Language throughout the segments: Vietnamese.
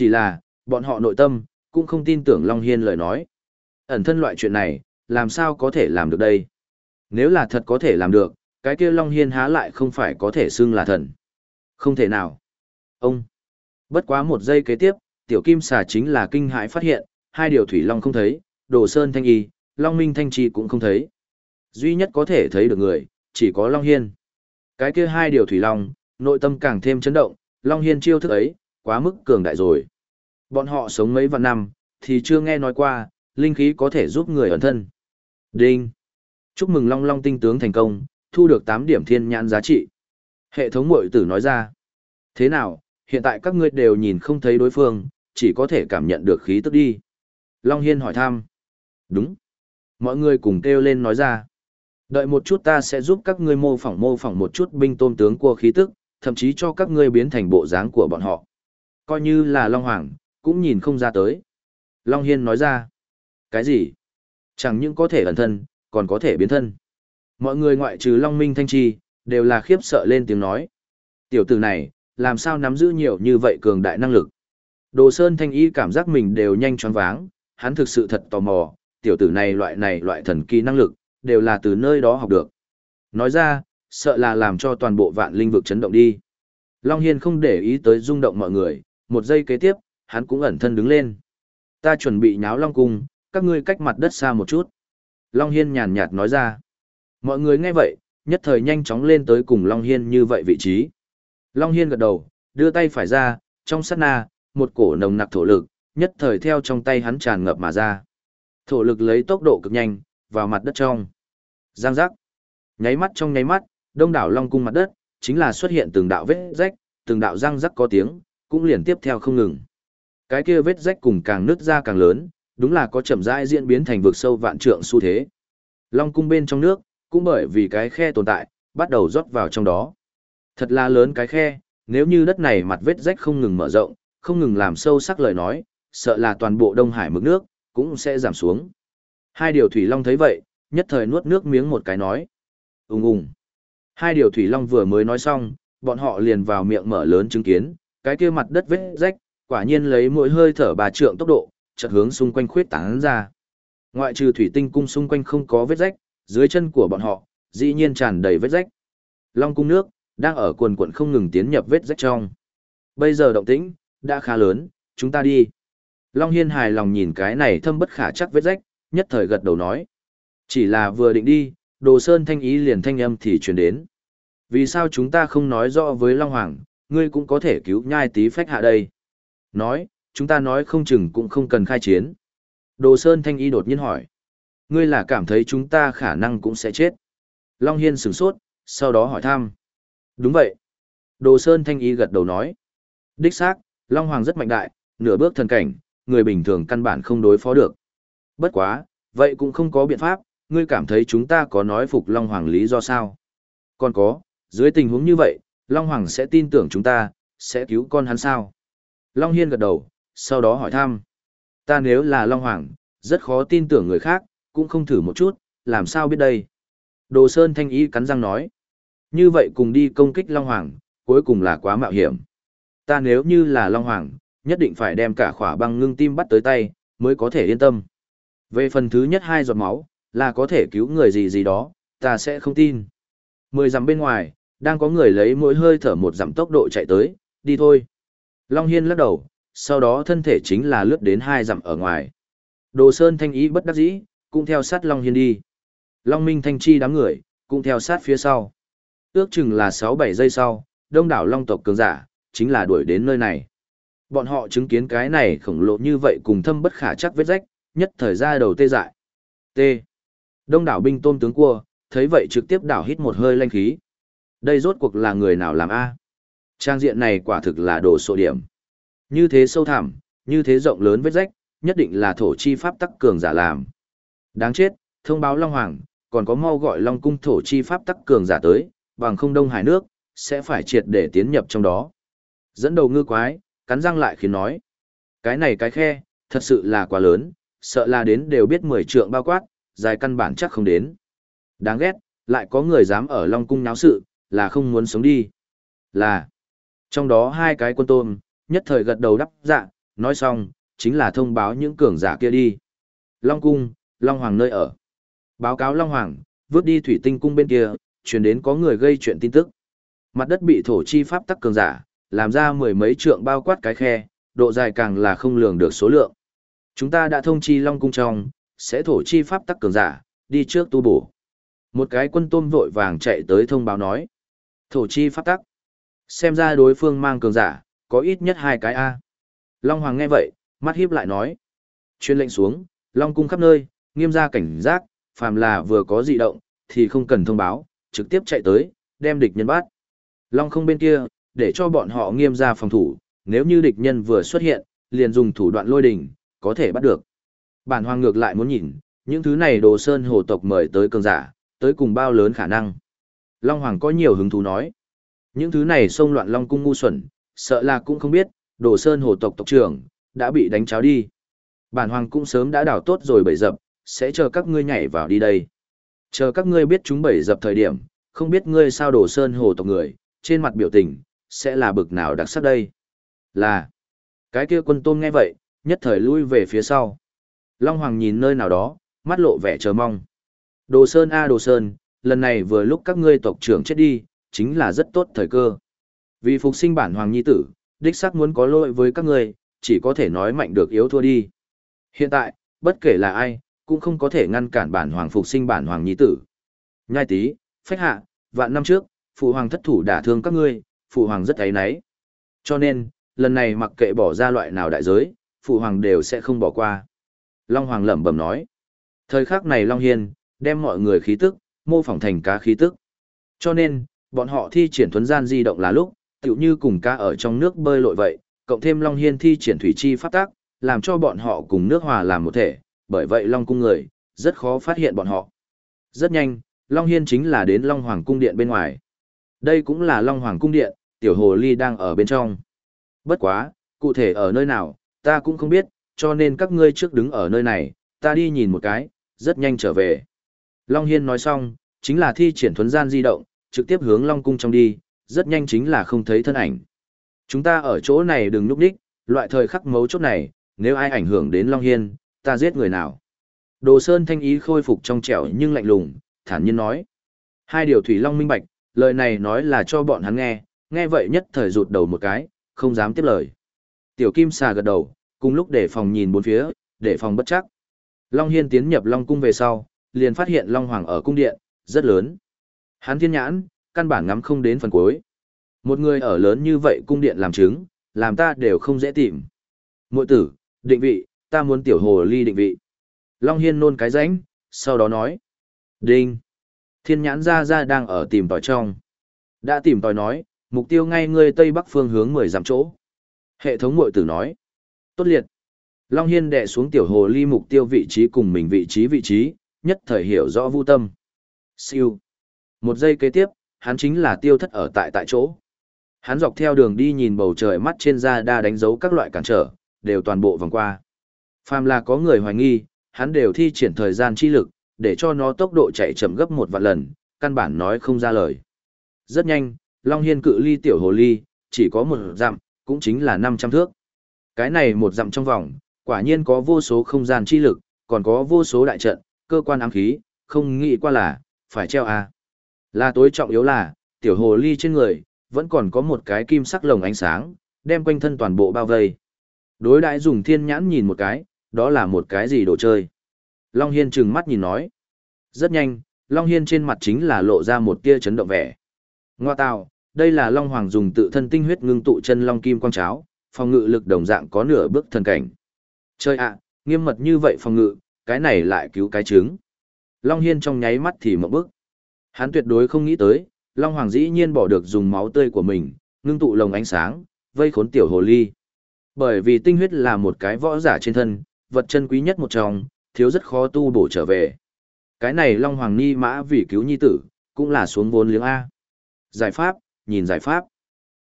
Chỉ là, bọn họ nội tâm, cũng không tin tưởng Long Hiên lời nói. Ẩn thân loại chuyện này, làm sao có thể làm được đây? Nếu là thật có thể làm được, cái kia Long Hiên há lại không phải có thể xưng là thần. Không thể nào. Ông. Bất quá một giây kế tiếp, tiểu kim xà chính là kinh hãi phát hiện, hai điều thủy long không thấy, đồ sơn thanh y, long minh thanh chi cũng không thấy. Duy nhất có thể thấy được người, chỉ có Long Hiên. Cái kia hai điều thủy long, nội tâm càng thêm chấn động, Long Hiên chiêu thức ấy, quá mức cường đại rồi. Bọn họ sống mấy vạn năm, thì chưa nghe nói qua, linh khí có thể giúp người ẩn thân. Đinh! Chúc mừng Long Long tinh tướng thành công, thu được 8 điểm thiên nhãn giá trị. Hệ thống mội tử nói ra. Thế nào, hiện tại các ngươi đều nhìn không thấy đối phương, chỉ có thể cảm nhận được khí tức đi. Long Hiên hỏi thăm. Đúng. Mọi người cùng kêu lên nói ra. Đợi một chút ta sẽ giúp các ngươi mô phỏng mô phỏng một chút binh tôm tướng của khí tức, thậm chí cho các ngươi biến thành bộ dáng của bọn họ. Coi như là Long Hoàng, cũng nhìn không ra tới. Long Hiên nói ra. Cái gì? Chẳng những có thể ẩn thân, còn có thể biến thân. Mọi người ngoại trừ Long Minh Thanh Chi, đều là khiếp sợ lên tiếng nói. Tiểu tử này, làm sao nắm giữ nhiều như vậy cường đại năng lực. Đồ Sơn Thanh Y cảm giác mình đều nhanh choáng váng, hắn thực sự thật tò mò, tiểu tử này loại này loại thần kỳ năng lực, đều là từ nơi đó học được. Nói ra, sợ là làm cho toàn bộ vạn linh vực chấn động đi. Long Hiên không để ý tới rung động mọi người, một giây kế tiếp, hắn cũng ẩn thân đứng lên. Ta chuẩn bị nháo Long Cung, các ngươi cách mặt đất xa một chút. Long Hiên nhàn nhạt nói ra. Mọi người nghe vậy, nhất thời nhanh chóng lên tới cùng Long Hiên như vậy vị trí. Long Hiên gật đầu, đưa tay phải ra, trong sát na, một cổ nồng nặc thổ lực, nhất thời theo trong tay hắn tràn ngập mà ra. Thổ lực lấy tốc độ cực nhanh, vào mặt đất trong. Giang giác. Nháy mắt trong nháy mắt, đông đảo Long cung mặt đất, chính là xuất hiện từng đạo vết rách, từng đạo răng rắc có tiếng, cũng liền tiếp theo không ngừng. Cái kia vết rách cùng càng nứt ra càng lớn, đúng là có chậm rãi diễn biến thành vực sâu vạn trượng xu thế. Long cung bên trong nước, cũng bởi vì cái khe tồn tại, bắt đầu rót vào trong đó. Thật là lớn cái khe, nếu như đất này mặt vết rách không ngừng mở rộng, không ngừng làm sâu sắc lời nói, sợ là toàn bộ Đông Hải mực nước, cũng sẽ giảm xuống. Hai điều thủy long thấy vậy, nhất thời nuốt nước miếng một cái nói. Úng Úng. Hai điều thủy long vừa mới nói xong, bọn họ liền vào miệng mở lớn chứng kiến, cái kia mặt đất vết rách, quả nhiên lấy mỗi hơi thở bà trượng tốc độ, chợt hướng xung quanh khuyết tán ra. Ngoại trừ thủy tinh cung xung quanh không có vết rách, dưới chân của bọn họ, dĩ nhiên tràn đầy vết rách. Long cung nước, đang ở quần quận không ngừng tiến nhập vết rách trong. Bây giờ động tĩnh, đã khá lớn, chúng ta đi. Long Hiên hài lòng nhìn cái này thâm bất khả chắc vết rách, nhất thời gật đầu nói. Chỉ là vừa định đi, đồ sơn thanh ý liền thanh âm thì truyền đến. Vì sao chúng ta không nói rõ với Long Hoàng, ngươi cũng có thể cứu nhai tí phách hạ đây. Nói, chúng ta nói không chừng cũng không cần khai chiến. Đồ Sơn Thanh Y đột nhiên hỏi. Ngươi là cảm thấy chúng ta khả năng cũng sẽ chết. Long Hiên sửng sốt, sau đó hỏi thăm. Đúng vậy. Đồ Sơn Thanh Y gật đầu nói. Đích xác, Long Hoàng rất mạnh đại, nửa bước thần cảnh, người bình thường căn bản không đối phó được. Bất quá, vậy cũng không có biện pháp, ngươi cảm thấy chúng ta có nói phục Long Hoàng lý do sao? Còn có, dưới tình huống như vậy, Long Hoàng sẽ tin tưởng chúng ta, sẽ cứu con hắn sao? Long Hiên gật đầu, sau đó hỏi thăm. Ta nếu là Long Hoàng, rất khó tin tưởng người khác, cũng không thử một chút, làm sao biết đây? Đồ Sơn Thanh Ý cắn răng nói. Như vậy cùng đi công kích Long Hoàng, cuối cùng là quá mạo hiểm. Ta nếu như là Long Hoàng, nhất định phải đem cả khỏa băng ngưng tim bắt tới tay, mới có thể yên tâm. Về phần thứ nhất hai giọt máu, là có thể cứu người gì gì đó, ta sẽ không tin. Mười dặm bên ngoài, đang có người lấy mỗi hơi thở một dặm tốc độ chạy tới, đi thôi. Long Hiên lắc đầu, sau đó thân thể chính là lướt đến hai dặm ở ngoài. Đồ Sơn thanh ý bất đắc dĩ, cũng theo sát Long Hiên đi. Long Minh thanh chi đám người, cũng theo sát phía sau. Ước chừng là 6-7 giây sau, đông đảo Long tộc cường giả, chính là đuổi đến nơi này. Bọn họ chứng kiến cái này khổng lồ như vậy cùng thâm bất khả chắc vết rách, nhất thời ra đầu tê dại. T. Đông đảo binh tôm tướng cua, thấy vậy trực tiếp đảo hít một hơi lanh khí. Đây rốt cuộc là người nào làm A? Trang diện này quả thực là đồ sộ điểm. Như thế sâu thẳm, như thế rộng lớn vết rách, nhất định là thổ chi pháp tắc cường giả làm. Đáng chết, thông báo Long Hoàng, còn có mau gọi Long cung thổ chi pháp tắc cường giả tới, bằng không đông hải nước, sẽ phải triệt để tiến nhập trong đó. Dẫn đầu ngư quái, cắn răng lại khiến nói. Cái này cái khe, thật sự là quá lớn, sợ là đến đều biết mười trượng bao quát, dài căn bản chắc không đến. Đáng ghét, lại có người dám ở Long cung náo sự, là không muốn sống đi. Là, trong đó hai cái quân tôm, nhất thời gật đầu đắp dạ, nói xong, chính là thông báo những cường giả kia đi. Long cung, Long Hoàng nơi ở. Báo cáo Long Hoàng, vứt đi thủy tinh cung bên kia, truyền đến có người gây chuyện tin tức. Mặt đất bị thổ chi pháp tắc cường giả, làm ra mười mấy trượng bao quát cái khe, độ dài càng là không lường được số lượng. Chúng ta đã thông chi Long cung trong, sẽ thổ chi pháp tắc cường giả, đi trước tu bổ. Một cái quân tôm vội vàng chạy tới thông báo nói. Thổ chi pháp tắc. Xem ra đối phương mang cường giả, có ít nhất hai cái A. Long Hoàng nghe vậy, mắt hiếp lại nói. Chuyên lệnh xuống, Long cung khắp nơi, nghiêm ra cảnh giác, phàm là vừa có dị động, thì không cần thông báo, trực tiếp chạy tới, đem địch nhân bắt. Long không bên kia, để cho bọn họ nghiêm ra phòng thủ, nếu như địch nhân vừa xuất hiện, liền dùng thủ đoạn lôi đỉnh, có thể bắt được. Bản hoàng ngược lại muốn nhìn, những thứ này đồ sơn hồ tộc mời tới cường giả, tới cùng bao lớn khả năng. Long Hoàng có nhiều hứng thú nói. Những thứ này xông loạn Long Cung ngu xuẩn, sợ là cũng không biết, đồ sơn hồ tộc tộc trưởng, đã bị đánh cháo đi. Bản Hoàng cũng sớm đã đảo tốt rồi bẫy dập, sẽ chờ các ngươi nhảy vào đi đây. Chờ các ngươi biết chúng bẫy dập thời điểm, không biết ngươi sao đồ sơn hồ tộc người, trên mặt biểu tình, sẽ là bực nào đặc sắc đây. Là, cái kia quân tôm nghe vậy, nhất thời lui về phía sau. Long Hoàng nhìn nơi nào đó, mắt lộ vẻ chờ mong. Đồ Sơn a Đồ Sơn, lần này vừa lúc các ngươi tộc trưởng chết đi, chính là rất tốt thời cơ. Vì phục sinh bản Hoàng Nhi tử, đích xác muốn có lỗi với các ngươi, chỉ có thể nói mạnh được yếu thua đi. Hiện tại, bất kể là ai, cũng không có thể ngăn cản bản Hoàng phục sinh bản Hoàng Nhi tử. Nhai tí, phách hạ, vạn năm trước, Phụ Hoàng thất thủ đả thương các ngươi, Phụ Hoàng rất ấy náy. Cho nên, lần này mặc kệ bỏ ra loại nào đại giới, Phụ Hoàng đều sẽ không bỏ qua. Long Hoàng lẩm bẩm nói. Thời khắc này Long Hiên, đem mọi người khí tức, mô phỏng thành cá khí tức. Cho nên, bọn họ thi triển thuấn gian di động là lúc, tựu như cùng cá ở trong nước bơi lội vậy, cộng thêm Long Hiên thi triển thủy chi phát tác, làm cho bọn họ cùng nước hòa làm một thể, bởi vậy Long cung người, rất khó phát hiện bọn họ. Rất nhanh, Long Hiên chính là đến Long Hoàng cung điện bên ngoài. Đây cũng là Long Hoàng cung điện, tiểu hồ ly đang ở bên trong. Bất quá, cụ thể ở nơi nào, ta cũng không biết, cho nên các ngươi trước đứng ở nơi này, ta đi nhìn một cái, rất nhanh trở về. Long Hiên nói xong, chính là thi triển thuấn gian di động, trực tiếp hướng Long Cung trong đi, rất nhanh chính là không thấy thân ảnh. Chúng ta ở chỗ này đừng núp đích, loại thời khắc mấu chốt này, nếu ai ảnh hưởng đến Long Hiên, ta giết người nào. Đồ Sơn thanh ý khôi phục trong trẻo nhưng lạnh lùng, thản nhiên nói. Hai điều Thủy Long minh bạch, lời này nói là cho bọn hắn nghe, nghe vậy nhất thời rụt đầu một cái, không dám tiếp lời. Tiểu Kim xà gật đầu, cùng lúc để phòng nhìn bốn phía, để phòng bất chắc. Long Hiên tiến nhập Long Cung về sau, liền phát hiện Long Hoàng ở cung điện, rất lớn. Hắn thiên nhãn, căn bản ngắm không đến phần cuối. Một người ở lớn như vậy cung điện làm chứng, làm ta đều không dễ tìm. Mội tử, định vị, ta muốn tiểu hồ ly định vị. Long Hiên nôn cái rãnh, sau đó nói. Đinh. Thiên nhãn ra ra đang ở tìm tòi trong. Đã tìm tòi nói, mục tiêu ngay ngươi tây bắc phương hướng 10 dặm chỗ. Hệ thống mội tử nói. Tốt liệt. Long Hiên đệ xuống tiểu hồ ly mục tiêu vị trí cùng mình vị trí vị trí, nhất thời hiểu rõ vu tâm. Siêu. Một giây kế tiếp, hắn chính là tiêu thất ở tại tại chỗ. Hắn dọc theo đường đi nhìn bầu trời mắt trên da đa đánh dấu các loại cản trở, đều toàn bộ vòng qua. Phàm là có người hoài nghi, hắn đều thi triển thời gian chi lực, để cho nó tốc độ chạy chậm gấp một vạn lần, căn bản nói không ra lời. Rất nhanh, Long Hiên cự ly tiểu hồ ly, chỉ có một dặm, cũng chính là 500 thước. Cái này một dặm trong vòng, quả nhiên có vô số không gian chi lực, còn có vô số đại trận, cơ quan ám khí, không nghĩ qua là, phải treo à. Là tối trọng yếu là, tiểu hồ ly trên người, vẫn còn có một cái kim sắc lồng ánh sáng, đem quanh thân toàn bộ bao vây. Đối đại dùng thiên nhãn nhìn một cái, đó là một cái gì đồ chơi. Long Hiên trừng mắt nhìn nói. Rất nhanh, Long Hiên trên mặt chính là lộ ra một tia chấn động vẻ. Ngoa tạo, đây là Long Hoàng dùng tự thân tinh huyết ngưng tụ chân Long Kim Quang Cháo, phòng ngự lực đồng dạng có nửa bước thần cảnh. Chơi ạ, nghiêm mật như vậy phòng ngự, cái này lại cứu cái trứng. Long Hiên trong nháy mắt thì một bước. Hắn tuyệt đối không nghĩ tới, Long Hoàng dĩ nhiên bỏ được dùng máu tươi của mình, ngưng tụ lồng ánh sáng, vây khốn tiểu hồ ly. Bởi vì tinh huyết là một cái võ giả trên thân, vật chân quý nhất một trong, thiếu rất khó tu bổ trở về. Cái này Long Hoàng ni mã vì cứu nhi tử, cũng là xuống vốn liếng A. Giải pháp, nhìn giải pháp.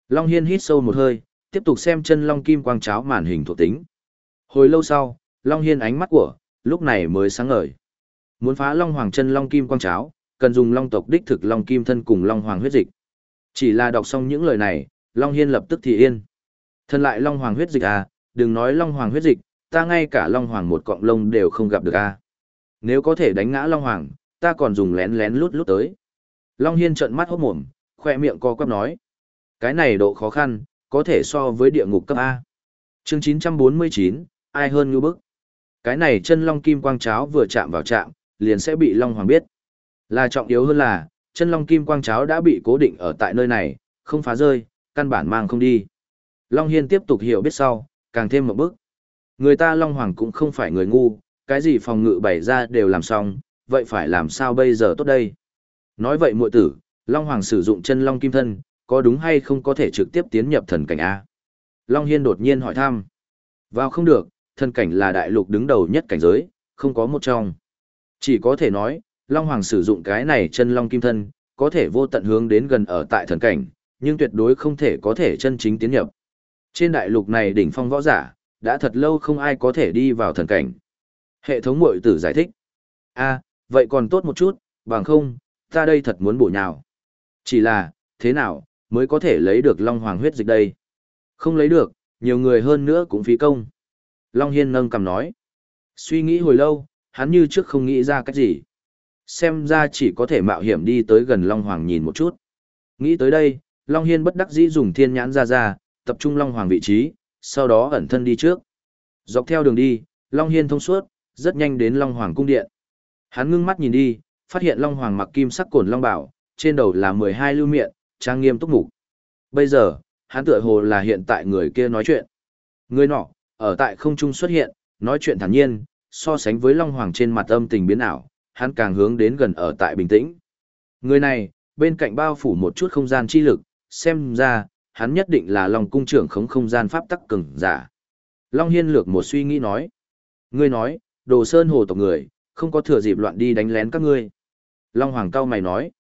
Long Hiên hít sâu một hơi, tiếp tục xem chân Long Kim quang cháo màn hình thuộc tính. Hồi lâu sau, Long Hiên ánh mắt của, lúc này mới sáng ngời. Muốn phá Long Hoàng chân Long Kim quang cháo, cần dùng Long tộc đích thực Long Kim thân cùng Long Hoàng huyết dịch. Chỉ là đọc xong những lời này, Long Hiên lập tức thì yên. Thân lại Long Hoàng huyết dịch à, đừng nói Long Hoàng huyết dịch, ta ngay cả Long Hoàng một cọng lông đều không gặp được a. Nếu có thể đánh ngã Long Hoàng, ta còn dùng lén lén lút lút tới. Long Hiên trợn mắt hốt mồm, khoe miệng co quắp nói. Cái này độ khó khăn, có thể so với địa ngục cấp A. chương 949, ai hơn như bức. Cái này chân Long Kim Quang Cháo vừa chạm vào chạm, liền sẽ bị Long Hoàng biết. Là trọng yếu hơn là, chân Long Kim Quang Cháo đã bị cố định ở tại nơi này, không phá rơi, căn bản mang không đi. Long Hiên tiếp tục hiểu biết sau, càng thêm một bước. Người ta Long Hoàng cũng không phải người ngu, cái gì phòng ngự bày ra đều làm xong, vậy phải làm sao bây giờ tốt đây? Nói vậy muội tử, Long Hoàng sử dụng chân Long Kim Thân, có đúng hay không có thể trực tiếp tiến nhập thần cảnh A? Long Hiên đột nhiên hỏi thăm. Vào không được, thần cảnh là đại lục đứng đầu nhất cảnh giới, không có một trong. Chỉ có thể nói, Long Hoàng sử dụng cái này chân Long Kim Thân, có thể vô tận hướng đến gần ở tại thần cảnh, nhưng tuyệt đối không thể có thể chân chính tiến nhập. Trên đại lục này đỉnh phong võ giả, đã thật lâu không ai có thể đi vào thần cảnh. Hệ thống mội tử giải thích. a vậy còn tốt một chút, bằng không, ta đây thật muốn bổ nhào. Chỉ là, thế nào, mới có thể lấy được Long Hoàng huyết dịch đây? Không lấy được, nhiều người hơn nữa cũng phí công. Long Hiên nâng cầm nói. Suy nghĩ hồi lâu, hắn như trước không nghĩ ra cách gì. Xem ra chỉ có thể mạo hiểm đi tới gần Long Hoàng nhìn một chút. Nghĩ tới đây, Long Hiên bất đắc dĩ dùng thiên nhãn ra ra, tập trung Long Hoàng vị trí, sau đó ẩn thân đi trước. Dọc theo đường đi, Long Hiên thông suốt, rất nhanh đến Long Hoàng cung điện. Hắn ngưng mắt nhìn đi, phát hiện Long Hoàng mặc kim sắc cổn Long Bảo, trên đầu là 12 lưu miệng, trang nghiêm túc mục. Bây giờ, hắn tựa hồ là hiện tại người kia nói chuyện. Người nọ, ở tại không trung xuất hiện, nói chuyện thản nhiên, so sánh với Long Hoàng trên mặt âm tình biến ảo, hắn càng hướng đến gần ở tại bình tĩnh. Người này, bên cạnh bao phủ một chút không gian chi lực, xem ra, hắn nhất định là Long cung trưởng khống không gian pháp tắc cường giả. Long Hiên lược một suy nghĩ nói. Ngươi nói, đồ sơn hồ tộc người, không có thừa dịp loạn đi đánh lén các ngươi. Long Hoàng cao mày nói.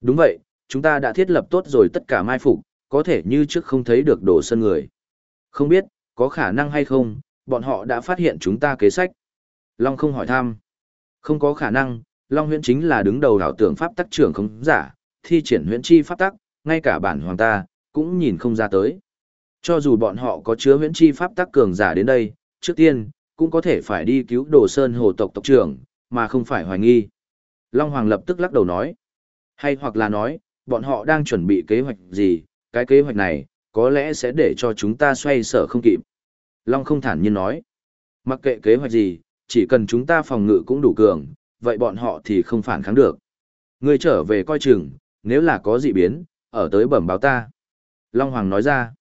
Đúng vậy, chúng ta đã thiết lập tốt rồi tất cả mai phục, có thể như trước không thấy được đồ sơn người. Không biết, có khả năng hay không, bọn họ đã phát hiện chúng ta kế sách. Long không hỏi thăm. Không có khả năng, Long Huyễn chính là đứng đầu đảo tưởng pháp tắc trưởng không giả, thi triển Huyễn chi pháp tắc, ngay cả bản hoàng ta, cũng nhìn không ra tới. Cho dù bọn họ có chứa huyễn chi pháp tác cường giả đến đây, trước tiên, cũng có thể phải đi cứu đồ sơn hồ tộc tộc trưởng, mà không phải hoài nghi. Long Hoàng lập tức lắc đầu nói. Hay hoặc là nói, bọn họ đang chuẩn bị kế hoạch gì, cái kế hoạch này, có lẽ sẽ để cho chúng ta xoay sở không kịp. Long không thản nhiên nói. Mặc kệ kế hoạch gì, chỉ cần chúng ta phòng ngự cũng đủ cường, vậy bọn họ thì không phản kháng được. Người trở về coi chừng, nếu là có dị biến, ở tới bẩm báo ta. Long Hoàng nói ra.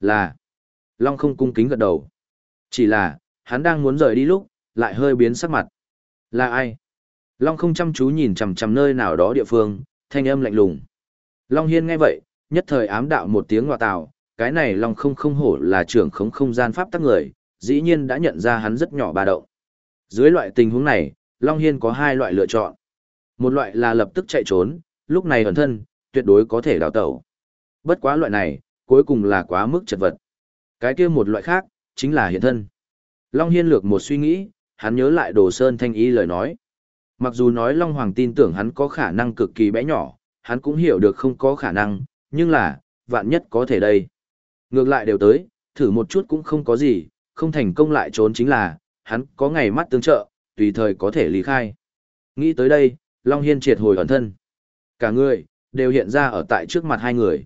Là. Long không cung kính gật đầu. Chỉ là, hắn đang muốn rời đi lúc, lại hơi biến sắc mặt. Là ai? Long không chăm chú nhìn chằm chằm nơi nào đó địa phương, thanh âm lạnh lùng. Long Hiên nghe vậy, nhất thời ám đạo một tiếng ngọa tào, cái này Long không không hổ là trưởng khống không gian pháp tắc người, dĩ nhiên đã nhận ra hắn rất nhỏ ba động. Dưới loại tình huống này, Long Hiên có hai loại lựa chọn. Một loại là lập tức chạy trốn, lúc này ẩn thân, tuyệt đối có thể đào tẩu. Bất quá loại này, cuối cùng là quá mức chật vật. Cái kia một loại khác, chính là hiện thân. Long Hiên lược một suy nghĩ, hắn nhớ lại Đồ Sơn Thanh Y lời nói. Mặc dù nói Long Hoàng tin tưởng hắn có khả năng cực kỳ bé nhỏ, hắn cũng hiểu được không có khả năng, nhưng là, vạn nhất có thể đây. Ngược lại đều tới, thử một chút cũng không có gì, không thành công lại trốn chính là, hắn có ngày mắt tương trợ, tùy thời có thể lý khai. Nghĩ tới đây, Long Hiên triệt hồi ẩn thân. Cả người, đều hiện ra ở tại trước mặt hai người.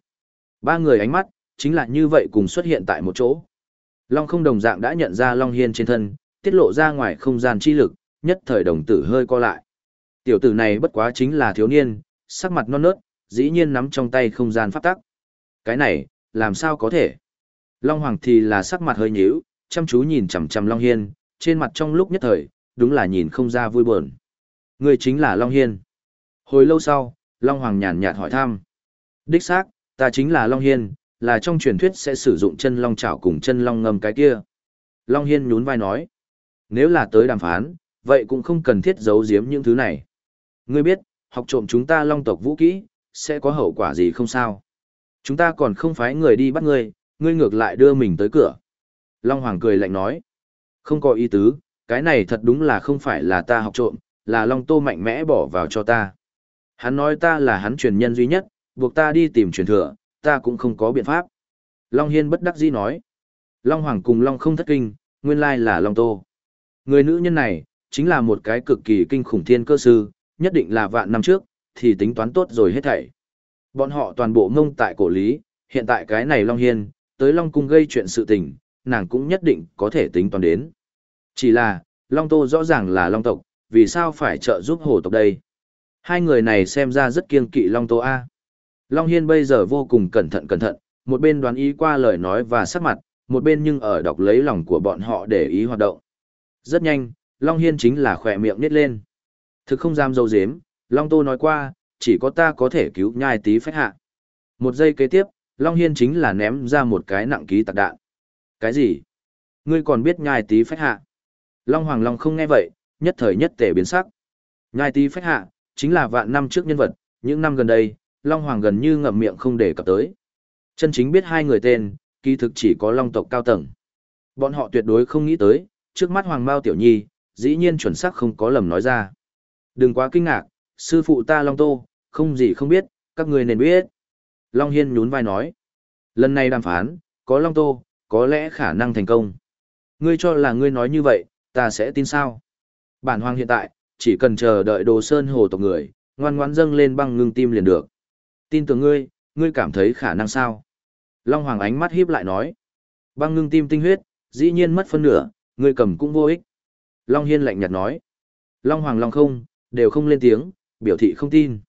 Ba người ánh mắt, chính là như vậy cùng xuất hiện tại một chỗ. Long không đồng dạng đã nhận ra Long Hiên trên thân, tiết lộ ra ngoài không gian chi lực, nhất thời đồng tử hơi co lại. Tiểu tử này bất quá chính là thiếu niên, sắc mặt non nớt, dĩ nhiên nắm trong tay không gian pháp tắc. Cái này, làm sao có thể? Long Hoàng thì là sắc mặt hơi nhíu, chăm chú nhìn chằm chằm Long Hiên, trên mặt trong lúc nhất thời, đúng là nhìn không ra vui buồn. Người chính là Long Hiên. Hồi lâu sau, Long Hoàng nhàn nhạt hỏi thăm. Đích xác, ta chính là Long Hiên, là trong truyền thuyết sẽ sử dụng chân long chảo cùng chân long ngâm cái kia. Long Hiên nhún vai nói. Nếu là tới đàm phán, vậy cũng không cần thiết giấu giếm những thứ này. Ngươi biết, học trộm chúng ta long tộc vũ kỹ, sẽ có hậu quả gì không sao? Chúng ta còn không phái người đi bắt ngươi, ngươi ngược lại đưa mình tới cửa. Long Hoàng cười lạnh nói. Không có ý tứ, cái này thật đúng là không phải là ta học trộm, là Long Tô mạnh mẽ bỏ vào cho ta. Hắn nói ta là hắn truyền nhân duy nhất, buộc ta đi tìm truyền thừa, ta cũng không có biện pháp. Long Hiên bất đắc dĩ nói. Long Hoàng cùng Long không thất kinh, nguyên lai là Long Tô. Người nữ nhân này, chính là một cái cực kỳ kinh khủng thiên cơ sư, nhất định là vạn năm trước, thì tính toán tốt rồi hết thảy. Bọn họ toàn bộ ngông tại cổ lý, hiện tại cái này Long Hiên, tới Long Cung gây chuyện sự tình, nàng cũng nhất định có thể tính toán đến. Chỉ là, Long Tô rõ ràng là Long tộc, vì sao phải trợ giúp hồ tộc đây? Hai người này xem ra rất kiêng kỵ Long Tô A. Long Hiên bây giờ vô cùng cẩn thận cẩn thận, một bên đoán ý qua lời nói và sắc mặt, một bên nhưng ở đọc lấy lòng của bọn họ để ý hoạt động. Rất nhanh, Long Hiên chính là khỏe miệng nít lên. Thực không dám dâu dếm, Long Tô nói qua, chỉ có ta có thể cứu nhai tí phách hạ. Một giây kế tiếp, Long Hiên chính là ném ra một cái nặng ký tạc đạn. Cái gì? Ngươi còn biết nhai tí phách hạ? Long Hoàng Long không nghe vậy, nhất thời nhất tể biến sắc. Nhai tí phách hạ, chính là vạn năm trước nhân vật, những năm gần đây, Long Hoàng gần như ngậm miệng không để cập tới. Chân chính biết hai người tên, kỳ thực chỉ có Long tộc cao tầng. Bọn họ tuyệt đối không nghĩ tới, trước mắt Hoàng Mao Tiểu Nhi, dĩ nhiên chuẩn xác không có lầm nói ra. Đừng quá kinh ngạc, sư phụ ta Long Tô, không gì không biết, các người nên biết. Long Hiên nhún vai nói. Lần này đàm phán, có Long Tô, có lẽ khả năng thành công. Ngươi cho là ngươi nói như vậy, ta sẽ tin sao? Bản hoàng hiện tại, chỉ cần chờ đợi đồ sơn hồ tộc người, ngoan ngoãn dâng lên băng ngưng tim liền được. Tin tưởng ngươi, ngươi cảm thấy khả năng sao? Long Hoàng ánh mắt híp lại nói. Băng ngưng tim tinh huyết, dĩ nhiên mất phân nửa, ngươi cầm cũng vô ích. Long Hiên lạnh nhạt nói. Long Hoàng Long không, đều không lên tiếng, biểu thị không tin.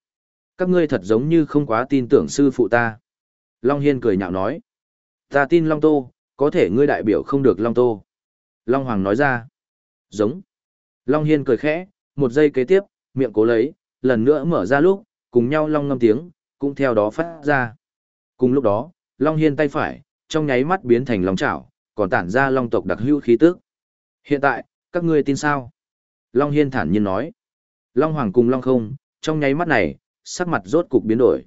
Các ngươi thật giống như không quá tin tưởng sư phụ ta. Long Hiên cười nhạo nói. Ta tin Long Tô, có thể ngươi đại biểu không được Long Tô. Long Hoàng nói ra. Giống. Long Hiên cười khẽ, một giây kế tiếp, miệng cố lấy, lần nữa mở ra lúc, cùng nhau Long ngâm tiếng, cũng theo đó phát ra. Cùng lúc đó, Long Hiên tay phải, trong nháy mắt biến thành Long chảo, còn tản ra Long tộc đặc hữu khí tức. Hiện tại, các ngươi tin sao? Long Hiên thản nhiên nói. Long Hoàng cùng Long không, trong nháy mắt này, sắc mặt rốt cục biến đổi.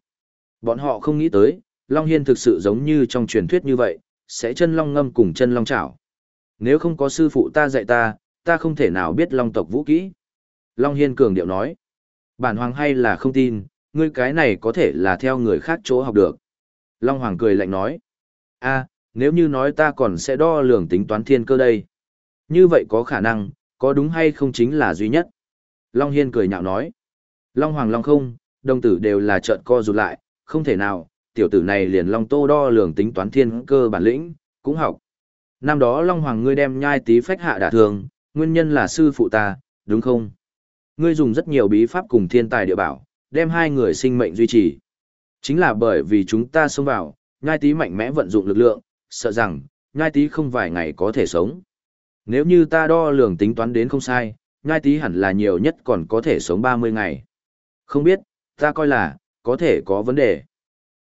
Bọn họ không nghĩ tới, Long Hiên thực sự giống như trong truyền thuyết như vậy, sẽ chân Long ngâm cùng chân Long chảo. Nếu không có sư phụ ta dạy ta, ta không thể nào biết Long tộc vũ kỹ. Long Hiên cường điệu nói. Bản Hoàng hay là không tin, ngươi cái này có thể là theo người khác chỗ học được. Long Hoàng cười lạnh nói. a nếu như nói ta còn sẽ đo lường tính toán thiên cơ đây. Như vậy có khả năng, có đúng hay không chính là duy nhất. Long Hiên cười nhạo nói. Long Hoàng Long không, đồng tử đều là trợn co rụt lại, không thể nào, tiểu tử này liền Long Tô đo lường tính toán thiên cơ bản lĩnh, cũng học. Năm đó Long Hoàng ngươi đem nhai tí phách hạ đả thường, nguyên nhân là sư phụ ta, đúng không? Ngươi dùng rất nhiều bí pháp cùng thiên tài địa bảo, đem hai người sinh mệnh duy trì. Chính là bởi vì chúng ta xông vào, nhai tí mạnh mẽ vận dụng lực lượng, sợ rằng, nhai tí không vài ngày có thể sống. Nếu như ta đo lường tính toán đến không sai, nhai tí hẳn là nhiều nhất còn có thể sống 30 ngày. Không biết, ta coi là, có thể có vấn đề.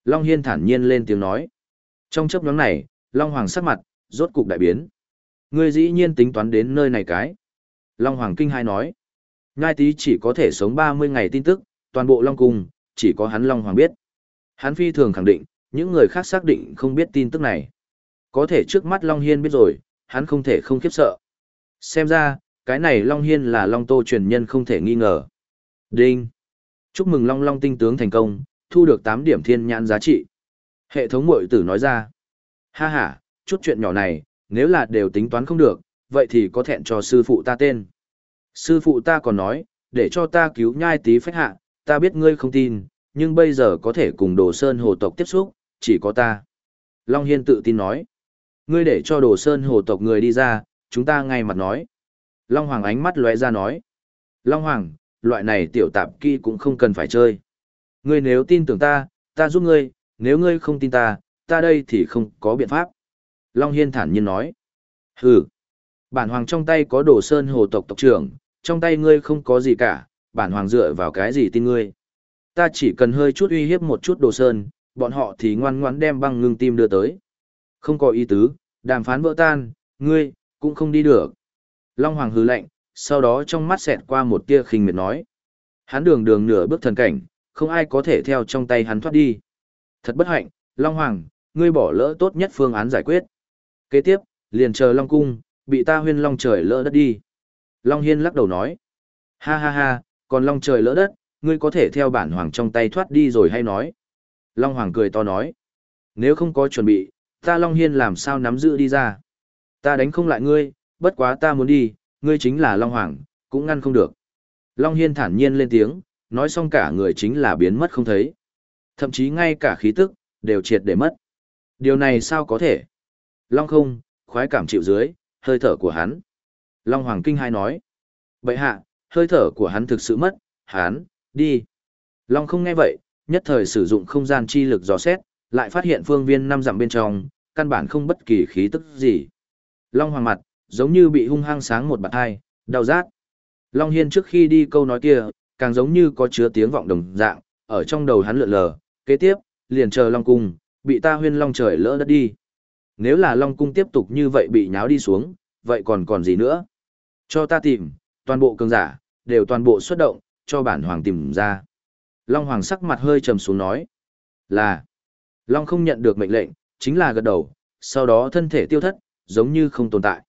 Long Hiên thản nhiên lên tiếng nói. Trong chấp nhóm này, Long Hoàng sắc mặt, rốt cục đại biến. Ngươi dĩ nhiên tính toán đến nơi này cái. Long Hoàng kinh hai nói. Ngai tí chỉ có thể sống 30 ngày tin tức, toàn bộ Long Cung, chỉ có hắn Long Hoàng biết. Hắn phi thường khẳng định, những người khác xác định không biết tin tức này. Có thể trước mắt Long Hiên biết rồi, hắn không thể không khiếp sợ. Xem ra, cái này Long Hiên là Long Tô truyền nhân không thể nghi ngờ. Đinh! Chúc mừng Long Long tinh tướng thành công, thu được 8 điểm thiên nhãn giá trị. Hệ thống mội tử nói ra. Ha ha, chút chuyện nhỏ này, nếu là đều tính toán không được, vậy thì có thẹn cho sư phụ ta tên. Sư phụ ta còn nói, để cho ta cứu nhai tí phách hạ, ta biết ngươi không tin, nhưng bây giờ có thể cùng đồ sơn hồ tộc tiếp xúc, chỉ có ta. Long Hiên tự tin nói. Ngươi để cho đồ sơn hồ tộc người đi ra, chúng ta ngay mặt nói. Long Hoàng ánh mắt lóe ra nói. Long Hoàng, loại này tiểu tạp kỹ cũng không cần phải chơi. Ngươi nếu tin tưởng ta, ta giúp ngươi, nếu ngươi không tin ta, ta đây thì không có biện pháp. Long Hiên thản nhiên nói. Hừ. Bản hoàng trong tay có đồ sơn hồ tộc tộc trưởng, trong tay ngươi không có gì cả, bản hoàng dựa vào cái gì tin ngươi. Ta chỉ cần hơi chút uy hiếp một chút đồ sơn, bọn họ thì ngoan ngoãn đem băng ngưng tim đưa tới. Không có ý tứ, đàm phán vỡ tan, ngươi, cũng không đi được. Long Hoàng hứ lạnh, sau đó trong mắt xẹt qua một tia khinh miệt nói. Hắn đường đường nửa bước thần cảnh, không ai có thể theo trong tay hắn thoát đi. Thật bất hạnh, Long Hoàng, ngươi bỏ lỡ tốt nhất phương án giải quyết. Kế tiếp, liền chờ Long Cung, bị ta huyên Long trời lỡ đất đi. Long Hiên lắc đầu nói. Ha ha ha, còn Long trời lỡ đất, ngươi có thể theo bản hoàng trong tay thoát đi rồi hay nói. Long Hoàng cười to nói. Nếu không có chuẩn bị, ta Long Hiên làm sao nắm giữ đi ra. Ta đánh không lại ngươi, bất quá ta muốn đi, ngươi chính là Long Hoàng, cũng ngăn không được. Long Hiên thản nhiên lên tiếng, nói xong cả người chính là biến mất không thấy. Thậm chí ngay cả khí tức, đều triệt để mất. Điều này sao có thể? Long không, khoái cảm chịu dưới, hơi thở của hắn. Long Hoàng Kinh hai nói. Bậy hạ, hơi thở của hắn thực sự mất, hắn, đi. Long không nghe vậy, nhất thời sử dụng không gian chi lực dò xét, lại phát hiện phương viên năm dặm bên trong, căn bản không bất kỳ khí tức gì. Long Hoàng mặt, giống như bị hung hăng sáng một bạt hai, đau rát. Long Hiên trước khi đi câu nói kia, càng giống như có chứa tiếng vọng đồng dạng, ở trong đầu hắn lượn lờ, kế tiếp, liền chờ Long Cung, bị ta huyên Long trời lỡ đất đi. Nếu là Long Cung tiếp tục như vậy bị nháo đi xuống, vậy còn còn gì nữa? Cho ta tìm, toàn bộ cường giả, đều toàn bộ xuất động, cho bản hoàng tìm ra. Long Hoàng sắc mặt hơi trầm xuống nói, là, Long không nhận được mệnh lệnh, chính là gật đầu, sau đó thân thể tiêu thất, giống như không tồn tại.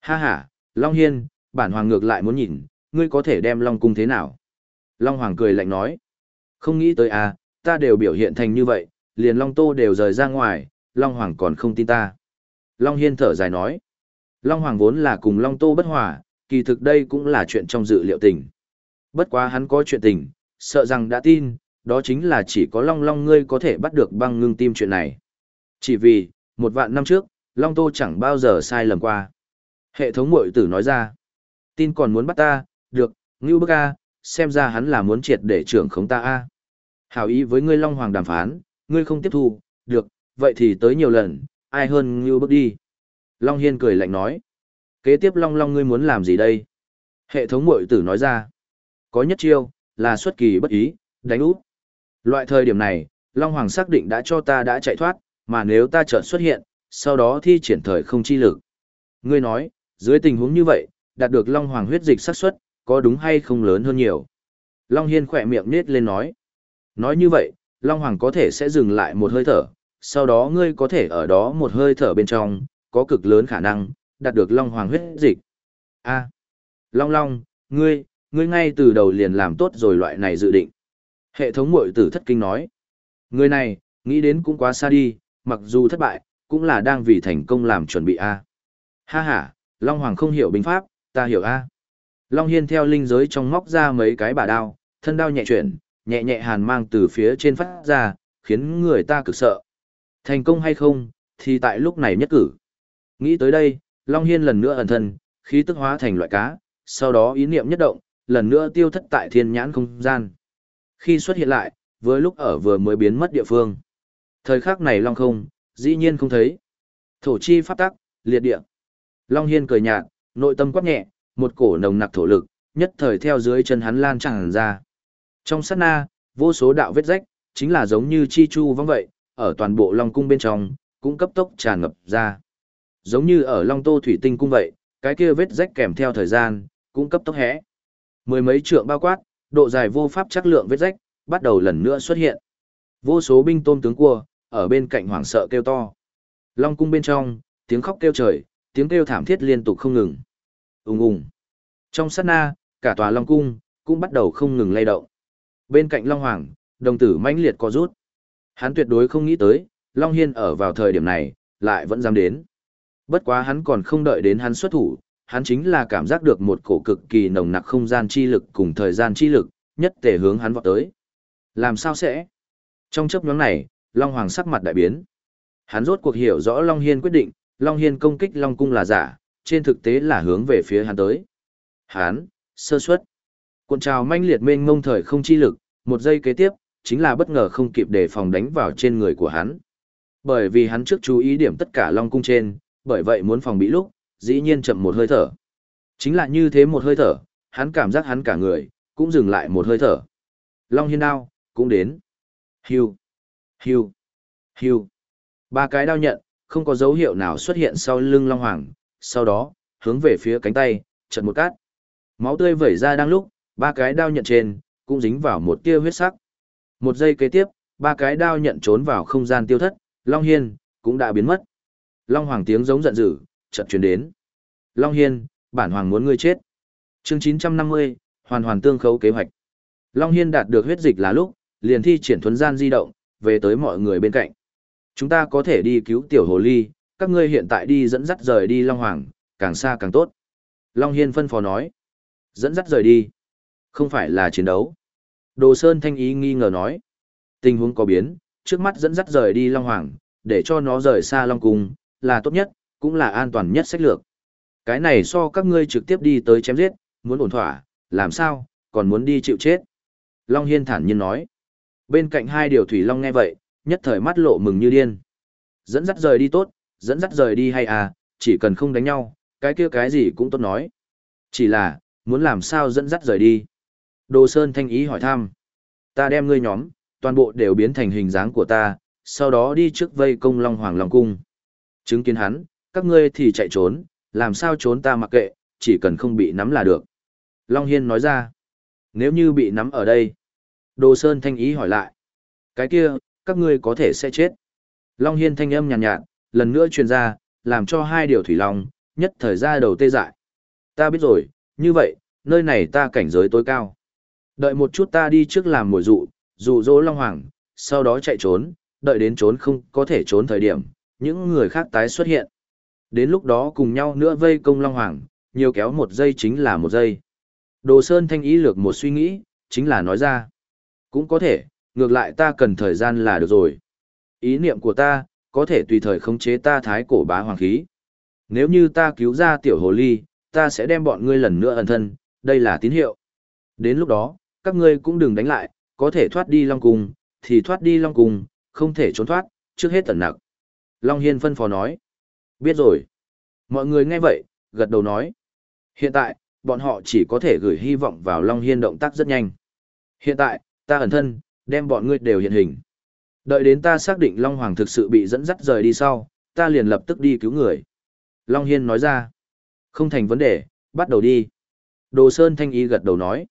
Ha ha, Long Hiên, bản hoàng ngược lại muốn nhìn, ngươi có thể đem Long cung thế nào? Long Hoàng cười lạnh nói, không nghĩ tới à, ta đều biểu hiện thành như vậy, liền Long Tô đều rời ra ngoài, Long Hoàng còn không tin ta. Long Hiên thở dài nói, Long Hoàng vốn là cùng Long Tô bất hòa, kỳ thực đây cũng là chuyện trong dự liệu tình. Bất quá hắn có chuyện tình, sợ rằng đã tin, đó chính là chỉ có Long Long ngươi có thể bắt được băng ngưng tim chuyện này. Chỉ vì, một vạn năm trước, Long Tô chẳng bao giờ sai lầm qua. Hệ thống mội tử nói ra, tin còn muốn bắt ta, được, ngưu bức a, xem ra hắn là muốn triệt để trưởng khống ta a. Hảo ý với ngươi Long Hoàng đàm phán, ngươi không tiếp thu, được, vậy thì tới nhiều lần, ai hơn như bước đi. Long Hiên cười lạnh nói, kế tiếp Long Long ngươi muốn làm gì đây? Hệ thống mội tử nói ra, có nhất chiêu, là xuất kỳ bất ý, đánh út. Loại thời điểm này, Long Hoàng xác định đã cho ta đã chạy thoát, mà nếu ta chợt xuất hiện, sau đó thi triển thời không chi lực. Ngươi nói, dưới tình huống như vậy, đạt được Long Hoàng huyết dịch xác suất có đúng hay không lớn hơn nhiều. Long Hiên khỏe miệng nết lên nói. Nói như vậy, Long Hoàng có thể sẽ dừng lại một hơi thở, sau đó ngươi có thể ở đó một hơi thở bên trong, có cực lớn khả năng, đạt được Long Hoàng huyết dịch. a Long Long, ngươi, ngươi ngay từ đầu liền làm tốt rồi loại này dự định. Hệ thống mội tử thất kinh nói. Người này, nghĩ đến cũng quá xa đi, mặc dù thất bại, cũng là đang vì thành công làm chuẩn bị A. Ha ha, Long Hoàng không hiểu binh pháp, ta hiểu A. Long Hiên theo linh giới trong móc ra mấy cái bà đao, thân đao nhẹ chuyển, nhẹ nhẹ hàn mang từ phía trên phát ra, khiến người ta cực sợ. Thành công hay không, thì tại lúc này nhất cử. Nghĩ tới đây, Long Hiên lần nữa ẩn thân, khí tức hóa thành loại cá, sau đó ý niệm nhất động, lần nữa tiêu thất tại thiên nhãn không gian. Khi xuất hiện lại, với lúc ở vừa mới biến mất địa phương. Thời khắc này Long không, dĩ nhiên không thấy. Thổ chi pháp tắc, liệt địa. Long Hiên cười nhạt, nội tâm quát nhẹ, một cổ nồng nặc thổ lực, nhất thời theo dưới chân hắn lan tràn ra. Trong sát na, vô số đạo vết rách, chính là giống như chi chu vong vậy, ở toàn bộ Long cung bên trong, cũng cấp tốc tràn ngập ra. Giống như ở Long Tô Thủy Tinh cung vậy, cái kia vết rách kèm theo thời gian, cũng cấp tốc hẽ. Mười mấy trượng bao quát, độ dài vô pháp chắc lượng vết rách, bắt đầu lần nữa xuất hiện. Vô số binh tôm tướng cua, ở bên cạnh hoảng sợ kêu to. Long cung bên trong, tiếng khóc kêu trời, tiếng kêu thảm thiết liên tục không ngừng. Ùng ùng. Trong sát na, cả tòa Long cung cũng bắt đầu không ngừng lay động. Bên cạnh Long Hoàng, đồng tử mãnh liệt co rút. Hắn tuyệt đối không nghĩ tới, Long Hiên ở vào thời điểm này, lại vẫn dám đến. Bất quá hắn còn không đợi đến hắn xuất thủ, hắn chính là cảm giác được một cổ cực kỳ nồng nặc không gian chi lực cùng thời gian chi lực, nhất thể hướng hắn vọt tới. Làm sao sẽ? Trong chấp nhóm này, Long Hoàng sắc mặt đại biến. Hắn rốt cuộc hiểu rõ Long Hiên quyết định, Long Hiên công kích Long Cung là giả, trên thực tế là hướng về phía hắn tới. Hắn, sơ suất. Cuộn trào manh liệt mênh mông thời không chi lực, một giây kế tiếp, chính là bất ngờ không kịp để phòng đánh vào trên người của hắn. Bởi vì hắn trước chú ý điểm tất cả Long Cung trên, bởi vậy muốn phòng bị lúc, dĩ nhiên chậm một hơi thở. Chính là như thế một hơi thở, hắn cảm giác hắn cả người, cũng dừng lại một hơi thở. Long hiên đao, cũng đến. Hiu, hiu, hiu. Ba cái đao nhận, không có dấu hiệu nào xuất hiện sau lưng Long Hoàng, sau đó, hướng về phía cánh tay, chật một cát. Máu tươi vẩy ra đang lúc, ba cái đao nhận trên, cũng dính vào một tia huyết sắc. Một giây kế tiếp, ba cái đao nhận trốn vào không gian tiêu thất, Long Hiên, cũng đã biến mất. Long Hoàng tiếng giống giận dữ, chợt truyền đến. Long Hiên, bản hoàng muốn ngươi chết. Chương 950, hoàn hoàn tương khấu kế hoạch. Long Hiên đạt được huyết dịch là lúc, liền thi triển thuần gian di động, về tới mọi người bên cạnh. Chúng ta có thể đi cứu tiểu hồ ly, các ngươi hiện tại đi dẫn dắt rời đi Long Hoàng, càng xa càng tốt. Long Hiên phân phó nói. Dẫn dắt rời đi. Không phải là chiến đấu. Đồ Sơn Thanh ý nghi ngờ nói. Tình huống có biến, trước mắt dẫn dắt rời đi Long Hoàng, để cho nó rời xa Long Cung, là tốt nhất, cũng là an toàn nhất sách lược. Cái này so các ngươi trực tiếp đi tới chém giết, muốn ổn thỏa, làm sao, còn muốn đi chịu chết. Long Hiên thản nhiên nói. Bên cạnh hai điều thủy Long nghe vậy, nhất thời mắt lộ mừng như điên. Dẫn dắt rời đi tốt, dẫn dắt rời đi hay à, chỉ cần không đánh nhau, cái kia cái gì cũng tốt nói. Chỉ là, muốn làm sao dẫn dắt rời đi. Đồ Sơn thanh ý hỏi thăm. Ta đem ngươi nhóm, toàn bộ đều biến thành hình dáng của ta, sau đó đi trước vây công Long Hoàng Long Cung. Chứng kiến hắn, các ngươi thì chạy trốn, làm sao trốn ta mặc kệ, chỉ cần không bị nắm là được. Long Hiên nói ra, nếu như bị nắm ở đây. Đồ Sơn thanh ý hỏi lại, cái kia, các ngươi có thể sẽ chết. Long Hiên thanh âm nhàn nhạt, nhạt, lần nữa truyền ra, làm cho hai điều thủy long, nhất thời ra đầu tê dại. Ta biết rồi, như vậy, nơi này ta cảnh giới tối cao. Đợi một chút ta đi trước làm mồi dụ, dụ dỗ Long Hoàng, sau đó chạy trốn, đợi đến trốn không có thể trốn thời điểm, những người khác tái xuất hiện. Đến lúc đó cùng nhau nữa vây công Long Hoàng, nhiều kéo một giây chính là một giây. Đồ Sơn thanh ý lược một suy nghĩ, chính là nói ra. Cũng có thể, ngược lại ta cần thời gian là được rồi. Ý niệm của ta, có thể tùy thời khống chế ta thái cổ bá hoàng khí. Nếu như ta cứu ra tiểu hồ ly, ta sẽ đem bọn ngươi lần nữa ẩn thân, đây là tín hiệu. Đến lúc đó, các ngươi cũng đừng đánh lại, có thể thoát đi Long Cung, thì thoát đi Long Cung, không thể trốn thoát, trước hết tẩn nặc. Long Hiên phân phó nói. Biết rồi. Mọi người nghe vậy, gật đầu nói. Hiện tại, bọn họ chỉ có thể gửi hy vọng vào Long Hiên động tác rất nhanh. Hiện tại, ta ẩn thân, đem bọn ngươi đều hiện hình. Đợi đến ta xác định Long Hoàng thực sự bị dẫn dắt rời đi sau, ta liền lập tức đi cứu người. Long Hiên nói ra. Không thành vấn đề, bắt đầu đi. Đồ Sơn Thanh Y gật đầu nói.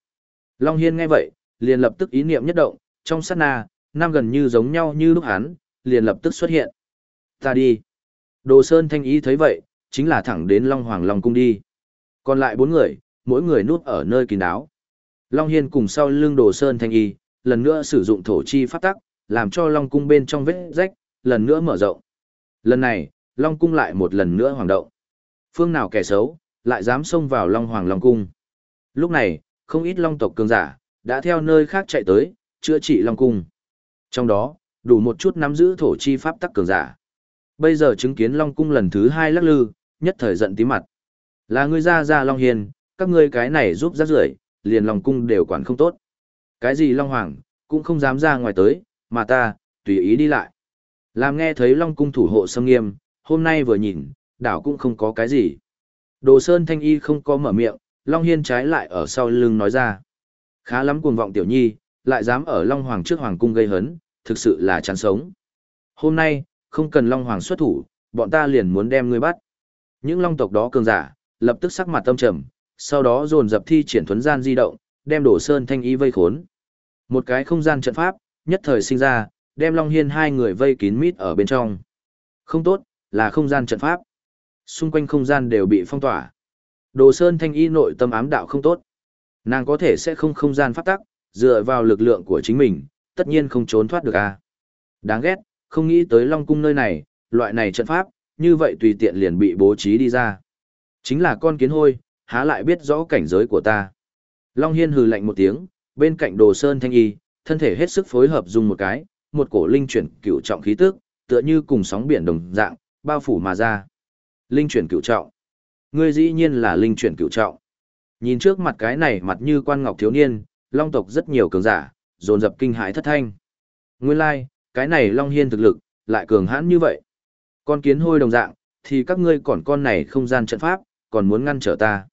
Long Hiên nghe vậy, liền lập tức ý niệm nhất động, trong sát na, nam gần như giống nhau như lúc hắn, liền lập tức xuất hiện. Ta đi. Đồ Sơn Thanh Ý thấy vậy, chính là thẳng đến Long Hoàng Long Cung đi. Còn lại bốn người, mỗi người núp ở nơi kín đáo. Long Hiên cùng sau lưng Đồ Sơn Thanh Y, lần nữa sử dụng thổ chi pháp tắc, làm cho Long Cung bên trong vết rách, lần nữa mở rộng. Lần này, Long Cung lại một lần nữa hoàng động. Phương nào kẻ xấu, lại dám xông vào Long Hoàng Long Cung. Lúc này, không ít Long tộc cường giả, đã theo nơi khác chạy tới, chữa trị Long Cung. Trong đó, đủ một chút nắm giữ thổ chi pháp tắc cường giả. Bây giờ chứng kiến Long Cung lần thứ hai lắc lư, nhất thời giận tí mặt. Là ngươi ra ra Long Hiền, các ngươi cái này giúp rác rưởi liền Long Cung đều quản không tốt. Cái gì Long Hoàng, cũng không dám ra ngoài tới, mà ta, tùy ý đi lại. Làm nghe thấy Long Cung thủ hộ xâm nghiêm, hôm nay vừa nhìn, đảo cũng không có cái gì. Đồ Sơn Thanh Y không có mở miệng, Long Hiên trái lại ở sau lưng nói ra. Khá lắm cuồng vọng tiểu nhi, lại dám ở Long Hoàng trước Hoàng Cung gây hấn, thực sự là chán sống. Hôm nay, không cần Long Hoàng xuất thủ, bọn ta liền muốn đem ngươi bắt. Những Long tộc đó cường giả, lập tức sắc mặt tâm trầm, sau đó dồn dập thi triển thuấn gian di động, đem đổ Sơn Thanh Y vây khốn. Một cái không gian trận pháp, nhất thời sinh ra, đem Long Hiên hai người vây kín mít ở bên trong. Không tốt, là không gian trận pháp. Xung quanh không gian đều bị phong tỏa. Đồ Sơn Thanh Y nội tâm ám đạo không tốt. Nàng có thể sẽ không không gian phát tắc, dựa vào lực lượng của chính mình, tất nhiên không trốn thoát được a. À. Đáng ghét, không nghĩ tới Long Cung nơi này, loại này trận pháp, như vậy tùy tiện liền bị bố trí đi ra. Chính là con kiến hôi, há lại biết rõ cảnh giới của ta. Long Hiên hừ lạnh một tiếng, bên cạnh Đồ Sơn Thanh Y, thân thể hết sức phối hợp dùng một cái, một cổ linh chuyển cửu trọng khí tức, tựa như cùng sóng biển đồng dạng, bao phủ mà ra. Linh chuyển cửu trọng. Ngươi dĩ nhiên là linh chuyển cửu trọng. Nhìn trước mặt cái này mặt như quan ngọc thiếu niên, long tộc rất nhiều cường giả, dồn dập kinh hãi thất thanh. Nguyên lai, like, cái này long hiên thực lực, lại cường hãn như vậy. Con kiến hôi đồng dạng, thì các ngươi còn con này không gian trận pháp, còn muốn ngăn trở ta.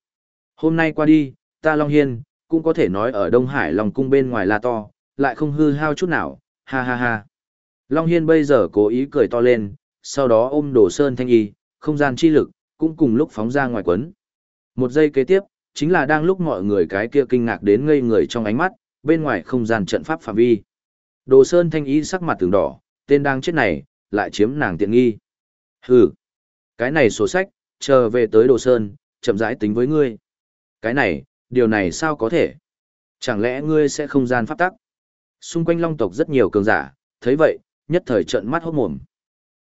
Hôm nay qua đi, ta long hiên, cũng có thể nói ở Đông Hải Long cung bên ngoài là to, lại không hư hao chút nào, ha ha ha. Long Hiên bây giờ cố ý cười to lên, sau đó ôm đồ sơn thanh y, không gian chi lực, cũng cùng lúc phóng ra ngoài quấn. Một giây kế tiếp, chính là đang lúc mọi người cái kia kinh ngạc đến ngây người trong ánh mắt, bên ngoài không gian trận pháp phạm vi. Đồ sơn thanh y sắc mặt từng đỏ, tên đang chết này, lại chiếm nàng tiện nghi. Hừ, cái này sổ sách, chờ về tới đồ sơn, chậm rãi tính với ngươi. Cái này, điều này sao có thể? Chẳng lẽ ngươi sẽ không gian pháp tắc? Xung quanh long tộc rất nhiều cường giả, thấy vậy, nhất thời trận mắt hốt mồm.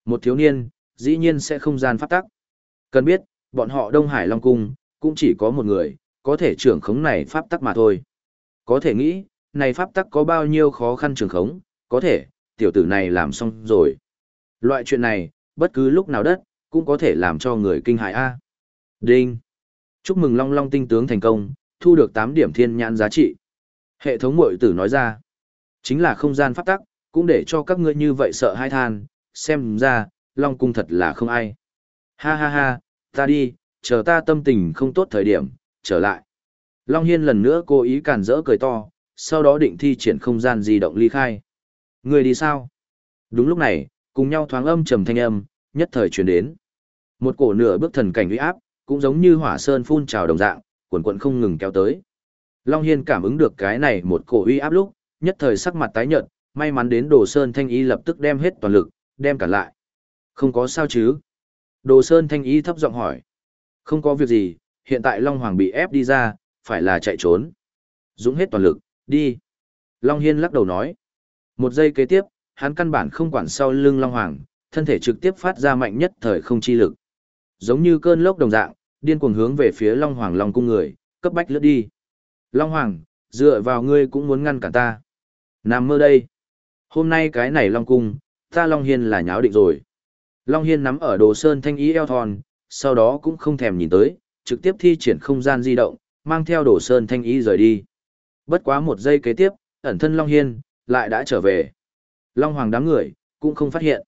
Một thiếu niên, dĩ nhiên sẽ không gian pháp tắc. Cần biết, bọn họ Đông Hải Long Cung, cũng chỉ có một người, có thể trưởng khống này pháp tắc mà thôi. Có thể nghĩ, này pháp tắc có bao nhiêu khó khăn trưởng khống, có thể, tiểu tử này làm xong rồi. Loại chuyện này, bất cứ lúc nào đất, cũng có thể làm cho người kinh hại a. Đinh. Chúc mừng Long Long tinh tướng thành công, thu được 8 điểm thiên nhãn giá trị. Hệ thống mội tử nói ra, chính là không gian pháp tắc, cũng để cho các ngươi như vậy sợ hai than, xem ra, Long cung thật là không ai. Ha ha ha, ta đi, chờ ta tâm tình không tốt thời điểm, trở lại. Long Hiên lần nữa cố ý cản rỡ cười to, sau đó định thi triển không gian di động ly khai. Người đi sao? Đúng lúc này, cùng nhau thoáng âm trầm thanh âm, nhất thời truyền đến. Một cổ nửa bước thần cảnh uy áp, cũng giống như hỏa sơn phun trào đồng dạng, cuộn cuộn không ngừng kéo tới. Long Hiên cảm ứng được cái này một cổ uy áp lúc, nhất thời sắc mặt tái nhợt, may mắn đến Đồ Sơn Thanh Y lập tức đem hết toàn lực, đem cả lại. Không có sao chứ? Đồ Sơn Thanh Y thấp giọng hỏi. Không có việc gì, hiện tại Long Hoàng bị ép đi ra, phải là chạy trốn. Dũng hết toàn lực, đi. Long Hiên lắc đầu nói. Một giây kế tiếp, hắn căn bản không quản sau lưng Long Hoàng, thân thể trực tiếp phát ra mạnh nhất thời không chi lực. Giống như cơn lốc đồng dạng, điên cuồng hướng về phía Long Hoàng Long cung người, cấp bách lướt đi. Long Hoàng, dựa vào ngươi cũng muốn ngăn cản ta. Nằm mơ đây. Hôm nay cái này Long cung, ta Long Hiên là nháo định rồi. Long Hiên nắm ở đồ sơn thanh ý eo thòn, sau đó cũng không thèm nhìn tới, trực tiếp thi triển không gian di động, mang theo đồ sơn thanh ý rời đi. Bất quá một giây kế tiếp, ẩn thân Long Hiên, lại đã trở về. Long Hoàng đám người, cũng không phát hiện.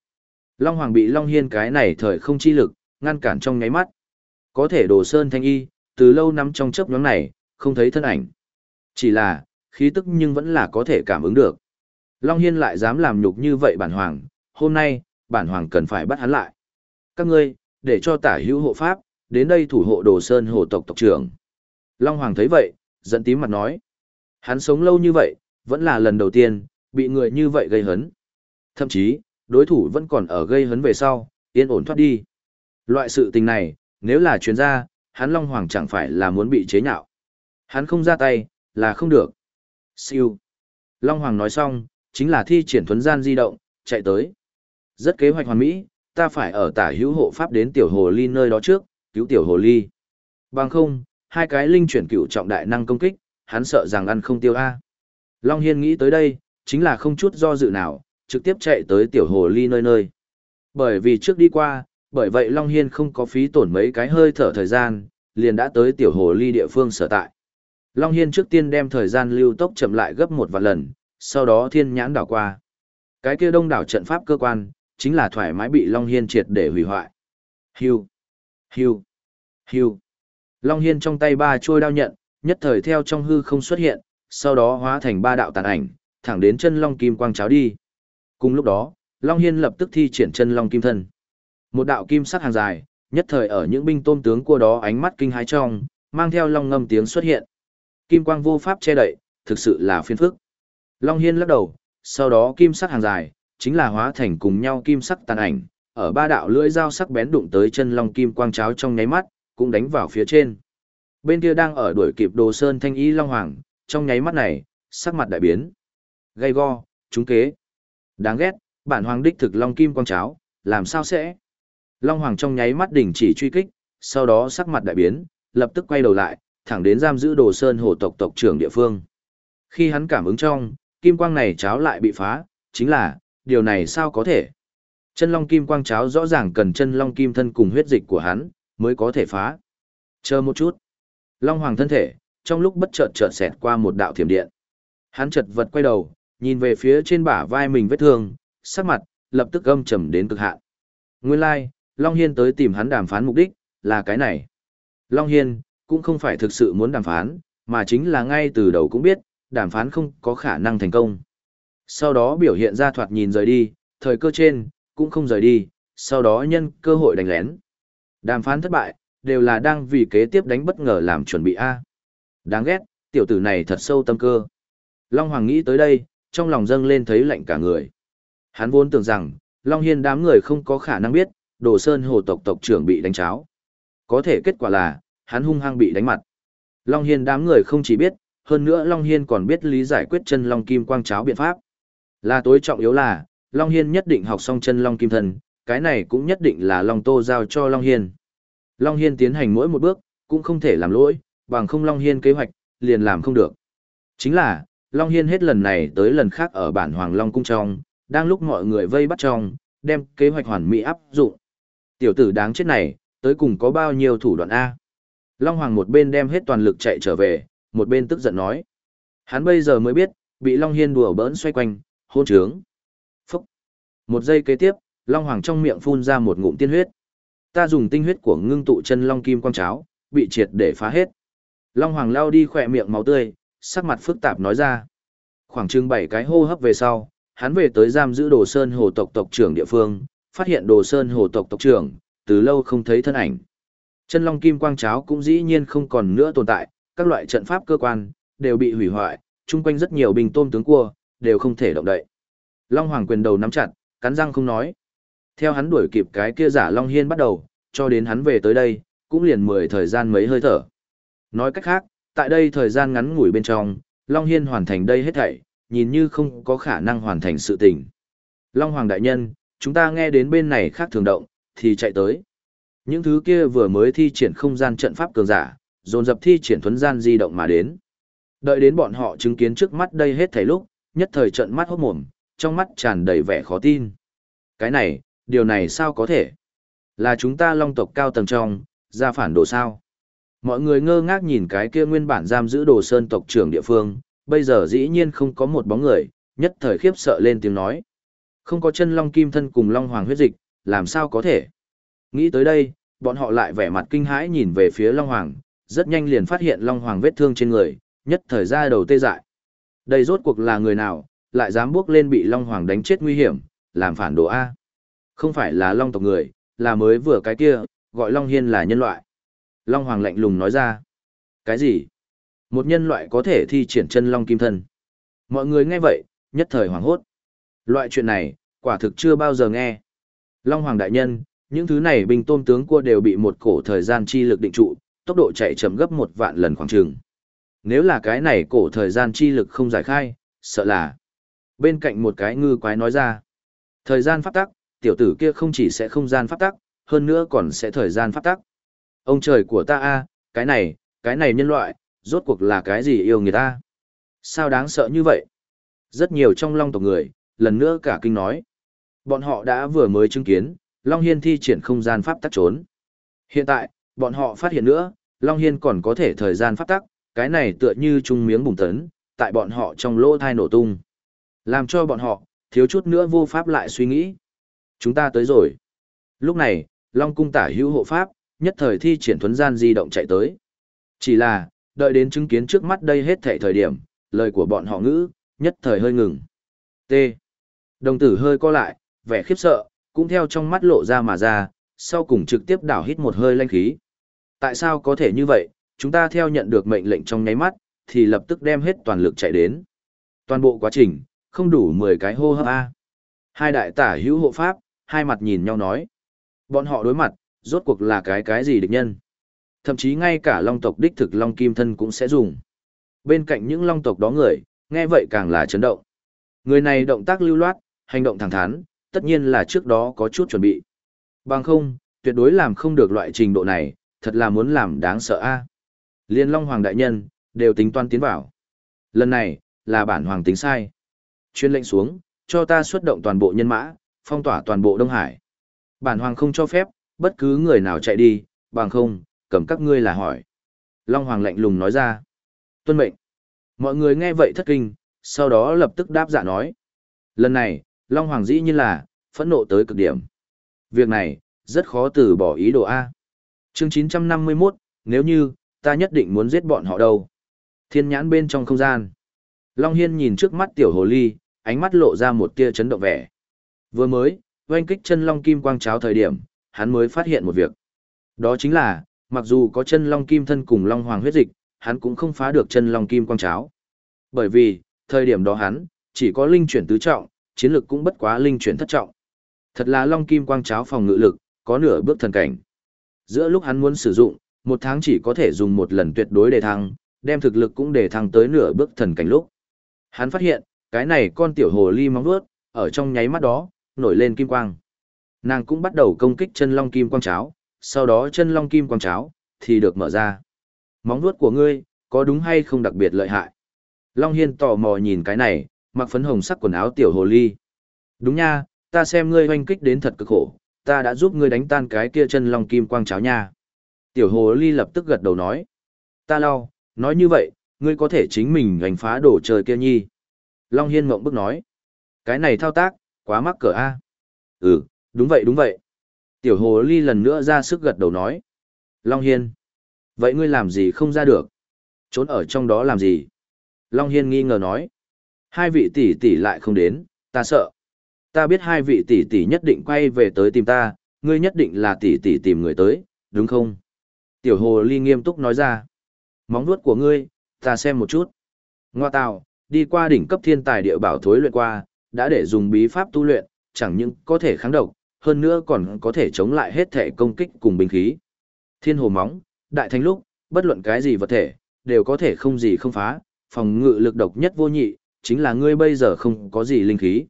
Long Hoàng bị Long Hiên cái này thời không chi lực, ngăn cản trong nháy mắt. Có thể đồ sơn thanh y, từ lâu nắm trong chớp nhóm này, không thấy thân ảnh. Chỉ là, khí tức nhưng vẫn là có thể cảm ứng được. Long Hiên lại dám làm nhục như vậy bản hoàng, hôm nay, bản hoàng cần phải bắt hắn lại. Các ngươi, để cho tả hữu hộ pháp, đến đây thủ hộ đồ sơn hồ tộc tộc trưởng. Long Hoàng thấy vậy, giận tím mặt nói. Hắn sống lâu như vậy, vẫn là lần đầu tiên, bị người như vậy gây hấn. Thậm chí, đối thủ vẫn còn ở gây hấn về sau, yên ổn thoát đi. Loại sự tình này, nếu là chuyên gia, hắn Long Hoàng chẳng phải là muốn bị chế nhạo. Hắn không ra tay, là không được. Siêu. Long Hoàng nói xong, chính là thi triển thuấn gian di động, chạy tới. Rất kế hoạch hoàn mỹ, ta phải ở tả hữu hộ pháp đến tiểu hồ ly nơi đó trước, cứu tiểu hồ ly. Bằng không, hai cái linh chuyển cựu trọng đại năng công kích, hắn sợ rằng ăn không tiêu A. Long Hiên nghĩ tới đây, chính là không chút do dự nào, trực tiếp chạy tới tiểu hồ ly nơi nơi. Bởi vì trước đi qua, bởi vậy Long Hiên không có phí tổn mấy cái hơi thở thời gian, liền đã tới tiểu hồ ly địa phương sở tại. Long Hiên trước tiên đem thời gian lưu tốc chậm lại gấp một vạn lần, sau đó thiên nhãn đảo qua. Cái kia đông đảo trận pháp cơ quan, chính là thoải mái bị Long Hiên triệt để hủy hoại. Hiu, hiu, hiu. Long Hiên trong tay ba trôi đao nhận, nhất thời theo trong hư không xuất hiện, sau đó hóa thành ba đạo tàn ảnh, thẳng đến chân Long Kim Quang cháo đi. Cùng lúc đó, Long Hiên lập tức thi triển chân Long Kim Thân. Một đạo kim sắc hàng dài, nhất thời ở những binh tôm tướng của đó ánh mắt kinh hãi trong, mang theo long ngâm tiếng xuất hiện. Kim quang vô pháp che đậy, thực sự là phiền phức. Long Hiên lắc đầu, sau đó kim sắc hàng dài, chính là hóa thành cùng nhau kim sắc tàn ảnh, ở ba đạo lưỡi dao sắc bén đụng tới chân long kim quang cháo trong nháy mắt, cũng đánh vào phía trên. Bên kia đang ở đuổi kịp Đồ Sơn Thanh Y Long Hoàng, trong nháy mắt này, sắc mặt đại biến. Gây go, trúng kế. Đáng ghét, bản hoàng đích thực long kim quang cháo, làm sao sẽ? Long Hoàng trong nháy mắt đình chỉ truy kích, sau đó sắc mặt đại biến, lập tức quay đầu lại, thẳng đến giam giữ Đồ Sơn hồ tộc tộc trưởng địa phương. Khi hắn cảm ứng trong, kim quang này cháo lại bị phá, chính là, điều này sao có thể? Chân long kim quang cháo rõ ràng cần chân long kim thân cùng huyết dịch của hắn, mới có thể phá. Chờ một chút. Long Hoàng thân thể, trong lúc bất chợt chợt xẹt qua một đạo thiểm điện. Hắn chợt vật quay đầu, nhìn về phía trên bả vai mình vết thương, sắc mặt, lập tức âm trầm đến cực hạn. Nguyên lai, like, Long Hiên tới tìm hắn đàm phán mục đích, là cái này. Long Hiên, cũng không phải thực sự muốn đàm phán, mà chính là ngay từ đầu cũng biết, đàm phán không có khả năng thành công. Sau đó biểu hiện ra thoạt nhìn rời đi, thời cơ trên, cũng không rời đi, sau đó nhân cơ hội đánh lén. Đàm phán thất bại, đều là đang vì kế tiếp đánh bất ngờ làm chuẩn bị A. Đáng ghét, tiểu tử này thật sâu tâm cơ. Long Hoàng nghĩ tới đây, trong lòng dâng lên thấy lạnh cả người. Hắn vốn tưởng rằng, Long Hiên đám người không có khả năng biết, Đồ Sơn hồ tộc tộc trưởng bị đánh cháo. Có thể kết quả là, hắn hung hăng bị đánh mặt. Long Hiên đám người không chỉ biết, hơn nữa Long Hiên còn biết lý giải quyết chân Long Kim Quang cháo biện pháp. Là tối trọng yếu là, Long Hiên nhất định học xong chân Long Kim Thần, cái này cũng nhất định là Long Tô giao cho Long Hiên. Long Hiên tiến hành mỗi một bước, cũng không thể làm lỗi, bằng không Long Hiên kế hoạch, liền làm không được. Chính là, Long Hiên hết lần này tới lần khác ở bản Hoàng Long Cung trong, đang lúc mọi người vây bắt trong, đem kế hoạch hoàn mỹ áp dụng. Tiểu tử đáng chết này, tới cùng có bao nhiêu thủ đoạn A. Long Hoàng một bên đem hết toàn lực chạy trở về, một bên tức giận nói. Hắn bây giờ mới biết, bị Long Hiên đùa bỡn xoay quanh, hôn trướng. Phúc. Một giây kế tiếp, Long Hoàng trong miệng phun ra một ngụm tiên huyết. Ta dùng tinh huyết của ngưng tụ chân Long Kim Quang Cháo, bị triệt để phá hết. Long Hoàng lao đi khỏe miệng máu tươi, sắc mặt phức tạp nói ra. Khoảng chừng bảy cái hô hấp về sau, hắn về tới giam giữ Đồ Sơn Hồ tộc tộc trưởng địa phương, phát hiện Đồ Sơn Hồ tộc tộc trưởng, từ lâu không thấy thân ảnh. Chân Long Kim Quang Cháo cũng dĩ nhiên không còn nữa tồn tại, các loại trận pháp cơ quan đều bị hủy hoại, chung quanh rất nhiều bình tôm tướng cua đều không thể động đậy. Long Hoàng quyền đầu nắm chặt, cắn răng không nói. Theo hắn đuổi kịp cái kia giả Long Hiên bắt đầu, cho đến hắn về tới đây, cũng liền mười thời gian mấy hơi thở. Nói cách khác, tại đây thời gian ngắn ngủi bên trong, Long Hiên hoàn thành đây hết thảy, nhìn như không có khả năng hoàn thành sự tình. Long Hoàng Đại Nhân, chúng ta nghe đến bên này khác thường động, thì chạy tới. Những thứ kia vừa mới thi triển không gian trận pháp cường giả, dồn dập thi triển thuấn gian di động mà đến. Đợi đến bọn họ chứng kiến trước mắt đây hết thảy lúc, nhất thời trận mắt hốt mồm, trong mắt tràn đầy vẻ khó tin. Cái này, điều này sao có thể? Là chúng ta long tộc cao tầng trong, ra phản đồ sao? Mọi người ngơ ngác nhìn cái kia nguyên bản giam giữ đồ sơn tộc trưởng địa phương, bây giờ dĩ nhiên không có một bóng người, nhất thời khiếp sợ lên tiếng nói. Không có chân long kim thân cùng long hoàng huyết dịch, làm sao có thể? Nghĩ tới đây, bọn họ lại vẻ mặt kinh hãi nhìn về phía long hoàng, rất nhanh liền phát hiện long hoàng vết thương trên người, nhất thời ra đầu tê dại. Đây rốt cuộc là người nào, lại dám bước lên bị long hoàng đánh chết nguy hiểm, làm phản đồ A. Không phải là long tộc người, là mới vừa cái kia, gọi long hiên là nhân loại. Long hoàng lạnh lùng nói ra. Cái gì? Một nhân loại có thể thi triển chân long kim thân. Mọi người nghe vậy, nhất thời hoảng hốt. Loại chuyện này, quả thực chưa bao giờ nghe. Long Hoàng Đại Nhân, những thứ này binh tôm tướng cua đều bị một cổ thời gian chi lực định trụ, tốc độ chạy chậm gấp một vạn lần khoảng trường. Nếu là cái này cổ thời gian chi lực không giải khai, sợ là. Bên cạnh một cái ngư quái nói ra. Thời gian pháp tắc, tiểu tử kia không chỉ sẽ không gian pháp tắc, hơn nữa còn sẽ thời gian pháp tắc. Ông trời của ta a, cái này, cái này nhân loại, rốt cuộc là cái gì yêu người ta? Sao đáng sợ như vậy? Rất nhiều trong long tộc người, lần nữa cả kinh nói. Bọn họ đã vừa mới chứng kiến, Long Hiên thi triển không gian pháp tắc trốn. Hiện tại, bọn họ phát hiện nữa, Long Hiên còn có thể thời gian pháp tắc, cái này tựa như trung miếng bùng tấn, tại bọn họ trong lỗ thai nổ tung. Làm cho bọn họ, thiếu chút nữa vô pháp lại suy nghĩ. Chúng ta tới rồi. Lúc này, Long Cung tả hữu hộ pháp, nhất thời thi triển thuấn gian di động chạy tới. Chỉ là, đợi đến chứng kiến trước mắt đây hết thảy thời điểm, lời của bọn họ ngữ, nhất thời hơi ngừng. T. Đồng tử hơi co lại, vẻ khiếp sợ, cũng theo trong mắt lộ ra mà ra, sau cùng trực tiếp đảo hít một hơi lanh khí. Tại sao có thể như vậy, chúng ta theo nhận được mệnh lệnh trong nháy mắt, thì lập tức đem hết toàn lực chạy đến. Toàn bộ quá trình, không đủ 10 cái hô hấp A. Hai đại tả hữu hộ pháp, hai mặt nhìn nhau nói. Bọn họ đối mặt, rốt cuộc là cái cái gì địch nhân. Thậm chí ngay cả long tộc đích thực long kim thân cũng sẽ dùng. Bên cạnh những long tộc đó người, nghe vậy càng là chấn động. Người này động tác lưu loát, hành động thẳng thắn, tất nhiên là trước đó có chút chuẩn bị. Bằng không, tuyệt đối làm không được loại trình độ này, thật là muốn làm đáng sợ a. Liên Long Hoàng đại nhân đều tính toán tiến vào. Lần này, là bản hoàng tính sai. Chuyên lệnh xuống, cho ta xuất động toàn bộ nhân mã, phong tỏa toàn bộ Đông Hải. Bản hoàng không cho phép, bất cứ người nào chạy đi, bằng không, cầm các ngươi là hỏi. Long Hoàng lạnh lùng nói ra. Tuân mệnh. Mọi người nghe vậy thất kinh, sau đó lập tức đáp dạ nói. Lần này, Long Hoàng dĩ như là, phẫn nộ tới cực điểm. Việc này, rất khó từ bỏ ý đồ A. chương 951, nếu như, ta nhất định muốn giết bọn họ đâu. Thiên nhãn bên trong không gian. Long Hiên nhìn trước mắt tiểu hồ ly, ánh mắt lộ ra một tia chấn động vẻ. Vừa mới, oanh kích chân Long Kim Quang cháo thời điểm, hắn mới phát hiện một việc. Đó chính là, mặc dù có chân Long Kim thân cùng Long Hoàng huyết dịch, hắn cũng không phá được chân Long Kim Quang cháo. Bởi vì, thời điểm đó hắn, chỉ có linh chuyển tứ trọng, chiến lực cũng bất quá linh chuyển thất trọng. Thật là Long Kim Quang cháo phòng ngự lực, có nửa bước thần cảnh. Giữa lúc hắn muốn sử dụng, một tháng chỉ có thể dùng một lần tuyệt đối đề thăng, đem thực lực cũng đề thăng tới nửa bước thần cảnh lúc. Hắn phát hiện, cái này con tiểu hồ ly móng vuốt, ở trong nháy mắt đó, nổi lên kim quang. Nàng cũng bắt đầu công kích chân long kim quang cháo, sau đó chân long kim quang cháo, thì được mở ra. Móng vuốt của ngươi, có đúng hay không đặc biệt lợi hại? Long Hiên tò mò nhìn cái này, mặc phấn hồng sắc quần áo tiểu hồ ly. Đúng nha, ta xem ngươi hoanh kích đến thật cực khổ, ta đã giúp ngươi đánh tan cái kia chân long kim quang cháo nha. Tiểu hồ ly lập tức gật đầu nói. Ta lau, nói như vậy, ngươi có thể chính mình gánh phá đổ trời kia nhi. Long Hiên mộng bức nói. Cái này thao tác, quá mắc cỡ a Ừ, đúng vậy đúng vậy. Tiểu hồ ly lần nữa ra sức gật đầu nói. Long Hiên. Vậy ngươi làm gì không ra được? Trốn ở trong đó làm gì? Long Hiên nghi ngờ nói. Hai vị tỷ tỷ lại không đến, ta sợ. Ta biết hai vị tỷ tỷ nhất định quay về tới tìm ta, ngươi nhất định là tỷ tỷ tìm người tới, đúng không? Tiểu hồ ly nghiêm túc nói ra. Móng vuốt của ngươi, ta xem một chút. Ngoa tạo, đi qua đỉnh cấp thiên tài địa bảo thối luyện qua, đã để dùng bí pháp tu luyện, chẳng những có thể kháng độc, hơn nữa còn có thể chống lại hết thể công kích cùng binh khí. Thiên hồ móng, đại thánh lúc, bất luận cái gì vật thể, đều có thể không gì không phá, phòng ngự lực độc nhất vô nhị, chính là ngươi bây giờ không có gì linh khí.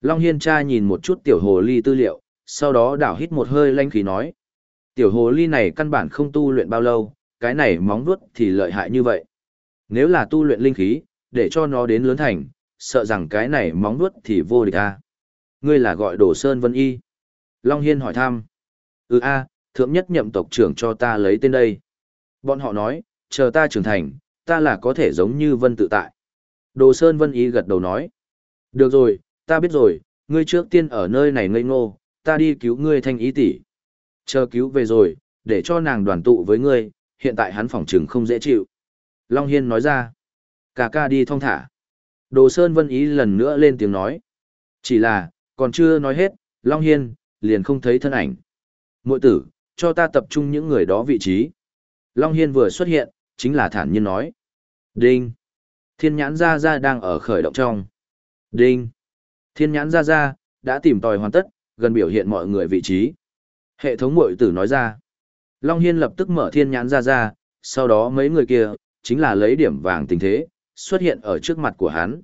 Long Hiên cha nhìn một chút tiểu hồ ly tư liệu, sau đó đảo hít một hơi lanh khí nói. Tiểu hồ ly này căn bản không tu luyện bao lâu, cái này móng vuốt thì lợi hại như vậy. Nếu là tu luyện linh khí, để cho nó đến lớn thành, sợ rằng cái này móng vuốt thì vô địch a. Ngươi là gọi Đồ Sơn Vân Y. Long Hiên hỏi thăm. Ừ a, thượng nhất nhậm tộc trưởng cho ta lấy tên đây. Bọn họ nói, chờ ta trưởng thành, ta là có thể giống như Vân tự tại. Đồ Sơn Vân Y gật đầu nói. Được rồi, ta biết rồi, ngươi trước tiên ở nơi này ngây ngô, ta đi cứu ngươi thanh ý tỷ. Chờ cứu về rồi, để cho nàng đoàn tụ với ngươi, hiện tại hắn phỏng trừng không dễ chịu. Long Hiên nói ra. cả ca đi thong thả. Đồ Sơn Vân Ý lần nữa lên tiếng nói. Chỉ là, còn chưa nói hết, Long Hiên, liền không thấy thân ảnh. Mội tử, cho ta tập trung những người đó vị trí. Long Hiên vừa xuất hiện, chính là thản nhiên nói. Đinh. Thiên nhãn ra ra đang ở khởi động trong. Đinh. Thiên nhãn ra ra, đã tìm tòi hoàn tất, gần biểu hiện mọi người vị trí. Hệ thống mội tử nói ra. Long Hiên lập tức mở thiên nhãn ra ra, sau đó mấy người kia, chính là lấy điểm vàng tình thế, xuất hiện ở trước mặt của hắn.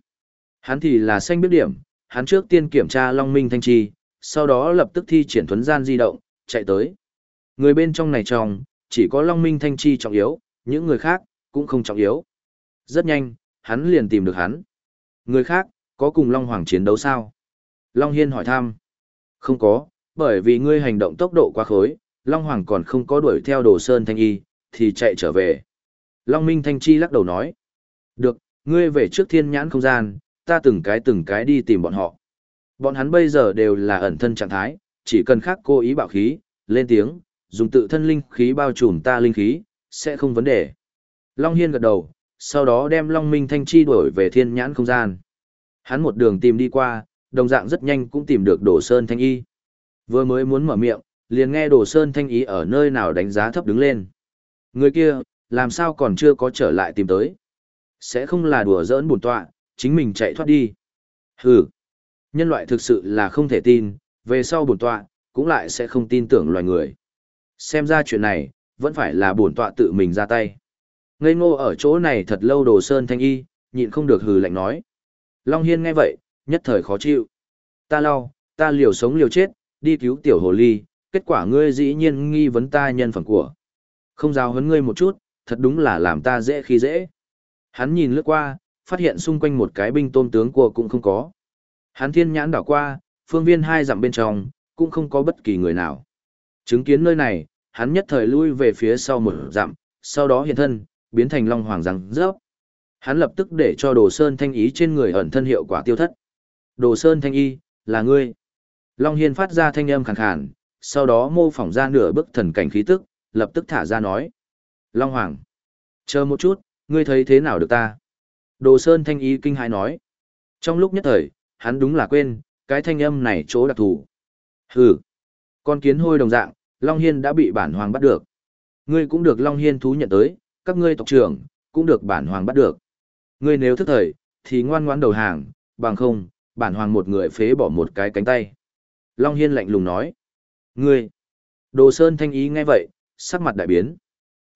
Hắn thì là xanh biết điểm, hắn trước tiên kiểm tra Long Minh Thanh Chi, sau đó lập tức thi triển thuấn gian di động, chạy tới. Người bên trong này trong, chỉ có Long Minh Thanh Chi trọng yếu, những người khác, cũng không trọng yếu. Rất nhanh, hắn liền tìm được hắn. Người khác, có cùng Long Hoàng chiến đấu sao? Long Hiên hỏi thăm. Không có, bởi vì ngươi hành động tốc độ quá khối, Long Hoàng còn không có đuổi theo Đồ Sơn Thanh Y, thì chạy trở về. Long Minh Thanh Chi lắc đầu nói. Được, ngươi về trước thiên nhãn không gian, ta từng cái từng cái đi tìm bọn họ. Bọn hắn bây giờ đều là ẩn thân trạng thái, chỉ cần khắc cố ý bạo khí, lên tiếng, dùng tự thân linh khí bao trùm ta linh khí, sẽ không vấn đề. Long Hiên gật đầu, sau đó đem Long Minh Thanh Chi đuổi về thiên nhãn không gian. Hắn một đường tìm đi qua, đồng dạng rất nhanh cũng tìm được Đồ Sơn Thanh Y. Vừa mới muốn mở miệng, liền nghe Đồ Sơn Thanh ý ở nơi nào đánh giá thấp đứng lên. Người kia, làm sao còn chưa có trở lại tìm tới. Sẽ không là đùa giỡn bổn tọa, chính mình chạy thoát đi. Hừ, nhân loại thực sự là không thể tin, về sau bổn tọa, cũng lại sẽ không tin tưởng loài người. Xem ra chuyện này, vẫn phải là bổn tọa tự mình ra tay. Ngây ngô ở chỗ này thật lâu đồ sơn thanh y, nhịn không được hừ lạnh nói. Long Hiên nghe vậy, nhất thời khó chịu. Ta lau, ta liều sống liều chết, đi cứu tiểu hồ ly, kết quả ngươi dĩ nhiên nghi vấn ta nhân phẩm của. Không giao hấn ngươi một chút, thật đúng là làm ta dễ khi dễ. Hắn nhìn lướt qua, phát hiện xung quanh một cái binh tôm tướng của cũng không có. Hắn thiên nhãn đảo qua, phương viên hai dặm bên trong, cũng không có bất kỳ người nào. Chứng kiến nơi này, hắn nhất thời lui về phía sau một dặm, sau đó hiện thân, biến thành long hoàng răng rớp. Hắn lập tức để cho đồ sơn thanh ý trên người ẩn thân hiệu quả tiêu thất. Đồ sơn thanh y, là ngươi. Long hiên phát ra thanh âm khàn khàn, sau đó mô phỏng ra nửa bức thần cảnh khí tức, lập tức thả ra nói. Long hoàng, chờ một chút, ngươi thấy thế nào được ta? Đồ sơn thanh ý kinh hãi nói. Trong lúc nhất thời, hắn đúng là quên, cái thanh âm này chỗ đặc thù. Hừ, con kiến hôi đồng dạng, Long Hiên đã bị bản hoàng bắt được. Ngươi cũng được Long Hiên thú nhận tới, các ngươi tộc trưởng, cũng được bản hoàng bắt được. Ngươi nếu thức thời, thì ngoan ngoãn đầu hàng, bằng không, bản hoàng một người phế bỏ một cái cánh tay. Long Hiên lạnh lùng nói. Ngươi! Đồ Sơn thanh ý nghe vậy, sắc mặt đại biến.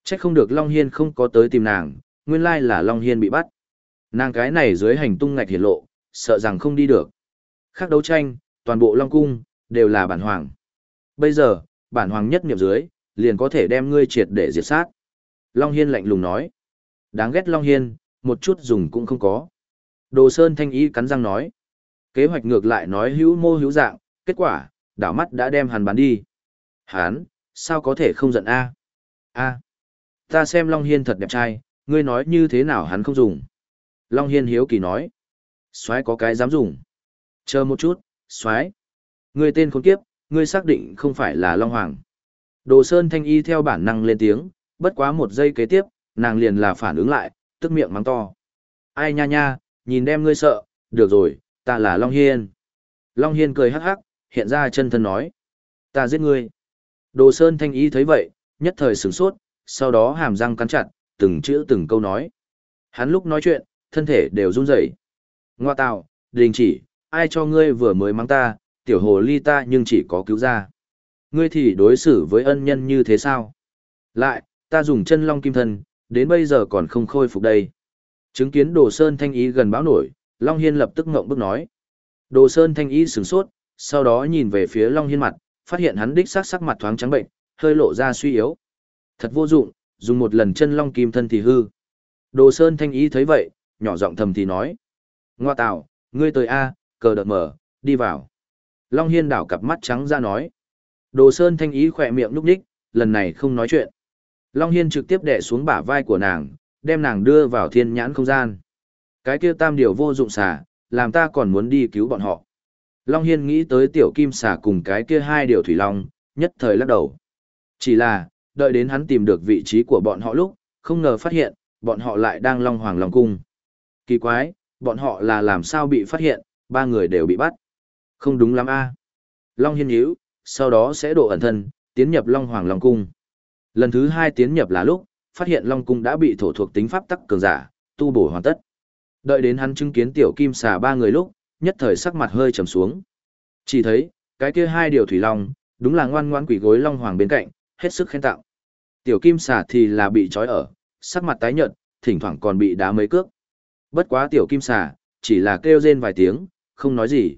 Chắc không được Long Hiên không có tới tìm nàng, nguyên lai là Long Hiên bị bắt. Nàng cái này dưới hành tung ngạch hiển lộ, sợ rằng không đi được. Khác đấu tranh, toàn bộ Long Cung, đều là bản hoàng. Bây giờ, bản hoàng nhất niệm dưới, liền có thể đem ngươi triệt để diệt sát. Long Hiên lạnh lùng nói. Đáng ghét Long Hiên, một chút dùng cũng không có. Đồ Sơn Thanh Y cắn răng nói. Kế hoạch ngược lại nói hữu mô hữu dạng, kết quả, đảo mắt đã đem hắn bán đi. Hắn, sao có thể không giận a a ta xem Long Hiên thật đẹp trai, ngươi nói như thế nào hắn không dùng. Long Hiên hiếu kỳ nói. Xoái có cái dám dùng. Chờ một chút, xoái. Ngươi tên khốn kiếp, ngươi xác định không phải là Long Hoàng. Đồ Sơn Thanh Y theo bản năng lên tiếng, bất quá một giây kế tiếp, nàng liền là phản ứng lại, tức miệng mắng to. Ai nha nha, nhìn đem ngươi sợ, được rồi, ta là Long Hiên. Long Hiên cười hắc hắc, hiện ra chân thân nói. Ta giết ngươi. Đồ Sơn Thanh Y thấy vậy, nhất thời sửng sốt, sau đó hàm răng cắn chặt, từng chữ từng câu nói. Hắn lúc nói chuyện, thân thể đều run rẩy. Ngoa tạo, đình chỉ, ai cho ngươi vừa mới mắng ta, tiểu hồ ly ta nhưng chỉ có cứu ra. Ngươi thì đối xử với ân nhân như thế sao? Lại, ta dùng chân long kim thân, đến bây giờ còn không khôi phục đây. Chứng kiến Đồ Sơn Thanh Ý gần báo nổi, Long Hiên lập tức ngộng bức nói. Đồ Sơn Thanh Ý sửng sốt, sau đó nhìn về phía Long Hiên mặt, phát hiện hắn đích sắc sắc mặt thoáng trắng bệnh, hơi lộ ra suy yếu. Thật vô dụng, dùng một lần chân long kim thân thì hư. Đồ Sơn Thanh Ý thấy vậy, nhỏ giọng thầm thì nói. Ngoa tạo, ngươi tới A, cờ đợt mở, đi vào. Long Hiên đảo cặp mắt trắng ra nói. Đồ Sơn Thanh Ý khỏe miệng núp đích, lần này không nói chuyện. Long Hiên trực tiếp đè xuống bả vai của nàng, đem nàng đưa vào thiên nhãn không gian. Cái kia tam điều vô dụng xà, làm ta còn muốn đi cứu bọn họ. Long Hiên nghĩ tới tiểu kim xà cùng cái kia hai điều thủy long, nhất thời lắc đầu. Chỉ là, đợi đến hắn tìm được vị trí của bọn họ lúc, không ngờ phát hiện, bọn họ lại đang long hoàng long cung. Kỳ quái, bọn họ là làm sao bị phát hiện, ba người đều bị bắt. Không đúng lắm a Long Hiên nhíu, sau đó sẽ độ ẩn thân, tiến nhập long hoàng long cung. Lần thứ hai tiến nhập là lúc, phát hiện long cung đã bị thổ thuộc tính pháp tắc cường giả, tu bổ hoàn tất. Đợi đến hắn chứng kiến tiểu kim xà ba người lúc, nhất thời sắc mặt hơi trầm xuống. Chỉ thấy, cái kia hai điều thủy long, đúng là ngoan ngoan quỷ gối long hoàng bên cạnh, hết sức khen tạo. Tiểu kim xà thì là bị trói ở, sắc mặt tái nhợt, thỉnh thoảng còn bị đá mấy cước. Bất quá tiểu kim xà, chỉ là kêu rên vài tiếng, không nói gì.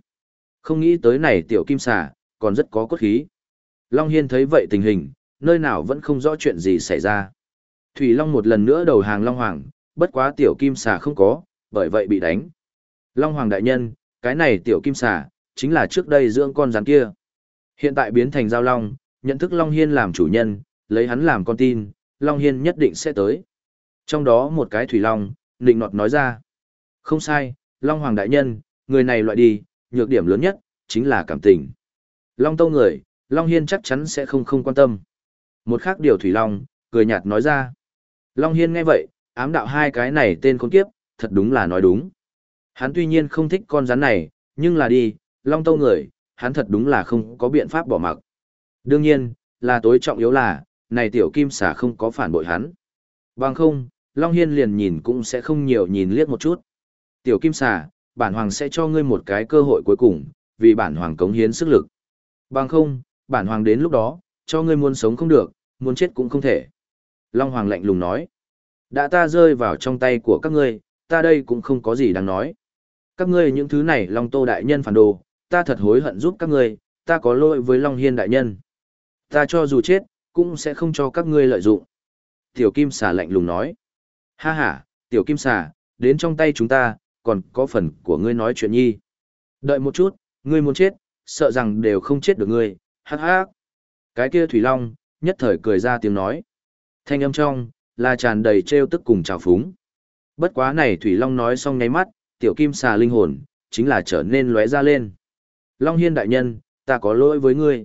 Không nghĩ tới này tiểu kim xà, còn rất có cốt khí. Long Hiên thấy vậy tình hình, nơi nào vẫn không rõ chuyện gì xảy ra. Thủy Long một lần nữa đầu hàng Long Hoàng, bất quá tiểu kim xà không có, bởi vậy bị đánh. Long Hoàng đại nhân, cái này tiểu kim xà, chính là trước đây dưỡng con rắn kia. Hiện tại biến thành giao long, nhận thức Long Hiên làm chủ nhân, lấy hắn làm con tin, Long Hiên nhất định sẽ tới. Trong đó một cái thủy long, nịnh nọt nói ra. Không sai, Long Hoàng đại nhân, người này loại đi, nhược điểm lớn nhất, chính là cảm tình. Long tâu người, Long Hiên chắc chắn sẽ không không quan tâm. Một khác điều thủy long, cười nhạt nói ra. Long Hiên nghe vậy, ám đạo hai cái này tên con kiếp, thật đúng là nói đúng. Hắn tuy nhiên không thích con rắn này, nhưng là đi, Long tâu người, hắn thật đúng là không có biện pháp bỏ mặc. Đương nhiên, là tối trọng yếu là, này tiểu kim xà không có phản bội hắn. Bằng không, Long Hiên liền nhìn cũng sẽ không nhiều nhìn liếc một chút. Tiểu kim xà, bản hoàng sẽ cho ngươi một cái cơ hội cuối cùng, vì bản hoàng cống hiến sức lực. Bằng không, bản hoàng đến lúc đó, cho ngươi muốn sống không được, muốn chết cũng không thể. Long Hoàng lạnh lùng nói. Đã ta rơi vào trong tay của các ngươi, ta đây cũng không có gì đáng nói. Các ngươi những thứ này Long Tô Đại Nhân phản đồ, ta thật hối hận giúp các ngươi, ta có lỗi với Long Hiên Đại Nhân. Ta cho dù chết, cũng sẽ không cho các ngươi lợi dụng. Tiểu Kim Xà lạnh lùng nói. Ha ha, Tiểu Kim Xà, đến trong tay chúng ta, còn có phần của ngươi nói chuyện nhi. Đợi một chút, ngươi muốn chết, sợ rằng đều không chết được ngươi, hắc hắc. Cái kia Thủy Long, nhất thời cười ra tiếng nói. Thanh âm trong, là tràn đầy trêu tức cùng trào phúng. Bất quá này Thủy Long nói xong nháy mắt, tiểu kim xà linh hồn, chính là trở nên lóe ra lên. Long Hiên đại nhân, ta có lỗi với ngươi.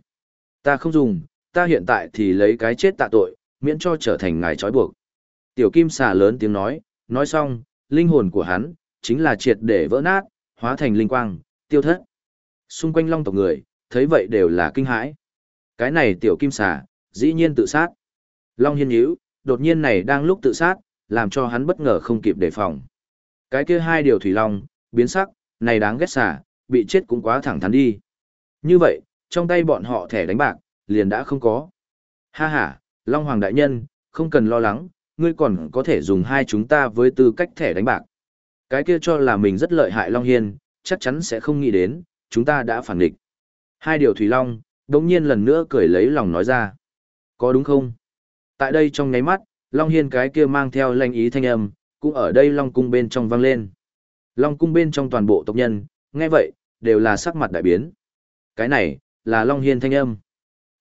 Ta không dùng, ta hiện tại thì lấy cái chết tạ tội, miễn cho trở thành ngài trói buộc. Tiểu kim xà lớn tiếng nói, nói xong, linh hồn của hắn, chính là triệt để vỡ nát, hóa thành linh quang, tiêu thất. Xung quanh long tộc người, thấy vậy đều là kinh hãi. Cái này tiểu kim xà, dĩ nhiên tự sát. Long hiên nhíu, đột nhiên này đang lúc tự sát, làm cho hắn bất ngờ không kịp đề phòng. Cái kia hai điều thủy long, biến sắc, này đáng ghét xà, bị chết cũng quá thẳng thắn đi. Như vậy, trong tay bọn họ thẻ đánh bạc, liền đã không có. Ha ha, Long Hoàng Đại Nhân, không cần lo lắng, ngươi còn có thể dùng hai chúng ta với tư cách thẻ đánh bạc. Cái kia cho là mình rất lợi hại Long Hiên, chắc chắn sẽ không nghĩ đến, chúng ta đã phản địch. Hai điều Thủy Long, đống nhiên lần nữa cười lấy lòng nói ra. Có đúng không? Tại đây trong nháy mắt, Long Hiên cái kia mang theo lanh ý thanh âm, cũng ở đây Long Cung bên trong vang lên. Long Cung bên trong toàn bộ tộc nhân, nghe vậy, đều là sắc mặt đại biến. Cái này, là Long Hiên thanh âm.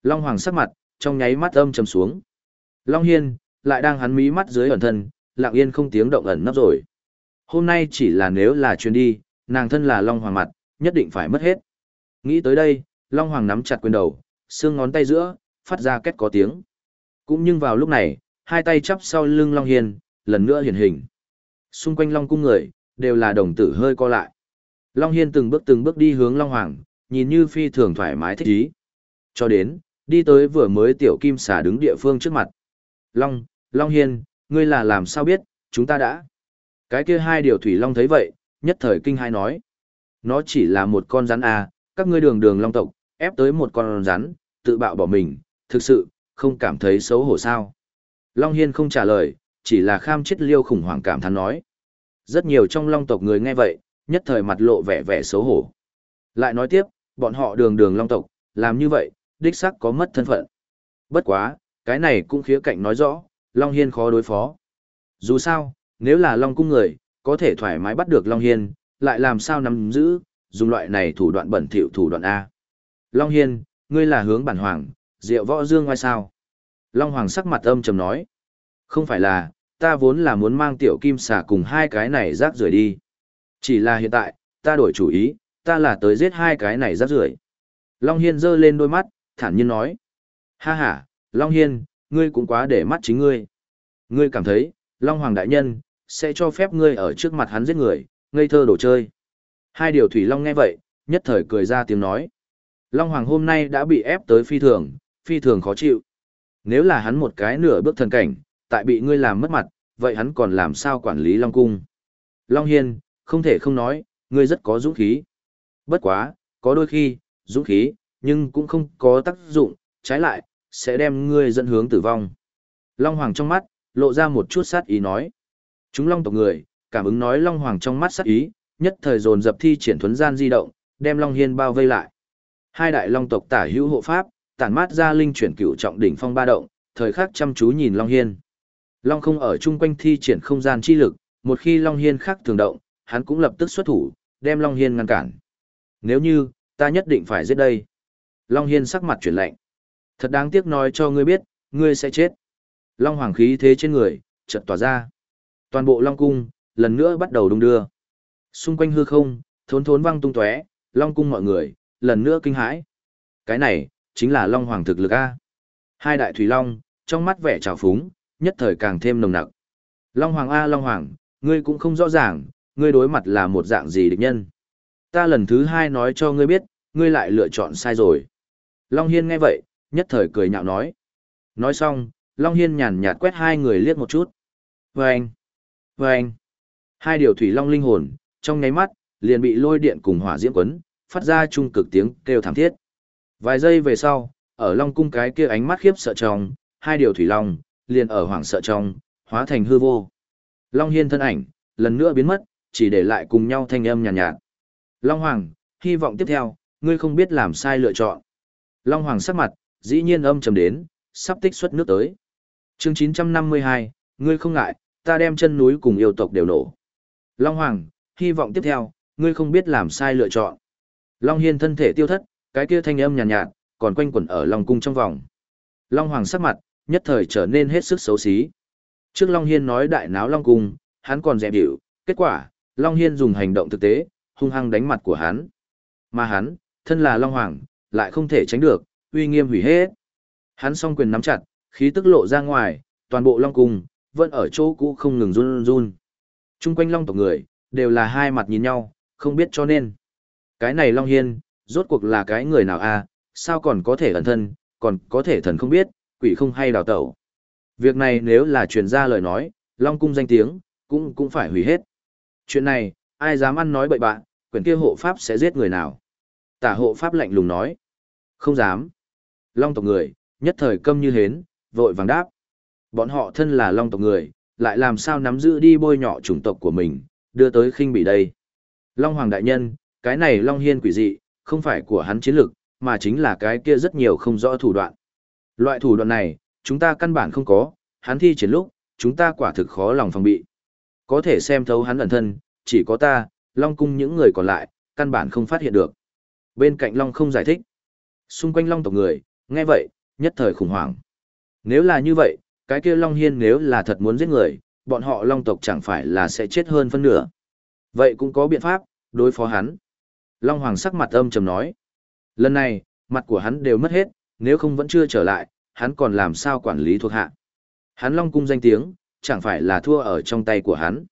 Long Hoàng sắc mặt, trong nháy mắt âm trầm xuống. Long Hiên, lại đang hắn mí mắt dưới ẩn thân, lặng yên không tiếng động ẩn nấp rồi. Hôm nay chỉ là nếu là chuyến đi, nàng thân là Long Hoàng mặt, nhất định phải mất hết. Nghĩ tới đây, Long Hoàng nắm chặt quyền đầu, xương ngón tay giữa, phát ra kết có tiếng. Cũng nhưng vào lúc này, hai tay chắp sau lưng Long Hiên, lần nữa hiện hình. Xung quanh Long cung người, đều là đồng tử hơi co lại. Long Hiên từng bước từng bước đi hướng Long Hoàng, nhìn như phi thường thoải mái thích ý. Cho đến, đi tới vừa mới tiểu kim xà đứng địa phương trước mặt. Long, Long Hiên, ngươi là làm sao biết, chúng ta đã. Cái kia hai điều thủy Long thấy vậy, nhất thời kinh hai nói. Nó chỉ là một con rắn à, các ngươi đường đường Long tộc, ép tới một con rắn, tự bạo bỏ mình, thực sự, không cảm thấy xấu hổ sao. Long Hiên không trả lời, chỉ là kham chết liêu khủng hoảng cảm thán nói. Rất nhiều trong Long tộc người nghe vậy, nhất thời mặt lộ vẻ vẻ xấu hổ. Lại nói tiếp, bọn họ đường đường Long tộc, làm như vậy, đích xác có mất thân phận. Bất quá, cái này cũng khía cạnh nói rõ, Long Hiên khó đối phó. Dù sao, nếu là Long cung người, có thể thoải mái bắt được Long Hiên, lại làm sao nắm giữ, dùng loại này thủ đoạn bẩn thỉu thủ đoạn A. Long Hiên, ngươi là hướng bản hoàng, diệu võ dương ngoài sao. Long Hoàng sắc mặt âm trầm nói. Không phải là, ta vốn là muốn mang tiểu kim xà cùng hai cái này rác rưởi đi. Chỉ là hiện tại, ta đổi chủ ý, ta là tới giết hai cái này rác rưởi. Long Hiên giơ lên đôi mắt, thản nhiên nói. Ha ha, Long Hiên, ngươi cũng quá để mắt chính ngươi. Ngươi cảm thấy, Long Hoàng Đại Nhân, sẽ cho phép ngươi ở trước mặt hắn giết người, ngây thơ đồ chơi. Hai điều Thủy Long nghe vậy, nhất thời cười ra tiếng nói. Long Hoàng hôm nay đã bị ép tới phi thường, phi thường khó chịu. Nếu là hắn một cái nửa bước thần cảnh, tại bị ngươi làm mất mặt, vậy hắn còn làm sao quản lý Long Cung? Long Hiên, không thể không nói, ngươi rất có dũng khí. Bất quá, có đôi khi, dũng khí, nhưng cũng không có tác dụng, trái lại, sẽ đem ngươi dẫn hướng tử vong. Long Hoàng trong mắt, lộ ra một chút sát ý nói. Chúng Long tộc người, cảm ứng nói Long Hoàng trong mắt sát ý, nhất thời dồn dập thi triển thuấn gian di động, đem Long Hiên bao vây lại. Hai đại Long tộc tả hữu hộ pháp, tản mát ra linh chuyển cửu trọng đỉnh phong ba động, thời khắc chăm chú nhìn Long Hiên. Long không ở chung quanh thi triển không gian chi lực, một khi Long Hiên khác thường động, hắn cũng lập tức xuất thủ, đem Long Hiên ngăn cản. Nếu như, ta nhất định phải giết đây. Long Hiên sắc mặt chuyển lạnh. Thật đáng tiếc nói cho ngươi biết, ngươi sẽ chết. Long hoàng khí thế trên người, chợt tỏa ra. Toàn bộ Long cung, lần nữa bắt đầu đung đưa. Xung quanh hư không, thốn thốn văng tung tóe, Long cung mọi người, lần nữa kinh hãi. Cái này, chính là Long hoàng thực lực A. Hai đại thủy Long, trong mắt vẻ trào phúng, nhất thời càng thêm nồng nặc. Long hoàng A Long hoàng, ngươi cũng không rõ ràng, ngươi đối mặt là một dạng gì địch nhân. Ta lần thứ hai nói cho ngươi biết, ngươi lại lựa chọn sai rồi. Long Hiên nghe vậy, nhất thời cười nhạo nói. Nói xong, Long Hiên nhàn nhạt quét hai người liếc một chút. Vâng! Vâng! Hai điều thủy long linh hồn, trong nháy mắt, liền bị lôi điện cùng hỏa diễm quấn, phát ra trung cực tiếng kêu thảm thiết. Vài giây về sau, ở long cung cái kia ánh mắt khiếp sợ trong, hai điều thủy long, liền ở hoảng sợ trong, hóa thành hư vô. Long Hiên thân ảnh, lần nữa biến mất, chỉ để lại cùng nhau thanh âm nhàn nhạt, nhạt. Long Hoàng, hy vọng tiếp theo, ngươi không biết làm sai lựa chọn. Long Hoàng sắc mặt, dĩ nhiên âm trầm đến, sắp tích xuất nước tới. chương 952, ngươi không ngại, ta đem chân núi cùng yêu tộc đều nổ. Long Hoàng, hy vọng tiếp theo, ngươi không biết làm sai lựa chọn. Long Hiên thân thể tiêu thất, cái kia thanh âm nhàn nhạt, nhạt, còn quanh quẩn ở Long cung trong vòng. Long Hoàng sắc mặt, nhất thời trở nên hết sức xấu xí. Trước Long Hiên nói đại náo Long cung, hắn còn dẹp điệu, kết quả, Long Hiên dùng hành động thực tế, hung hăng đánh mặt của hắn. Mà hắn, thân là Long Hoàng, lại không thể tránh được, uy nghiêm hủy hết. Hắn song quyền nắm chặt, khí tức lộ ra ngoài, toàn bộ Long cung, vẫn ở chỗ cũ không ngừng run run. Trung quanh Long tộc người, đều là hai mặt nhìn nhau, không biết cho nên. Cái này Long Hiên, rốt cuộc là cái người nào a à, sao còn có thể ẩn thân, còn có thể thần không biết, quỷ không hay đào tẩu. Việc này nếu là truyền ra lời nói, Long cung danh tiếng, cũng cũng phải hủy hết. Chuyện này, ai dám ăn nói bậy bạ, quyền kia hộ pháp sẽ giết người nào. Tả hộ pháp lạnh lùng nói. Không dám. Long tộc người, nhất thời câm như hến, vội vàng đáp. Bọn họ thân là long tộc người, lại làm sao nắm giữ đi bôi nhọ chủng tộc của mình, đưa tới khinh bị đây. Long Hoàng Đại Nhân, cái này Long Hiên quỷ dị, không phải của hắn chiến lực, mà chính là cái kia rất nhiều không rõ thủ đoạn. Loại thủ đoạn này, chúng ta căn bản không có, hắn thi triển lúc, chúng ta quả thực khó lòng phòng bị. Có thể xem thấu hắn ẩn thân, chỉ có ta, Long cung những người còn lại, căn bản không phát hiện được. Bên cạnh Long không giải thích. Xung quanh Long tộc người, nghe vậy, nhất thời khủng hoảng. Nếu là như vậy, cái kia Long Hiên nếu là thật muốn giết người, bọn họ Long tộc chẳng phải là sẽ chết hơn phân nửa. Vậy cũng có biện pháp, đối phó hắn. Long Hoàng sắc mặt âm trầm nói. Lần này, mặt của hắn đều mất hết, nếu không vẫn chưa trở lại, hắn còn làm sao quản lý thuộc hạ. Hắn Long cung danh tiếng, chẳng phải là thua ở trong tay của hắn.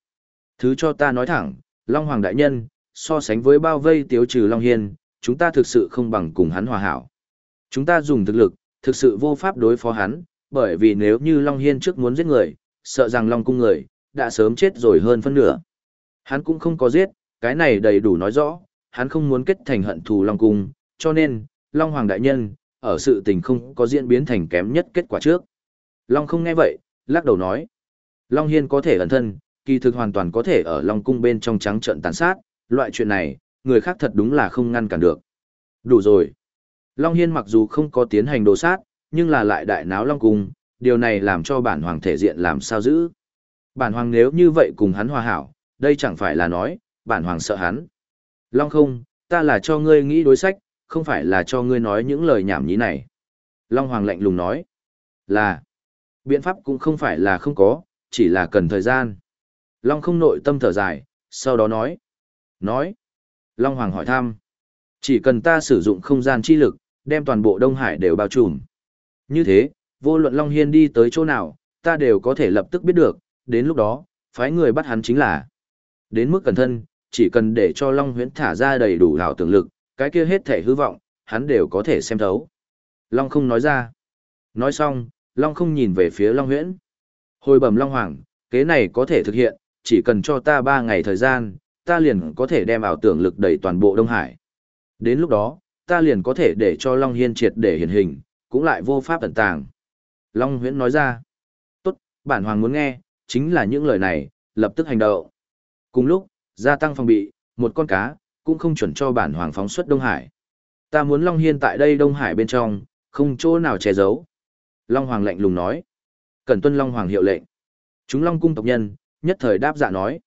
Thứ cho ta nói thẳng, Long Hoàng Đại Nhân, so sánh với bao vây tiếu trừ Long Hiên, chúng ta thực sự không bằng cùng hắn hòa hảo. Chúng ta dùng thực lực, thực sự vô pháp đối phó hắn, bởi vì nếu như Long Hiên trước muốn giết người, sợ rằng Long cung người, đã sớm chết rồi hơn phân nửa. Hắn cũng không có giết, cái này đầy đủ nói rõ, hắn không muốn kết thành hận thù Long cung, cho nên, Long Hoàng Đại Nhân, ở sự tình không có diễn biến thành kém nhất kết quả trước. Long không nghe vậy, lắc đầu nói. Long Hiên có thể ẩn thân, kỳ thực hoàn toàn có thể ở Long cung bên trong trắng trận tàn sát, loại chuyện này, người khác thật đúng là không ngăn cản được. Đủ rồi. Long Hiên mặc dù không có tiến hành đồ sát, nhưng là lại đại náo Long cung, điều này làm cho bản hoàng thể diện làm sao giữ. Bản hoàng nếu như vậy cùng hắn hòa hảo, đây chẳng phải là nói, bản hoàng sợ hắn. Long không, ta là cho ngươi nghĩ đối sách, không phải là cho ngươi nói những lời nhảm nhí này. Long hoàng lạnh lùng nói, là, biện pháp cũng không phải là không có, chỉ là cần thời gian. Long không nội tâm thở dài, sau đó nói, nói. Long hoàng hỏi thăm, chỉ cần ta sử dụng không gian chi lực, đem toàn bộ Đông Hải đều bao trùm. Như thế, vô luận Long Hiên đi tới chỗ nào, ta đều có thể lập tức biết được, đến lúc đó, phái người bắt hắn chính là. Đến mức cẩn thân, chỉ cần để cho Long Huyễn thả ra đầy đủ hảo tưởng lực, cái kia hết thể hư vọng, hắn đều có thể xem thấu. Long không nói ra. Nói xong, Long không nhìn về phía Long Huyễn. Hồi bẩm Long Hoàng, kế này có thể thực hiện, chỉ cần cho ta ba ngày thời gian, ta liền có thể đem ảo tưởng lực đẩy toàn bộ Đông Hải. Đến lúc đó, ta liền có thể để cho Long Hiên triệt để hiển hình, cũng lại vô pháp ẩn tàng. Long Huyễn nói ra. Tốt, bản hoàng muốn nghe, chính là những lời này, lập tức hành động. Cùng lúc, gia tăng phòng bị, một con cá, cũng không chuẩn cho bản hoàng phóng xuất Đông Hải. Ta muốn Long Hiên tại đây Đông Hải bên trong, không chỗ nào che giấu. Long Hoàng lạnh lùng nói. Cần tuân Long Hoàng hiệu lệnh. Chúng Long cung tộc nhân, nhất thời đáp dạ nói.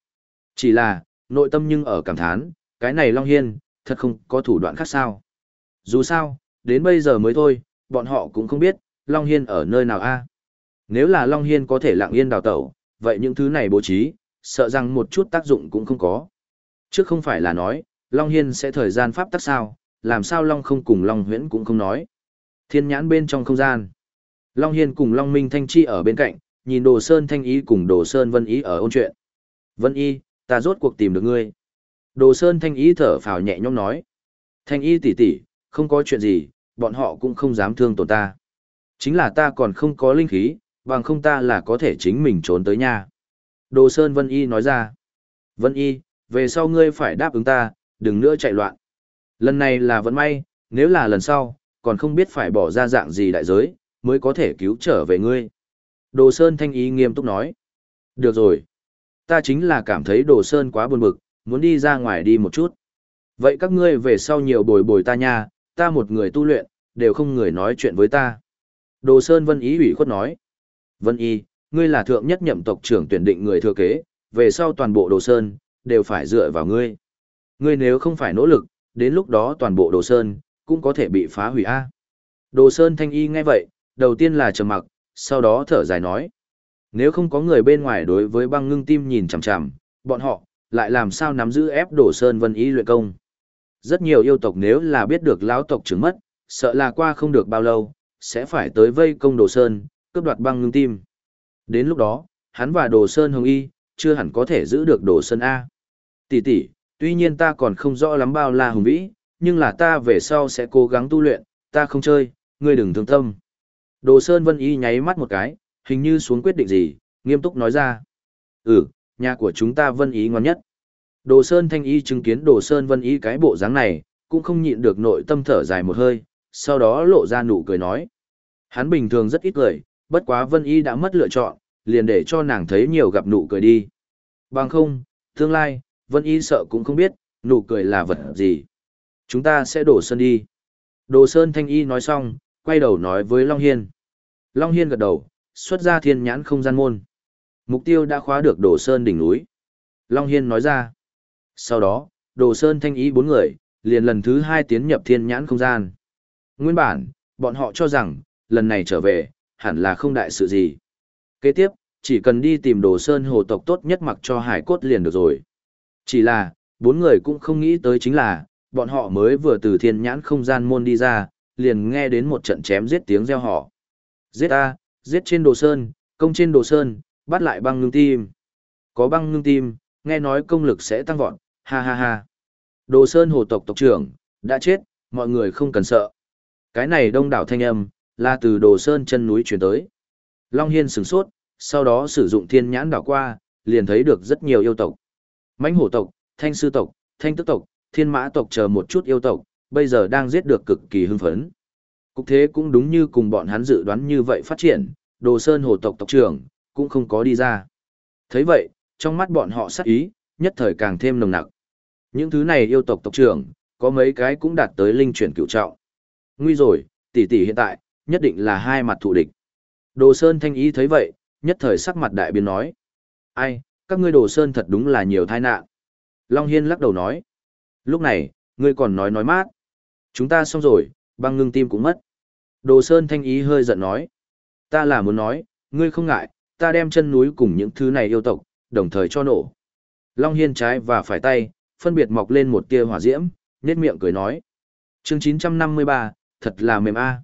Chỉ là, nội tâm nhưng ở cảm thán, cái này Long Hiên, thật không có thủ đoạn khác sao. Dù sao, đến bây giờ mới thôi, bọn họ cũng không biết, Long Hiên ở nơi nào a Nếu là Long Hiên có thể lặng yên đào tẩu, vậy những thứ này bố trí, sợ rằng một chút tác dụng cũng không có. Trước không phải là nói, Long Hiên sẽ thời gian pháp tắc sao, làm sao Long không cùng Long huyễn cũng không nói. Thiên nhãn bên trong không gian. Long Hiên cùng Long Minh Thanh Chi ở bên cạnh, nhìn Đồ Sơn Thanh Ý cùng Đồ Sơn Vân Ý ở ôn chuyện. Vân Y, ta rốt cuộc tìm được ngươi. Đồ Sơn Thanh Ý thở phào nhẹ nhõm nói. Thanh Y tỷ tỷ, không có chuyện gì, bọn họ cũng không dám thương tổn ta. Chính là ta còn không có linh khí, bằng không ta là có thể chính mình trốn tới nhà. Đồ Sơn Vân Y nói ra. Vân Y, về sau ngươi phải đáp ứng ta, đừng nữa chạy loạn. Lần này là vẫn may, nếu là lần sau, còn không biết phải bỏ ra dạng gì đại giới, mới có thể cứu trở về ngươi. Đồ Sơn Thanh Y nghiêm túc nói. Được rồi. Ta chính là cảm thấy Đồ Sơn quá buồn bực, muốn đi ra ngoài đi một chút. Vậy các ngươi về sau nhiều bồi bồi ta nha, ta một người tu luyện, đều không người nói chuyện với ta. Đồ Sơn Vân Ý ủy khuất nói. Vân Y, ngươi là thượng nhất nhậm tộc trưởng tuyển định người thừa kế, về sau toàn bộ Đồ Sơn, đều phải dựa vào ngươi. Ngươi nếu không phải nỗ lực, đến lúc đó toàn bộ Đồ Sơn, cũng có thể bị phá hủy a. Đồ Sơn Thanh Y nghe vậy, đầu tiên là trầm mặc, sau đó thở dài nói. Nếu không có người bên ngoài đối với băng ngưng tim nhìn chằm chằm, bọn họ, lại làm sao nắm giữ ép Đồ Sơn Vân Y luyện công. Rất nhiều yêu tộc nếu là biết được lão tộc trưởng mất, sợ là qua không được bao lâu, sẽ phải tới vây công Đồ Sơn, cướp đoạt băng ngưng tim. Đến lúc đó, hắn và Đồ Sơn Hồng Y, chưa hẳn có thể giữ được Đồ Sơn A. Tỷ tỷ, tuy nhiên ta còn không rõ lắm bao la hùng vĩ, nhưng là ta về sau sẽ cố gắng tu luyện, ta không chơi, ngươi đừng thương tâm. Đồ Sơn Vân Y nháy mắt một cái, hình như xuống quyết định gì, nghiêm túc nói ra. Ừ, nhà của chúng ta Vân Y ngon nhất. Đồ Sơn Thanh Y chứng kiến Đồ Sơn Vân Y cái bộ dáng này, cũng không nhịn được nội tâm thở dài một hơi, sau đó lộ ra nụ cười nói. Hắn bình thường rất ít cười, bất quá Vân Y đã mất lựa chọn, liền để cho nàng thấy nhiều gặp nụ cười đi. Bằng không, tương lai, Vân Y sợ cũng không biết, nụ cười là vật gì. Chúng ta sẽ đổ sơn đi. Đồ Sơn Thanh Y nói xong, quay đầu nói với Long Hiên. Long Hiên gật đầu, xuất ra thiên nhãn không gian môn. Mục tiêu đã khóa được Đồ Sơn đỉnh núi. Long Hiên nói ra. Sau đó, Đồ Sơn Thanh Y bốn người, liền lần thứ hai tiến nhập thiên nhãn không gian. Nguyên bản, bọn họ cho rằng, lần này trở về, hẳn là không đại sự gì. Kế tiếp, chỉ cần đi tìm đồ sơn hồ tộc tốt nhất mặc cho hải cốt liền được rồi. Chỉ là, bốn người cũng không nghĩ tới chính là, bọn họ mới vừa từ thiên nhãn không gian môn đi ra, liền nghe đến một trận chém giết tiếng reo họ. Giết ta giết trên đồ sơn, công trên đồ sơn, bắt lại băng ngưng tim. Có băng ngưng tim, nghe nói công lực sẽ tăng vọt, ha ha ha. Đồ sơn hồ tộc tộc trưởng, đã chết, mọi người không cần sợ. Cái này đông đảo thanh âm, là từ đồ sơn chân núi chuyển tới. Long Hiên sửng sốt, sau đó sử dụng thiên nhãn đảo qua, liền thấy được rất nhiều yêu tộc mãnh hổ tộc, thanh sư tộc, thanh tức tộc, thiên mã tộc chờ một chút yêu tộc, bây giờ đang giết được cực kỳ hưng phấn. Cục thế cũng đúng như cùng bọn hắn dự đoán như vậy phát triển, đồ sơn hổ tộc tộc trưởng, cũng không có đi ra. thấy vậy, trong mắt bọn họ sắc ý, nhất thời càng thêm nồng nặc. Những thứ này yêu tộc tộc trưởng, có mấy cái cũng đạt tới linh chuyển cựu trọng. Nguy rồi, tỷ tỷ hiện tại, nhất định là hai mặt thù địch. Đồ Sơn Thanh Ý thấy vậy, nhất thời sắc mặt đại biến nói. Ai, các ngươi Đồ Sơn thật đúng là nhiều tai nạn. Long Hiên lắc đầu nói. Lúc này, ngươi còn nói nói mát. Chúng ta xong rồi, băng ngưng tim cũng mất. Đồ Sơn Thanh Ý hơi giận nói. Ta là muốn nói, ngươi không ngại, ta đem chân núi cùng những thứ này yêu tộc, đồng thời cho nổ. Long Hiên trái và phải tay, phân biệt mọc lên một tia hỏa diễm, nét miệng cười nói. chương 953, thật là mềm a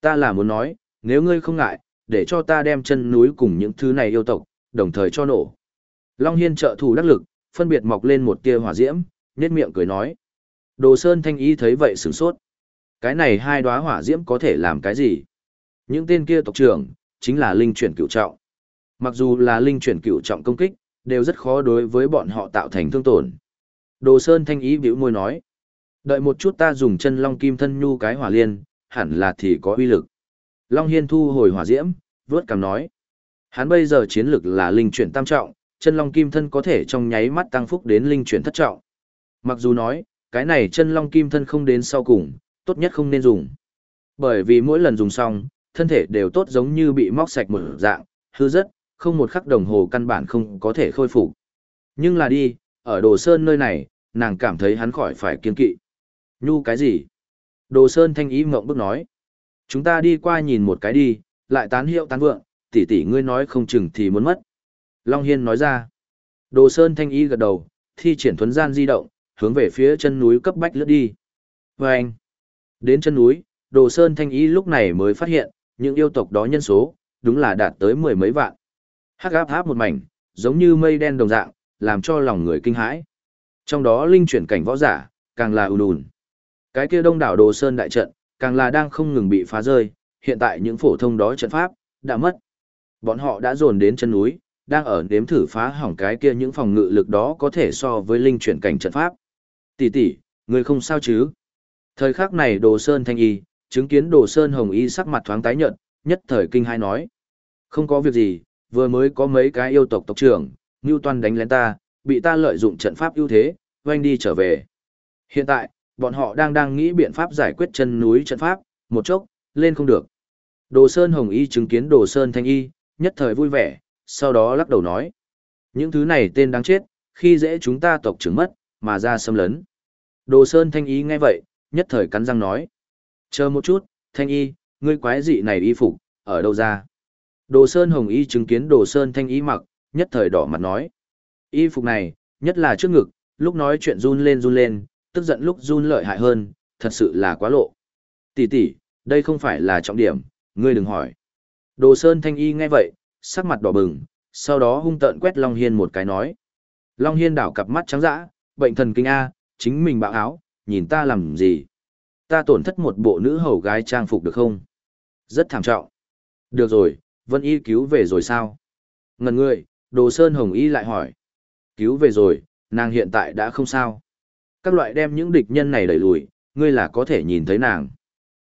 Ta là muốn nói, nếu ngươi không ngại, để cho ta đem chân núi cùng những thứ này yêu tộc, đồng thời cho nổ. Long Hiên trợ thủ đắc lực, phân biệt mọc lên một tia hỏa diễm, nhếch miệng cười nói. Đồ Sơn Thanh Y thấy vậy sửng sốt. Cái này hai đóa hỏa diễm có thể làm cái gì? Những tên kia tộc trưởng, chính là linh chuyển cửu trọng. Mặc dù là linh chuyển cửu trọng công kích, đều rất khó đối với bọn họ tạo thành thương tổn. Đồ Sơn Thanh Y bĩu môi nói. Đợi một chút ta dùng chân long kim thân nhu cái hỏa liên, hẳn là thì có uy lực. Long Hiên thu hồi hỏa diễm, vớt cằm nói. Hắn bây giờ chiến lực là linh chuyển tam trọng, chân long kim thân có thể trong nháy mắt tăng phúc đến linh chuyển thất trọng. Mặc dù nói, cái này chân long kim thân không đến sau cùng, tốt nhất không nên dùng. Bởi vì mỗi lần dùng xong, thân thể đều tốt giống như bị móc sạch một dạng, hư rất, không một khắc đồng hồ căn bản không có thể khôi phục. Nhưng là đi, ở Đồ Sơn nơi này, nàng cảm thấy hắn khỏi phải kiên kỵ. Nhu cái gì? Đồ Sơn thanh ý mộng bức nói. Chúng ta đi qua nhìn một cái đi, lại tán hiệu tán vượng, tỷ tỷ ngươi nói không chừng thì muốn mất. Long Hiên nói ra. Đồ Sơn thanh Y gật đầu, thi triển thuấn gian di động, hướng về phía chân núi cấp bách lướt đi. Và anh, đến chân núi, Đồ Sơn thanh Y lúc này mới phát hiện, những yêu tộc đó nhân số, đúng là đạt tới mười mấy vạn. Hắc áp áp một mảnh, giống như mây đen đồng dạng, làm cho lòng người kinh hãi. Trong đó linh chuyển cảnh võ giả, càng là ùn ùn. Cái kia đông đảo Đồ Sơn đại trận, càng là đang không ngừng bị phá rơi, hiện tại những phổ thông đó trận pháp, đã mất. Bọn họ đã dồn đến chân núi, đang ở nếm thử phá hỏng cái kia những phòng ngự lực đó có thể so với linh chuyển cảnh trận pháp. Tỷ tỷ, người không sao chứ? Thời khắc này Đồ Sơn thanh y, chứng kiến Đồ Sơn hồng y sắc mặt thoáng tái nhợt, nhất thời kinh hai nói. Không có việc gì, vừa mới có mấy cái yêu tộc tộc trưởng, Ngưu Toan đánh lén ta, bị ta lợi dụng trận pháp ưu thế, oanh đi trở về. Hiện tại, bọn họ đang đang nghĩ biện pháp giải quyết chân núi trận pháp, một chốc, lên không được. Đồ Sơn Hồng Y chứng kiến Đồ Sơn Thanh Y, nhất thời vui vẻ, sau đó lắc đầu nói. Những thứ này tên đáng chết, khi dễ chúng ta tộc trưởng mất, mà ra xâm lấn. Đồ Sơn Thanh Y nghe vậy, nhất thời cắn răng nói. Chờ một chút, Thanh Y, ngươi quái dị này y phục, ở đâu ra? Đồ Sơn Hồng Y chứng kiến Đồ Sơn Thanh Y mặc, nhất thời đỏ mặt nói. Y phục này, nhất là trước ngực, lúc nói chuyện run lên run lên, tức giận lúc run lợi hại hơn, thật sự là quá lộ. Tỷ tỷ, đây không phải là trọng điểm, ngươi đừng hỏi. Đồ Sơn Thanh Y nghe vậy, sắc mặt đỏ bừng, sau đó hung tợn quét Long Hiên một cái nói. Long Hiên đảo cặp mắt trắng dã, bệnh thần kinh A, chính mình bạo áo, nhìn ta làm gì? Ta tổn thất một bộ nữ hầu gái trang phục được không? Rất thảm trọng. Được rồi, Vân Y cứu về rồi sao? Ngần người, Đồ Sơn Hồng Y lại hỏi. Cứu về rồi, nàng hiện tại đã không sao các loại đem những địch nhân này đẩy lùi, ngươi là có thể nhìn thấy nàng.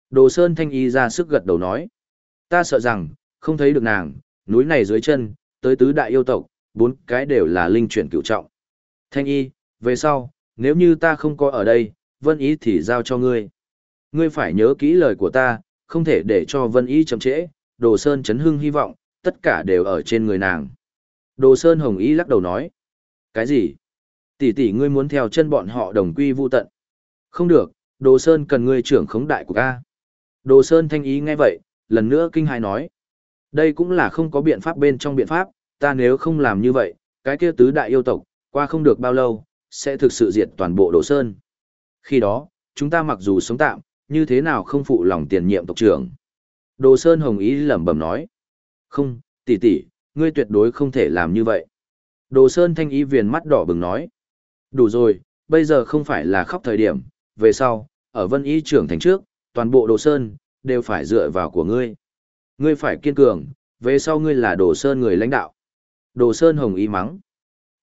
Đồ Sơn Thanh Y ra sức gật đầu nói. Ta sợ rằng, không thấy được nàng, núi này dưới chân, tới tứ đại yêu tộc, bốn cái đều là linh chuyển cựu trọng. Thanh Y, về sau, nếu như ta không có ở đây, vân ý thì giao cho ngươi. Ngươi phải nhớ kỹ lời của ta, không thể để cho Vân Y chậm trễ, Đồ Sơn chấn hưng hy vọng, tất cả đều ở trên người nàng. Đồ Sơn Hồng Y lắc đầu nói. Cái gì? Tỷ tỷ ngươi muốn theo chân bọn họ đồng quy vu tận. Không được, Đồ Sơn cần ngươi trưởng khống đại của ca. Đồ Sơn thanh ý nghe vậy, lần nữa kinh hài nói. Đây cũng là không có biện pháp bên trong biện pháp, ta nếu không làm như vậy, cái kia tứ đại yêu tộc, qua không được bao lâu, sẽ thực sự diệt toàn bộ Đồ Sơn. Khi đó, chúng ta mặc dù sống tạm, như thế nào không phụ lòng tiền nhiệm tộc trưởng. Đồ Sơn Hồng ý lẩm bẩm nói. Không, tỷ tỷ, ngươi tuyệt đối không thể làm như vậy. Đồ Sơn thanh ý viền mắt đỏ bừng nói. Đủ rồi, bây giờ không phải là khóc thời điểm, về sau, ở vân y trưởng thành trước, toàn bộ Đồ Sơn, đều phải dựa vào của ngươi. Ngươi phải kiên cường, về sau ngươi là Đồ Sơn người lãnh đạo. Đồ Sơn Hồng ý mắng.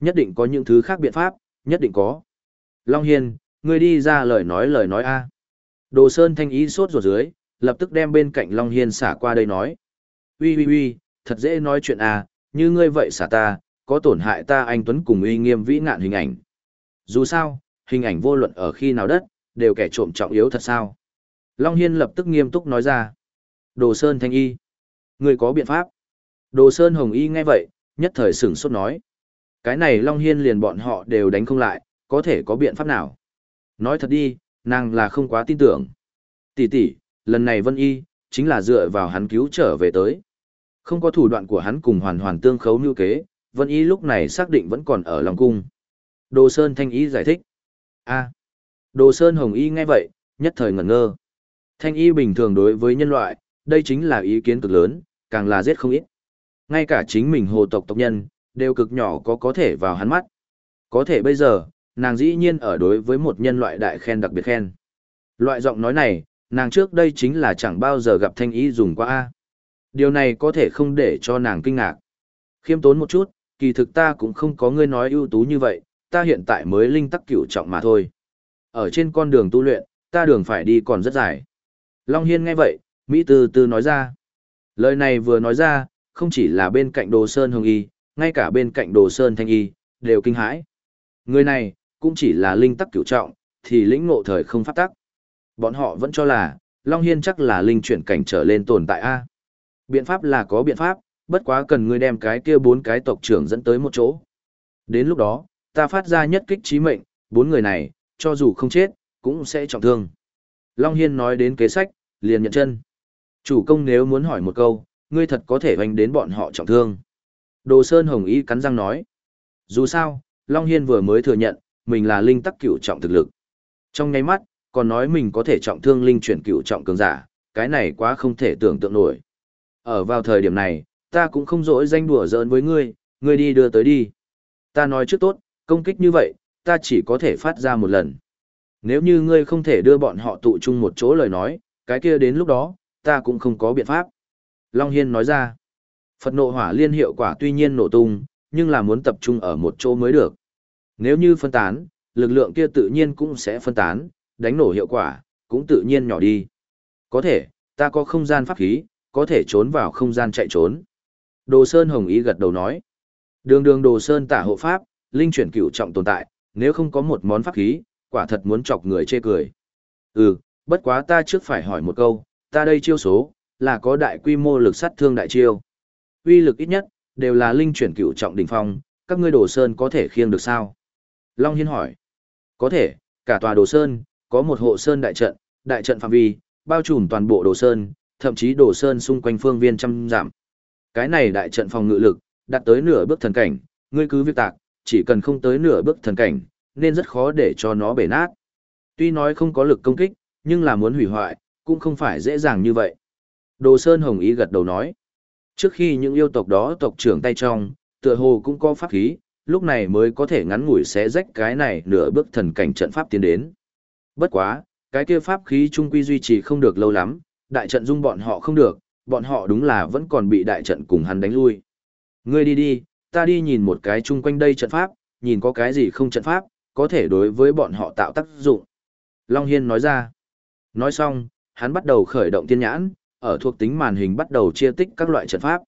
Nhất định có những thứ khác biện pháp, nhất định có. Long Hiên, ngươi đi ra lời nói lời nói a. Đồ Sơn thanh ý sốt ruột dưới, lập tức đem bên cạnh Long Hiên xả qua đây nói. Ui ui ui, thật dễ nói chuyện à, như ngươi vậy xả ta, có tổn hại ta anh Tuấn cùng uy nghiêm vĩ ngạn hình ảnh. Dù sao, hình ảnh vô luận ở khi nào đất, đều kẻ trộm trọng yếu thật sao. Long Hiên lập tức nghiêm túc nói ra. Đồ Sơn thanh y. Người có biện pháp. Đồ Sơn hồng y nghe vậy, nhất thời sửng sốt nói. Cái này Long Hiên liền bọn họ đều đánh không lại, có thể có biện pháp nào. Nói thật đi, nàng là không quá tin tưởng. Tỷ tỷ, lần này Vân Y, chính là dựa vào hắn cứu trở về tới. Không có thủ đoạn của hắn cùng hoàn hoàn tương khấu như kế, Vân Y lúc này xác định vẫn còn ở Long Cung. Đồ Sơn Thanh Y giải thích. a Đồ Sơn Hồng Y nghe vậy, nhất thời ngẩn ngơ. Thanh Y bình thường đối với nhân loại, đây chính là ý kiến cực lớn, càng là giết không ít. Ngay cả chính mình hồ tộc tộc nhân, đều cực nhỏ có có thể vào hắn mắt. Có thể bây giờ, nàng dĩ nhiên ở đối với một nhân loại đại khen đặc biệt khen. Loại giọng nói này, nàng trước đây chính là chẳng bao giờ gặp thanh ý dùng qua A. Điều này có thể không để cho nàng kinh ngạc. Khiêm tốn một chút, kỳ thực ta cũng không có ngươi nói ưu tú như vậy, ta hiện tại mới linh tắc cửu trọng mà thôi. Ở trên con đường tu luyện, ta đường phải đi còn rất dài. Long Hiên nghe vậy, Mỹ từ từ nói ra. Lời này vừa nói ra, không chỉ là bên cạnh đồ sơn hồng y, ngay cả bên cạnh đồ sơn thanh y, đều kinh hãi. Người này, cũng chỉ là linh tắc cửu trọng, thì lĩnh ngộ thời không phát tắc. Bọn họ vẫn cho là, Long Hiên chắc là linh chuyển cảnh trở lên tồn tại A. Biện pháp là có biện pháp, bất quá cần ngươi đem cái kia bốn cái tộc trưởng dẫn tới một chỗ. Đến lúc đó, ta phát ra nhất kích trí mệnh, bốn người này, cho dù không chết, cũng sẽ trọng thương. Long Hiên nói đến kế sách, liền nhận chân. Chủ công nếu muốn hỏi một câu, ngươi thật có thể hoành đến bọn họ trọng thương. Đồ Sơn Hồng Y cắn răng nói. Dù sao, Long Hiên vừa mới thừa nhận, mình là linh tắc cửu trọng thực lực. Trong nháy mắt, còn nói mình có thể trọng thương linh chuyển cửu trọng cường giả, cái này quá không thể tưởng tượng nổi. Ở vào thời điểm này, ta cũng không dỗi danh đùa giỡn với ngươi, ngươi đi đưa tới đi. Ta nói trước tốt, công kích như vậy, ta chỉ có thể phát ra một lần. Nếu như ngươi không thể đưa bọn họ tụ chung một chỗ lời nói, cái kia đến lúc đó, ta cũng không có biện pháp. Long Hiên nói ra, Phật nộ hỏa liên hiệu quả tuy nhiên nổ tung, nhưng là muốn tập trung ở một chỗ mới được. Nếu như phân tán, lực lượng kia tự nhiên cũng sẽ phân tán, đánh nổ hiệu quả, cũng tự nhiên nhỏ đi. Có thể, ta có không gian pháp khí, có thể trốn vào không gian chạy trốn. Đồ Sơn Hồng Ý gật đầu nói. Đường đường Đồ Sơn tả hộ pháp, linh chuyển cửu trọng tồn tại, nếu không có một món pháp khí, quả thật muốn chọc người chê cười. Ừ, bất quá ta trước phải hỏi một câu, ta đây chiêu số, là có đại quy mô lực sát thương đại chiêu. Uy lực ít nhất, đều là linh chuyển cửu trọng đỉnh phong, các ngươi Đồ Sơn có thể khiêng được sao? Long Hiên hỏi. Có thể, cả tòa Đồ Sơn, có một hộ Sơn đại trận, đại trận phạm vi, bao trùm toàn bộ Đồ Sơn, thậm chí Đồ Sơn xung quanh phương viên trăm giảm. Cái này đại trận phòng ngự lực, đạt tới nửa bước thần cảnh, ngươi cứ việc tạc, chỉ cần không tới nửa bước thần cảnh, nên rất khó để cho nó bể nát. Tuy nói không có lực công kích, nhưng là muốn hủy hoại, cũng không phải dễ dàng như vậy. Đồ Sơn Hồng Ý gật đầu nói. Trước khi những yêu tộc đó tộc trưởng tay trong, tựa hồ cũng có pháp khí, lúc này mới có thể ngắn ngủi xé rách cái này nửa bước thần cảnh trận pháp tiến đến. Bất quá, cái kia pháp khí trung quy duy trì không được lâu lắm, đại trận dung bọn họ không được, bọn họ đúng là vẫn còn bị đại trận cùng hắn đánh lui. Ngươi đi đi, ta đi nhìn một cái chung quanh đây trận pháp, nhìn có cái gì không trận pháp, có thể đối với bọn họ tạo tác dụng. Long Hiên nói ra. Nói xong, hắn bắt đầu khởi động tiên nhãn, ở thuộc tính màn hình bắt đầu chia tích các loại trận pháp.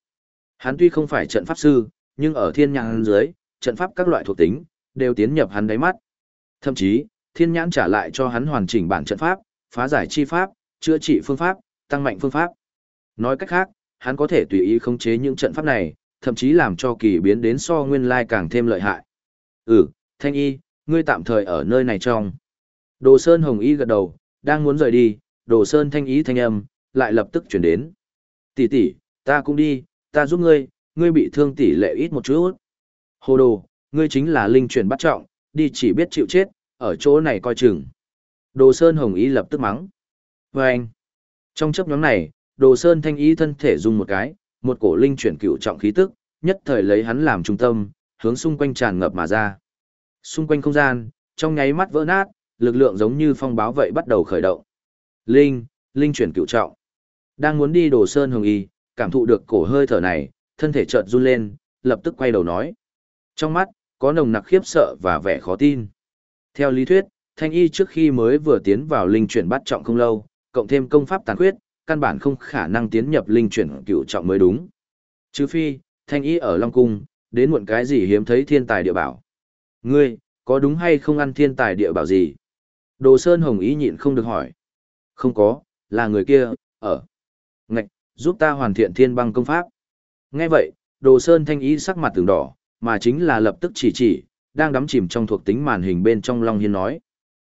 Hắn tuy không phải trận pháp sư, nhưng ở thiên nhãn dưới, trận pháp các loại thuộc tính, đều tiến nhập hắn đáy mắt. Thậm chí, thiên nhãn trả lại cho hắn hoàn chỉnh bản trận pháp, phá giải chi pháp, chữa trị phương pháp, tăng mạnh phương pháp. Nói cách khác, hắn có thể tùy ý khống chế những trận pháp này, thậm chí làm cho kỳ biến đến so nguyên lai càng thêm lợi hại. Ừ, Thanh Y, ngươi tạm thời ở nơi này trong. Đồ Sơn Hồng Y gật đầu, đang muốn rời đi, Đồ Sơn Thanh ý thanh âm, lại lập tức chuyển đến. Tỷ tỷ, ta cũng đi, ta giúp ngươi, ngươi bị thương tỷ lệ ít một chút. Hồ đồ, ngươi chính là linh chuyển bắt trọng, đi chỉ biết chịu chết, ở chỗ này coi chừng. Đồ Sơn Hồng Y lập tức mắng. Và anh, trong chấp nhóm này, Đồ Sơn Thanh ý thân thể dùng một cái, một cổ linh chuyển cựu trọng khí tức, nhất thời lấy hắn làm trung tâm, hướng xung quanh tràn ngập mà ra. Xung quanh không gian, trong nháy mắt vỡ nát, lực lượng giống như phong báo vậy bắt đầu khởi động. Linh, linh chuyển cựu trọng. Đang muốn đi Đồ Sơn Hồng Y, cảm thụ được cổ hơi thở này, thân thể chợt run lên, lập tức quay đầu nói. Trong mắt, có nồng nặc khiếp sợ và vẻ khó tin. Theo lý thuyết, Thanh Y trước khi mới vừa tiến vào linh chuyển bắt trọng không lâu, cộng thêm công pháp tàn khuyết, căn bản không khả năng tiến nhập linh chuyển cựu trọng mới đúng. Trừ phi, Thanh Y ở Long Cung, đến muộn cái gì hiếm thấy thiên tài địa bảo. Ngươi, có đúng hay không ăn thiên tài địa bảo gì? Đồ Sơn Hồng ý nhịn không được hỏi. Không có, là người kia, ở. Ngạch, giúp ta hoàn thiện thiên băng công pháp. Nghe vậy, Đồ Sơn Thanh ý sắc mặt tường đỏ, mà chính là lập tức chỉ chỉ, đang đắm chìm trong thuộc tính màn hình bên trong Long Hiên nói.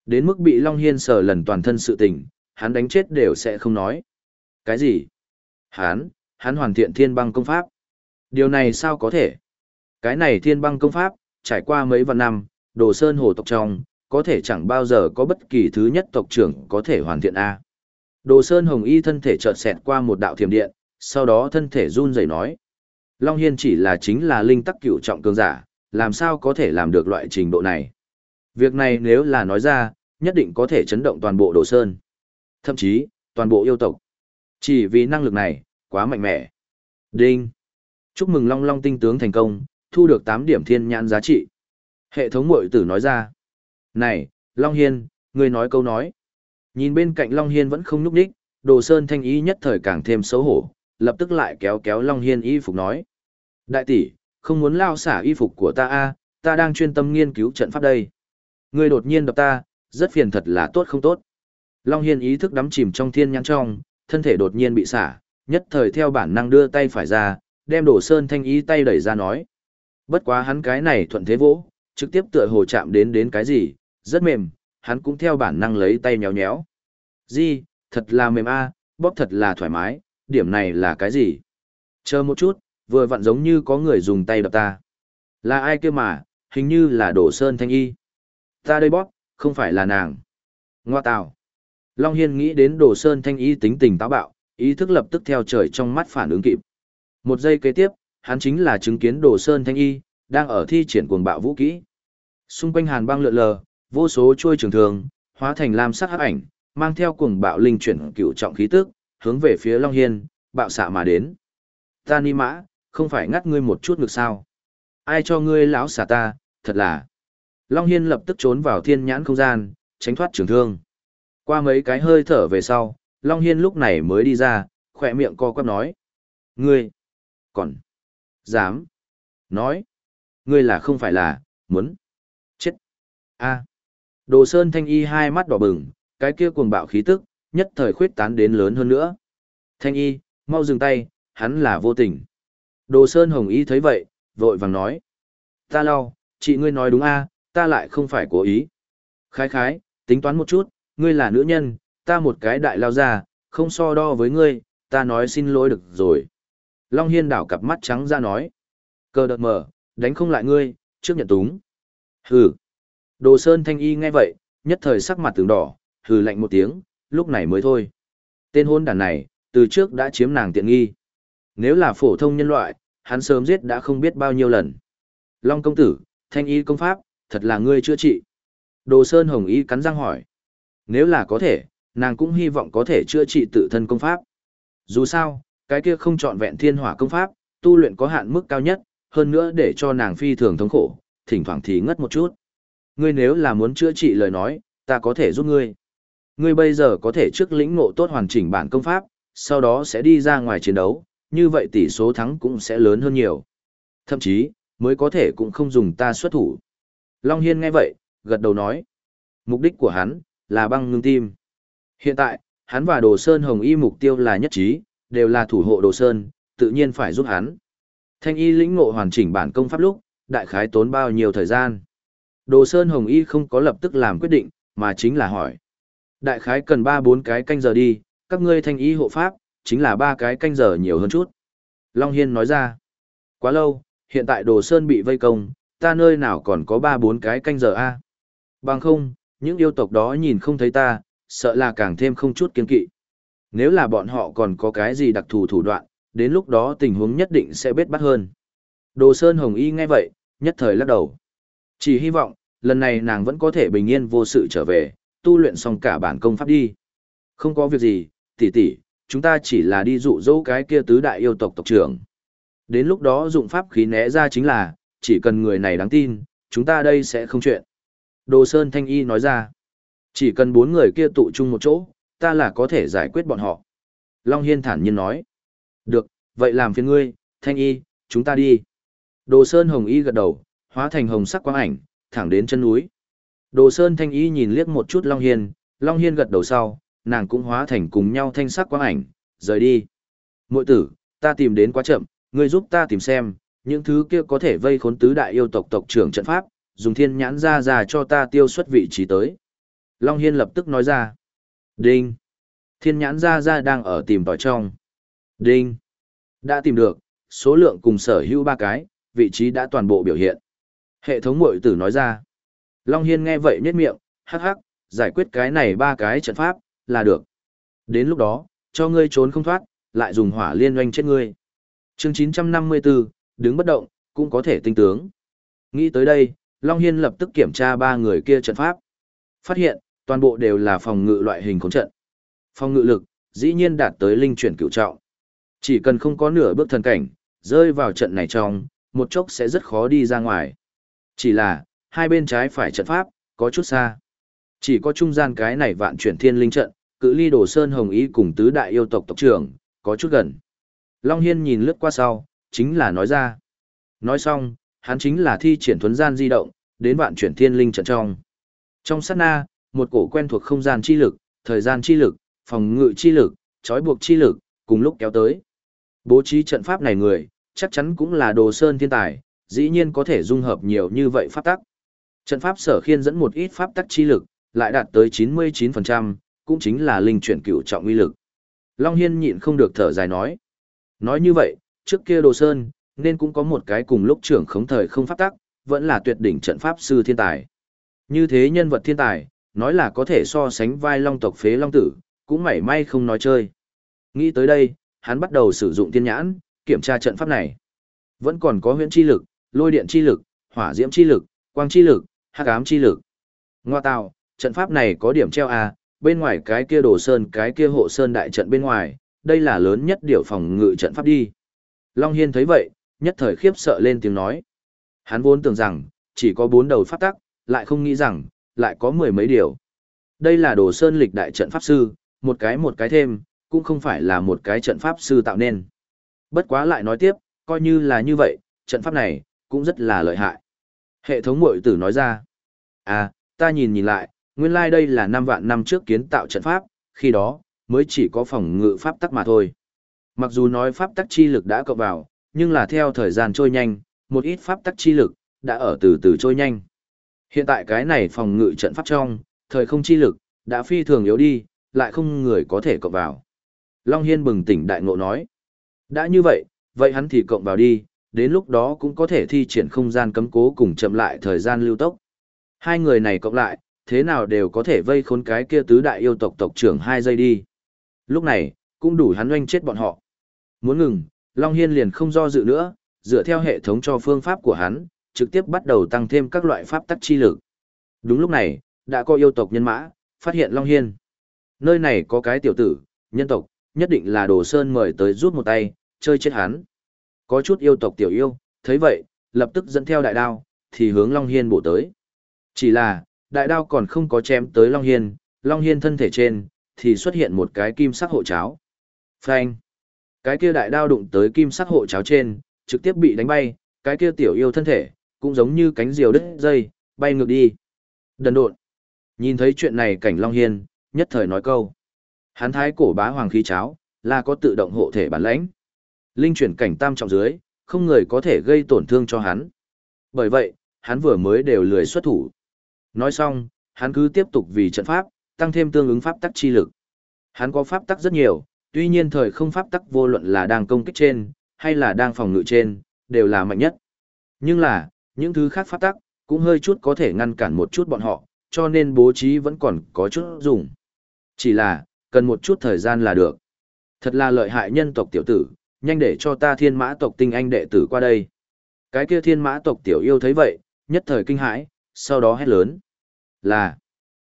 Đến mức bị Long Hiên sờ lần toàn thân sự tình, hắn đánh chết đều sẽ không nói. Cái gì? Hắn, hắn hoàn thiện thiên băng công pháp. Điều này sao có thể? Cái này thiên băng công pháp, trải qua mấy vạn năm, đồ sơn hồ tộc trong, có thể chẳng bao giờ có bất kỳ thứ nhất tộc trưởng có thể hoàn thiện A. Đồ sơn hồng y thân thể chợt xẹt qua một đạo thiểm điện, sau đó thân thể run rẩy nói. Long Hiên chỉ là chính là linh tắc cửu trọng cường giả, làm sao có thể làm được loại trình độ này. Việc này nếu là nói ra, nhất định có thể chấn động toàn bộ đồ sơn. Thậm chí, toàn bộ yêu tộc. Chỉ vì năng lực này, quá mạnh mẽ. Đinh! Chúc mừng Long Long tinh tướng thành công, thu được 8 điểm thiên nhãn giá trị. Hệ thống mội tử nói ra. Này, Long Hiên, ngươi nói câu nói. Nhìn bên cạnh Long Hiên vẫn không nhúc đích, đồ sơn thanh ý nhất thời càng thêm xấu hổ, lập tức lại kéo kéo Long Hiên y phục nói. Đại tỷ, không muốn lao xả y phục của ta a ta đang chuyên tâm nghiên cứu trận pháp đây. Ngươi đột nhiên đập ta, rất phiền thật là tốt không tốt. Long Hiên ý thức đắm chìm trong thiên nhãn trong, thân thể đột nhiên bị xả, nhất thời theo bản năng đưa tay phải ra, đem đổ sơn thanh ý tay đẩy ra nói. Bất quá hắn cái này thuận thế vỗ, trực tiếp tựa hồ chạm đến đến cái gì, rất mềm, hắn cũng theo bản năng lấy tay nhéo nhéo. Di, thật là mềm a, bóp thật là thoải mái, điểm này là cái gì? Chờ một chút, vừa vặn giống như có người dùng tay đập ta. Là ai kia mà, hình như là đổ sơn thanh y. Ta đây bóp, không phải là nàng. Ngoa tào. Long Hiên nghĩ đến đổ Sơn Thanh Y tính tình táo bạo, ý thức lập tức theo trời trong mắt phản ứng kịp. Một giây kế tiếp, hắn chính là chứng kiến đổ Sơn Thanh Y, đang ở thi triển cuồng bạo vũ kỹ. Xung quanh hàn băng lượn lờ, vô số chuôi trường thường, hóa thành lam sắc hắc ảnh, mang theo cuồng bạo linh chuyển cựu trọng khí tức, hướng về phía Long Hiên, bạo xạ mà đến. Ta ni mã, không phải ngắt ngươi một chút ngược sao. Ai cho ngươi lão xả ta, thật là. Long Hiên lập tức trốn vào thiên nhãn không gian, tránh thoát trường thương. Qua mấy cái hơi thở về sau, Long Hiên lúc này mới đi ra, khỏe miệng co quắp nói. Ngươi, còn, dám, nói, ngươi là không phải là, muốn, chết. a Đồ Sơn Thanh Y hai mắt đỏ bừng, cái kia cuồng bạo khí tức, nhất thời khuyết tán đến lớn hơn nữa. Thanh Y, mau dừng tay, hắn là vô tình. Đồ Sơn Hồng Y thấy vậy, vội vàng nói. Ta lau, chị ngươi nói đúng a ta lại không phải cố ý. Khái khái, tính toán một chút, ngươi là nữ nhân, ta một cái đại lao ra, không so đo với ngươi, ta nói xin lỗi được rồi. Long Hiên đảo cặp mắt trắng ra nói. Cờ đợt mở, đánh không lại ngươi, trước nhận túng. Hừ. Đồ Sơn Thanh Y nghe vậy, nhất thời sắc mặt tường đỏ, hừ lạnh một tiếng, lúc này mới thôi. Tên hôn đàn này, từ trước đã chiếm nàng tiện nghi. Nếu là phổ thông nhân loại, hắn sớm giết đã không biết bao nhiêu lần. Long công tử, Thanh Y công pháp, thật là ngươi chữa trị. Đồ Sơn Hồng Y cắn răng hỏi. Nếu là có thể, nàng cũng hy vọng có thể chữa trị tự thân công pháp. Dù sao, cái kia không chọn vẹn thiên hỏa công pháp, tu luyện có hạn mức cao nhất, hơn nữa để cho nàng phi thường thống khổ, thỉnh thoảng thì ngất một chút. Ngươi nếu là muốn chữa trị lời nói, ta có thể giúp ngươi. Ngươi bây giờ có thể trước lĩnh ngộ tốt hoàn chỉnh bản công pháp, sau đó sẽ đi ra ngoài chiến đấu, như vậy tỷ số thắng cũng sẽ lớn hơn nhiều. Thậm chí, mới có thể cũng không dùng ta xuất thủ. Long Hiên nghe vậy, gật đầu nói. Mục đích của hắn, là băng ngưng tim. Hiện tại, hắn và Đồ Sơn Hồng Y mục tiêu là nhất trí, đều là thủ hộ Đồ Sơn, tự nhiên phải giúp hắn. Thanh Y lĩnh ngộ hoàn chỉnh bản công pháp lúc, đại khái tốn bao nhiêu thời gian. Đồ Sơn Hồng Y không có lập tức làm quyết định, mà chính là hỏi. Đại khái cần 3-4 cái canh giờ đi, các ngươi thanh y hộ pháp, chính là ba cái canh giờ nhiều hơn chút. Long Hiên nói ra. Quá lâu, hiện tại Đồ Sơn bị vây công, ta nơi nào còn có 3-4 cái canh giờ a Bằng không, những yêu tộc đó nhìn không thấy ta, sợ là càng thêm không chút kiên kỵ. Nếu là bọn họ còn có cái gì đặc thù thủ đoạn, đến lúc đó tình huống nhất định sẽ bết bắt hơn. Đồ Sơn Hồng Y nghe vậy, nhất thời lắc đầu. Chỉ hy vọng, lần này nàng vẫn có thể bình yên vô sự trở về, tu luyện xong cả bản công pháp đi. Không có việc gì, tỷ tỷ, chúng ta chỉ là đi dụ dỗ cái kia tứ đại yêu tộc tộc trưởng. Đến lúc đó dụng pháp khí né ra chính là, chỉ cần người này đáng tin, chúng ta đây sẽ không chuyện. Đồ Sơn Thanh Y nói ra, chỉ cần bốn người kia tụ chung một chỗ, ta là có thể giải quyết bọn họ. Long Hiên thản nhiên nói, được, vậy làm phiền ngươi, Thanh Y, chúng ta đi. Đồ Sơn Hồng Y gật đầu, hóa thành hồng sắc quang ảnh, thẳng đến chân núi. Đồ Sơn Thanh Y nhìn liếc một chút Long Hiên, Long Hiên gật đầu sau, nàng cũng hóa thành cùng nhau thanh sắc quang ảnh, rời đi. Mội tử, ta tìm đến quá chậm, ngươi giúp ta tìm xem, những thứ kia có thể vây khốn tứ đại yêu tộc tộc trưởng trận pháp, dùng thiên nhãn ra ra cho ta tiêu xuất vị trí tới. Long Hiên lập tức nói ra. Đinh. Thiên nhãn ra ra đang ở tìm tòi trong. Đinh. Đã tìm được, số lượng cùng sở hữu ba cái, vị trí đã toàn bộ biểu hiện. Hệ thống mội tử nói ra. Long Hiên nghe vậy nhếch miệng, hắc hắc, giải quyết cái này ba cái trận pháp, là được. Đến lúc đó, cho ngươi trốn không thoát, lại dùng hỏa liên oanh chết ngươi. chương 954, đứng bất động, cũng có thể tinh tướng. Nghĩ tới đây, Long Hiên lập tức kiểm tra ba người kia trận pháp. Phát hiện, toàn bộ đều là phòng ngự loại hình khống trận. Phòng ngự lực, dĩ nhiên đạt tới linh chuyển cựu trọng. Chỉ cần không có nửa bước thần cảnh, rơi vào trận này trong, một chốc sẽ rất khó đi ra ngoài. Chỉ là, hai bên trái phải trận pháp, có chút xa. Chỉ có trung gian cái này vạn chuyển thiên linh trận, cự ly đồ sơn hồng ý cùng tứ đại yêu tộc tộc trưởng, có chút gần. Long Hiên nhìn lướt qua sau, chính là nói ra. Nói xong, hắn chính là thi triển thuấn gian di động, đến vạn chuyển thiên linh trận trong. Trong sát na, một cổ quen thuộc không gian chi lực, thời gian chi lực, phòng ngự chi lực, trói buộc chi lực, cùng lúc kéo tới. Bố trí trận pháp này người, chắc chắn cũng là đồ sơn thiên tài, dĩ nhiên có thể dung hợp nhiều như vậy pháp tắc. Trận pháp sở khiên dẫn một ít pháp tắc chi lực, lại đạt tới 99%, cũng chính là linh chuyển cửu trọng uy lực. Long Hiên nhịn không được thở dài nói. Nói như vậy, trước kia Đồ Sơn, nên cũng có một cái cùng lúc trưởng khống thời không pháp tắc, vẫn là tuyệt đỉnh trận pháp sư thiên tài. Như thế nhân vật thiên tài, nói là có thể so sánh vai long tộc phế long tử, cũng mảy may không nói chơi. Nghĩ tới đây, hắn bắt đầu sử dụng tiên nhãn, kiểm tra trận pháp này. Vẫn còn có huyễn chi lực, lôi điện chi lực, hỏa diễm chi lực, quang chi lực, hắc ám chi lực. Ngoa tạo, trận pháp này có điểm treo à, bên ngoài cái kia đồ sơn cái kia hộ sơn đại trận bên ngoài, đây là lớn nhất điều phòng ngự trận pháp đi. Long Hiên thấy vậy, nhất thời khiếp sợ lên tiếng nói. Hắn vốn tưởng rằng, chỉ có bốn đầu pháp tắc, lại không nghĩ rằng, lại có mười mấy điều. Đây là đồ sơn lịch đại trận pháp sư, một cái một cái thêm, cũng không phải là một cái trận pháp sư tạo nên. Bất quá lại nói tiếp, coi như là như vậy, trận pháp này, cũng rất là lợi hại. Hệ thống mội tử nói ra, à, ta nhìn nhìn lại, nguyên lai like đây là năm vạn năm trước kiến tạo trận pháp, khi đó, mới chỉ có phòng ngự pháp tắc mà thôi. Mặc dù nói pháp tắc chi lực đã cộng vào, nhưng là theo thời gian trôi nhanh, một ít pháp tắc chi lực, đã ở từ từ trôi nhanh. Hiện tại cái này phòng ngự trận pháp trong, thời không chi lực, đã phi thường yếu đi, lại không người có thể cộng vào. Long Hiên bừng tỉnh đại ngộ nói. Đã như vậy, vậy hắn thì cộng vào đi, đến lúc đó cũng có thể thi triển không gian cấm cố cùng chậm lại thời gian lưu tốc. Hai người này cộng lại, thế nào đều có thể vây khốn cái kia tứ đại yêu tộc tộc trưởng hai giây đi. Lúc này, cũng đủ hắn oanh chết bọn họ. Muốn ngừng, Long Hiên liền không do dự nữa, dựa theo hệ thống cho phương pháp của hắn, trực tiếp bắt đầu tăng thêm các loại pháp tắc chi lực. Đúng lúc này, đã có yêu tộc nhân mã, phát hiện Long Hiên. Nơi này có cái tiểu tử, nhân tộc, nhất định là Đồ Sơn mời tới rút một tay, chơi chết hắn. Có chút yêu tộc tiểu yêu, thấy vậy, lập tức dẫn theo đại đao, thì hướng Long Hiên bổ tới. Chỉ là, đại đao còn không có chém tới Long Hiên, Long Hiên thân thể trên, thì xuất hiện một cái kim sắc hộ cháo. Phanh! Cái kia đại đao đụng tới kim sắc hộ cháo trên, trực tiếp bị đánh bay, cái kia tiểu yêu thân thể, cũng giống như cánh diều đứt dây, bay ngược đi. Đần độn! Nhìn thấy chuyện này cảnh Long Hiên, nhất thời nói câu. hán thái cổ bá hoàng khí cháo, là có tự động hộ thể bản lãnh. Linh chuyển cảnh tam trọng dưới, không người có thể gây tổn thương cho hắn. Bởi vậy, hắn vừa mới đều lười xuất thủ. Nói xong, hắn cứ tiếp tục vì trận pháp, tăng thêm tương ứng pháp tắc chi lực. Hắn có pháp tắc rất nhiều, tuy nhiên thời không pháp tắc vô luận là đang công kích trên, hay là đang phòng ngự trên, đều là mạnh nhất. Nhưng là, những thứ khác pháp tắc, cũng hơi chút có thể ngăn cản một chút bọn họ, cho nên bố trí vẫn còn có chút dùng. Chỉ là, cần một chút thời gian là được. Thật là lợi hại nhân tộc tiểu tử, nhanh để cho ta thiên mã tộc tinh anh đệ tử qua đây. Cái kia thiên mã tộc tiểu yêu thấy vậy, nhất thời kinh hãi, sau đó hét lớn. Là,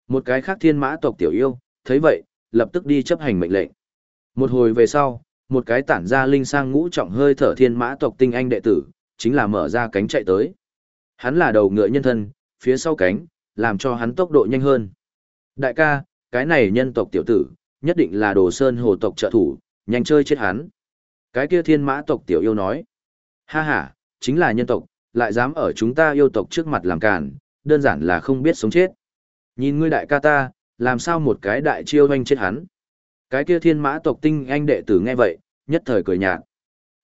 một cái khác thiên mã tộc tiểu yêu, thấy vậy, lập tức đi chấp hành mệnh lệnh. Một hồi về sau, một cái tản ra linh sang ngũ trọng hơi thở thiên mã tộc tinh anh đệ tử, chính là mở ra cánh chạy tới. Hắn là đầu ngựa nhân thân, phía sau cánh, làm cho hắn tốc độ nhanh hơn. Đại ca, cái này nhân tộc tiểu tử, nhất định là đồ sơn hồ tộc trợ thủ, nhanh chơi chết hắn. Cái kia thiên mã tộc tiểu yêu nói. Ha ha, chính là nhân tộc, lại dám ở chúng ta yêu tộc trước mặt làm càn, đơn giản là không biết sống chết. Nhìn ngươi đại ca ta, làm sao một cái đại chiêu anh chết hắn. Cái kia thiên mã tộc tinh anh đệ tử nghe vậy, nhất thời cười nhạt.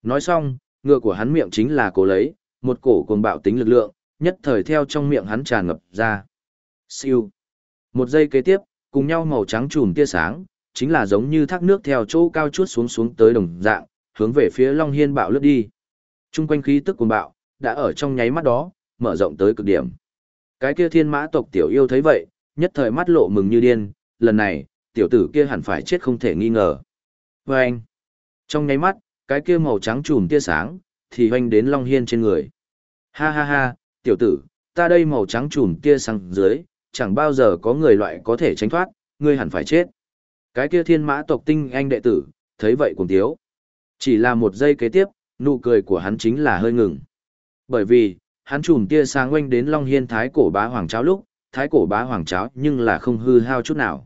Nói xong, ngựa của hắn miệng chính là cố lấy, một cổ cuồng bạo tính lực lượng, nhất thời theo trong miệng hắn tràn ngập ra. Siêu. Một giây kế tiếp, cùng nhau màu trắng trùm tia sáng, chính là giống như thác nước theo chỗ cao chút xuống xuống tới đồng dạng, hướng về phía Long Hiên bạo lướt đi. Trung quanh khí tức cuồng bạo, đã ở trong nháy mắt đó, mở rộng tới cực điểm. Cái kia thiên mã tộc tiểu yêu thấy vậy, nhất thời mắt lộ mừng như điên, lần này, tiểu tử kia hẳn phải chết không thể nghi ngờ. Và anh, trong nháy mắt, cái kia màu trắng trùm tia sáng, thì hoanh đến Long Hiên trên người. Ha ha ha, tiểu tử, ta đây màu trắng trùm tia sáng dưới, chẳng bao giờ có người loại có thể tránh thoát, ngươi hẳn phải chết. Cái kia thiên mã tộc tinh anh đệ tử, thấy vậy cùng thiếu. Chỉ là một giây kế tiếp, nụ cười của hắn chính là hơi ngừng. Bởi vì, hắn chùm tia sáng oanh đến Long Hiên thái cổ bá hoàng cháo lúc, thái cổ bá hoàng cháo nhưng là không hư hao chút nào.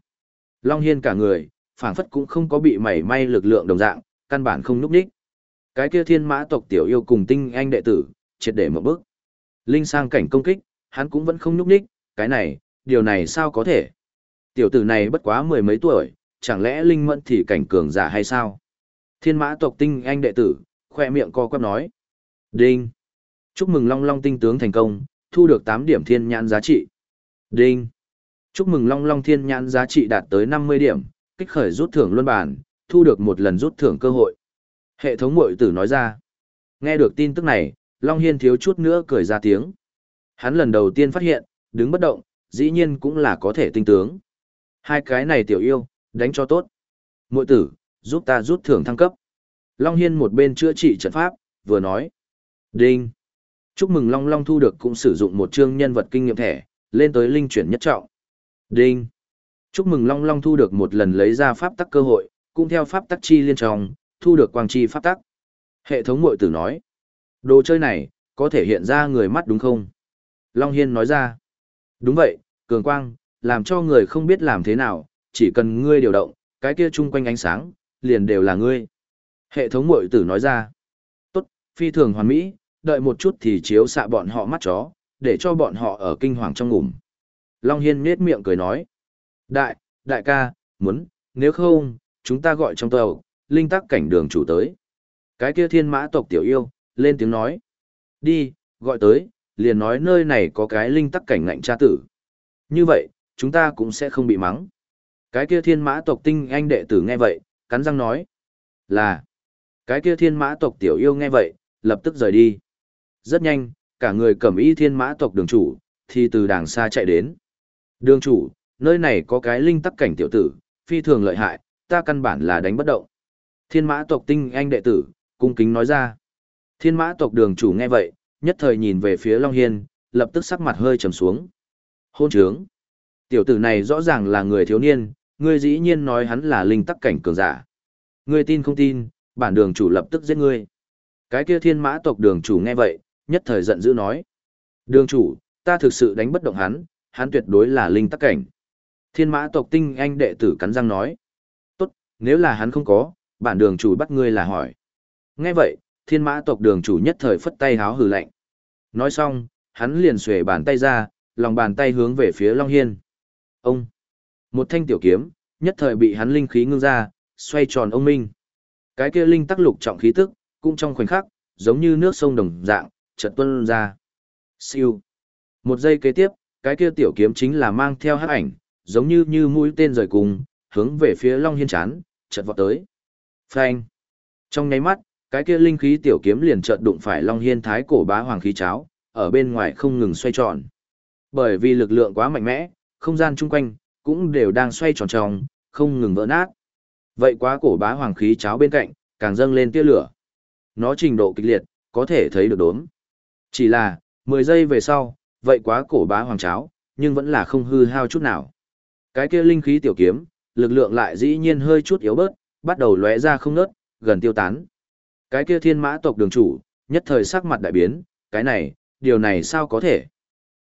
Long Hiên cả người, phảng phất cũng không có bị mảy may lực lượng đồng dạng, căn bản không núp đích. Cái kia thiên mã tộc tiểu yêu cùng tinh anh đệ tử, triệt để một bước. Linh sang cảnh công kích, hắn cũng vẫn không núp đích, cái này, điều này sao có thể? Tiểu tử này bất quá mười mấy tuổi, chẳng lẽ linh mẫn thì cảnh cường giả hay sao? Thiên mã tộc tinh anh đệ tử, khoe miệng co quắp nói. Đinh! Chúc mừng Long Long tinh tướng thành công, thu được 8 điểm thiên nhãn giá trị. Đinh! Chúc mừng Long Long thiên nhãn giá trị đạt tới 50 điểm, kích khởi rút thưởng luân bản, thu được một lần rút thưởng cơ hội. Hệ thống mội tử nói ra. Nghe được tin tức này, Long Hiên thiếu chút nữa cười ra tiếng. Hắn lần đầu tiên phát hiện, đứng bất động, dĩ nhiên cũng là có thể tinh tướng. Hai cái này tiểu yêu, đánh cho tốt. Mội tử, giúp ta rút thưởng thăng cấp. Long Hiên một bên chữa trị trận pháp, vừa nói. Đinh. Chúc mừng Long Long thu được cũng sử dụng một chương nhân vật kinh nghiệm thẻ, lên tới linh chuyển nhất trọng. Đinh. Chúc mừng Long Long thu được một lần lấy ra pháp tắc cơ hội, cũng theo pháp tắc chi liên trọng, thu được quang chi pháp tắc. Hệ thống mội tử nói. Đồ chơi này, có thể hiện ra người mắt đúng không? Long Hiên nói ra. Đúng vậy, cường quang, làm cho người không biết làm thế nào, chỉ cần ngươi điều động, cái kia chung quanh ánh sáng, liền đều là ngươi. Hệ thống mội tử nói ra. Tốt, phi thường hoàn mỹ, đợi một chút thì chiếu xạ bọn họ mắt chó, để cho bọn họ ở kinh hoàng trong ngủm. Long Hiên nết miệng cười nói. Đại, đại ca, muốn, nếu không, chúng ta gọi trong tàu, linh tắc cảnh đường chủ tới. Cái kia thiên mã tộc tiểu yêu, lên tiếng nói. Đi, gọi tới, liền nói nơi này có cái linh tắc cảnh ngạnh cha tử. Như vậy, chúng ta cũng sẽ không bị mắng. Cái kia thiên mã tộc tinh anh đệ tử nghe vậy, cắn răng nói. Là, cái kia thiên mã tộc tiểu yêu nghe vậy, lập tức rời đi. Rất nhanh, cả người cầm y thiên mã tộc đường chủ, thì từ đàng xa chạy đến. Đường chủ, nơi này có cái linh tắc cảnh tiểu tử, phi thường lợi hại, ta căn bản là đánh bất động. Thiên mã tộc tinh anh đệ tử, cung kính nói ra. Thiên mã tộc đường chủ nghe vậy, nhất thời nhìn về phía Long Hiên, lập tức sắc mặt hơi trầm xuống. Hôn trướng. Tiểu tử này rõ ràng là người thiếu niên, ngươi dĩ nhiên nói hắn là linh tắc cảnh cường giả. Ngươi tin không tin, bản đường chủ lập tức giết ngươi. Cái kia thiên mã tộc đường chủ nghe vậy, nhất thời giận dữ nói. Đường chủ, ta thực sự đánh bất động hắn, hắn tuyệt đối là linh tắc cảnh. Thiên mã tộc tinh anh đệ tử cắn răng nói. Tốt, nếu là hắn không có, bản đường chủ bắt ngươi là hỏi. Nghe vậy, thiên mã tộc đường chủ nhất thời phất tay háo hừ lạnh. Nói xong, hắn liền xuề bàn tay ra, lòng bàn tay hướng về phía Long Hiên. Ông! Một thanh tiểu kiếm, nhất thời bị hắn linh khí ngưng ra, xoay tròn ông minh. Cái kia linh tắc lục trọng khí tức, cũng trong khoảnh khắc, giống như nước sông đồng dạng, chợt tuôn ra. Siêu. Một giây kế tiếp, cái kia tiểu kiếm chính là mang theo hắc ảnh, giống như như mũi tên rời cùng, hướng về phía Long Hiên chán, chợt vọt tới. Phanh. Trong nháy mắt, cái kia linh khí tiểu kiếm liền chợt đụng phải Long Hiên thái cổ bá hoàng khí cháo, ở bên ngoài không ngừng xoay tròn. Bởi vì lực lượng quá mạnh mẽ, không gian chung quanh cũng đều đang xoay tròn tròn, không ngừng vỡ nát. Vậy quá cổ bá hoàng khí cháo bên cạnh, càng dâng lên tia lửa. Nó trình độ kịch liệt, có thể thấy được đốm. Chỉ là, 10 giây về sau, vậy quá cổ bá hoàng cháo, nhưng vẫn là không hư hao chút nào. Cái kia linh khí tiểu kiếm, lực lượng lại dĩ nhiên hơi chút yếu bớt, bắt đầu lóe ra không nớt, gần tiêu tán. Cái kia thiên mã tộc đường chủ, nhất thời sắc mặt đại biến, cái này, điều này sao có thể?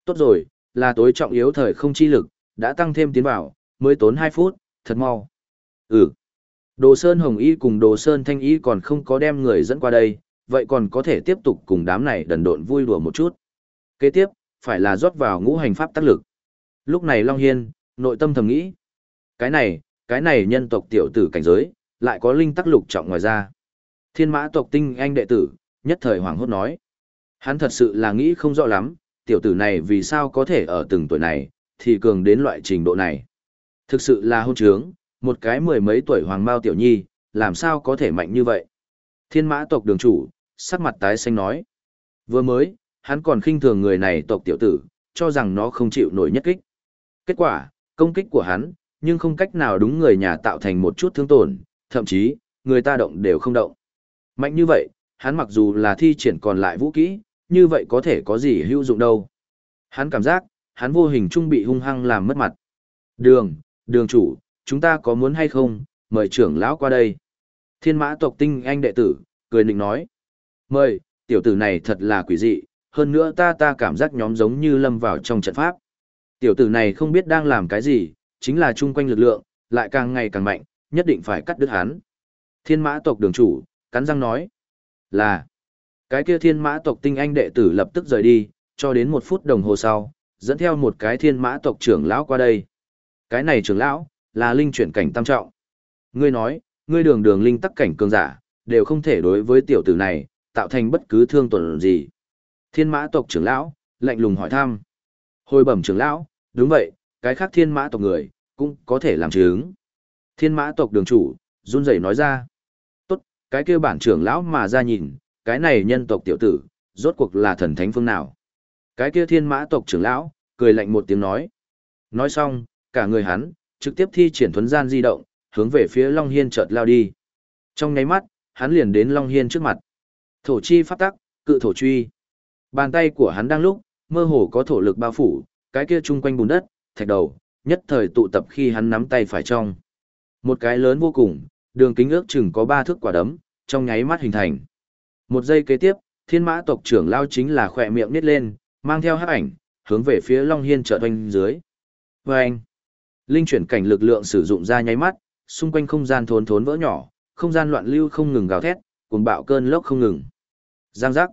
Tốt rồi, là tối trọng yếu thời không chi lực, đã tăng thêm tiến vào, mới tốn 2 phút, thật mau. Ừ. Đồ Sơn Hồng Y cùng Đồ Sơn Thanh Y còn không có đem người dẫn qua đây, vậy còn có thể tiếp tục cùng đám này đần độn vui đùa một chút. Kế tiếp, phải là rót vào ngũ hành pháp tác lực. Lúc này Long Hiên, nội tâm thầm nghĩ. Cái này, cái này nhân tộc tiểu tử cảnh giới, lại có linh tắc lục trọng ngoài ra. Thiên mã tộc tinh anh đệ tử, nhất thời hoàng hốt nói. Hắn thật sự là nghĩ không rõ lắm, tiểu tử này vì sao có thể ở từng tuổi này, thì cường đến loại trình độ này. Thực sự là hôn trướng, một cái mười mấy tuổi hoàng mao tiểu nhi, làm sao có thể mạnh như vậy. Thiên mã tộc đường chủ, sắc mặt tái xanh nói. Vừa mới, hắn còn khinh thường người này tộc tiểu tử, cho rằng nó không chịu nổi nhất kích. Kết quả, công kích của hắn, nhưng không cách nào đúng người nhà tạo thành một chút thương tổn, thậm chí, người ta động đều không động. Mạnh như vậy, hắn mặc dù là thi triển còn lại vũ kỹ, như vậy có thể có gì hữu dụng đâu. Hắn cảm giác, hắn vô hình trung bị hung hăng làm mất mặt. Đường, đường chủ, chúng ta có muốn hay không, mời trưởng lão qua đây. Thiên mã tộc tinh anh đệ tử, cười nịnh nói. Mời, tiểu tử này thật là quỷ dị, hơn nữa ta ta cảm giác nhóm giống như lâm vào trong trận pháp. Tiểu tử này không biết đang làm cái gì, chính là chung quanh lực lượng, lại càng ngày càng mạnh, nhất định phải cắt đứt hắn. Thiên mã tộc đường chủ, cắn răng nói. Là, cái kia thiên mã tộc tinh anh đệ tử lập tức rời đi, cho đến một phút đồng hồ sau, dẫn theo một cái thiên mã tộc trưởng lão qua đây. Cái này trưởng lão, là linh chuyển cảnh tam trọng. Ngươi nói, ngươi đường đường linh tắc cảnh cường giả, đều không thể đối với tiểu tử này, tạo thành bất cứ thương tổn gì. Thiên mã tộc trưởng lão, lạnh lùng hỏi thăm. Hồi bẩm trưởng lão, đúng vậy, cái khác thiên mã tộc người, cũng có thể làm chứng. Thiên mã tộc đường chủ, run rẩy nói ra. Tốt, cái kia bản trưởng lão mà ra nhìn, cái này nhân tộc tiểu tử, rốt cuộc là thần thánh phương nào. Cái kia thiên mã tộc trưởng lão, cười lạnh một tiếng nói. Nói xong, cả người hắn, trực tiếp thi triển thuấn gian di động, hướng về phía Long Hiên chợt lao đi. Trong nháy mắt, hắn liền đến Long Hiên trước mặt. Thổ chi phát tắc, cự thổ truy. Bàn tay của hắn đang lúc, mơ hồ có thổ lực bao phủ, cái kia chung quanh bùn đất, thạch đầu, nhất thời tụ tập khi hắn nắm tay phải trong. Một cái lớn vô cùng, đường kính ước chừng có ba thước quả đấm, trong nháy mắt hình thành. Một giây kế tiếp, thiên mã tộc trưởng lao chính là khỏe miệng nít lên, mang theo hắc ảnh, hướng về phía Long Hiên trợ doanh dưới. Và anh, linh chuyển cảnh lực lượng sử dụng ra nháy mắt, xung quanh không gian thốn thốn vỡ nhỏ, không gian loạn lưu không ngừng gào thét, cuồng bạo cơn lốc không ngừng. Giang giác.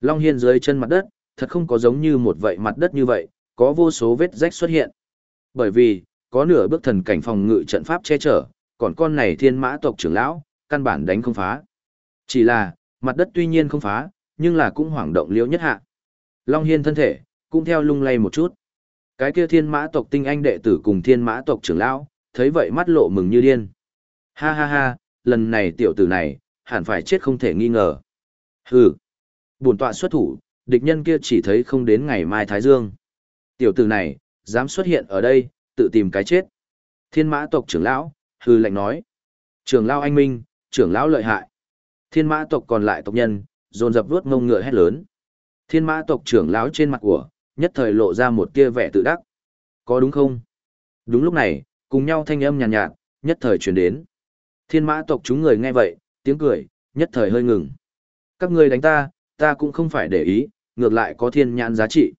Long Hiên dưới chân mặt đất, thật không có giống như một vậy mặt đất như vậy, có vô số vết rách xuất hiện. Bởi vì, có nửa bước thần cảnh phòng ngự trận pháp che chở, còn con này thiên mã tộc trưởng lão, căn bản đánh không phá. Chỉ là, mặt đất tuy nhiên không phá, nhưng là cũng hoảng động liễu nhất hạ. Long Hiên thân thể, cũng theo lung lay một chút. Cái kia thiên mã tộc tinh anh đệ tử cùng thiên mã tộc trưởng lão, thấy vậy mắt lộ mừng như điên. Ha ha ha, lần này tiểu tử này, hẳn phải chết không thể nghi ngờ. Hừ. Bổn tọa xuất thủ, địch nhân kia chỉ thấy không đến ngày mai Thái Dương. Tiểu tử này, dám xuất hiện ở đây, tự tìm cái chết. Thiên mã tộc trưởng lão, hừ, lệnh nói. Trưởng lão anh minh, trưởng lão lợi hại. Thiên mã tộc còn lại tộc nhân, dồn dập vuốt ngông ngựa hét lớn. Thiên mã tộc trưởng lão trên mặt của, nhất thời lộ ra một tia vẻ tự đắc. Có đúng không? Đúng lúc này, cùng nhau thanh âm nhàn nhạt, nhạt, nhất thời truyền đến. Thiên mã tộc chúng người nghe vậy, tiếng cười, nhất thời hơi ngừng. Các ngươi đánh ta, ta cũng không phải để ý, ngược lại có thiên nhãn giá trị.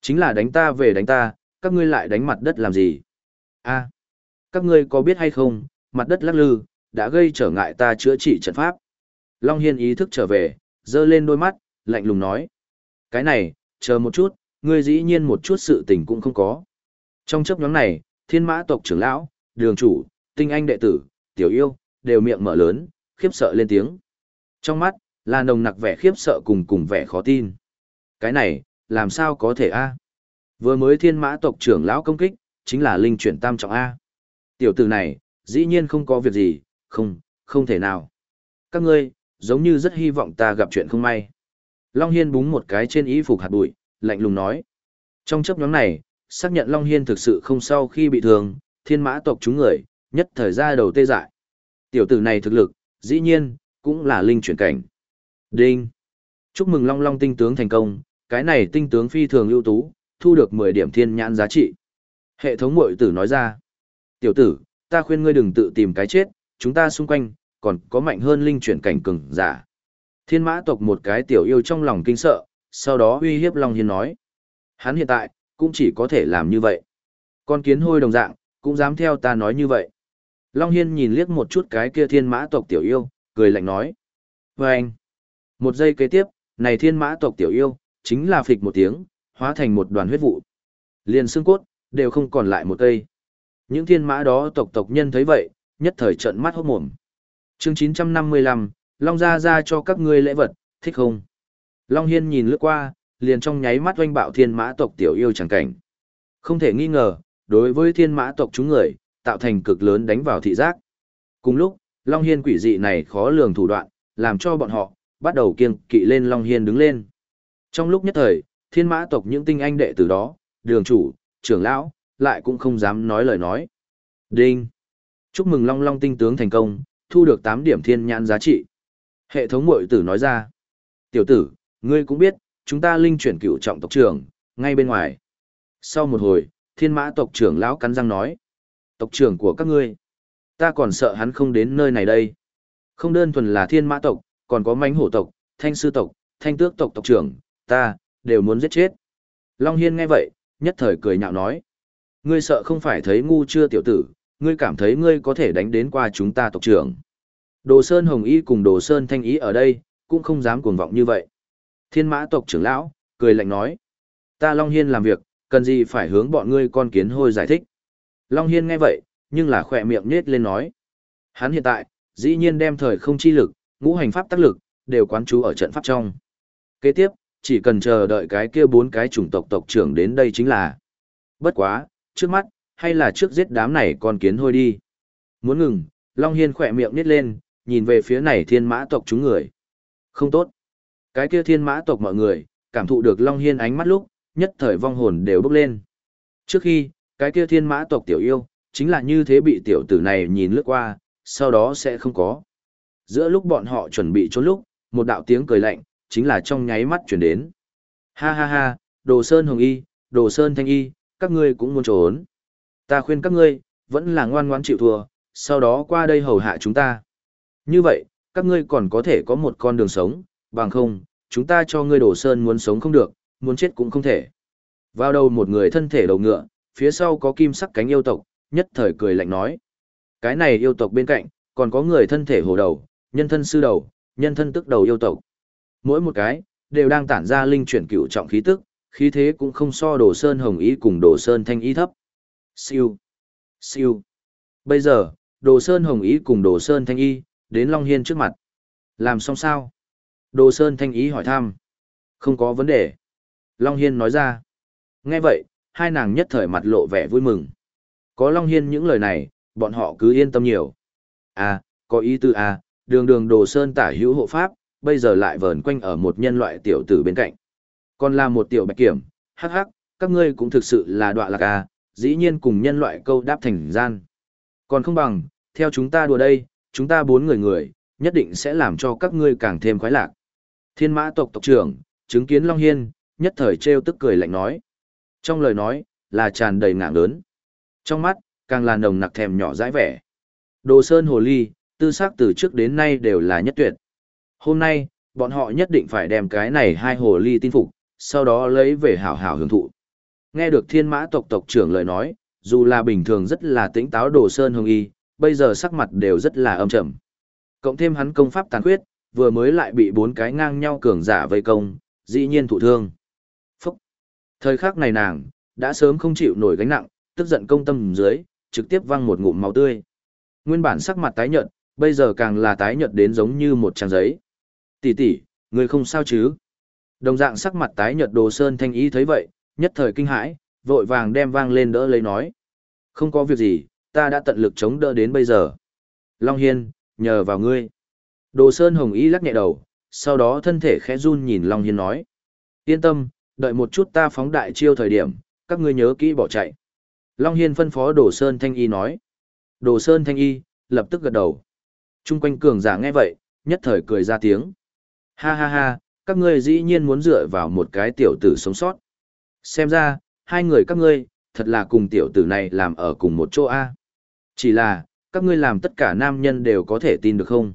Chính là đánh ta về đánh ta, các ngươi lại đánh mặt đất làm gì? a các ngươi có biết hay không, mặt đất lắc lư, đã gây trở ngại ta chữa trị trận pháp. Long Hiên ý thức trở về, dơ lên đôi mắt, lạnh lùng nói. Cái này, chờ một chút, ngươi dĩ nhiên một chút sự tình cũng không có. Trong chấp nhóm này, thiên mã tộc trưởng lão, đường chủ, tinh anh đệ tử, tiểu yêu, đều miệng mở lớn, khiếp sợ lên tiếng. Trong mắt, là nồng nặc vẻ khiếp sợ cùng cùng vẻ khó tin. Cái này, làm sao có thể a? Vừa mới thiên mã tộc trưởng lão công kích, chính là linh chuyển tam trọng A. Tiểu tử này, dĩ nhiên không có việc gì, không, không thể nào. Các ngươi, giống như rất hy vọng ta gặp chuyện không may. Long Hiên búng một cái trên y phục hạt bụi, lạnh lùng nói. Trong chấp nhóm này, xác nhận Long Hiên thực sự không sau khi bị thương, thiên mã tộc chúng người, nhất thời ra đầu tê dại. Tiểu tử này thực lực, dĩ nhiên, cũng là linh chuyển cảnh. Đinh! Chúc mừng Long Long tinh tướng thành công, cái này tinh tướng phi thường ưu tú, thu được 10 điểm thiên nhãn giá trị. Hệ thống mội tử nói ra. Tiểu tử, ta khuyên ngươi đừng tự tìm cái chết, chúng ta xung quanh, còn có mạnh hơn linh chuyển cảnh cường giả. Thiên mã tộc một cái tiểu yêu trong lòng kinh sợ, sau đó uy hiếp Long Hiên nói. Hắn hiện tại, cũng chỉ có thể làm như vậy. Con kiến hôi đồng dạng, cũng dám theo ta nói như vậy. Long Hiên nhìn liếc một chút cái kia thiên mã tộc tiểu yêu, cười lạnh nói. Và anh, một giây kế tiếp, này thiên mã tộc tiểu yêu, chính là phịch một tiếng, hóa thành một đoàn huyết vụ. Liền xương cốt, đều không còn lại một cây. Những thiên mã đó tộc tộc nhân thấy vậy, nhất thời trận mắt hốt mồm. chương 955, Long ra ra cho các ngươi lễ vật, thích không? Long Hiên nhìn lướt qua, liền trong nháy mắt oanh bạo thiên mã tộc tiểu yêu chẳng cảnh. Không thể nghi ngờ, đối với thiên mã tộc chúng người, tạo thành cực lớn đánh vào thị giác. Cùng lúc, Long Hiên quỷ dị này khó lường thủ đoạn, làm cho bọn họ, bắt đầu kiêng kỵ lên Long Hiên đứng lên. Trong lúc nhất thời, thiên mã tộc những tinh anh đệ tử đó, đường chủ, trưởng lão, lại cũng không dám nói lời nói. Đinh! Chúc mừng Long Long tinh tướng thành công, thu được 8 điểm thiên nhãn giá trị. Hệ thống mội tử nói ra. Tiểu tử, ngươi cũng biết, chúng ta linh chuyển cựu trọng tộc trưởng, ngay bên ngoài. Sau một hồi, thiên mã tộc trưởng lão cắn răng nói. Tộc trưởng của các ngươi, ta còn sợ hắn không đến nơi này đây. Không đơn thuần là thiên mã tộc, còn có mánh hổ tộc, thanh sư tộc, thanh tước tộc tộc trưởng, ta, đều muốn giết chết. Long Hiên nghe vậy, nhất thời cười nhạo nói. Ngươi sợ không phải thấy ngu chưa tiểu tử, ngươi cảm thấy ngươi có thể đánh đến qua chúng ta tộc trưởng. Đồ Sơn Hồng Y cùng Đồ Sơn Thanh Y ở đây, cũng không dám cuồng vọng như vậy. Thiên mã tộc trưởng lão, cười lạnh nói. Ta Long Hiên làm việc, cần gì phải hướng bọn ngươi con kiến hôi giải thích. Long Hiên nghe vậy, nhưng là khỏe miệng nhết lên nói. Hắn hiện tại, dĩ nhiên đem thời không chi lực, ngũ hành pháp tác lực, đều quán trú ở trận pháp trong. Kế tiếp, chỉ cần chờ đợi cái kia bốn cái chủng tộc tộc trưởng đến đây chính là. Bất quá, trước mắt, hay là trước giết đám này con kiến hôi đi. Muốn ngừng, Long Hiên khỏe miệng nít lên, nhìn về phía này thiên mã tộc chúng người. Không tốt. Cái kia thiên mã tộc mọi người, cảm thụ được Long Hiên ánh mắt lúc, nhất thời vong hồn đều bốc lên. Trước khi, cái kia thiên mã tộc tiểu yêu, chính là như thế bị tiểu tử này nhìn lướt qua, sau đó sẽ không có. Giữa lúc bọn họ chuẩn bị trốn lúc, một đạo tiếng cười lạnh, chính là trong nháy mắt chuyển đến. Ha ha ha, đồ sơn hồng y, đồ sơn thanh y, các ngươi cũng muốn trốn. Ta khuyên các ngươi, vẫn là ngoan ngoãn chịu thua, sau đó qua đây hầu hạ chúng ta. Như vậy, các ngươi còn có thể có một con đường sống, bằng không, chúng ta cho ngươi đồ sơn muốn sống không được, muốn chết cũng không thể. Vào đầu một người thân thể đầu ngựa, phía sau có kim sắc cánh yêu tộc, nhất thời cười lạnh nói. Cái này yêu tộc bên cạnh, còn có người thân thể hồ đầu, nhân thân sư đầu, nhân thân tức đầu yêu tộc. Mỗi một cái, đều đang tản ra linh chuyển cựu trọng khí tức, khí thế cũng không so đồ sơn hồng ý cùng đồ sơn thanh ý thấp. Siêu. Siêu. Bây giờ, đồ sơn hồng ý cùng đồ sơn thanh y, đến Long Hiên trước mặt. Làm xong sao? Đồ sơn thanh ý hỏi thăm. Không có vấn đề. Long Hiên nói ra. Nghe vậy, hai nàng nhất thời mặt lộ vẻ vui mừng. Có Long Hiên những lời này, bọn họ cứ yên tâm nhiều. À, có ý tư à, đường đường đồ sơn tả hữu hộ pháp, bây giờ lại vờn quanh ở một nhân loại tiểu tử bên cạnh. Còn là một tiểu bạch kiểm, hắc hắc, các ngươi cũng thực sự là đọa lạc à, dĩ nhiên cùng nhân loại câu đáp thành gian. Còn không bằng, theo chúng ta đùa đây, chúng ta bốn người người, nhất định sẽ làm cho các ngươi càng thêm khoái lạc. Thiên mã tộc tộc trưởng, chứng kiến Long Hiên, nhất thời trêu tức cười lạnh nói. Trong lời nói, là tràn đầy ngạng lớn. Trong mắt, càng là nồng nặc thèm nhỏ dãi vẻ. Đồ sơn hồ ly, tư sắc từ trước đến nay đều là nhất tuyệt. Hôm nay, bọn họ nhất định phải đem cái này hai hồ ly tin phục, sau đó lấy về hảo hảo hưởng thụ. Nghe được thiên mã tộc tộc trưởng lời nói, dù là bình thường rất là tĩnh táo đồ sơn hồng y, bây giờ sắc mặt đều rất là âm trầm. Cộng thêm hắn công pháp tàn khuyết, vừa mới lại bị bốn cái ngang nhau cường giả vây công, dĩ nhiên thụ thương. Phúc! Thời khắc này nàng, đã sớm không chịu nổi gánh nặng, tức giận công tâm dưới, trực tiếp văng một ngụm máu tươi. Nguyên bản sắc mặt tái nhợt, bây giờ càng là tái nhợt đến giống như một trang giấy. Tỷ tỷ, người không sao chứ? Đồng dạng sắc mặt tái nhợt Đồ Sơn Thanh ý thấy vậy, nhất thời kinh hãi, vội vàng đem vang lên đỡ lấy nói. Không có việc gì, ta đã tận lực chống đỡ đến bây giờ. Long Hiên, nhờ vào ngươi. Đồ Sơn Hồng Y lắc nhẹ đầu, sau đó thân thể khẽ run nhìn Long Hiên nói. Yên tâm, đợi một chút ta phóng đại chiêu thời điểm, các ngươi nhớ kỹ bỏ chạy. Long Hiên phân phó Đồ Sơn Thanh Y nói. Đồ Sơn Thanh Y, lập tức gật đầu. Trung quanh cường giả nghe vậy, nhất thời cười ra tiếng. Ha ha ha, các ngươi dĩ nhiên muốn dựa vào một cái tiểu tử sống sót. Xem ra, hai người các ngươi, thật là cùng tiểu tử này làm ở cùng một chỗ A. Chỉ là, các ngươi làm tất cả nam nhân đều có thể tin được không?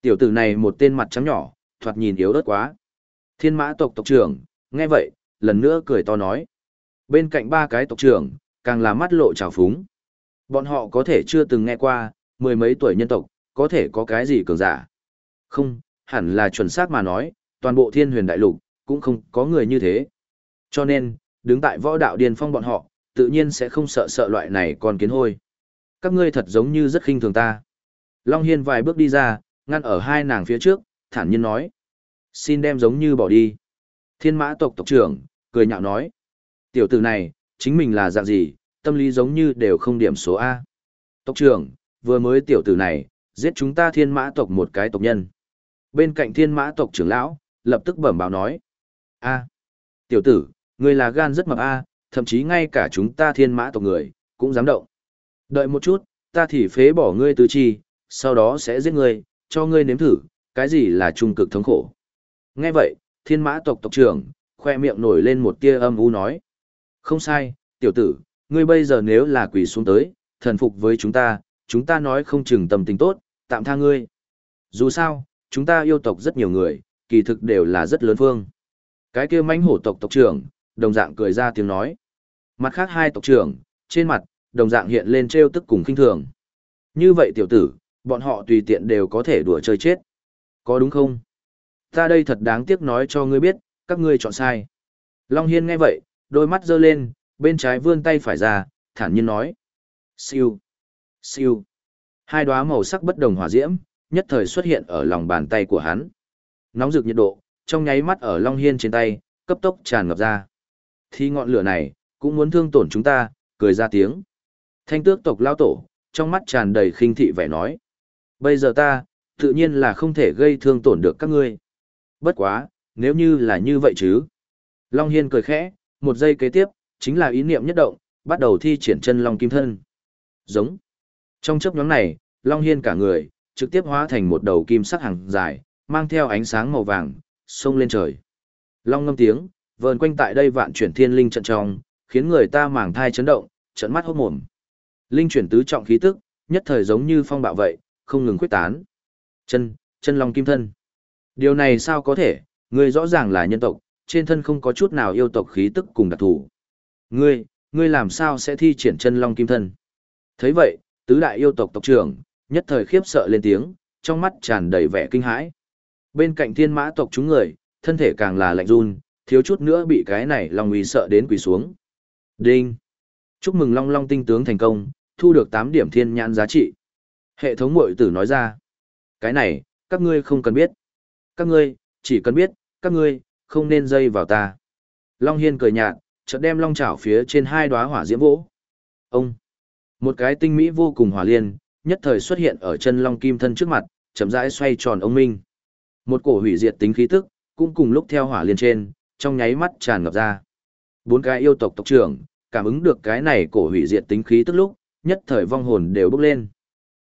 Tiểu tử này một tên mặt trắng nhỏ, thoạt nhìn yếu ớt quá. Thiên mã tộc tộc trưởng, nghe vậy, lần nữa cười to nói. Bên cạnh ba cái tộc trưởng, càng là mắt lộ trào phúng. Bọn họ có thể chưa từng nghe qua, mười mấy tuổi nhân tộc, có thể có cái gì cường giả. Không, hẳn là chuẩn xác mà nói, toàn bộ thiên huyền đại lục, cũng không có người như thế. Cho nên, đứng tại võ đạo điền phong bọn họ, tự nhiên sẽ không sợ sợ loại này còn kiến hôi. Các ngươi thật giống như rất khinh thường ta. Long Hiên vài bước đi ra, ngăn ở hai nàng phía trước, thản nhiên nói. Xin đem giống như bỏ đi. Thiên mã tộc tộc trưởng, cười nhạo nói. Tiểu tử này, chính mình là dạng gì, tâm lý giống như đều không điểm số A. Tộc trưởng, vừa mới tiểu tử này, giết chúng ta thiên mã tộc một cái tộc nhân. Bên cạnh thiên mã tộc trưởng lão, lập tức bẩm báo nói. A, tiểu tử, ngươi là gan rất mập A, thậm chí ngay cả chúng ta thiên mã tộc người, cũng dám động. Đợi một chút, ta thì phế bỏ ngươi tứ chi, sau đó sẽ giết ngươi, cho ngươi nếm thử, cái gì là trung cực thống khổ. Nghe vậy, thiên mã tộc tộc trưởng, khoe miệng nổi lên một tia âm u nói. Không sai, tiểu tử, ngươi bây giờ nếu là quỷ xuống tới, thần phục với chúng ta, chúng ta nói không chừng tâm tình tốt, tạm tha ngươi. Dù sao, chúng ta yêu tộc rất nhiều người, kỳ thực đều là rất lớn phương. Cái kia mãnh hổ tộc tộc trưởng, đồng dạng cười ra tiếng nói. Mặt khác hai tộc trưởng, trên mặt, đồng dạng hiện lên trêu tức cùng kinh thường. Như vậy tiểu tử, bọn họ tùy tiện đều có thể đùa chơi chết. Có đúng không? Ta đây thật đáng tiếc nói cho ngươi biết, các ngươi chọn sai. Long Hiên nghe vậy, đôi mắt dơ lên, bên trái vươn tay phải ra, thản nhiên nói. Siêu, siêu. Hai đóa màu sắc bất đồng hỏa diễm, nhất thời xuất hiện ở lòng bàn tay của hắn. Nóng rực nhiệt độ, trong nháy mắt ở Long Hiên trên tay, cấp tốc tràn ngập ra. Thì ngọn lửa này, cũng muốn thương tổn chúng ta, cười ra tiếng. Thanh tước tộc lao tổ, trong mắt tràn đầy khinh thị vẻ nói. Bây giờ ta, tự nhiên là không thể gây thương tổn được các ngươi. Bất quá, nếu như là như vậy chứ. Long Hiên cười khẽ, một giây kế tiếp, chính là ý niệm nhất động, bắt đầu thi triển chân Long Kim Thân. Giống. Trong chấp nhóm này, Long Hiên cả người, trực tiếp hóa thành một đầu kim sắc hàng dài, mang theo ánh sáng màu vàng, sông lên trời. Long ngâm tiếng, vờn quanh tại đây vạn chuyển thiên linh trận trong, khiến người ta mảng thai chấn động, trận mắt hốt mồm. Linh chuyển tứ trọng khí tức, nhất thời giống như phong bạo vậy, không ngừng quyết tán. Chân, chân long kim thân. Điều này sao có thể, ngươi rõ ràng là nhân tộc, trên thân không có chút nào yêu tộc khí tức cùng đặc thù. Ngươi, ngươi làm sao sẽ thi triển chân long kim thân? thấy vậy, tứ đại yêu tộc tộc trưởng, nhất thời khiếp sợ lên tiếng, trong mắt tràn đầy vẻ kinh hãi. Bên cạnh thiên mã tộc chúng người, thân thể càng là lạnh run, thiếu chút nữa bị cái này long uy sợ đến quỳ xuống. Đinh! Chúc mừng long long tinh tướng thành công, thu được 8 điểm thiên nhãn giá trị. Hệ thống mội tử nói ra. Cái này, các ngươi không cần biết. Các ngươi, chỉ cần biết, các ngươi, không nên dây vào ta. Long Hiên cười nhạt, chợt đem long chảo phía trên hai đóa hỏa diễm vỗ. Ông! Một cái tinh mỹ vô cùng hỏa liên, nhất thời xuất hiện ở chân long kim thân trước mặt, chậm rãi xoay tròn ông minh. Một cổ hủy diệt tính khí tức, cũng cùng lúc theo hỏa liên trên, trong nháy mắt tràn ngập ra. Bốn cái yêu tộc tộc trưởng, cảm ứng được cái này cổ hủy diệt tính khí tức lúc, nhất thời vong hồn đều bốc lên.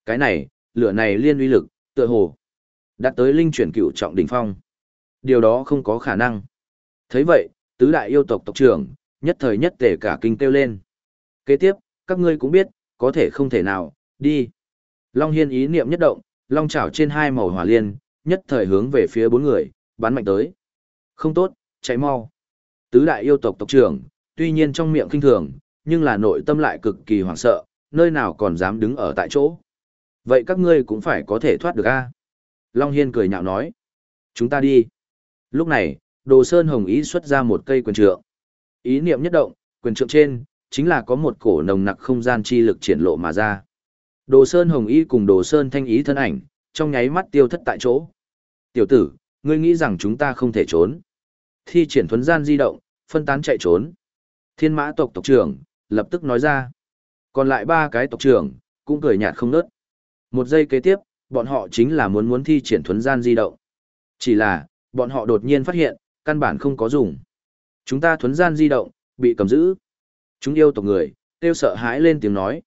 Cái này, lửa này liên uy lực, tựa hồ đạt tới linh chuyển cựu trọng đỉnh phong. Điều đó không có khả năng. Thấy vậy, tứ đại yêu tộc tộc trưởng, nhất thời nhất tể cả kinh kêu lên. Kế tiếp, các ngươi cũng biết, có thể không thể nào, đi. Long Hiên ý niệm nhất động, long chảo trên hai màu hỏa liên, nhất thời hướng về phía bốn người, bắn mạnh tới. Không tốt, chạy mau. Tứ đại yêu tộc tộc trưởng, tuy nhiên trong miệng kinh thường, nhưng là nội tâm lại cực kỳ hoảng sợ, nơi nào còn dám đứng ở tại chỗ. Vậy các ngươi cũng phải có thể thoát được a Long Hiên cười nhạo nói. Chúng ta đi. Lúc này, Đồ Sơn Hồng Ý xuất ra một cây quyền trượng. Ý niệm nhất động, quyền trượng trên, chính là có một cổ nồng nặc không gian chi lực triển lộ mà ra. Đồ Sơn Hồng ý cùng Đồ Sơn Thanh Ý thân ảnh, trong nháy mắt tiêu thất tại chỗ. Tiểu tử, ngươi nghĩ rằng chúng ta không thể trốn. Thi triển thuấn gian di động, phân tán chạy trốn. Thiên mã tộc tộc trưởng, lập tức nói ra. Còn lại ba cái tộc trưởng, cũng cười nhạt không nớt. Một giây kế tiếp, bọn họ chính là muốn muốn thi triển thuấn gian di động. Chỉ là, bọn họ đột nhiên phát hiện, căn bản không có dùng. Chúng ta thuấn gian di động, bị cầm giữ. Chúng yêu tộc người, tiêu sợ hãi lên tiếng nói.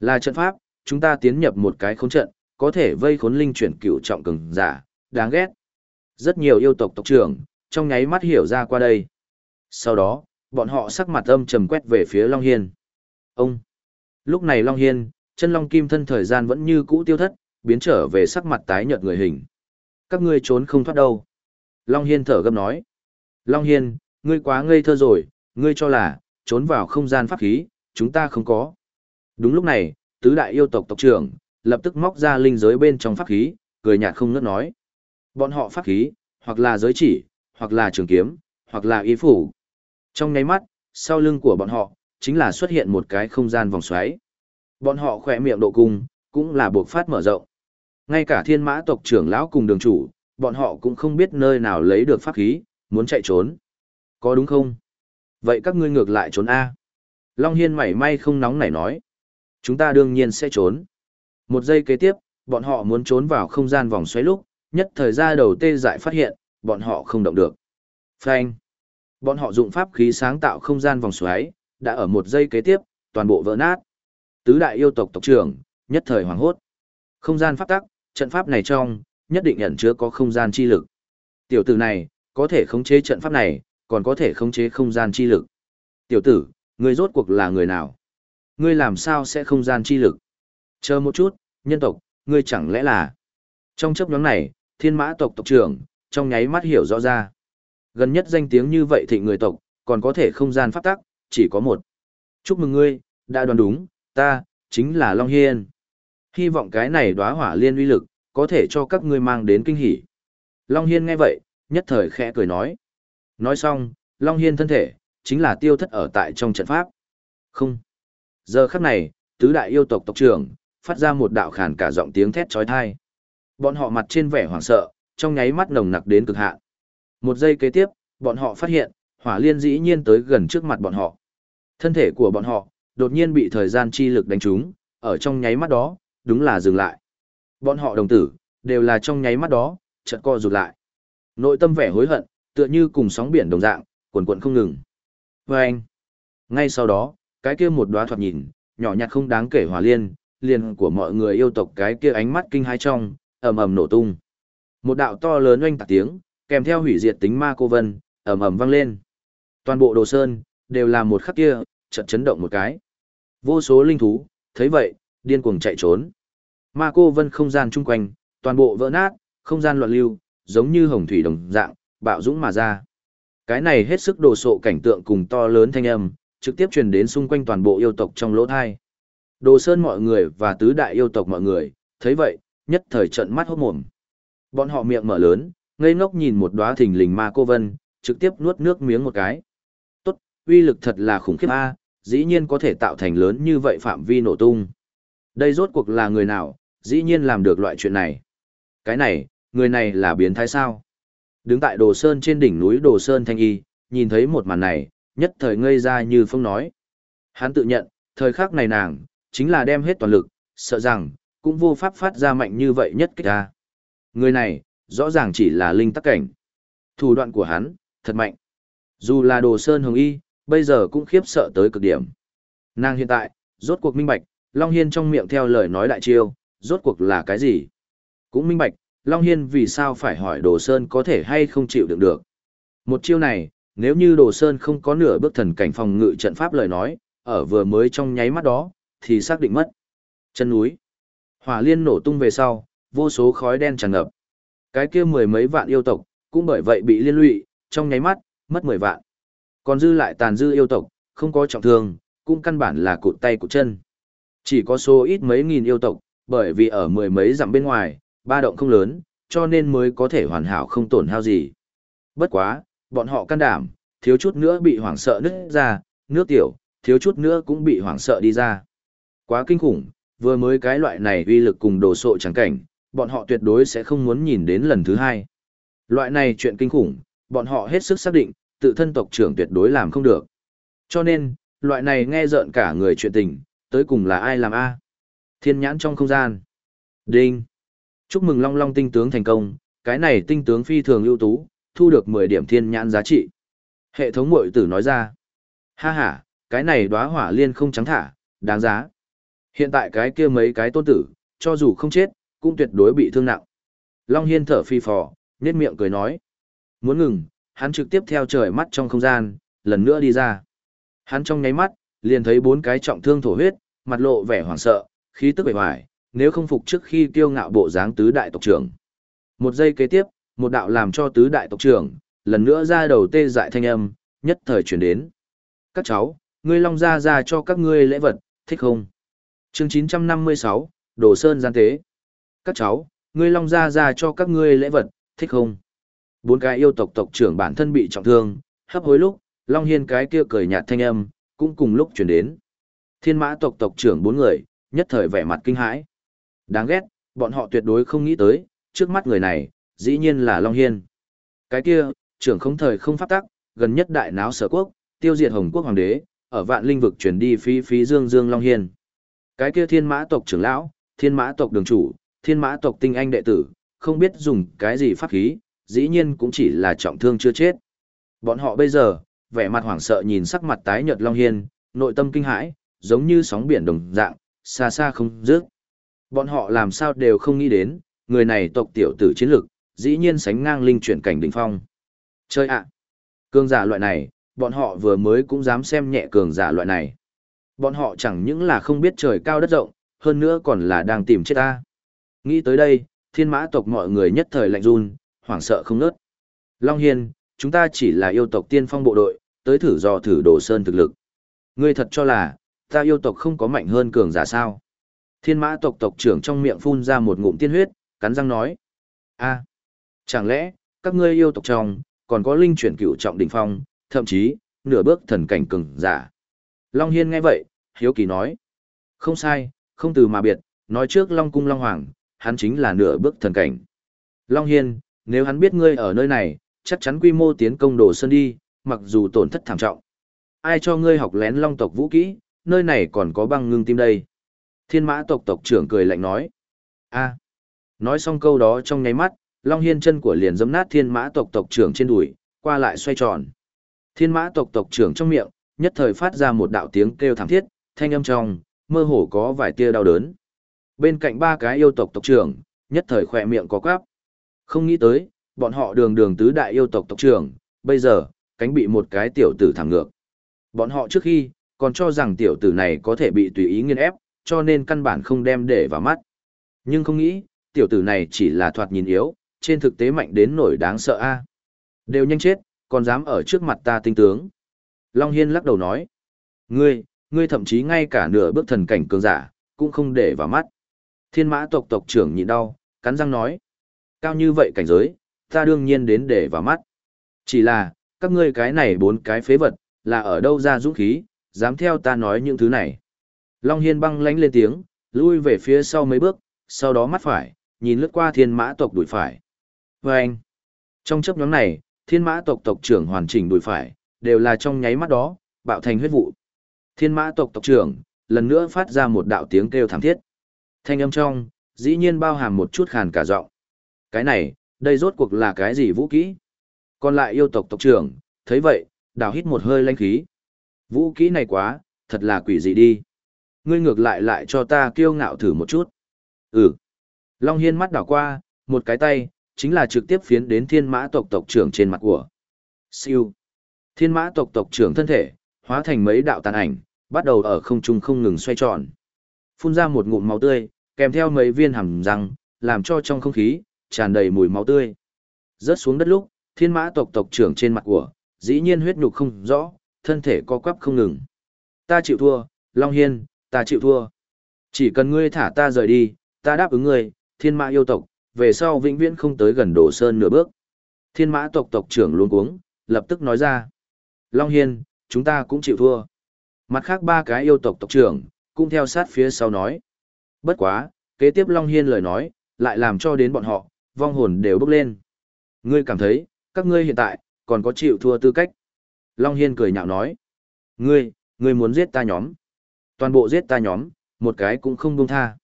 Là trận pháp, chúng ta tiến nhập một cái khốn trận, có thể vây khốn linh chuyển cửu trọng cường giả, đáng ghét. Rất nhiều yêu tộc tộc trưởng, trong nháy mắt hiểu ra qua đây. Sau đó, bọn họ sắc mặt âm trầm quét về phía Long Hiên. Ông! Lúc này Long Hiên, chân Long Kim thân thời gian vẫn như cũ tiêu thất, biến trở về sắc mặt tái nhợt người hình. Các ngươi trốn không thoát đâu. Long Hiên thở gấp nói. Long Hiên, ngươi quá ngây thơ rồi, ngươi cho là, trốn vào không gian pháp khí, chúng ta không có. Đúng lúc này, tứ đại yêu tộc tộc trưởng, lập tức móc ra linh giới bên trong pháp khí, cười nhạt không ngớt nói. Bọn họ pháp khí, hoặc là giới chỉ, hoặc là trường kiếm, hoặc là y phủ. Trong nháy mắt, sau lưng của bọn họ, chính là xuất hiện một cái không gian vòng xoáy. Bọn họ khỏe miệng độ cung, cũng là buộc phát mở rộng. Ngay cả thiên mã tộc trưởng lão cùng đường chủ, bọn họ cũng không biết nơi nào lấy được pháp khí, muốn chạy trốn. Có đúng không? Vậy các ngươi ngược lại trốn A. Long Hiên mảy may không nóng nảy nói. Chúng ta đương nhiên sẽ trốn. Một giây kế tiếp, bọn họ muốn trốn vào không gian vòng xoáy lúc, nhất thời ra đầu tê dại phát hiện, bọn họ không động được. Phanh. Bọn họ dụng pháp khí sáng tạo không gian vòng xoáy, đã ở một giây kế tiếp, toàn bộ vỡ nát. Tứ đại yêu tộc tộc trưởng, nhất thời hoàng hốt. Không gian pháp tắc, trận pháp này trong, nhất định ẩn chứa có không gian chi lực. Tiểu tử này, có thể khống chế trận pháp này, còn có thể khống chế không gian chi lực. Tiểu tử, ngươi rốt cuộc là người nào? Ngươi làm sao sẽ không gian chi lực? Chờ một chút, nhân tộc, ngươi chẳng lẽ là... Trong chấp nhóm này, thiên mã tộc tộc trưởng, trong nháy mắt hiểu rõ ra. Gần nhất danh tiếng như vậy thì người tộc, còn có thể không gian pháp tắc, chỉ có một. Chúc mừng ngươi, đã đoán đúng, ta, chính là Long Hiên. Hy vọng cái này đóa hỏa liên uy lực, có thể cho các ngươi mang đến kinh hỉ. Long Hiên nghe vậy, nhất thời khẽ cười nói. Nói xong, Long Hiên thân thể, chính là tiêu thất ở tại trong trận pháp. Không. Giờ khắc này, tứ đại yêu tộc tộc trưởng, phát ra một đạo khàn cả giọng tiếng thét trói thai. Bọn họ mặt trên vẻ hoảng sợ, trong nháy mắt nồng nặc đến cực hạn. Một giây kế tiếp, bọn họ phát hiện, hỏa liên dĩ nhiên tới gần trước mặt bọn họ. Thân thể của bọn họ, đột nhiên bị thời gian chi lực đánh trúng, ở trong nháy mắt đó, đúng là dừng lại. Bọn họ đồng tử, đều là trong nháy mắt đó, chợt co rụt lại. Nội tâm vẻ hối hận, tựa như cùng sóng biển đồng dạng, cuồn cuộn không ngừng. Và anh, ngay sau đó, cái kia một đóa thoạt nhìn, nhỏ nhặt không đáng kể hỏa liên, liền của mọi người yêu tộc cái kia ánh mắt kinh hãi trong, ầm ầm nổ tung. Một đạo to lớn oanh tạc tiếng, kèm theo hủy diệt tính ma cô vân, ầm ầm vang lên. Toàn bộ đồ sơn, đều là một khắc kia, trận chấn động một cái. Vô số linh thú, thấy vậy, điên cuồng chạy trốn. Ma cô vân không gian chung quanh, toàn bộ vỡ nát, không gian loạn lưu, giống như hồng thủy đồng dạng, bạo dũng mà ra. Cái này hết sức đồ sộ cảnh tượng cùng to lớn thanh âm, trực tiếp truyền đến xung quanh toàn bộ yêu tộc trong lỗ thai. Đồ sơn mọi người và tứ đại yêu tộc mọi người, thấy vậy, nhất thời trận mắt hốt mồm. Bọn họ miệng mở lớn, ngây ngốc nhìn một đóa thình lình ma cô vân, trực tiếp nuốt nước miếng một cái. Uy lực thật là khủng khiếp a, dĩ nhiên có thể tạo thành lớn như vậy phạm vi nổ tung. Đây rốt cuộc là người nào, dĩ nhiên làm được loại chuyện này. Cái này, người này là biến thái sao? Đứng tại Đồ Sơn trên đỉnh núi Đồ Sơn Thanh Y, nhìn thấy một màn này, nhất thời ngây ra như phong nói. Hắn tự nhận, thời khắc này nàng, chính là đem hết toàn lực, sợ rằng, cũng vô pháp phát ra mạnh như vậy nhất kích ra. Người này, rõ ràng chỉ là linh tắc cảnh. Thủ đoạn của hắn, thật mạnh. Dù là Đồ Sơn Hồng Y, bây giờ cũng khiếp sợ tới cực điểm. Nàng hiện tại, rốt cuộc minh bạch, Long Hiên trong miệng theo lời nói đại chiêu, rốt cuộc là cái gì? Cũng minh bạch, Long Hiên vì sao phải hỏi Đồ Sơn có thể hay không chịu đựng được. Một chiêu này, nếu như Đồ Sơn không có nửa bước thần cảnh phòng ngự trận pháp lời nói, ở vừa mới trong nháy mắt đó, thì xác định mất. Chân núi. Hỏa liên nổ tung về sau, vô số khói đen tràn ngập. Cái kia mười mấy vạn yêu tộc, cũng bởi vậy bị liên lụy, trong nháy mắt, mất mười vạn. Còn dư lại tàn dư yêu tộc, không có trọng thương, cũng căn bản là cụt tay cụt chân. Chỉ có số ít mấy nghìn yêu tộc, bởi vì ở mười mấy dặm bên ngoài, ba động không lớn, cho nên mới có thể hoàn hảo không tổn hao gì. Bất quá, bọn họ can đảm, thiếu chút nữa bị hoảng sợ nứt ra, nước tiểu, thiếu chút nữa cũng bị hoảng sợ đi ra. Quá kinh khủng, vừa mới cái loại này uy lực cùng đồ sộ trắng cảnh, bọn họ tuyệt đối sẽ không muốn nhìn đến lần thứ hai. Loại này chuyện kinh khủng, bọn họ hết sức xác định, tự thân tộc trưởng tuyệt đối làm không được. Cho nên, loại này nghe rợn cả người chuyện tình, tới cùng là ai làm a? Thiên nhãn trong không gian. Đinh. Chúc mừng Long Long tinh tướng thành công, cái này tinh tướng phi thường ưu tú, thu được 10 điểm thiên nhãn giá trị. Hệ thống mội tử nói ra. Ha ha, cái này đóa hỏa liên không trắng thả, đáng giá. Hiện tại cái kia mấy cái tôn tử, cho dù không chết, cũng tuyệt đối bị thương nặng. Long Hiên thở phi phò, nhét miệng cười nói. Muốn ngừng, hắn trực tiếp theo trời mắt trong không gian, lần nữa đi ra. Hắn trong nháy mắt, liền thấy bốn cái trọng thương thổ huyết, mặt lộ vẻ hoảng sợ, khí tức bề ngoài, nếu không phục trước khi kiêu ngạo bộ dáng tứ đại tộc trưởng. Một giây kế tiếp, một đạo làm cho tứ đại tộc trưởng, lần nữa ra đầu tê dại thanh âm, nhất thời chuyển đến. Các cháu, ngươi long ra ra cho các ngươi lễ vật, thích không? chương 956, Đồ Sơn gian tế. Các cháu, ngươi long ra ra cho các ngươi lễ vật, thích không? Bốn cái yêu tộc tộc trưởng bản thân bị trọng thương, hấp hối lúc, Long Hiên cái kia cười nhạt thanh âm, cũng cùng lúc chuyển đến. Thiên mã tộc tộc trưởng bốn người, nhất thời vẻ mặt kinh hãi. Đáng ghét, bọn họ tuyệt đối không nghĩ tới, trước mắt người này, dĩ nhiên là Long Hiên. Cái kia, trưởng không thời không pháp tắc, gần nhất đại náo sở quốc, tiêu diệt Hồng quốc hoàng đế, ở vạn linh vực chuyển đi phí phí dương dương Long Hiên. Cái kia thiên mã tộc trưởng lão, thiên mã tộc đường chủ, thiên mã tộc tinh anh đệ tử, không biết dùng cái gì pháp khí, dĩ nhiên cũng chỉ là trọng thương chưa chết. Bọn họ bây giờ, vẻ mặt hoảng sợ nhìn sắc mặt tái nhợt Long Hiên, nội tâm kinh hãi, giống như sóng biển đồng dạng, xa xa không dứt. Bọn họ làm sao đều không nghĩ đến, người này tộc tiểu tử chiến lực, dĩ nhiên sánh ngang linh chuyển cảnh đỉnh phong. Chơi ạ! Cường giả loại này, bọn họ vừa mới cũng dám xem nhẹ cường giả loại này. Bọn họ chẳng những là không biết trời cao đất rộng, hơn nữa còn là đang tìm chết ta. Nghĩ tới đây, thiên mã tộc mọi người nhất thời lạnh run, hoảng sợ không nớt. Long Hiên, chúng ta chỉ là yêu tộc tiên phong bộ đội, tới thử dò thử đồ sơn thực lực. Ngươi thật cho là, ta yêu tộc không có mạnh hơn cường giả sao. Thiên mã tộc tộc trưởng trong miệng phun ra một ngụm tiên huyết, cắn răng nói. a chẳng lẽ, các ngươi yêu tộc trong, còn có linh chuyển cựu trọng đỉnh phong, thậm chí, nửa bước thần cảnh cường giả. Long Hiên nghe vậy, hiếu kỳ nói. Không sai, không từ mà biệt, nói trước Long Cung Long Hoàng, hắn chính là nửa bước thần cảnh. Long Hiên, nếu hắn biết ngươi ở nơi này, chắc chắn quy mô tiến công đồ sơn đi, mặc dù tổn thất thảm trọng. Ai cho ngươi học lén long tộc vũ kỹ, nơi này còn có băng ngưng tim đây. Thiên mã tộc tộc trưởng cười lạnh nói. a Nói xong câu đó trong nháy mắt, Long Hiên chân của liền giẫm nát thiên mã tộc tộc trưởng trên đùi, qua lại xoay tròn. Thiên mã tộc tộc trưởng trong miệng, nhất thời phát ra một đạo tiếng kêu thảm thiết, thanh âm trong, mơ hồ có vài tia đau đớn. Bên cạnh ba cái yêu tộc tộc trưởng, nhất thời khỏe miệng có quáp. Không nghĩ tới, bọn họ đường đường tứ đại yêu tộc tộc trưởng, bây giờ, cánh bị một cái tiểu tử thẳng ngược. Bọn họ trước khi, còn cho rằng tiểu tử này có thể bị tùy ý nghiên ép, cho nên căn bản không đem để vào mắt. Nhưng không nghĩ, tiểu tử này chỉ là thoạt nhìn yếu, trên thực tế mạnh đến nổi đáng sợ a. Đều nhanh chết, còn dám ở trước mặt ta tinh tướng. Long Hiên lắc đầu nói. Ngươi, ngươi thậm chí ngay cả nửa bước thần cảnh cường giả, cũng không để vào mắt. Thiên mã tộc tộc trưởng nhịn đau, cắn răng nói. Cao như vậy cảnh giới, ta đương nhiên đến để vào mắt. Chỉ là, các ngươi cái này bốn cái phế vật, là ở đâu ra dũng khí, dám theo ta nói những thứ này. Long Hiên băng lánh lên tiếng, lui về phía sau mấy bước, sau đó mắt phải, nhìn lướt qua thiên mã tộc đuổi phải. Và anh, trong chấp nhóm này, thiên mã tộc tộc trưởng hoàn chỉnh đuổi phải, đều là trong nháy mắt đó, bạo thành huyết vụ. Thiên mã tộc tộc trưởng, lần nữa phát ra một đạo tiếng kêu thảm thiết. Thanh âm trong, dĩ nhiên bao hàm một chút khàn cả giọng. Cái này, đây rốt cuộc là cái gì vũ kỹ? Còn lại yêu tộc tộc trưởng, thấy vậy, đào hít một hơi lanh khí. Vũ kỹ này quá, thật là quỷ dị đi. Ngươi ngược lại lại cho ta kiêu ngạo thử một chút. Ừ. Long Hiên mắt đảo qua, một cái tay, chính là trực tiếp phiến đến thiên mã tộc tộc trưởng trên mặt của. Siêu. Thiên mã tộc tộc trưởng thân thể, hóa thành mấy đạo tàn ảnh, bắt đầu ở không trung không ngừng xoay tròn. Phun ra một ngụm máu tươi, kèm theo mấy viên hàm răng, làm cho trong không khí, tràn đầy mùi máu tươi. Rớt xuống đất lúc, thiên mã tộc tộc trưởng trên mặt của, dĩ nhiên huyết nhục không rõ, thân thể co quắp không ngừng. Ta chịu thua, Long Hiên, ta chịu thua. Chỉ cần ngươi thả ta rời đi, ta đáp ứng ngươi, thiên mã yêu tộc, về sau vĩnh viễn không tới gần đổ sơn nửa bước. Thiên mã tộc tộc trưởng luôn cuống, lập tức nói ra. Long Hiên, chúng ta cũng chịu thua. Mặt khác ba cái yêu tộc tộc trưởng, cũng theo sát phía sau nói. Bất quá, kế tiếp Long Hiên lời nói, lại làm cho đến bọn họ, vong hồn đều bốc lên. Ngươi cảm thấy, các ngươi hiện tại, còn có chịu thua tư cách. Long Hiên cười nhạo nói. Ngươi, ngươi muốn giết ta nhóm. Toàn bộ giết ta nhóm, một cái cũng không buông tha.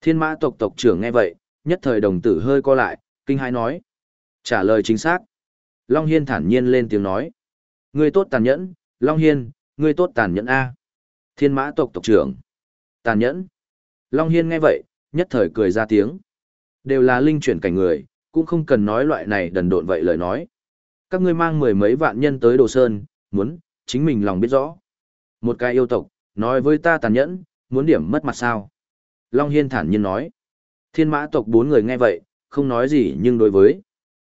Thiên mã tộc tộc trưởng nghe vậy, nhất thời đồng tử hơi co lại, kinh hãi nói. Trả lời chính xác. Long Hiên thản nhiên lên tiếng nói. Ngươi tốt tàn nhẫn, Long Hiên, ngươi tốt tàn nhẫn A. Thiên mã tộc tộc trưởng. Tàn nhẫn. Long Hiên nghe vậy, nhất thời cười ra tiếng. Đều là linh chuyển cảnh người, cũng không cần nói loại này đần độn vậy lời nói. Các ngươi mang mười mấy vạn nhân tới Đồ Sơn, muốn, chính mình lòng biết rõ. Một cái yêu tộc, nói với ta tàn nhẫn, muốn điểm mất mặt sao. Long Hiên thản nhiên nói. Thiên mã tộc bốn người nghe vậy, không nói gì nhưng đối với.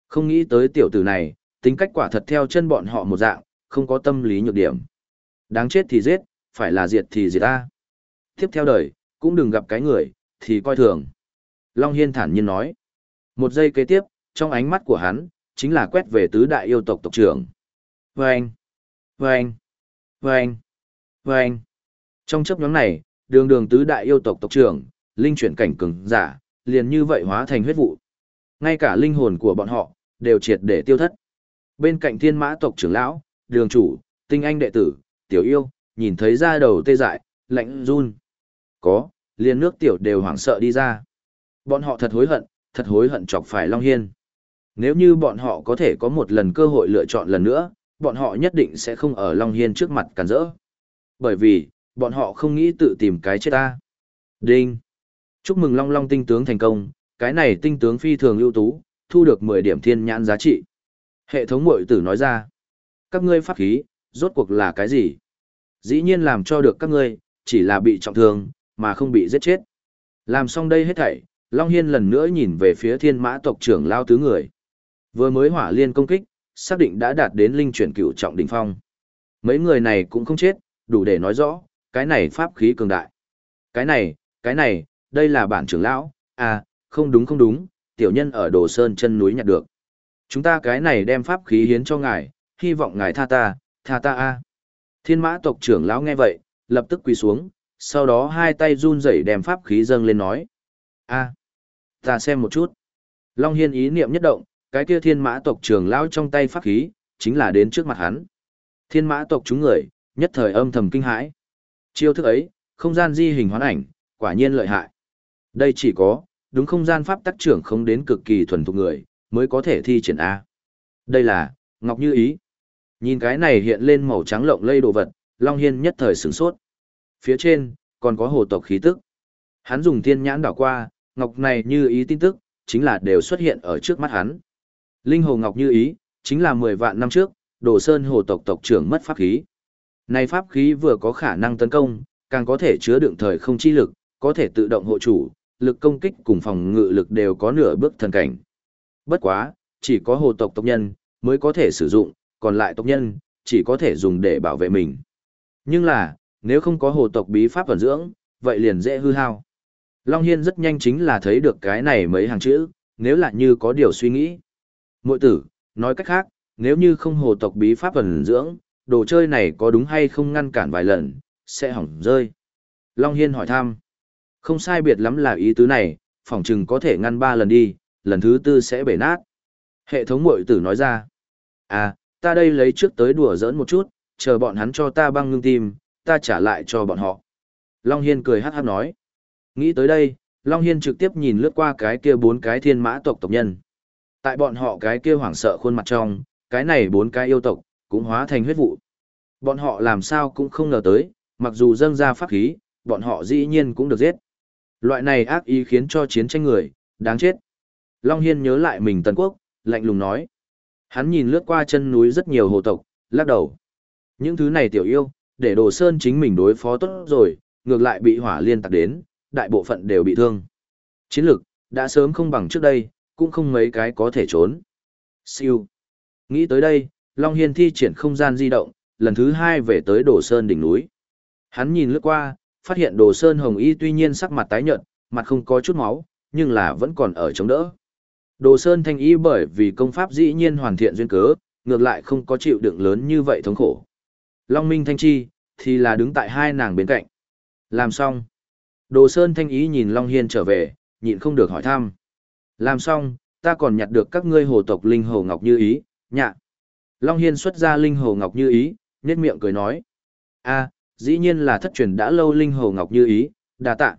Không nghĩ tới tiểu tử này, tính cách quả thật theo chân bọn họ một dạng, không có tâm lý nhược điểm. Đáng chết thì giết, phải là diệt thì diệt ta. Tiếp theo đời, cũng đừng gặp cái người, thì coi thường. Long Hiên thản nhiên nói. Một giây kế tiếp, trong ánh mắt của hắn, chính là quét về tứ đại yêu tộc tộc trưởng. Vâng! Vâng! Vâng! Vâng! Trong chấp nhóm này, đường đường tứ đại yêu tộc tộc trưởng, linh chuyển cảnh cường giả, liền như vậy hóa thành huyết vụ. Ngay cả linh hồn của bọn họ, đều triệt để tiêu thất. Bên cạnh thiên mã tộc trưởng lão, đường chủ, tinh anh đệ tử, tiểu yêu, nhìn thấy ra đầu tê dại, lạnh run. Có, liền nước tiểu đều hoảng sợ đi ra. Bọn họ thật hối hận, thật hối hận chọc phải Long Hiên. Nếu như bọn họ có thể có một lần cơ hội lựa chọn lần nữa, bọn họ nhất định sẽ không ở Long Hiên trước mặt cản rỡ. Bởi vì, bọn họ không nghĩ tự tìm cái chết ta. Đinh! Chúc mừng Long Long tinh tướng thành công, cái này tinh tướng phi thường ưu tú, thu được 10 điểm thiên nhãn giá trị. Hệ thống mội tử nói ra, các ngươi pháp khí, rốt cuộc là cái gì? Dĩ nhiên làm cho được các ngươi, chỉ là bị trọng thương, mà không bị giết chết. Làm xong đây hết thảy, Long Hiên lần nữa nhìn về phía thiên mã tộc trưởng lao tứ người. Vừa mới hỏa liên công kích, xác định đã đạt đến linh chuyển cửu trọng đỉnh phong. Mấy người này cũng không chết, đủ để nói rõ, cái này pháp khí cường đại. Cái này, cái này, đây là bản trưởng lão, à, không đúng không đúng, tiểu nhân ở đồ sơn chân núi nhặt được. Chúng ta cái này đem pháp khí hiến cho ngài, hy vọng ngài tha ta, tha ta a. Thiên mã tộc trưởng lão nghe vậy, lập tức quỳ xuống, sau đó hai tay run rẩy đem pháp khí dâng lên nói. a ta xem một chút. Long Hiên ý niệm nhất động, cái kia thiên mã tộc trưởng lão trong tay pháp khí, chính là đến trước mặt hắn. Thiên mã tộc chúng người, nhất thời âm thầm kinh hãi. Chiêu thức ấy, không gian di hình hoán ảnh, quả nhiên lợi hại. Đây chỉ có, đúng không gian pháp tác trưởng không đến cực kỳ thuần thục người, mới có thể thi triển A. Đây là, Ngọc Như Ý. Nhìn cái này hiện lên màu trắng lộng lây đồ vật, Long Hiên nhất thời sửng sốt. Phía trên, còn có hồ tộc khí tức. Hắn dùng thiên nhãn đảo qua, Ngọc này như ý tin tức, chính là đều xuất hiện ở trước mắt hắn. Linh hồ Ngọc như ý, chính là 10 vạn năm trước, Đồ Sơn hồ tộc tộc trưởng mất pháp khí. Này pháp khí vừa có khả năng tấn công, càng có thể chứa đựng thời không chi lực, có thể tự động hộ chủ, lực công kích cùng phòng ngự lực đều có nửa bước thần cảnh. Bất quá, chỉ có hồ tộc tộc nhân mới có thể sử dụng, còn lại tộc nhân chỉ có thể dùng để bảo vệ mình. Nhưng là, nếu không có hồ tộc bí pháp vận dưỡng, vậy liền dễ hư hao. Long Hiên rất nhanh chính là thấy được cái này mấy hàng chữ, nếu là như có điều suy nghĩ. Mội tử, nói cách khác, nếu như không hồ tộc bí pháp ẩn dưỡng, đồ chơi này có đúng hay không ngăn cản vài lần, sẽ hỏng rơi. Long Hiên hỏi thăm. Không sai biệt lắm là ý tứ này, phỏng chừng có thể ngăn ba lần đi, lần thứ tư sẽ bể nát. Hệ thống mội tử nói ra. À, ta đây lấy trước tới đùa giỡn một chút, chờ bọn hắn cho ta băng ngưng tim, ta trả lại cho bọn họ. Long Hiên cười hát hát nói. Nghĩ tới đây, Long Hiên trực tiếp nhìn lướt qua cái kia bốn cái thiên mã tộc tộc nhân. Tại bọn họ cái kia hoảng sợ khuôn mặt trong, cái này bốn cái yêu tộc, cũng hóa thành huyết vụ. Bọn họ làm sao cũng không ngờ tới, mặc dù dâng ra pháp khí, bọn họ dĩ nhiên cũng được giết. Loại này ác ý khiến cho chiến tranh người, đáng chết. Long Hiên nhớ lại mình Tần Quốc, lạnh lùng nói. Hắn nhìn lướt qua chân núi rất nhiều hồ tộc, lắc đầu. Những thứ này tiểu yêu, để đồ sơn chính mình đối phó tốt rồi, ngược lại bị hỏa liên tạc đến, đại bộ phận đều bị thương. Chiến lực đã sớm không bằng trước đây, cũng không mấy cái có thể trốn. Siêu. Nghĩ tới đây, Long Hiên thi triển không gian di động, lần thứ hai về tới Đồ Sơn đỉnh núi. Hắn nhìn lướt qua, phát hiện Đồ Sơn Hồng Y tuy nhiên sắc mặt tái nhợt, mặt không có chút máu, nhưng là vẫn còn ở chống đỡ. Đồ Sơn Thanh Y bởi vì công pháp dĩ nhiên hoàn thiện duyên cớ, ngược lại không có chịu đựng lớn như vậy thống khổ. Long Minh Thanh Chi, thì là đứng tại hai nàng bên cạnh. Làm xong. Đồ Sơn Thanh Ý nhìn Long Hiên trở về, nhịn không được hỏi thăm. Làm xong, ta còn nhặt được các ngươi hồ tộc linh hồ ngọc như ý, nhạ. Long Hiên xuất ra linh hồ ngọc như ý, nét miệng cười nói. a dĩ nhiên là thất truyền đã lâu linh hồ ngọc như ý, đa tạ.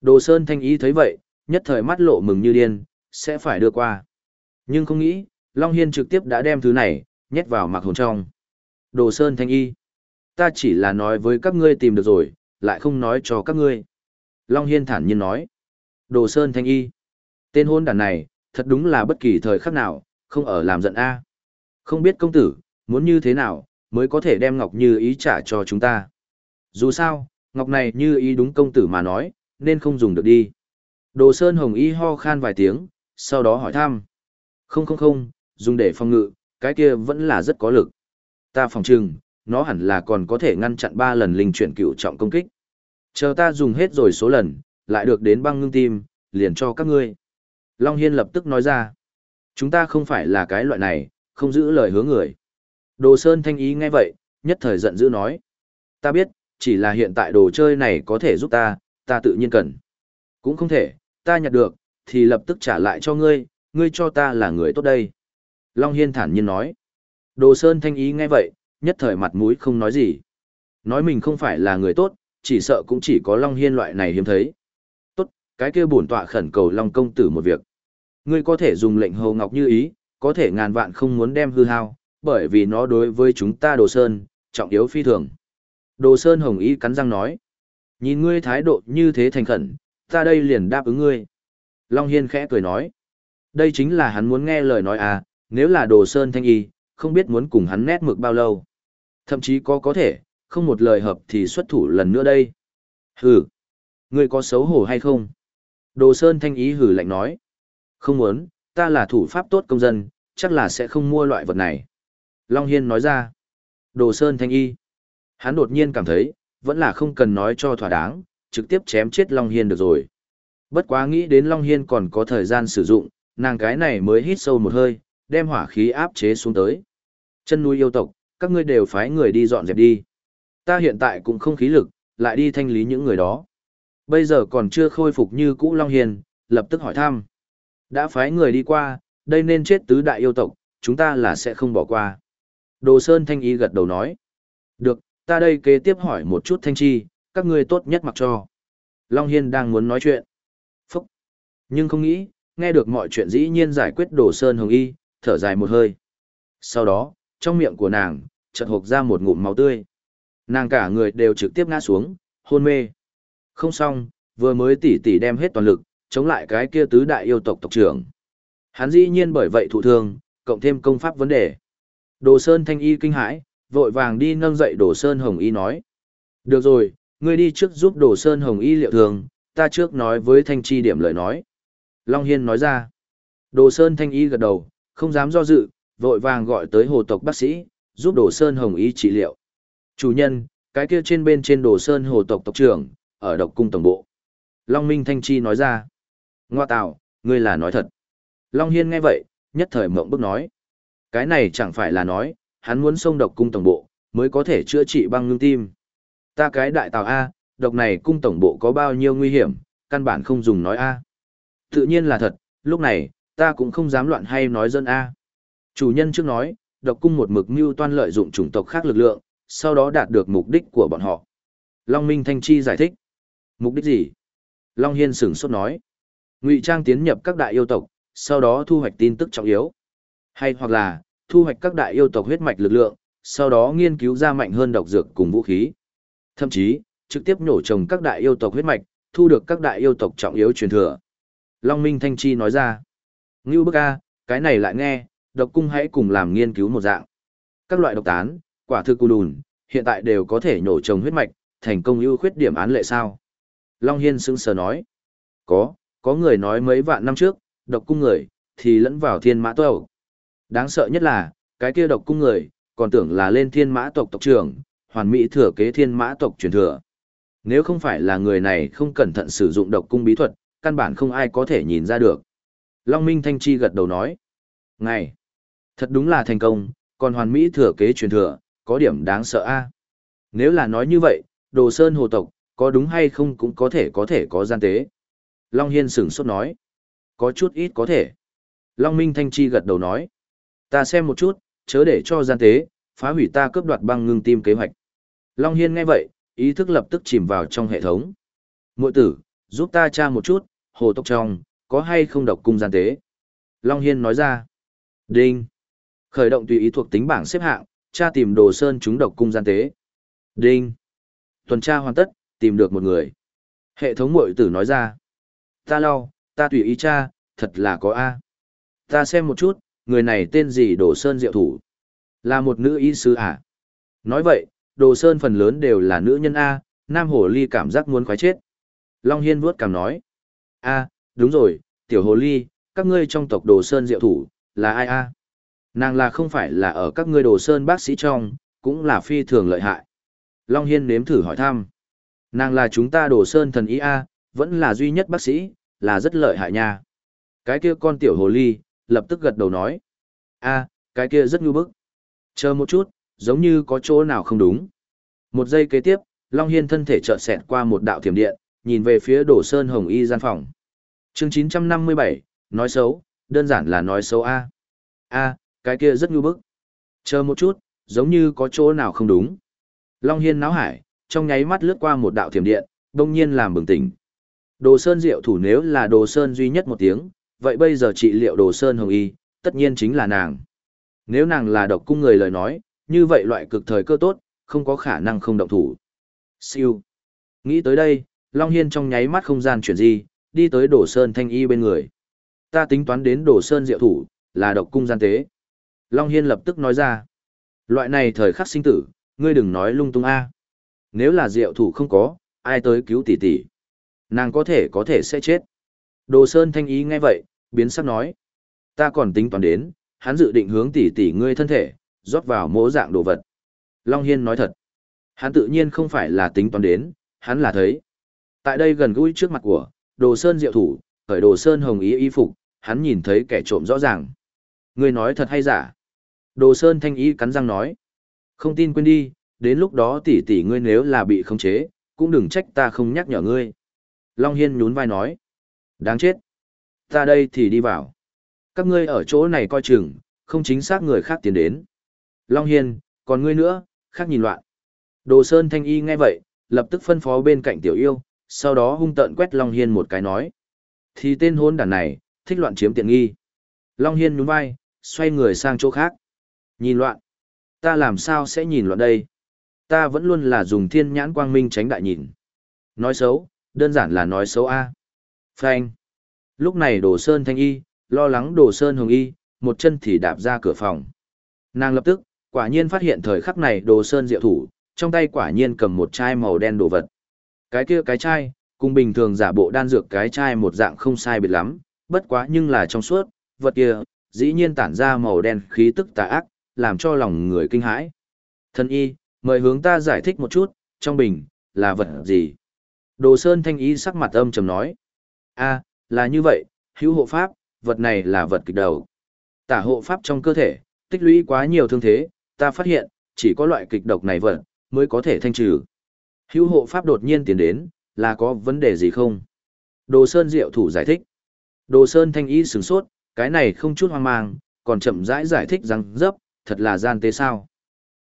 Đồ Sơn Thanh Ý thấy vậy, nhất thời mắt lộ mừng như điên, sẽ phải đưa qua. Nhưng không nghĩ, Long Hiên trực tiếp đã đem thứ này, nhét vào mặc hồn trong. Đồ Sơn Thanh Y. Ta chỉ là nói với các ngươi tìm được rồi, lại không nói cho các ngươi. Long Hiên thản nhiên nói. Đồ Sơn Thanh Y. Tên hôn đàn này, thật đúng là bất kỳ thời khắc nào, không ở làm giận A. Không biết công tử, muốn như thế nào, mới có thể đem Ngọc Như ý trả cho chúng ta. Dù sao, Ngọc này như ý đúng công tử mà nói, nên không dùng được đi. Đồ Sơn Hồng Y ho khan vài tiếng, sau đó hỏi thăm. Không không không, dùng để phòng ngự, cái kia vẫn là rất có lực. Ta phòng trừng, nó hẳn là còn có thể ngăn chặn 3 lần linh chuyển cựu trọng công kích. Chờ ta dùng hết rồi số lần, lại được đến băng ngưng tim, liền cho các ngươi. Long Hiên lập tức nói ra. Chúng ta không phải là cái loại này, không giữ lời hứa người. Đồ Sơn Thanh Ý nghe vậy, nhất thời giận dữ nói. Ta biết, chỉ là hiện tại đồ chơi này có thể giúp ta, ta tự nhiên cần. Cũng không thể, ta nhặt được, thì lập tức trả lại cho ngươi, ngươi cho ta là người tốt đây. Long Hiên thản nhiên nói. Đồ Sơn Thanh Ý nghe vậy, nhất thời mặt mũi không nói gì. Nói mình không phải là người tốt, chỉ sợ cũng chỉ có Long Hiên loại này hiếm thấy. Tốt, cái kia bổn tọa khẩn cầu Long công tử một việc. Ngươi có thể dùng lệnh hầu ngọc như ý, có thể ngàn vạn không muốn đem hư hao, bởi vì nó đối với chúng ta Đồ Sơn, trọng yếu phi thường. Đồ Sơn Hồng Ý cắn răng nói. Nhìn ngươi thái độ như thế thành khẩn, ta đây liền đáp ứng ngươi. Long Hiên khẽ cười nói. Đây chính là hắn muốn nghe lời nói à, nếu là Đồ Sơn Thanh Y, không biết muốn cùng hắn nét mực bao lâu. Thậm chí có có thể, không một lời hợp thì xuất thủ lần nữa đây. Hừ, ngươi có xấu hổ hay không? Đồ Sơn Thanh Ý hử lạnh nói. Không muốn, ta là thủ pháp tốt công dân, chắc là sẽ không mua loại vật này. Long Hiên nói ra. Đồ Sơn Thanh Y. Hắn đột nhiên cảm thấy, vẫn là không cần nói cho thỏa đáng, trực tiếp chém chết Long Hiên được rồi. Bất quá nghĩ đến Long Hiên còn có thời gian sử dụng, nàng cái này mới hít sâu một hơi, đem hỏa khí áp chế xuống tới. Chân núi yêu tộc, các ngươi đều phái người đi dọn dẹp đi. Ta hiện tại cũng không khí lực, lại đi thanh lý những người đó. Bây giờ còn chưa khôi phục như cũ Long Hiền, lập tức hỏi thăm. Đã phái người đi qua, đây nên chết tứ đại yêu tộc, chúng ta là sẽ không bỏ qua. Đồ Sơn Thanh Y gật đầu nói. Được, ta đây kế tiếp hỏi một chút Thanh Chi, các ngươi tốt nhất mặc cho. Long Hiên đang muốn nói chuyện. Phúc. Nhưng không nghĩ, nghe được mọi chuyện dĩ nhiên giải quyết Đồ Sơn Hồng Y, thở dài một hơi. Sau đó, trong miệng của nàng, chợt hộc ra một ngụm máu tươi. Nàng cả người đều trực tiếp ngã xuống, hôn mê. Không xong, vừa mới tỉ tỉ đem hết toàn lực, chống lại cái kia tứ đại yêu tộc tộc trưởng. Hắn dĩ nhiên bởi vậy thụ thương, cộng thêm công pháp vấn đề. Đồ Sơn Thanh Y kinh hãi, vội vàng đi nâng dậy Đồ Sơn Hồng Y nói. Được rồi, ngươi đi trước giúp Đồ Sơn Hồng Y liệu thường, ta trước nói với Thanh Chi điểm lời nói. Long Hiên nói ra. Đồ Sơn Thanh Y gật đầu, không dám do dự, vội vàng gọi tới hồ tộc bác sĩ, giúp Đồ Sơn Hồng Y trị liệu. Chủ nhân, cái kia trên bên trên Đồ Sơn hồ tộc tộc trưởng, ở độc cung tổng bộ. Long Minh Thanh Chi nói ra. Ngoa tạo, ngươi là nói thật. Long Hiên nghe vậy, nhất thời mộng bức nói. Cái này chẳng phải là nói, hắn muốn xông độc cung tổng bộ, mới có thể chữa trị băng ngưng tim. Ta cái đại tàu A, độc này cung tổng bộ có bao nhiêu nguy hiểm, căn bản không dùng nói A. Tự nhiên là thật, lúc này, ta cũng không dám loạn hay nói dân A. Chủ nhân trước nói, độc cung một mực mưu toan lợi dụng chủng tộc khác lực lượng, sau đó đạt được mục đích của bọn họ. Long Minh Thanh Chi giải thích. Mục đích gì? Long Hiên sửng sốt nói. Ngụy Trang tiến nhập các đại yêu tộc, sau đó thu hoạch tin tức trọng yếu. Hay hoặc là, thu hoạch các đại yêu tộc huyết mạch lực lượng, sau đó nghiên cứu ra mạnh hơn độc dược cùng vũ khí. Thậm chí, trực tiếp nổ trồng các đại yêu tộc huyết mạch, thu được các đại yêu tộc trọng yếu truyền thừa. Long Minh Thanh Chi nói ra. Ngưu bức a, cái này lại nghe, độc cung hãy cùng làm nghiên cứu một dạng. Các loại độc tán, quả thực cù đùn, hiện tại đều có thể nhổ trồng huyết mạch, thành công ưu khuyết điểm án lệ sao. Long Hiên sững sờ nói. Có, có người nói mấy vạn năm trước, độc cung người, thì lẫn vào thiên mã tộc. Đáng sợ nhất là, cái kia độc cung người, còn tưởng là lên thiên mã tộc tộc trưởng, hoàn mỹ thừa kế thiên mã tộc truyền thừa. Nếu không phải là người này không cẩn thận sử dụng độc cung bí thuật, căn bản không ai có thể nhìn ra được. Long Minh Thanh Chi gật đầu nói. Ngày, thật đúng là thành công, còn hoàn mỹ thừa kế truyền thừa, có điểm đáng sợ a. Nếu là nói như vậy, Đồ Sơn hồ tộc, có đúng hay không cũng có thể có thể có gian tế. Long Hiên sửng sốt nói. Có chút ít có thể. Long Minh Thanh Chi gật đầu nói. Ta xem một chút, chớ để cho gian tế, phá hủy ta cướp đoạt băng ngưng tim kế hoạch. Long Hiên nghe vậy, ý thức lập tức chìm vào trong hệ thống. Mội tử, giúp ta tra một chút, hồ tộc trong, có hay không độc cung gian tế. Long Hiên nói ra. Đinh. Khởi động tùy ý thuộc tính bảng xếp hạng, tra tìm đồ sơn chúng độc cung gian tế. Đinh. Tuần tra hoàn tất, tìm được một người. Hệ thống mội tử nói ra. Ta lau, ta tùy ý cha, thật là có A. Ta xem một chút, người này tên gì đồ sơn diệu thủ. Là một nữ y sư à? Nói vậy, đồ sơn phần lớn đều là nữ nhân A, nam hồ ly cảm giác muốn khoái chết. Long Hiên vuốt cảm nói. A, đúng rồi, tiểu hồ ly, các ngươi trong tộc đồ sơn diệu thủ, là ai A? Nàng là không phải là ở các ngươi đồ sơn bác sĩ trong, cũng là phi thường lợi hại. Long Hiên nếm thử hỏi thăm. Nàng là chúng ta đồ sơn thần ý A, vẫn là duy nhất bác sĩ, là rất lợi hại nha. Cái kia con tiểu hồ ly, lập tức gật đầu nói. a cái kia rất ngu bức. Chờ một chút, giống như có chỗ nào không đúng. Một giây kế tiếp, Long Hiên thân thể chợt xẹt qua một đạo thiểm điện, nhìn về phía đổ sơn hồng y gian phòng. chương 957, nói xấu, đơn giản là nói xấu A. A, cái kia rất ngu bức. Chờ một chút, giống như có chỗ nào không đúng. Long Hiên náo hải, trong nháy mắt lướt qua một đạo thiểm điện, đông nhiên làm bừng tỉnh. Đồ Sơn Diệu thủ nếu là Đồ Sơn duy nhất một tiếng, vậy bây giờ trị liệu Đồ Sơn Hồng Y, tất nhiên chính là nàng. Nếu nàng là độc cung người lời nói, như vậy loại cực thời cơ tốt, không có khả năng không động thủ. Siêu. Nghĩ tới đây, Long Hiên trong nháy mắt không gian chuyển di, đi tới Đồ Sơn Thanh Y bên người. Ta tính toán đến Đồ Sơn Diệu thủ, là độc cung gian tế. Long Hiên lập tức nói ra. Loại này thời khắc sinh tử, ngươi đừng nói lung tung a. Nếu là Diệu thủ không có, ai tới cứu tỷ tỷ. Nàng có thể có thể sẽ chết. Đồ Sơn Thanh ý nghe vậy, biến sắc nói. Ta còn tính toán đến, hắn dự định hướng tỷ tỷ ngươi thân thể, rót vào mỗi dạng đồ vật. Long Hiên nói thật. Hắn tự nhiên không phải là tính toán đến, hắn là thấy. Tại đây gần gũi trước mặt của, Đồ Sơn diệu thủ, khởi Đồ Sơn hồng ý y phục, hắn nhìn thấy kẻ trộm rõ ràng. Ngươi nói thật hay giả? Đồ Sơn Thanh ý cắn răng nói. Không tin quên đi, đến lúc đó tỷ tỷ ngươi nếu là bị khống chế, cũng đừng trách ta không nhắc nhở ngươi. Long Hiên nhún vai nói. Đáng chết. Ta đây thì đi vào. Các ngươi ở chỗ này coi chừng, không chính xác người khác tiến đến. Long Hiên, còn ngươi nữa, khác nhìn loạn. Đồ Sơn Thanh Y nghe vậy, lập tức phân phó bên cạnh tiểu yêu, sau đó hung tợn quét Long Hiên một cái nói. Thì tên hôn đàn này, thích loạn chiếm tiện nghi. Long Hiên nhún vai, xoay người sang chỗ khác. Nhìn loạn. Ta làm sao sẽ nhìn loạn đây? Ta vẫn luôn là dùng thiên nhãn quang minh tránh đại nhìn. Nói xấu, đơn giản là nói xấu A. Phanh. Lúc này đồ sơn thanh y, lo lắng đồ sơn hồng y, một chân thì đạp ra cửa phòng. Nàng lập tức, quả nhiên phát hiện thời khắc này đồ sơn diệu thủ, trong tay quả nhiên cầm một chai màu đen đồ vật. Cái kia cái chai, cùng bình thường giả bộ đan dược cái chai một dạng không sai biệt lắm, bất quá nhưng là trong suốt, vật kia, dĩ nhiên tản ra màu đen khí tức tà ác, làm cho lòng người kinh hãi. Thân y, mời hướng ta giải thích một chút, trong bình, là vật gì? Đồ Sơn Thanh y sắc mặt âm trầm nói. a là như vậy, hữu hộ pháp, vật này là vật kịch đầu. Tả hộ pháp trong cơ thể, tích lũy quá nhiều thương thế, ta phát hiện, chỉ có loại kịch độc này vật, mới có thể thanh trừ. Hữu hộ pháp đột nhiên tiến đến, là có vấn đề gì không? Đồ Sơn Diệu thủ giải thích. Đồ Sơn Thanh y sửng sốt, cái này không chút hoang mang, còn chậm rãi giải, giải thích rằng dấp, thật là gian tế sao.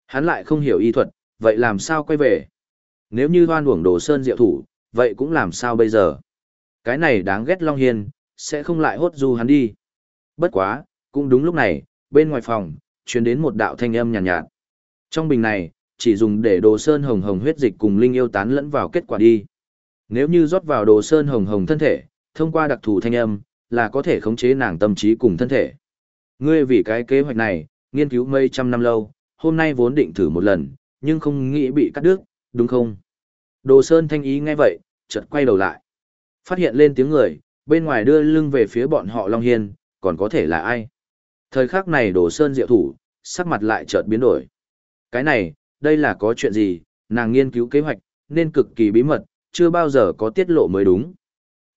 Hắn lại không hiểu y thuật, vậy làm sao quay về? Nếu như hoan uổng Đồ Sơn Diệu thủ, vậy cũng làm sao bây giờ? Cái này đáng ghét Long Hiên, sẽ không lại hốt du hắn đi. Bất quá, cũng đúng lúc này, bên ngoài phòng, truyền đến một đạo thanh âm nhàn nhạt, nhạt. Trong bình này, chỉ dùng để đồ sơn hồng hồng huyết dịch cùng linh yêu tán lẫn vào kết quả đi. Nếu như rót vào đồ sơn hồng hồng thân thể, thông qua đặc thù thanh âm, là có thể khống chế nàng tâm trí cùng thân thể. Ngươi vì cái kế hoạch này, nghiên cứu mấy trăm năm lâu, hôm nay vốn định thử một lần, nhưng không nghĩ bị cắt đứt, đúng không? Đồ Sơn thanh ý nghe vậy, chợt quay đầu lại. Phát hiện lên tiếng người, bên ngoài đưa lưng về phía bọn họ Long Hiên, còn có thể là ai? Thời khắc này Đồ Sơn diệu thủ, sắc mặt lại chợt biến đổi. Cái này, đây là có chuyện gì, nàng nghiên cứu kế hoạch, nên cực kỳ bí mật, chưa bao giờ có tiết lộ mới đúng.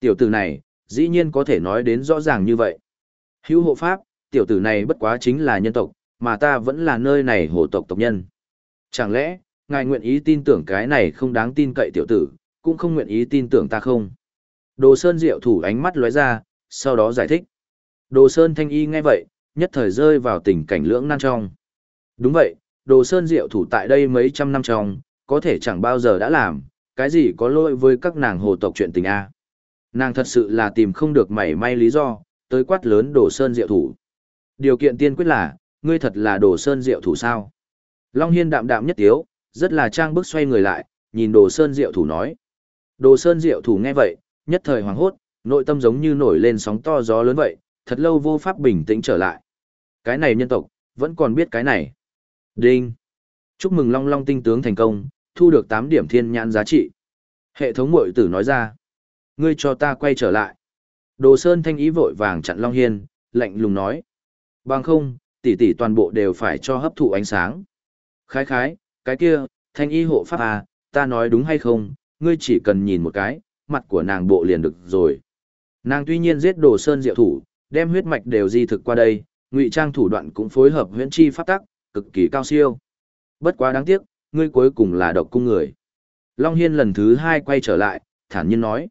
Tiểu tử này, dĩ nhiên có thể nói đến rõ ràng như vậy. Hữu hộ pháp, tiểu tử này bất quá chính là nhân tộc, mà ta vẫn là nơi này hộ tộc tộc nhân. Chẳng lẽ, ngài nguyện ý tin tưởng cái này không đáng tin cậy tiểu tử, cũng không nguyện ý tin tưởng ta không. Đồ Sơn Diệu thủ ánh mắt lóe ra, sau đó giải thích. Đồ Sơn Thanh Y nghe vậy, nhất thời rơi vào tình cảnh lưỡng nan trong. Đúng vậy, Đồ Sơn Diệu thủ tại đây mấy trăm năm trong, có thể chẳng bao giờ đã làm, cái gì có lỗi với các nàng hồ tộc chuyện tình A. Nàng thật sự là tìm không được mảy may lý do, tới quát lớn Đồ Sơn Diệu thủ. Điều kiện tiên quyết là, ngươi thật là Đồ Sơn Diệu thủ sao? Long Hiên đạm đạm nhất tiếu, rất là trang bức xoay người lại, nhìn Đồ Sơn Diệu thủ nói. Đồ Sơn Diệu thủ nghe vậy, nhất thời hoàng hốt, nội tâm giống như nổi lên sóng to gió lớn vậy, thật lâu vô pháp bình tĩnh trở lại. Cái này nhân tộc, vẫn còn biết cái này. Đinh! Chúc mừng Long Long tinh tướng thành công, thu được 8 điểm thiên nhãn giá trị. Hệ thống mội tử nói ra. Ngươi cho ta quay trở lại. Đồ Sơn thanh ý vội vàng chặn Long Hiên, lạnh lùng nói. Bằng không, tỷ tỷ toàn bộ đều phải cho hấp thụ ánh sáng. Khái khái, cái kia, thanh y hộ pháp à, ta nói đúng hay không, ngươi chỉ cần nhìn một cái, mặt của nàng bộ liền được rồi. Nàng tuy nhiên giết đồ sơn diệu thủ, đem huyết mạch đều di thực qua đây, ngụy trang thủ đoạn cũng phối hợp huyễn chi pháp tắc, cực kỳ cao siêu. Bất quá đáng tiếc, ngươi cuối cùng là độc cung người. Long Hiên lần thứ hai quay trở lại, thản nhiên nói.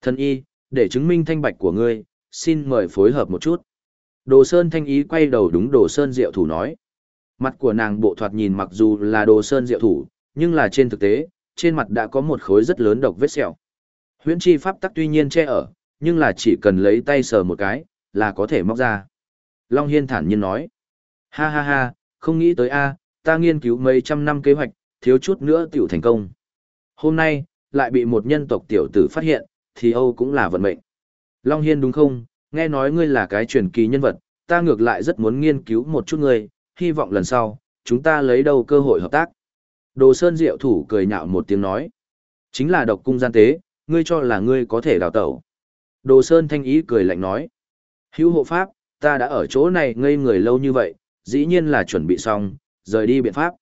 Thân y, để chứng minh thanh bạch của ngươi, xin mời phối hợp một chút. Đồ Sơn thanh ý quay đầu đúng Đồ Sơn diệu thủ nói. Mặt của nàng bộ thoạt nhìn mặc dù là Đồ Sơn diệu thủ, nhưng là trên thực tế, trên mặt đã có một khối rất lớn độc vết sẹo. Huyễn chi pháp tắc tuy nhiên che ở, nhưng là chỉ cần lấy tay sờ một cái, là có thể móc ra. Long Hiên thản nhiên nói. Ha ha ha, không nghĩ tới a ta nghiên cứu mấy trăm năm kế hoạch, thiếu chút nữa tiểu thành công. Hôm nay, lại bị một nhân tộc tiểu tử phát hiện, thì Âu cũng là vận mệnh. Long Hiên đúng không, nghe nói ngươi là cái truyền kỳ nhân vật, ta ngược lại rất muốn nghiên cứu một chút ngươi, hy vọng lần sau, chúng ta lấy đâu cơ hội hợp tác. Đồ Sơn Diệu thủ cười nhạo một tiếng nói. Chính là độc cung gian tế, ngươi cho là ngươi có thể đào tẩu. Đồ Sơn Thanh Ý cười lạnh nói. Hữu hộ pháp, ta đã ở chỗ này ngây người lâu như vậy, dĩ nhiên là chuẩn bị xong, rời đi biện pháp.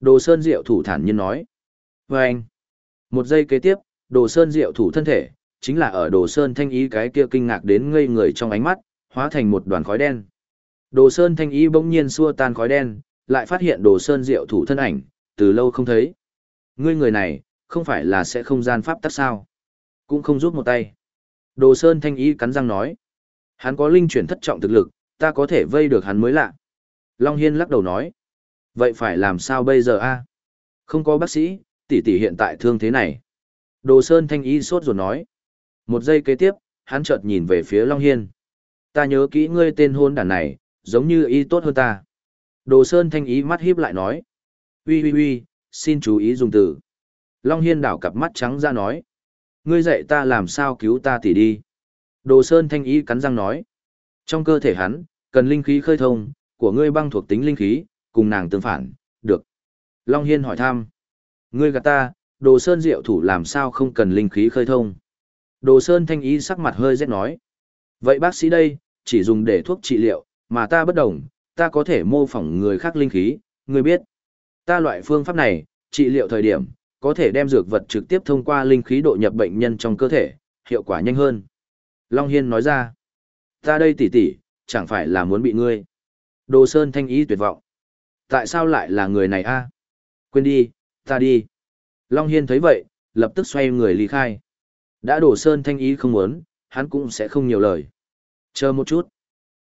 Đồ Sơn Diệu thủ thản nhiên nói. Vâng! anh, một giây kế tiếp, Đồ Sơn Diệu thủ thân thể, chính là ở Đồ Sơn Thanh Ý cái kia kinh ngạc đến ngây người trong ánh mắt, hóa thành một đoàn khói đen. Đồ Sơn Thanh Ý bỗng nhiên xua tan khói đen, lại phát hiện Đồ Sơn Diệu thủ thân ảnh, từ lâu không thấy. Ngươi người này, không phải là sẽ không gian pháp tắc sao? Cũng không giúp một tay. Đồ Sơn Thanh Ý cắn răng nói. Hắn có linh chuyển thất trọng thực lực, ta có thể vây được hắn mới lạ. Long Hiên lắc đầu nói. Vậy phải làm sao bây giờ a Không có bác sĩ, tỷ tỷ hiện tại thương thế này. Đồ Sơn Thanh Ý sốt rồi nói. Một giây kế tiếp, hắn chợt nhìn về phía Long Hiên. Ta nhớ kỹ ngươi tên hôn đàn này, giống như y tốt hơn ta. Đồ Sơn Thanh Ý mắt híp lại nói. Ui ui ui, xin chú ý dùng từ. Long Hiên đảo cặp mắt trắng ra nói. Ngươi dạy ta làm sao cứu ta tỷ đi. Đồ Sơn Thanh Ý cắn răng nói. Trong cơ thể hắn, cần linh khí khơi thông, của ngươi băng thuộc tính linh khí, cùng nàng tương phản, được. Long Hiên hỏi thăm. Ngươi gạt ta, Đồ Sơn Diệu thủ làm sao không cần linh khí khơi thông. Đồ Sơn Thanh y sắc mặt hơi rét nói. Vậy bác sĩ đây, chỉ dùng để thuốc trị liệu, mà ta bất đồng, ta có thể mô phỏng người khác linh khí, người biết. Ta loại phương pháp này, trị liệu thời điểm, có thể đem dược vật trực tiếp thông qua linh khí độ nhập bệnh nhân trong cơ thể, hiệu quả nhanh hơn. Long Hiên nói ra, ta đây tỉ tỉ, chẳng phải là muốn bị ngươi. Đồ Sơn thanh y tuyệt vọng. Tại sao lại là người này a Quên đi, ta đi. Long Hiên thấy vậy, lập tức xoay người ly khai. Đã đổ Sơn thanh ý không muốn, hắn cũng sẽ không nhiều lời. Chờ một chút.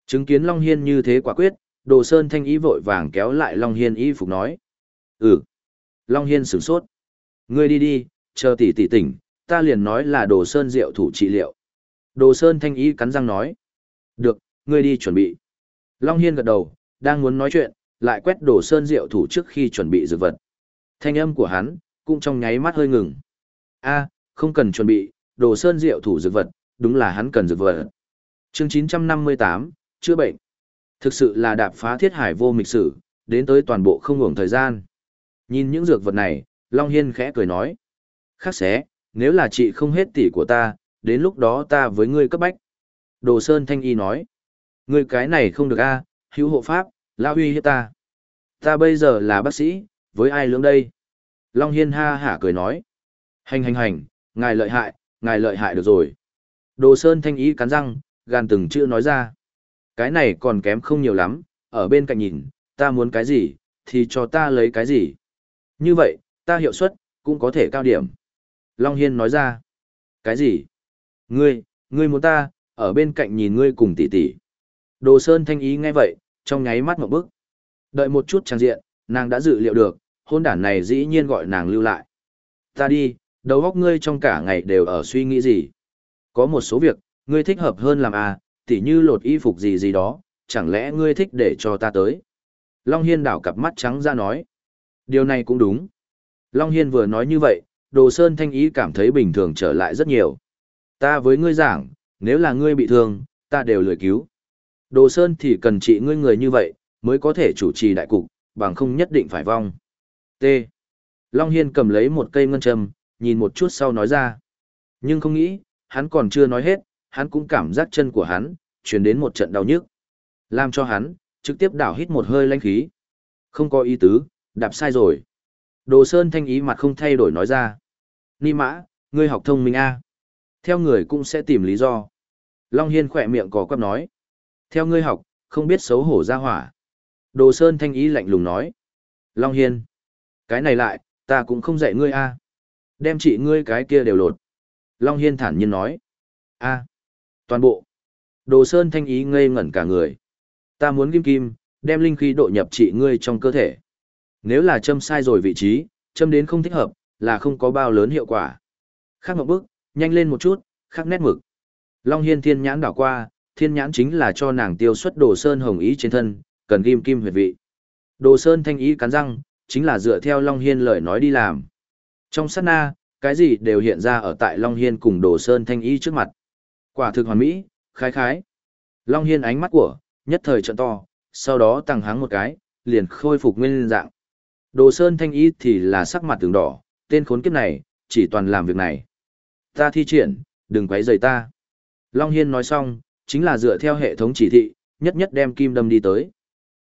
Chứng kiến Long Hiên như thế quả quyết, Đồ Sơn thanh ý vội vàng kéo lại Long Hiên y phục nói. Ừ. Long Hiên sửng sốt. Ngươi đi đi, chờ tỷ tỷ tỉnh, ta liền nói là Đồ Sơn rượu thủ trị liệu. Đồ Sơn thanh ý cắn răng nói. Được, ngươi đi chuẩn bị. Long Hiên gật đầu, đang muốn nói chuyện, lại quét Đồ Sơn rượu thủ trước khi chuẩn bị dược vật. Thanh âm của hắn, cũng trong nháy mắt hơi ngừng. a không cần chuẩn bị, Đồ Sơn rượu thủ dược vật, đúng là hắn cần dược vật. chương 958, chữa bệnh. Thực sự là đạp phá thiết hải vô mịch sử, đến tới toàn bộ không ngủng thời gian. Nhìn những dược vật này, Long Hiên khẽ cười nói. Khác xé, nếu là chị không hết tỷ của ta, đến lúc đó ta với ngươi cấp bách. Đồ Sơn Thanh Y nói. Ngươi cái này không được a hữu hộ pháp, lao huy hiếp ta. Ta bây giờ là bác sĩ, với ai lưỡng đây? Long Hiên ha hả cười nói. Hành hành hành, ngài lợi hại, ngài lợi hại được rồi. Đồ Sơn Thanh ý cắn răng, gàn từng chữ nói ra. Cái này còn kém không nhiều lắm, ở bên cạnh nhìn, ta muốn cái gì, thì cho ta lấy cái gì. Như vậy, ta hiệu suất, cũng có thể cao điểm. Long Hiên nói ra. Cái gì? Ngươi, ngươi muốn ta, ở bên cạnh nhìn ngươi cùng tỷ tỷ. Đồ Sơn Thanh Ý nghe vậy, trong nháy mắt một bức. Đợi một chút trang diện, nàng đã dự liệu được, hôn đản này dĩ nhiên gọi nàng lưu lại. Ta đi, đầu óc ngươi trong cả ngày đều ở suy nghĩ gì. Có một số việc, ngươi thích hợp hơn làm à, tỉ như lột y phục gì gì đó, chẳng lẽ ngươi thích để cho ta tới. Long Hiên đảo cặp mắt trắng ra nói. Điều này cũng đúng. Long Hiên vừa nói như vậy, Đồ Sơn Thanh Ý cảm thấy bình thường trở lại rất nhiều. Ta với ngươi giảng, nếu là ngươi bị thương, ta đều lười cứu. Đồ Sơn thì cần trị ngươi người như vậy, mới có thể chủ trì đại cục, bằng không nhất định phải vong. T. Long Hiên cầm lấy một cây ngân châm, nhìn một chút sau nói ra. Nhưng không nghĩ, hắn còn chưa nói hết, hắn cũng cảm giác chân của hắn, chuyển đến một trận đau nhức. Làm cho hắn, trực tiếp đảo hít một hơi lanh khí. Không có ý tứ, đạp sai rồi. Đồ Sơn thanh ý mặt không thay đổi nói ra. Ni mã, ngươi học thông minh A. Theo người cũng sẽ tìm lý do. Long Hiên khỏe miệng có quắp nói. Theo ngươi học, không biết xấu hổ ra hỏa. Đồ Sơn thanh ý lạnh lùng nói. Long Hiên. Cái này lại, ta cũng không dạy ngươi A. Đem chị ngươi cái kia đều lột. Long Hiên thản nhiên nói. A. Toàn bộ. Đồ Sơn thanh ý ngây ngẩn cả người. Ta muốn kim kim, đem linh khí độ nhập chị ngươi trong cơ thể. Nếu là châm sai rồi vị trí, châm đến không thích hợp, là không có bao lớn hiệu quả. Khác một bước, nhanh lên một chút, khác nét mực. Long Hiên thiên nhãn đảo qua, thiên nhãn chính là cho nàng tiêu xuất đồ sơn hồng ý trên thân, cần kim kim huyệt vị. Đồ sơn thanh ý cắn răng, chính là dựa theo Long Hiên lời nói đi làm. Trong sát na, cái gì đều hiện ra ở tại Long Hiên cùng đồ sơn thanh Y trước mặt. Quả thực hoàn mỹ, khái khái. Long Hiên ánh mắt của, nhất thời trận to, sau đó tăng háng một cái, liền khôi phục nguyên dạng. Đồ Sơn Thanh Y thì là sắc mặt tường đỏ, tên khốn kiếp này, chỉ toàn làm việc này. Ta thi triển, đừng quấy rầy ta. Long Hiên nói xong, chính là dựa theo hệ thống chỉ thị, nhất nhất đem kim đâm đi tới.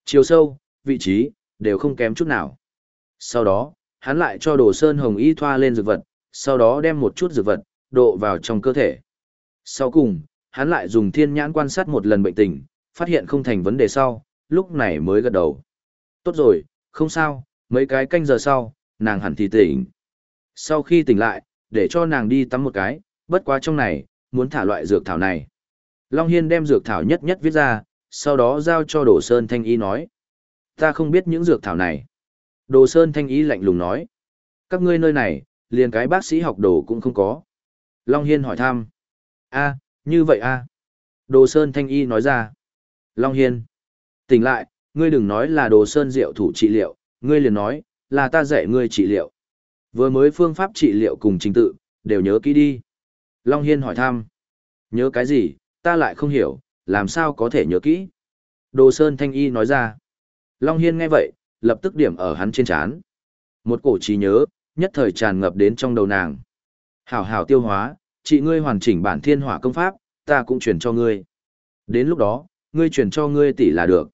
Chiều sâu, vị trí, đều không kém chút nào. Sau đó, hắn lại cho đồ sơn hồng y thoa lên dược vật, sau đó đem một chút dược vật, độ vào trong cơ thể. Sau cùng, hắn lại dùng thiên nhãn quan sát một lần bệnh tình, phát hiện không thành vấn đề sau, lúc này mới gật đầu. Tốt rồi, không sao, mấy cái canh giờ sau, nàng hẳn thì tỉnh. Sau khi tỉnh lại, để cho nàng đi tắm một cái, bất quá trong này, muốn thả loại dược thảo này. Long Hiên đem dược thảo nhất nhất viết ra, sau đó giao cho Đồ Sơn Thanh Y nói. Ta không biết những dược thảo này. Đồ Sơn Thanh Y lạnh lùng nói. Các ngươi nơi này, liền cái bác sĩ học đồ cũng không có. Long Hiên hỏi thăm. a như vậy a Đồ Sơn Thanh Y nói ra. Long Hiên. Tỉnh lại, ngươi đừng nói là Đồ Sơn Diệu thủ trị liệu, ngươi liền nói, là ta dạy ngươi trị liệu. Vừa mới phương pháp trị liệu cùng trình tự, đều nhớ kỹ đi. Long Hiên hỏi thăm. Nhớ cái gì, ta lại không hiểu, làm sao có thể nhớ kỹ. Đồ Sơn Thanh Y nói ra. Long Hiên nghe vậy, lập tức điểm ở hắn trên chán. Một cổ trí nhớ, nhất thời tràn ngập đến trong đầu nàng. Hảo hảo tiêu hóa, chị ngươi hoàn chỉnh bản thiên hỏa công pháp, ta cũng chuyển cho ngươi. Đến lúc đó, ngươi chuyển cho ngươi tỷ là được.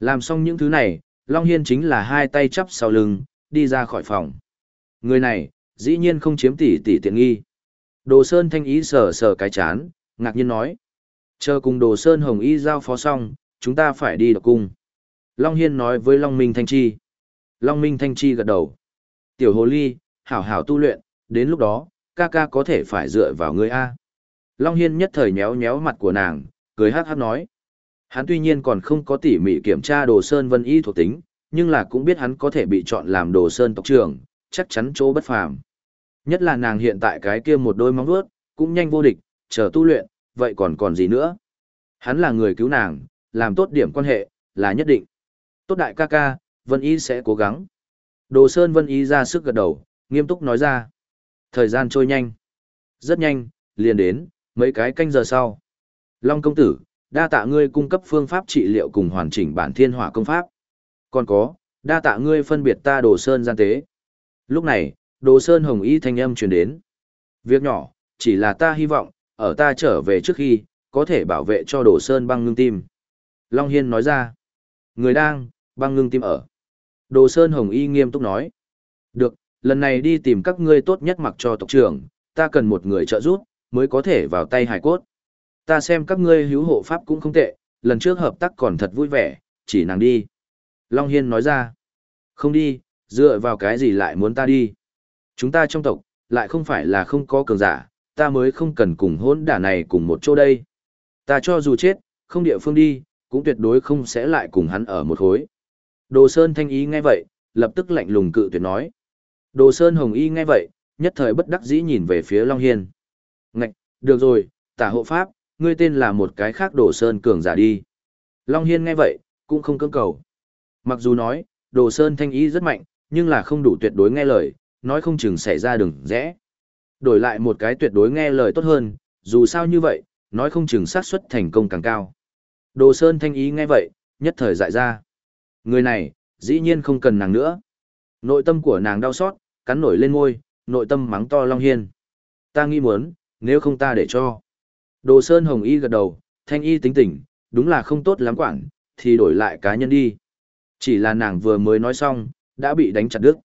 Làm xong những thứ này, Long Hiên chính là hai tay chắp sau lưng, đi ra khỏi phòng. Người này, dĩ nhiên không chiếm tỷ tỷ tiện nghi. Đồ Sơn thanh ý sờ sờ cái chán, ngạc nhiên nói. Chờ cùng Đồ Sơn hồng y giao phó xong, chúng ta phải đi đọc cung. Long Hiên nói với Long Minh Thanh Chi. Long Minh Thanh Chi gật đầu. Tiểu Hồ Ly, hảo hảo tu luyện, đến lúc đó, ca ca có thể phải dựa vào người A. Long Hiên nhất thời nhéo nhéo mặt của nàng, cười hát hát nói. Hắn tuy nhiên còn không có tỉ mỉ kiểm tra đồ sơn vân y thuộc tính, nhưng là cũng biết hắn có thể bị chọn làm đồ sơn tộc trưởng, chắc chắn chỗ bất phàm. Nhất là nàng hiện tại cái kia một đôi móng vuốt, cũng nhanh vô địch, chờ tu luyện, vậy còn còn gì nữa. Hắn là người cứu nàng, làm tốt điểm quan hệ, là nhất định. Tốt đại ca ca, Vân Y sẽ cố gắng. Đồ Sơn Vân Y ra sức gật đầu, nghiêm túc nói ra. Thời gian trôi nhanh. Rất nhanh, liền đến, mấy cái canh giờ sau. Long công tử, đa tạ ngươi cung cấp phương pháp trị liệu cùng hoàn chỉnh bản thiên hỏa công pháp. Còn có, đa tạ ngươi phân biệt ta đồ sơn gian tế. Lúc này, đồ sơn hồng y thanh âm truyền đến. Việc nhỏ, chỉ là ta hy vọng, ở ta trở về trước khi, có thể bảo vệ cho đồ sơn băng ngưng tim. Long Hiên nói ra, người đang, băng ngưng tim ở. Đồ sơn hồng y nghiêm túc nói. Được, lần này đi tìm các ngươi tốt nhất mặc cho tộc trưởng, ta cần một người trợ giúp, mới có thể vào tay hải cốt. Ta xem các ngươi hữu hộ pháp cũng không tệ, lần trước hợp tác còn thật vui vẻ, chỉ nàng đi. Long Hiên nói ra, không đi, dựa vào cái gì lại muốn ta đi. Chúng ta trong tộc, lại không phải là không có cường giả, ta mới không cần cùng hôn đả này cùng một chỗ đây. Ta cho dù chết, không địa phương đi, cũng tuyệt đối không sẽ lại cùng hắn ở một khối. Đồ Sơn Thanh Ý nghe vậy, lập tức lạnh lùng cự tuyệt nói. Đồ Sơn Hồng Y nghe vậy, nhất thời bất đắc dĩ nhìn về phía Long Hiên. Ngạch, được rồi, tả hộ pháp, ngươi tên là một cái khác Đồ Sơn cường giả đi. Long Hiên nghe vậy, cũng không cưỡng cầu. Mặc dù nói, Đồ Sơn Thanh Ý rất mạnh, nhưng là không đủ tuyệt đối nghe lời, nói không chừng xảy ra đường rẽ. Đổi lại một cái tuyệt đối nghe lời tốt hơn, dù sao như vậy, nói không chừng xác suất thành công càng cao. Đồ Sơn Thanh Ý nghe vậy, nhất thời dại ra. Người này, dĩ nhiên không cần nàng nữa. Nội tâm của nàng đau xót, cắn nổi lên ngôi, nội tâm mắng to Long Hiên. Ta nghĩ muốn, nếu không ta để cho. Đồ Sơn Hồng Y gật đầu, Thanh Y tính tỉnh, đúng là không tốt lắm quản, thì đổi lại cá nhân đi. Chỉ là nàng vừa mới nói xong, đã bị đánh chặt đứt.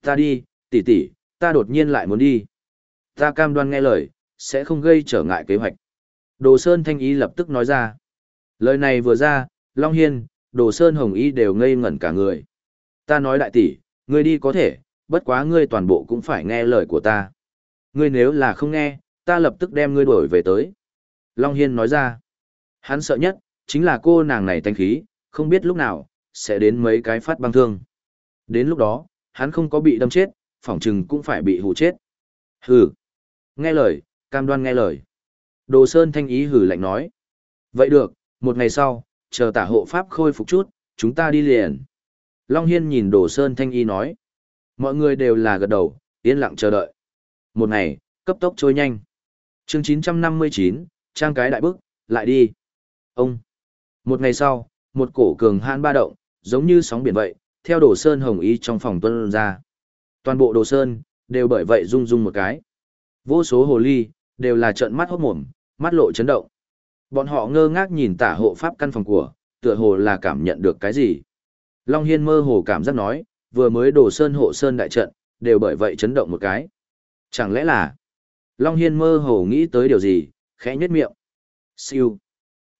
Ta đi, tỷ tỷ, ta đột nhiên lại muốn đi. Ta cam đoan nghe lời, sẽ không gây trở ngại kế hoạch. Đồ Sơn Thanh Y lập tức nói ra. Lời này vừa ra, Long Hiên, Đồ Sơn Hồng Y đều ngây ngẩn cả người. Ta nói đại tỷ, ngươi đi có thể, bất quá ngươi toàn bộ cũng phải nghe lời của ta. Ngươi nếu là không nghe, ta lập tức đem ngươi đổi về tới. Long Hiên nói ra. Hắn sợ nhất, chính là cô nàng này thanh khí, không biết lúc nào, sẽ đến mấy cái phát băng thương. Đến lúc đó, hắn không có bị đâm chết, phỏng chừng cũng phải bị hù chết. Hừ. Nghe lời, cam đoan nghe lời. Đồ Sơn thanh ý hử lạnh nói. Vậy được, một ngày sau, chờ tả hộ pháp khôi phục chút, chúng ta đi liền. Long Hiên nhìn Đồ Sơn thanh y nói. Mọi người đều là gật đầu, yên lặng chờ đợi. Một ngày, cấp tốc trôi nhanh. chương 959, trang cái đại bức, lại đi. Ông. Một ngày sau, một cổ cường hãn ba động, giống như sóng biển vậy, theo đồ sơn hồng y trong phòng tuân ra. Toàn bộ đồ sơn, đều bởi vậy rung rung một cái. Vô số hồ ly, đều là trợn mắt hốt mồm, mắt lộ chấn động. Bọn họ ngơ ngác nhìn tả hộ pháp căn phòng của, tựa hồ là cảm nhận được cái gì. Long Hiên mơ hồ cảm giác nói, vừa mới đồ sơn hộ sơn đại trận, đều bởi vậy chấn động một cái. Chẳng lẽ là... Long Hiên mơ hồ nghĩ tới điều gì, khẽ nhếch miệng. Siêu.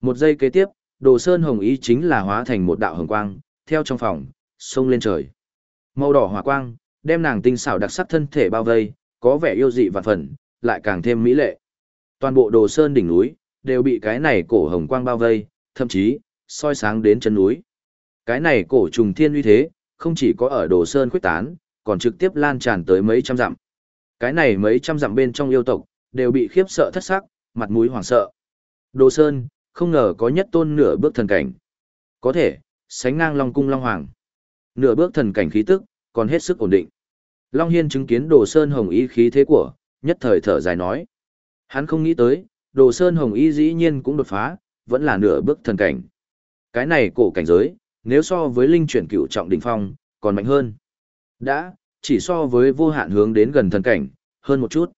Một giây kế tiếp, đồ sơn hồng ý chính là hóa thành một đạo hồng quang, theo trong phòng, xông lên trời. Màu đỏ hỏa quang, đem nàng tinh xảo đặc sắc thân thể bao vây, có vẻ yêu dị và phần, lại càng thêm mỹ lệ. Toàn bộ đồ sơn đỉnh núi, đều bị cái này cổ hồng quang bao vây, thậm chí, soi sáng đến chân núi. Cái này cổ trùng thiên uy thế, không chỉ có ở đồ sơn khuyết tán, còn trực tiếp lan tràn tới mấy trăm dặm. Cái này mấy trăm dặm bên trong yêu tộc, đều bị khiếp sợ thất sắc, mặt mũi hoảng sợ. Đồ sơn, không ngờ có nhất tôn nửa bước thần cảnh. Có thể, sánh ngang Long Cung Long Hoàng. Nửa bước thần cảnh khí tức, còn hết sức ổn định. Long Hiên chứng kiến Đồ Sơn Hồng Y khí thế của, nhất thời thở dài nói. Hắn không nghĩ tới, Đồ Sơn Hồng Y dĩ nhiên cũng đột phá, vẫn là nửa bước thần cảnh. Cái này cổ cảnh giới, nếu so với linh chuyển cựu trọng đỉnh phong, còn mạnh hơn. Đã, chỉ so với vô hạn hướng đến gần thần cảnh, hơn một chút.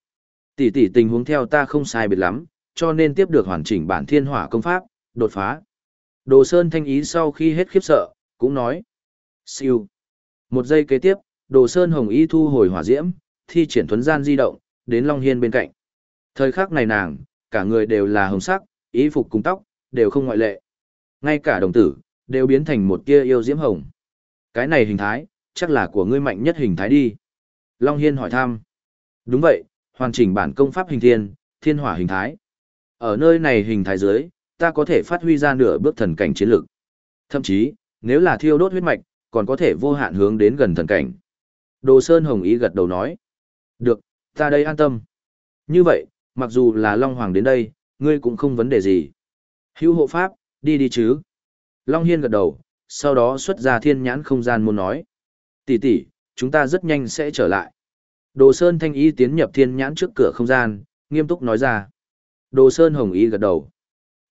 Tỷ tỷ tình huống theo ta không sai biệt lắm, cho nên tiếp được hoàn chỉnh bản thiên hỏa công pháp, đột phá. Đồ Sơn thanh ý sau khi hết khiếp sợ, cũng nói. Siêu. Một giây kế tiếp, Đồ Sơn hồng y thu hồi hỏa diễm, thi triển thuấn gian di động, đến Long Hiên bên cạnh. Thời khắc này nàng, cả người đều là hồng sắc, y phục cùng tóc, đều không ngoại lệ. Ngay cả đồng tử, đều biến thành một kia yêu diễm hồng. Cái này hình thái, chắc là của ngươi mạnh nhất hình thái đi. Long Hiên hỏi thăm. Đúng vậy, hoàn chỉnh bản công pháp hình thiên, thiên hỏa hình thái. Ở nơi này hình thái dưới, ta có thể phát huy ra nửa bước thần cảnh chiến lực. Thậm chí, nếu là thiêu đốt huyết mạch, còn có thể vô hạn hướng đến gần thần cảnh. Đồ Sơn Hồng ý gật đầu nói. Được, ta đây an tâm. Như vậy, mặc dù là Long Hoàng đến đây, ngươi cũng không vấn đề gì. Hữu hộ pháp, đi đi chứ. Long Hiên gật đầu, sau đó xuất ra thiên nhãn không gian muốn nói. Tỷ tỷ, chúng ta rất nhanh sẽ trở lại. Đồ Sơn Thanh Y tiến nhập thiên nhãn trước cửa không gian, nghiêm túc nói ra. Đồ Sơn Hồng Y gật đầu.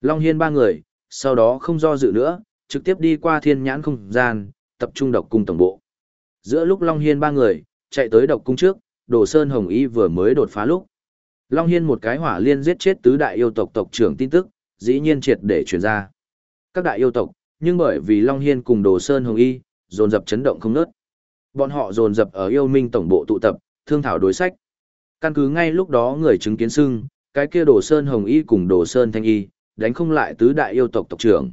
Long Hiên ba người, sau đó không do dự nữa, trực tiếp đi qua thiên nhãn không gian, tập trung độc cung tổng bộ. Giữa lúc Long Hiên ba người, chạy tới độc cung trước, Đồ Sơn Hồng Y vừa mới đột phá lúc. Long Hiên một cái hỏa liên giết chết tứ đại yêu tộc tộc trưởng tin tức, dĩ nhiên triệt để truyền ra. Các đại yêu tộc, nhưng bởi vì Long Hiên cùng Đồ Sơn Hồng Y, dồn dập chấn động không ngớt. Bọn họ dồn dập ở yêu minh tổng bộ tụ tập, thương thảo đối sách. Căn cứ ngay lúc đó người chứng kiến xưng, cái kia Đồ Sơn Hồng Y cùng Đồ Sơn Thanh Y, đánh không lại tứ đại yêu tộc tộc trưởng.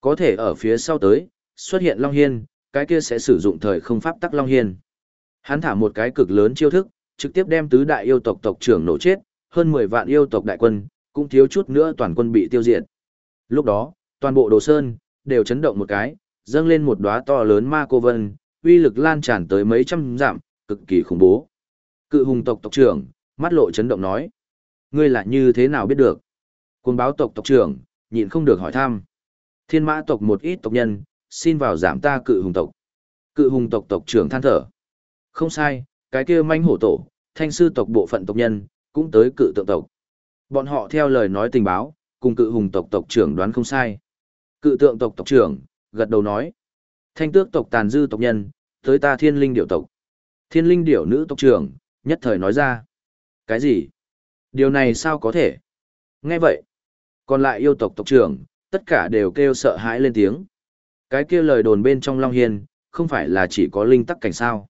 Có thể ở phía sau tới, xuất hiện Long Hiên, cái kia sẽ sử dụng thời không pháp tắc Long Hiên. Hắn thả một cái cực lớn chiêu thức, trực tiếp đem tứ đại yêu tộc tộc trưởng nổ chết, hơn 10 vạn yêu tộc đại quân, cũng thiếu chút nữa toàn quân bị tiêu diệt. Lúc đó, toàn bộ Đồ Sơn đều chấn động một cái, dâng lên một đóa to lớn ma cô vân, uy lực lan tràn tới mấy trăm dặm, cực kỳ khủng bố. Cự hùng tộc tộc trưởng, mắt lộ chấn động nói: "Ngươi là như thế nào biết được?" Cuồng báo tộc tộc trưởng, nhịn không được hỏi thăm. Thiên mã tộc một ít tộc nhân, xin vào giảm ta cự hùng tộc. Cự hùng tộc tộc trưởng than thở. Không sai, cái kia manh hổ tổ, thanh sư tộc bộ phận tộc nhân, cũng tới cự tượng tộc. Bọn họ theo lời nói tình báo, cùng cự hùng tộc tộc trưởng đoán không sai. Cự tượng tộc tộc trưởng, gật đầu nói. Thanh tước tộc tàn dư tộc nhân, tới ta thiên linh điểu tộc. Thiên linh điểu nữ tộc trưởng, nhất thời nói ra. Cái gì? Điều này sao có thể? Nghe vậy. Còn lại yêu tộc tộc trưởng, tất cả đều kêu sợ hãi lên tiếng. Cái kia lời đồn bên trong Long Hiên, không phải là chỉ có linh tắc cảnh sao.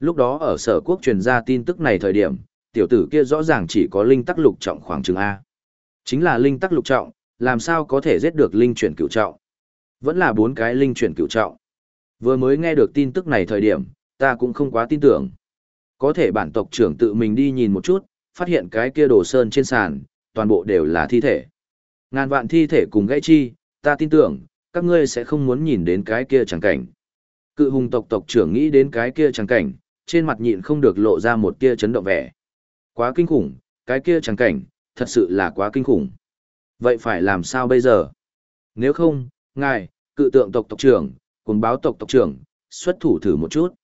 Lúc đó ở sở quốc truyền ra tin tức này thời điểm, tiểu tử kia rõ ràng chỉ có linh tắc lục trọng khoảng chừng A. Chính là linh tắc lục trọng, làm sao có thể giết được linh chuyển cửu trọng. Vẫn là bốn cái linh chuyển cửu trọng. Vừa mới nghe được tin tức này thời điểm, ta cũng không quá tin tưởng. Có thể bản tộc trưởng tự mình đi nhìn một chút, phát hiện cái kia đồ sơn trên sàn, toàn bộ đều là thi thể. Ngàn vạn thi thể cùng gãy chi, ta tin tưởng, các ngươi sẽ không muốn nhìn đến cái kia chẳng cảnh. Cự hùng tộc tộc trưởng nghĩ đến cái kia chẳng cảnh, trên mặt nhịn không được lộ ra một tia chấn động vẻ. Quá kinh khủng, cái kia chẳng cảnh, thật sự là quá kinh khủng. Vậy phải làm sao bây giờ? Nếu không, ngài, cự tượng tộc tộc trưởng, cùng báo tộc tộc trưởng, xuất thủ thử một chút.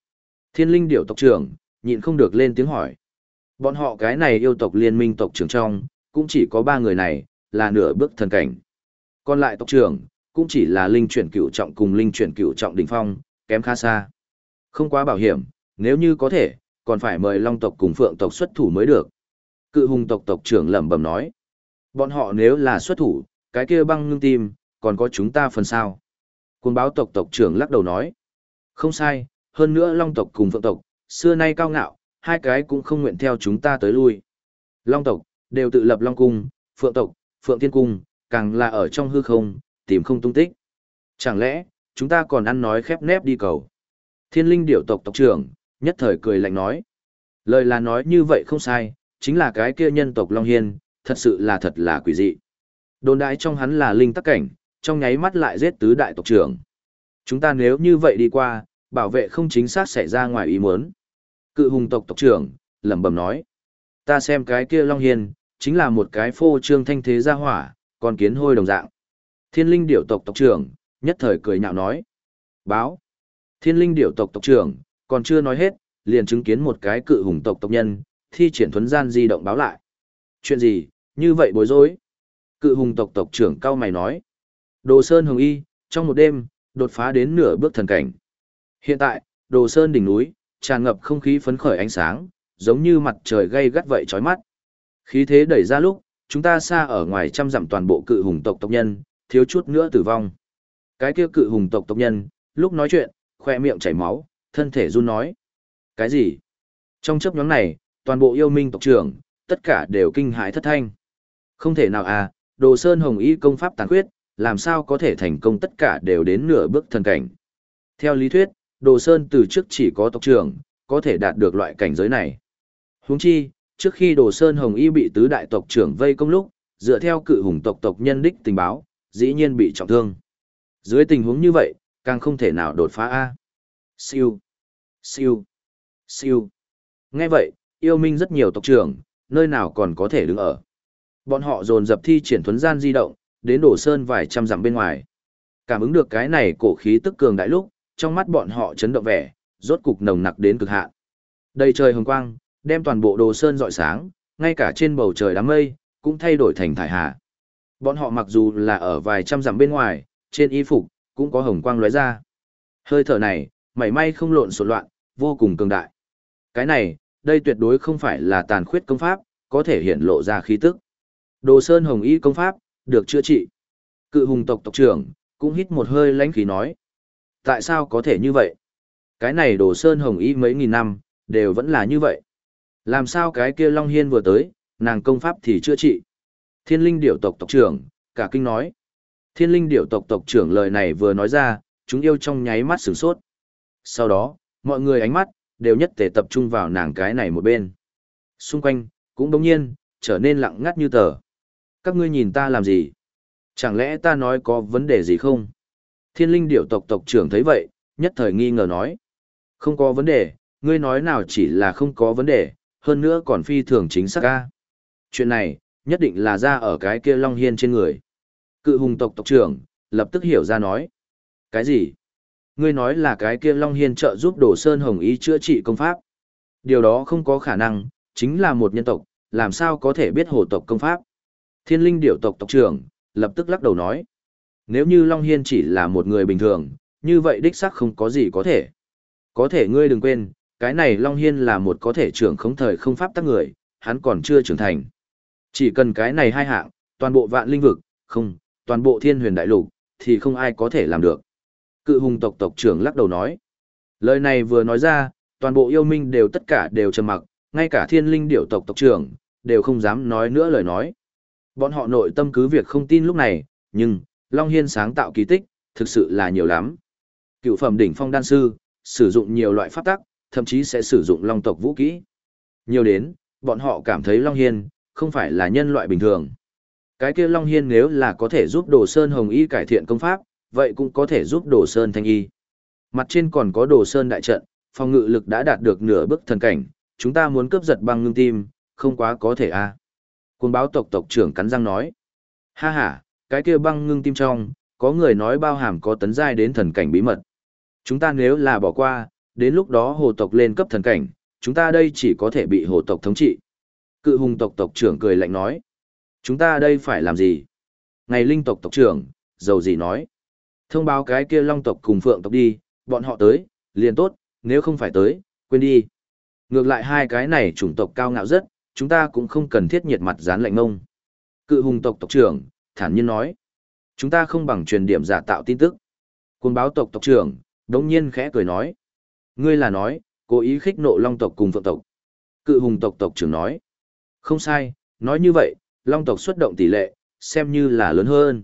Thiên linh điểu tộc trưởng, nhịn không được lên tiếng hỏi. Bọn họ cái này yêu tộc liên minh tộc trưởng trong, cũng chỉ có ba người này, là nửa bước thần cảnh. Còn lại tộc trưởng, cũng chỉ là linh chuyển cửu trọng cùng linh chuyển cửu trọng đỉnh phong, kém khá xa. Không quá bảo hiểm, nếu như có thể, còn phải mời long tộc cùng phượng tộc xuất thủ mới được. Cự hùng tộc tộc trưởng lẩm bẩm nói. Bọn họ nếu là xuất thủ, cái kia băng ngưng tim, còn có chúng ta phần sao. Cuồng báo tộc tộc trưởng lắc đầu nói. Không sai, hơn nữa long tộc cùng phượng tộc, xưa nay cao ngạo, hai cái cũng không nguyện theo chúng ta tới lui. Long tộc, đều tự lập long cung, phượng tộc, phượng thiên cung, càng là ở trong hư không, tìm không tung tích. Chẳng lẽ, chúng ta còn ăn nói khép nép đi cầu. Thiên linh điểu tộc tộc trưởng, nhất thời cười lạnh nói. Lời là nói như vậy không sai, chính là cái kia nhân tộc Long Hiên, thật sự là thật là quỷ dị. Đồn đại trong hắn là linh tắc cảnh, trong nháy mắt lại giết tứ đại tộc trưởng. Chúng ta nếu như vậy đi qua, bảo vệ không chính xác xảy ra ngoài ý muốn. Cự hùng tộc tộc trưởng, lẩm bẩm nói. Ta xem cái kia Long Hiên, chính là một cái phô trương thanh thế gia hỏa, còn kiến hôi đồng dạng. Thiên linh điểu tộc tộc trưởng, nhất thời cười nhạo nói. Báo. Thiên linh điểu tộc tộc trưởng, còn chưa nói hết, liền chứng kiến một cái cự hùng tộc tộc nhân, thi triển thuấn gian di động báo lại. Chuyện gì, như vậy bối rối? Cự hùng tộc tộc trưởng cao mày nói. Đồ Sơn Hồng Y, trong một đêm, đột phá đến nửa bước thần cảnh. Hiện tại, Đồ Sơn đỉnh núi, tràn ngập không khí phấn khởi ánh sáng, giống như mặt trời gay gắt vậy chói mắt. Khí thế đẩy ra lúc, chúng ta xa ở ngoài trăm dặm toàn bộ cự hùng tộc tộc nhân, thiếu chút nữa tử vong. Cái kia cự hùng tộc tộc nhân, lúc nói chuyện, khoe miệng chảy máu, thân thể run nói. Cái gì? Trong chấp nhóm này, toàn bộ yêu minh tộc trưởng, tất cả đều kinh hãi thất thanh. Không thể nào à, đồ sơn hồng y công pháp tàn khuyết, làm sao có thể thành công tất cả đều đến nửa bước thần cảnh. Theo lý thuyết, đồ sơn từ trước chỉ có tộc trưởng, có thể đạt được loại cảnh giới này. Huống chi, trước khi đồ sơn hồng y bị tứ đại tộc trưởng vây công lúc, dựa theo cự hùng tộc tộc nhân đích tình báo, dĩ nhiên bị trọng thương. Dưới tình huống như vậy, càng không thể nào đột phá A. Siêu, siêu, siêu. Nghe vậy, yêu minh rất nhiều tộc trưởng, nơi nào còn có thể đứng ở. Bọn họ dồn dập thi triển thuấn gian di động, đến đổ sơn vài trăm dặm bên ngoài. Cảm ứng được cái này cổ khí tức cường đại lúc, trong mắt bọn họ chấn động vẻ, rốt cục nồng nặc đến cực hạn. Đầy trời hồng quang, đem toàn bộ đồ sơn rọi sáng, ngay cả trên bầu trời đám mây, cũng thay đổi thành thải hạ. Bọn họ mặc dù là ở vài trăm dặm bên ngoài, trên y phục, cũng có hồng quang lóe ra. Hơi thở này, mảy may không lộn xộn loạn, vô cùng cường đại. Cái này, đây tuyệt đối không phải là tàn khuyết công pháp, có thể hiện lộ ra khí tức. Đồ Sơn Hồng Y công pháp, được chữa trị. Cự hùng tộc tộc trưởng, cũng hít một hơi lãnh khí nói. Tại sao có thể như vậy? Cái này Đồ Sơn Hồng Y mấy nghìn năm, đều vẫn là như vậy. Làm sao cái kia Long Hiên vừa tới, nàng công pháp thì chữa trị. Thiên linh điểu tộc tộc trưởng, cả kinh nói. Thiên linh điểu tộc tộc trưởng lời này vừa nói ra, chúng yêu trong nháy mắt sửng sốt. Sau đó, mọi người ánh mắt, đều nhất thể tập trung vào nàng cái này một bên. Xung quanh, cũng đồng nhiên, trở nên lặng ngắt như tờ. Các ngươi nhìn ta làm gì? Chẳng lẽ ta nói có vấn đề gì không? Thiên linh điểu tộc tộc trưởng thấy vậy, nhất thời nghi ngờ nói. Không có vấn đề, ngươi nói nào chỉ là không có vấn đề, hơn nữa còn phi thường chính xác ca. Chuyện này, nhất định là ra ở cái kia Long Hiên trên người. Cự hùng tộc tộc trưởng, lập tức hiểu ra nói. Cái gì? Ngươi nói là cái kia Long Hiên trợ giúp Đồ Sơn Hồng Ý chữa trị công pháp. Điều đó không có khả năng, chính là một nhân tộc, làm sao có thể biết hồ tộc công pháp. Thiên linh điểu tộc tộc trưởng, lập tức lắc đầu nói. Nếu như Long Hiên chỉ là một người bình thường, như vậy đích xác không có gì có thể. Có thể ngươi đừng quên, cái này Long Hiên là một có thể trưởng không thời không pháp tắc người, hắn còn chưa trưởng thành. Chỉ cần cái này hai hạng, toàn bộ vạn linh vực, không, toàn bộ thiên huyền đại lục, thì không ai có thể làm được. Cự hùng tộc tộc trưởng lắc đầu nói. Lời này vừa nói ra, toàn bộ yêu minh đều tất cả đều trầm mặc, ngay cả thiên linh điểu tộc tộc trưởng, đều không dám nói nữa lời nói. Bọn họ nội tâm cứ việc không tin lúc này, nhưng, Long Hiên sáng tạo kỳ tích, thực sự là nhiều lắm. Cựu phẩm đỉnh phong đan sư, sử dụng nhiều loại pháp tắc, thậm chí sẽ sử dụng long tộc vũ kỹ. Nhiều đến, bọn họ cảm thấy Long Hiên, không phải là nhân loại bình thường. Cái kia Long Hiên nếu là có thể giúp Đồ Sơn Hồng Y cải thiện công pháp, vậy cũng có thể giúp Đồ Sơn Thanh Y. Mặt trên còn có Đồ Sơn đại trận, phòng ngự lực đã đạt được nửa bước thần cảnh, chúng ta muốn cướp giật băng ngưng tim, không quá có thể a à. Cuồng báo tộc tộc trưởng cắn răng nói. Ha ha, cái kia băng ngưng tim trong, có người nói bao hàm có tấn giai đến thần cảnh bí mật. Chúng ta nếu là bỏ qua, đến lúc đó hồ tộc lên cấp thần cảnh, chúng ta đây chỉ có thể bị hồ tộc thống trị. Cự hùng tộc tộc trưởng cười lạnh nói. Chúng ta đây phải làm gì? Ngày linh tộc tộc trưởng, dầu gì nói. Thông báo cái kia long tộc cùng phượng tộc đi, bọn họ tới, liền tốt, nếu không phải tới, quên đi. Ngược lại hai cái này chủng tộc cao ngạo rất, chúng ta cũng không cần thiết nhiệt mặt dán lạnh ngông. Cự hùng tộc tộc trưởng, thản nhiên nói. Chúng ta không bằng truyền điểm giả tạo tin tức. Cuồng báo tộc tộc trưởng, đống nhiên khẽ cười nói. Ngươi là nói, cố ý khích nộ long tộc cùng phượng tộc. Cự hùng tộc tộc trưởng nói. Không sai, nói như vậy, long tộc xuất động tỷ lệ, xem như là lớn hơn.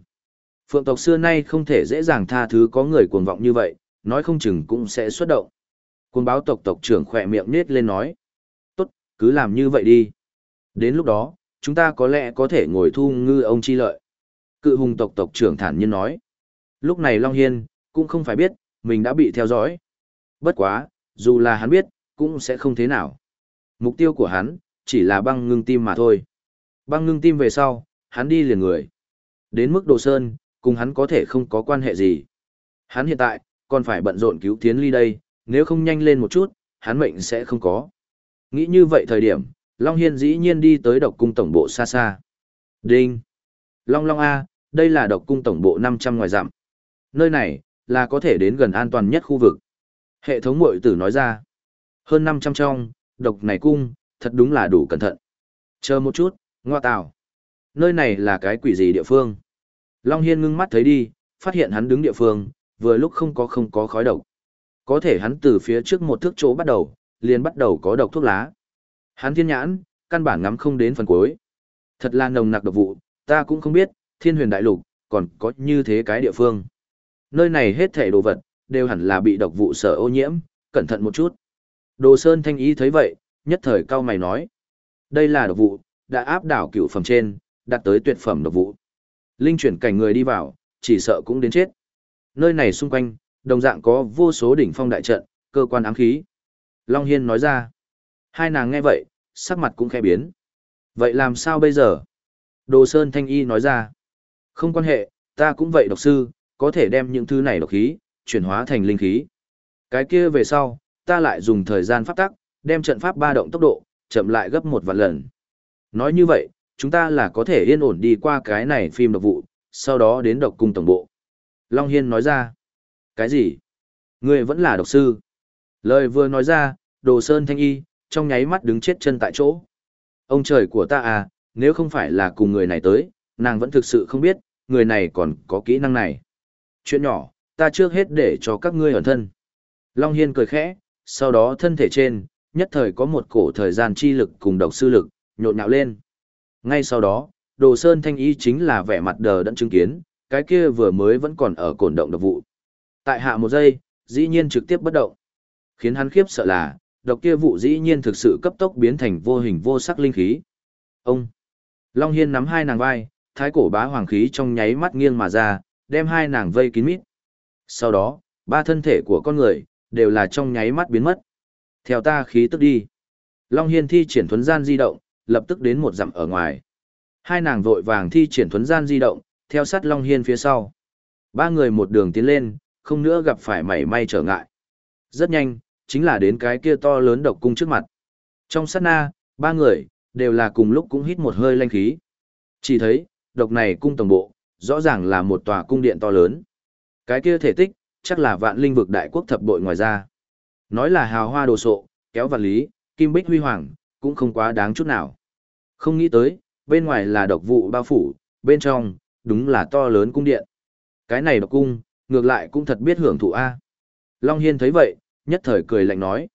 Phượng tộc xưa nay không thể dễ dàng tha thứ có người cuồng vọng như vậy, nói không chừng cũng sẽ xuất động. Cuồng báo tộc tộc trưởng khỏe miệng nết lên nói. Tốt, cứ làm như vậy đi. Đến lúc đó, chúng ta có lẽ có thể ngồi thu ngư ông chi lợi. Cự hùng tộc tộc trưởng thản nhiên nói. Lúc này Long Hiên, cũng không phải biết, mình đã bị theo dõi. Bất quá, dù là hắn biết, cũng sẽ không thế nào. Mục tiêu của hắn, chỉ là băng ngưng tim mà thôi. Băng ngưng tim về sau, hắn đi liền người. Đến mức đồ sơn, cùng hắn có thể không có quan hệ gì. Hắn hiện tại, còn phải bận rộn cứu Thiến Ly đây, nếu không nhanh lên một chút, hắn mệnh sẽ không có. Nghĩ như vậy thời điểm, Long Hiên dĩ nhiên đi tới độc cung tổng bộ xa xa. Đinh! Long Long A, đây là độc cung tổng bộ 500 ngoài dặm. Nơi này, là có thể đến gần an toàn nhất khu vực. Hệ thống mội tử nói ra. Hơn 500 trong, độc này cung, thật đúng là đủ cẩn thận. Chờ một chút, ngoa tào. Nơi này là cái quỷ gì địa phương? Long Hiên ngưng mắt thấy đi, phát hiện hắn đứng địa phương, vừa lúc không có không có khói độc. Có thể hắn từ phía trước một thước chỗ bắt đầu, liền bắt đầu có độc thuốc lá. Hắn thiên nhãn, căn bản ngắm không đến phần cuối. Thật là nồng nặc độc vụ, ta cũng không biết, thiên huyền đại lục, còn có như thế cái địa phương. Nơi này hết thể đồ vật, đều hẳn là bị độc vụ sở ô nhiễm, cẩn thận một chút. Đồ Sơn Thanh Ý thấy vậy, nhất thời cao mày nói. Đây là độc vụ, đã áp đảo cửu phẩm trên, đạt tới tuyệt phẩm độc vụ. Linh chuyển cảnh người đi vào, chỉ sợ cũng đến chết. Nơi này xung quanh, đồng dạng có vô số đỉnh phong đại trận, cơ quan ám khí. Long Hiên nói ra. Hai nàng nghe vậy, sắc mặt cũng khẽ biến. Vậy làm sao bây giờ? Đồ Sơn Thanh Y nói ra. Không quan hệ, ta cũng vậy độc sư, có thể đem những thứ này độc khí, chuyển hóa thành linh khí. Cái kia về sau, ta lại dùng thời gian pháp tắc, đem trận pháp ba động tốc độ, chậm lại gấp một vạn lần. Nói như vậy, chúng ta là có thể yên ổn đi qua cái này phim độc vụ, sau đó đến độc cung tổng bộ. Long Hiên nói ra. Cái gì? Ngươi vẫn là độc sư. Lời vừa nói ra, đồ sơn thanh y, trong nháy mắt đứng chết chân tại chỗ. Ông trời của ta à, nếu không phải là cùng người này tới, nàng vẫn thực sự không biết, người này còn có kỹ năng này. Chuyện nhỏ, ta trước hết để cho các ngươi ẩn thân. Long Hiên cười khẽ, sau đó thân thể trên, nhất thời có một cổ thời gian chi lực cùng độc sư lực, nhộn nhạo lên. Ngay sau đó, Đồ Sơn Thanh Y chính là vẻ mặt đờ đẫn chứng kiến, cái kia vừa mới vẫn còn ở cổn động độc vụ. Tại hạ một giây, dĩ nhiên trực tiếp bất động. Khiến hắn khiếp sợ là, độc kia vụ dĩ nhiên thực sự cấp tốc biến thành vô hình vô sắc linh khí. Ông Long Hiên nắm hai nàng vai, thái cổ bá hoàng khí trong nháy mắt nghiêng mà ra, đem hai nàng vây kín mít. Sau đó, ba thân thể của con người, đều là trong nháy mắt biến mất. Theo ta khí tức đi. Long Hiên thi triển thuấn gian di động, lập tức đến một dặm ở ngoài. Hai nàng vội vàng thi triển thuấn gian di động, theo sát Long Hiên phía sau. Ba người một đường tiến lên, không nữa gặp phải mảy may trở ngại. Rất nhanh, chính là đến cái kia to lớn độc cung trước mặt. Trong sát na, ba người, đều là cùng lúc cũng hít một hơi lanh khí. Chỉ thấy, độc này cung tổng bộ, rõ ràng là một tòa cung điện to lớn. Cái kia thể tích, chắc là vạn linh vực đại quốc thập bội ngoài ra. Nói là hào hoa đồ sộ, kéo vạn lý, kim bích huy hoàng, cũng không quá đáng chút nào. Không nghĩ tới, bên ngoài là độc vụ bao phủ, bên trong, đúng là to lớn cung điện. Cái này độc cung, ngược lại cũng thật biết hưởng thụ A. Long Hiên thấy vậy, nhất thời cười lạnh nói.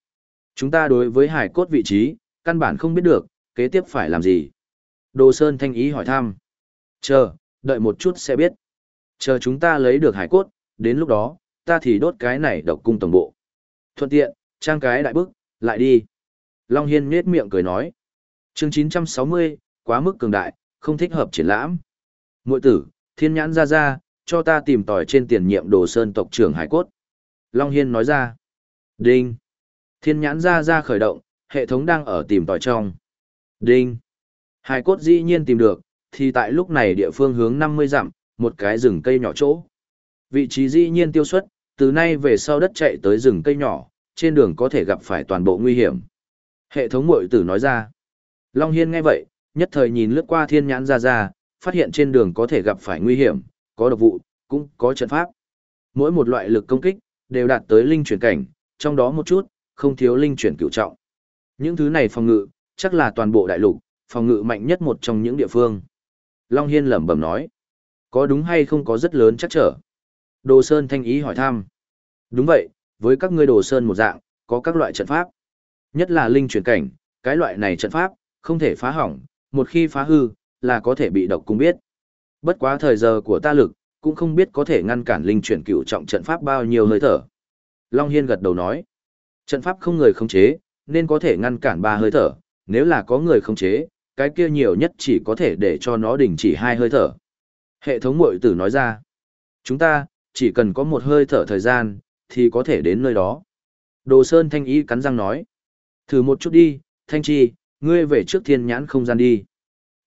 Chúng ta đối với hải cốt vị trí, căn bản không biết được, kế tiếp phải làm gì. Đồ Sơn thanh ý hỏi thăm. Chờ, đợi một chút sẽ biết. Chờ chúng ta lấy được hải cốt, đến lúc đó, ta thì đốt cái này độc cung tổng bộ. Thuận tiện, trang cái đại bức, lại đi. Long Hiên nhết miệng cười nói chương 960, quá mức cường đại, không thích hợp triển lãm. Mội tử, thiên nhãn ra ra, cho ta tìm tòi trên tiền nhiệm đồ sơn tộc trưởng hải cốt. Long Hiên nói ra. Đinh. Thiên nhãn ra ra khởi động, hệ thống đang ở tìm tòi trong. Đinh. Hải cốt dĩ nhiên tìm được, thì tại lúc này địa phương hướng 50 dặm, một cái rừng cây nhỏ chỗ. Vị trí dĩ nhiên tiêu xuất, từ nay về sau đất chạy tới rừng cây nhỏ, trên đường có thể gặp phải toàn bộ nguy hiểm. Hệ thống mội tử nói ra. Long Hiên nghe vậy, nhất thời nhìn lướt qua thiên nhãn ra ra, phát hiện trên đường có thể gặp phải nguy hiểm, có độc vụ, cũng có trận pháp. Mỗi một loại lực công kích, đều đạt tới linh chuyển cảnh, trong đó một chút, không thiếu linh chuyển cựu trọng. Những thứ này phòng ngự, chắc là toàn bộ đại lục, phòng ngự mạnh nhất một trong những địa phương. Long Hiên lẩm bẩm nói, có đúng hay không có rất lớn chắc trở. Đồ Sơn thanh ý hỏi thăm. Đúng vậy, với các ngươi Đồ Sơn một dạng, có các loại trận pháp. Nhất là linh chuyển cảnh, cái loại này trận pháp, không thể phá hỏng, một khi phá hư, là có thể bị độc cung biết. Bất quá thời giờ của ta lực, cũng không biết có thể ngăn cản linh chuyển cựu trọng trận pháp bao nhiêu hơi thở. Long Hiên gật đầu nói, trận pháp không người khống chế, nên có thể ngăn cản ba hơi thở, nếu là có người khống chế, cái kia nhiều nhất chỉ có thể để cho nó đình chỉ hai hơi thở. Hệ thống mội tử nói ra, chúng ta, chỉ cần có một hơi thở thời gian, thì có thể đến nơi đó. Đồ Sơn Thanh Ý cắn răng nói, thử một chút đi, Thanh Chi, ngươi về trước thiên nhãn không gian đi.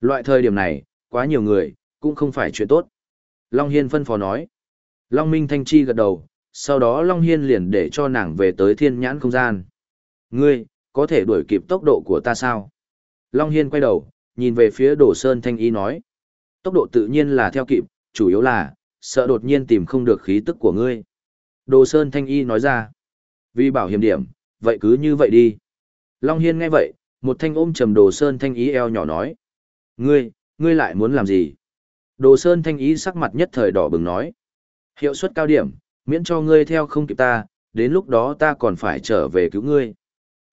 Loại thời điểm này, quá nhiều người, cũng không phải chuyện tốt. Long Hiên phân phó nói. Long Minh Thanh Chi gật đầu, sau đó Long Hiên liền để cho nàng về tới thiên nhãn không gian. Ngươi, có thể đuổi kịp tốc độ của ta sao? Long Hiên quay đầu, nhìn về phía Đồ Sơn Thanh Y nói. Tốc độ tự nhiên là theo kịp, chủ yếu là, sợ đột nhiên tìm không được khí tức của ngươi. Đồ Sơn Thanh Y nói ra. Vì bảo hiểm điểm, vậy cứ như vậy đi. Long Hiên nghe vậy, một thanh ôm trầm Đồ Sơn Thanh ý eo nhỏ nói. Ngươi, ngươi lại muốn làm gì? Đồ Sơn Thanh ý sắc mặt nhất thời đỏ bừng nói. Hiệu suất cao điểm, miễn cho ngươi theo không kịp ta, đến lúc đó ta còn phải trở về cứu ngươi.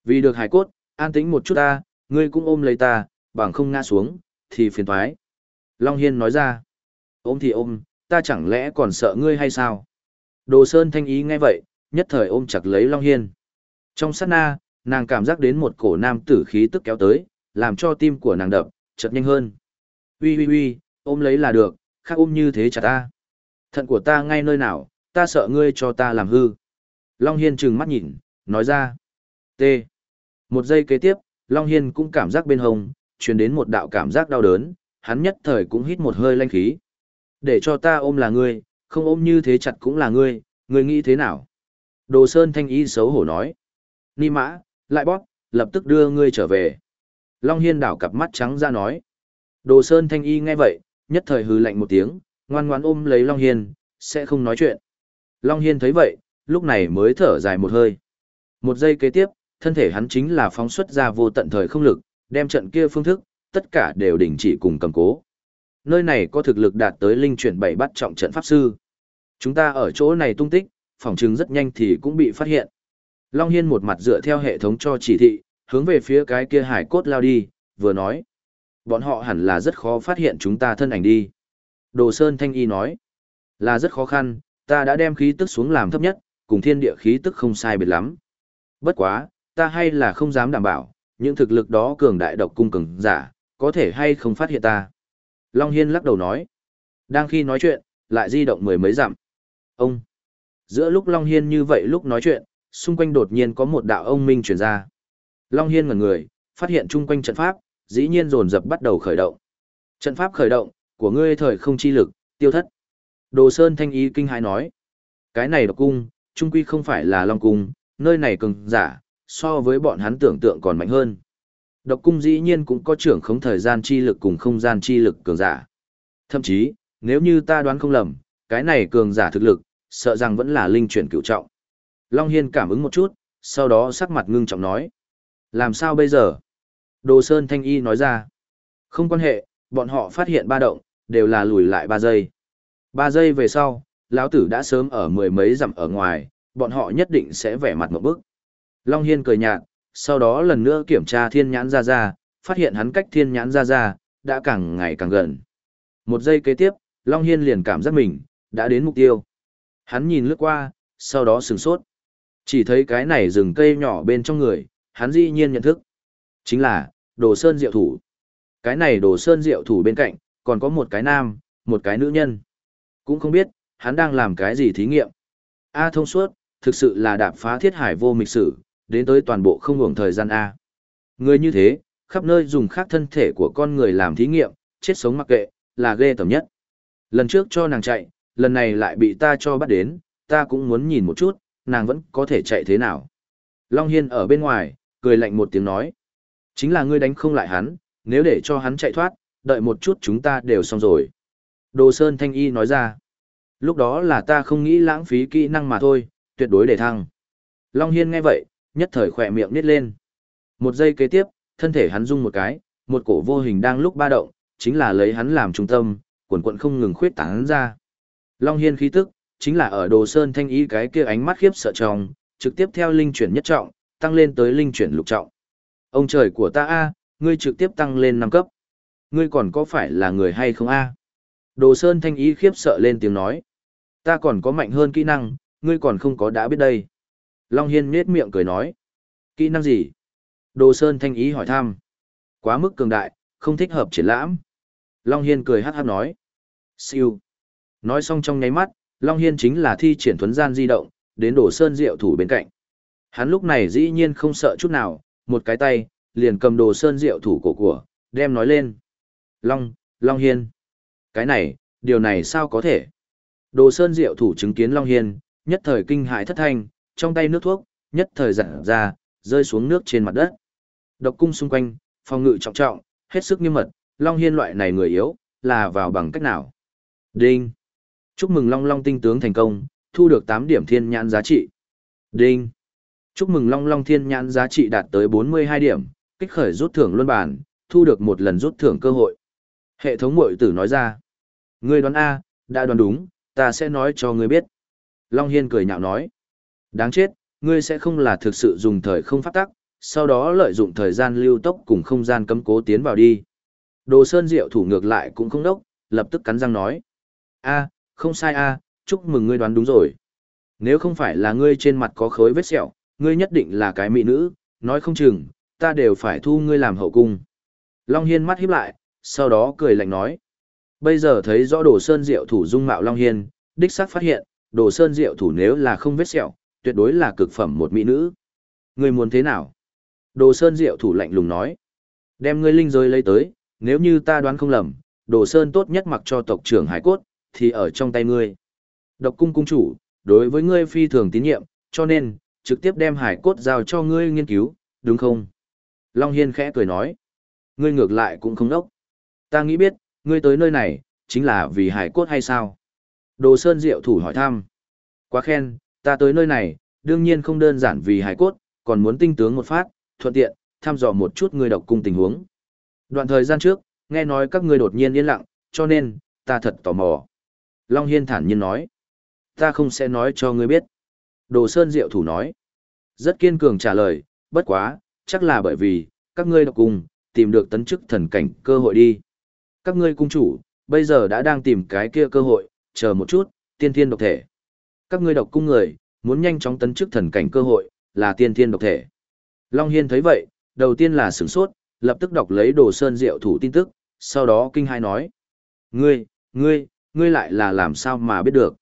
Vì được hải cốt, an tĩnh một chút ta, ngươi cũng ôm lấy ta, bằng không ngã xuống, thì phiền thoái. Long Hiên nói ra. Ôm thì ôm, ta chẳng lẽ còn sợ ngươi hay sao? Đồ Sơn Thanh Ý nghe vậy, nhất thời ôm chặt lấy Long Hiên. Trong sát na, nàng cảm giác đến một cổ nam tử khí tức kéo tới, làm cho tim của nàng đập, chật nhanh hơn. Ui ui ui, ôm lấy là được, khác ôm như thế chặt ta. Thận của ta ngay nơi nào, ta sợ ngươi cho ta làm hư. Long Hiên trừng mắt nhìn, nói ra. T. Một giây kế tiếp, Long Hiên cũng cảm giác bên hông, truyền đến một đạo cảm giác đau đớn, hắn nhất thời cũng hít một hơi lanh khí. Để cho ta ôm là ngươi, không ôm như thế chặt cũng là ngươi, ngươi nghĩ thế nào? Đồ Sơn Thanh Y xấu hổ nói. Ni mã, lại bóp, lập tức đưa ngươi trở về. Long Hiên đảo cặp mắt trắng ra nói. Đồ Sơn Thanh Y nghe vậy, nhất thời hừ lạnh một tiếng, ngoan ngoan ôm lấy Long Hiên, sẽ không nói chuyện. Long Hiên thấy vậy, lúc này mới thở dài một hơi. Một giây kế tiếp, thân thể hắn chính là phóng xuất ra vô tận thời không lực, đem trận kia phương thức, tất cả đều đình chỉ cùng cầm cố. Nơi này có thực lực đạt tới linh chuyển bảy bắt trọng trận pháp sư. Chúng ta ở chỗ này tung tích, phòng chứng rất nhanh thì cũng bị phát hiện. Long Hiên một mặt dựa theo hệ thống cho chỉ thị, hướng về phía cái kia hải cốt lao đi, vừa nói. Bọn họ hẳn là rất khó phát hiện chúng ta thân ảnh đi. Đồ Sơn Thanh Y nói, là rất khó khăn, ta đã đem khí tức xuống làm thấp nhất, cùng thiên địa khí tức không sai biệt lắm. Bất quá, ta hay là không dám đảm bảo, những thực lực đó cường đại độc cung cường giả, có thể hay không phát hiện ta. Long Hiên lắc đầu nói. Đang khi nói chuyện, lại di động mười mấy dặm. Ông! Giữa lúc Long Hiên như vậy lúc nói chuyện, xung quanh đột nhiên có một đạo ông minh truyền ra. Long Hiên ngẩn người, phát hiện chung quanh trận pháp, dĩ nhiên dồn dập bắt đầu khởi động. Trận pháp khởi động, của ngươi thời không chi lực, tiêu thất. Đồ Sơn Thanh Ý kinh hãi nói. Cái này độc cung, trung quy không phải là Long Cung, nơi này cường giả, so với bọn hắn tưởng tượng còn mạnh hơn. Độc cung dĩ nhiên cũng có trưởng khống thời gian chi lực cùng không gian chi lực cường giả. Thậm chí, nếu như ta đoán không lầm, cái này cường giả thực lực, sợ rằng vẫn là linh chuyển cựu trọng. Long Hiên cảm ứng một chút, sau đó sắc mặt ngưng trọng nói. Làm sao bây giờ? Đồ Sơn Thanh Y nói ra. Không quan hệ, bọn họ phát hiện ba động, đều là lùi lại ba giây. Ba giây về sau, lão tử đã sớm ở mười mấy dặm ở ngoài, bọn họ nhất định sẽ vẻ mặt một bức. Long Hiên cười nhạt, sau đó lần nữa kiểm tra thiên nhãn ra ra, phát hiện hắn cách thiên nhãn ra ra, đã càng ngày càng gần. Một giây kế tiếp, Long Hiên liền cảm giác mình, đã đến mục tiêu. Hắn nhìn lướt qua, sau đó sừng sốt. Chỉ thấy cái này rừng cây nhỏ bên trong người, hắn dĩ nhiên nhận thức. Chính là, đồ sơn diệu thủ. Cái này đồ sơn diệu thủ bên cạnh, còn có một cái nam, một cái nữ nhân. Cũng không biết, hắn đang làm cái gì thí nghiệm. A thông suốt, thực sự là đạp phá thiết hải vô mịch sử, đến tới toàn bộ không hưởng thời gian A. Người như thế, khắp nơi dùng khác thân thể của con người làm thí nghiệm, chết sống mặc kệ, là ghê tởm nhất. Lần trước cho nàng chạy, lần này lại bị ta cho bắt đến, ta cũng muốn nhìn một chút, nàng vẫn có thể chạy thế nào. Long Hiên ở bên ngoài, cười lạnh một tiếng nói. Chính là ngươi đánh không lại hắn, nếu để cho hắn chạy thoát, đợi một chút chúng ta đều xong rồi. Đồ Sơn Thanh Y nói ra. Lúc đó là ta không nghĩ lãng phí kỹ năng mà thôi, tuyệt đối để thăng. Long Hiên nghe vậy, nhất thời khỏe miệng nít lên. Một giây kế tiếp, thân thể hắn rung một cái, một cổ vô hình đang lúc ba động, chính là lấy hắn làm trung tâm, quần quận không ngừng khuyết tán ra. Long Hiên khí tức, chính là ở Đồ Sơn Thanh Y cái kia ánh mắt khiếp sợ trong, trực tiếp theo linh chuyển nhất trọng, tăng lên tới linh chuyển lục trọng. Ông trời của ta a, ngươi trực tiếp tăng lên năm cấp. Ngươi còn có phải là người hay không a? Đồ Sơn Thanh Y khiếp sợ lên tiếng nói. Ta còn có mạnh hơn kỹ năng, ngươi còn không có đã biết đây. Long Hiên nết miệng cười nói. Kỹ năng gì? Đồ Sơn Thanh Y hỏi thăm. Quá mức cường đại, không thích hợp triển lãm. Long Hiên cười hát hát nói. Siêu. Nói xong trong nháy mắt, Long Hiên chính là thi triển thuấn gian di động, đến đổ sơn diệu thủ bên cạnh. Hắn lúc này dĩ nhiên không sợ chút nào, một cái tay, liền cầm đồ sơn diệu thủ cổ của, đem nói lên. Long, Long Hiên. Cái này, điều này sao có thể? Đồ sơn diệu thủ chứng kiến Long Hiên, nhất thời kinh hại thất thanh, trong tay nước thuốc, nhất thời dặn ra, rơi xuống nước trên mặt đất. Độc cung xung quanh, phòng ngự trọng trọng, hết sức nghiêm mật, Long Hiên loại này người yếu, là vào bằng cách nào? Đinh! Chúc mừng Long Long tinh tướng thành công, thu được 8 điểm thiên nhãn giá trị. Đinh! Chúc mừng Long Long thiên nhãn giá trị đạt tới 42 điểm, kích khởi rút thưởng luân bản, thu được một lần rút thưởng cơ hội. Hệ thống mội tử nói ra. Ngươi đoán A, đã đoán đúng, ta sẽ nói cho ngươi biết. Long Hiên cười nhạo nói. Đáng chết, ngươi sẽ không là thực sự dùng thời không phát tắc, sau đó lợi dụng thời gian lưu tốc cùng không gian cấm cố tiến vào đi. Đồ Sơn Diệu thủ ngược lại cũng không đốc, lập tức cắn răng nói. a không sai a chúc mừng ngươi đoán đúng rồi. Nếu không phải là ngươi trên mặt có khối vết sẹo, ngươi nhất định là cái mỹ nữ, nói không chừng, ta đều phải thu ngươi làm hậu cung. Long Hiên mắt híp lại, sau đó cười lạnh nói. Bây giờ thấy rõ Đồ Sơn Diệu thủ dung mạo Long Hiên, đích xác phát hiện, Đồ Sơn Diệu thủ nếu là không vết sẹo, tuyệt đối là cực phẩm một mỹ nữ. Ngươi muốn thế nào? Đồ Sơn Diệu thủ lạnh lùng nói. Đem ngươi linh giới lấy tới, nếu như ta đoán không lầm, Đồ Sơn tốt nhất mặc cho tộc trưởng Hải Cốt, thì ở trong tay ngươi. Độc cung cung chủ, đối với ngươi phi thường tín nhiệm, cho nên, trực tiếp đem Hải Cốt giao cho ngươi nghiên cứu, đúng không? Long Hiên khẽ cười nói. Ngươi ngược lại cũng không đốc. Ta nghĩ biết, ngươi tới nơi này, chính là vì Hải Cốt hay sao? Đồ Sơn Diệu thủ hỏi thăm. Quá khen, ta tới nơi này, đương nhiên không đơn giản vì Hải Cốt, còn muốn tinh tướng một phát, thuận tiện, thăm dò một chút ngươi độc cung tình huống. Đoạn thời gian trước, nghe nói các ngươi đột nhiên yên lặng, cho nên, ta thật tò mò. Long Hiên thản nhiên nói. Ta không sẽ nói cho ngươi biết. Đồ Sơn Diệu Thủ nói. Rất kiên cường trả lời, bất quá, chắc là bởi vì, các ngươi độc cung, tìm được tấn chức thần cảnh cơ hội đi. Các ngươi cung chủ, bây giờ đã đang tìm cái kia cơ hội, chờ một chút, tiên thiên độc thể. Các ngươi độc cung người, muốn nhanh chóng tấn chức thần cảnh cơ hội, là tiên thiên độc thể. Long Hiên thấy vậy, đầu tiên là sửng sốt, lập tức đọc lấy đồ sơn diệu thủ tin tức, sau đó kinh hai nói. Ngươi, ngươi, ngươi lại là làm sao mà biết được.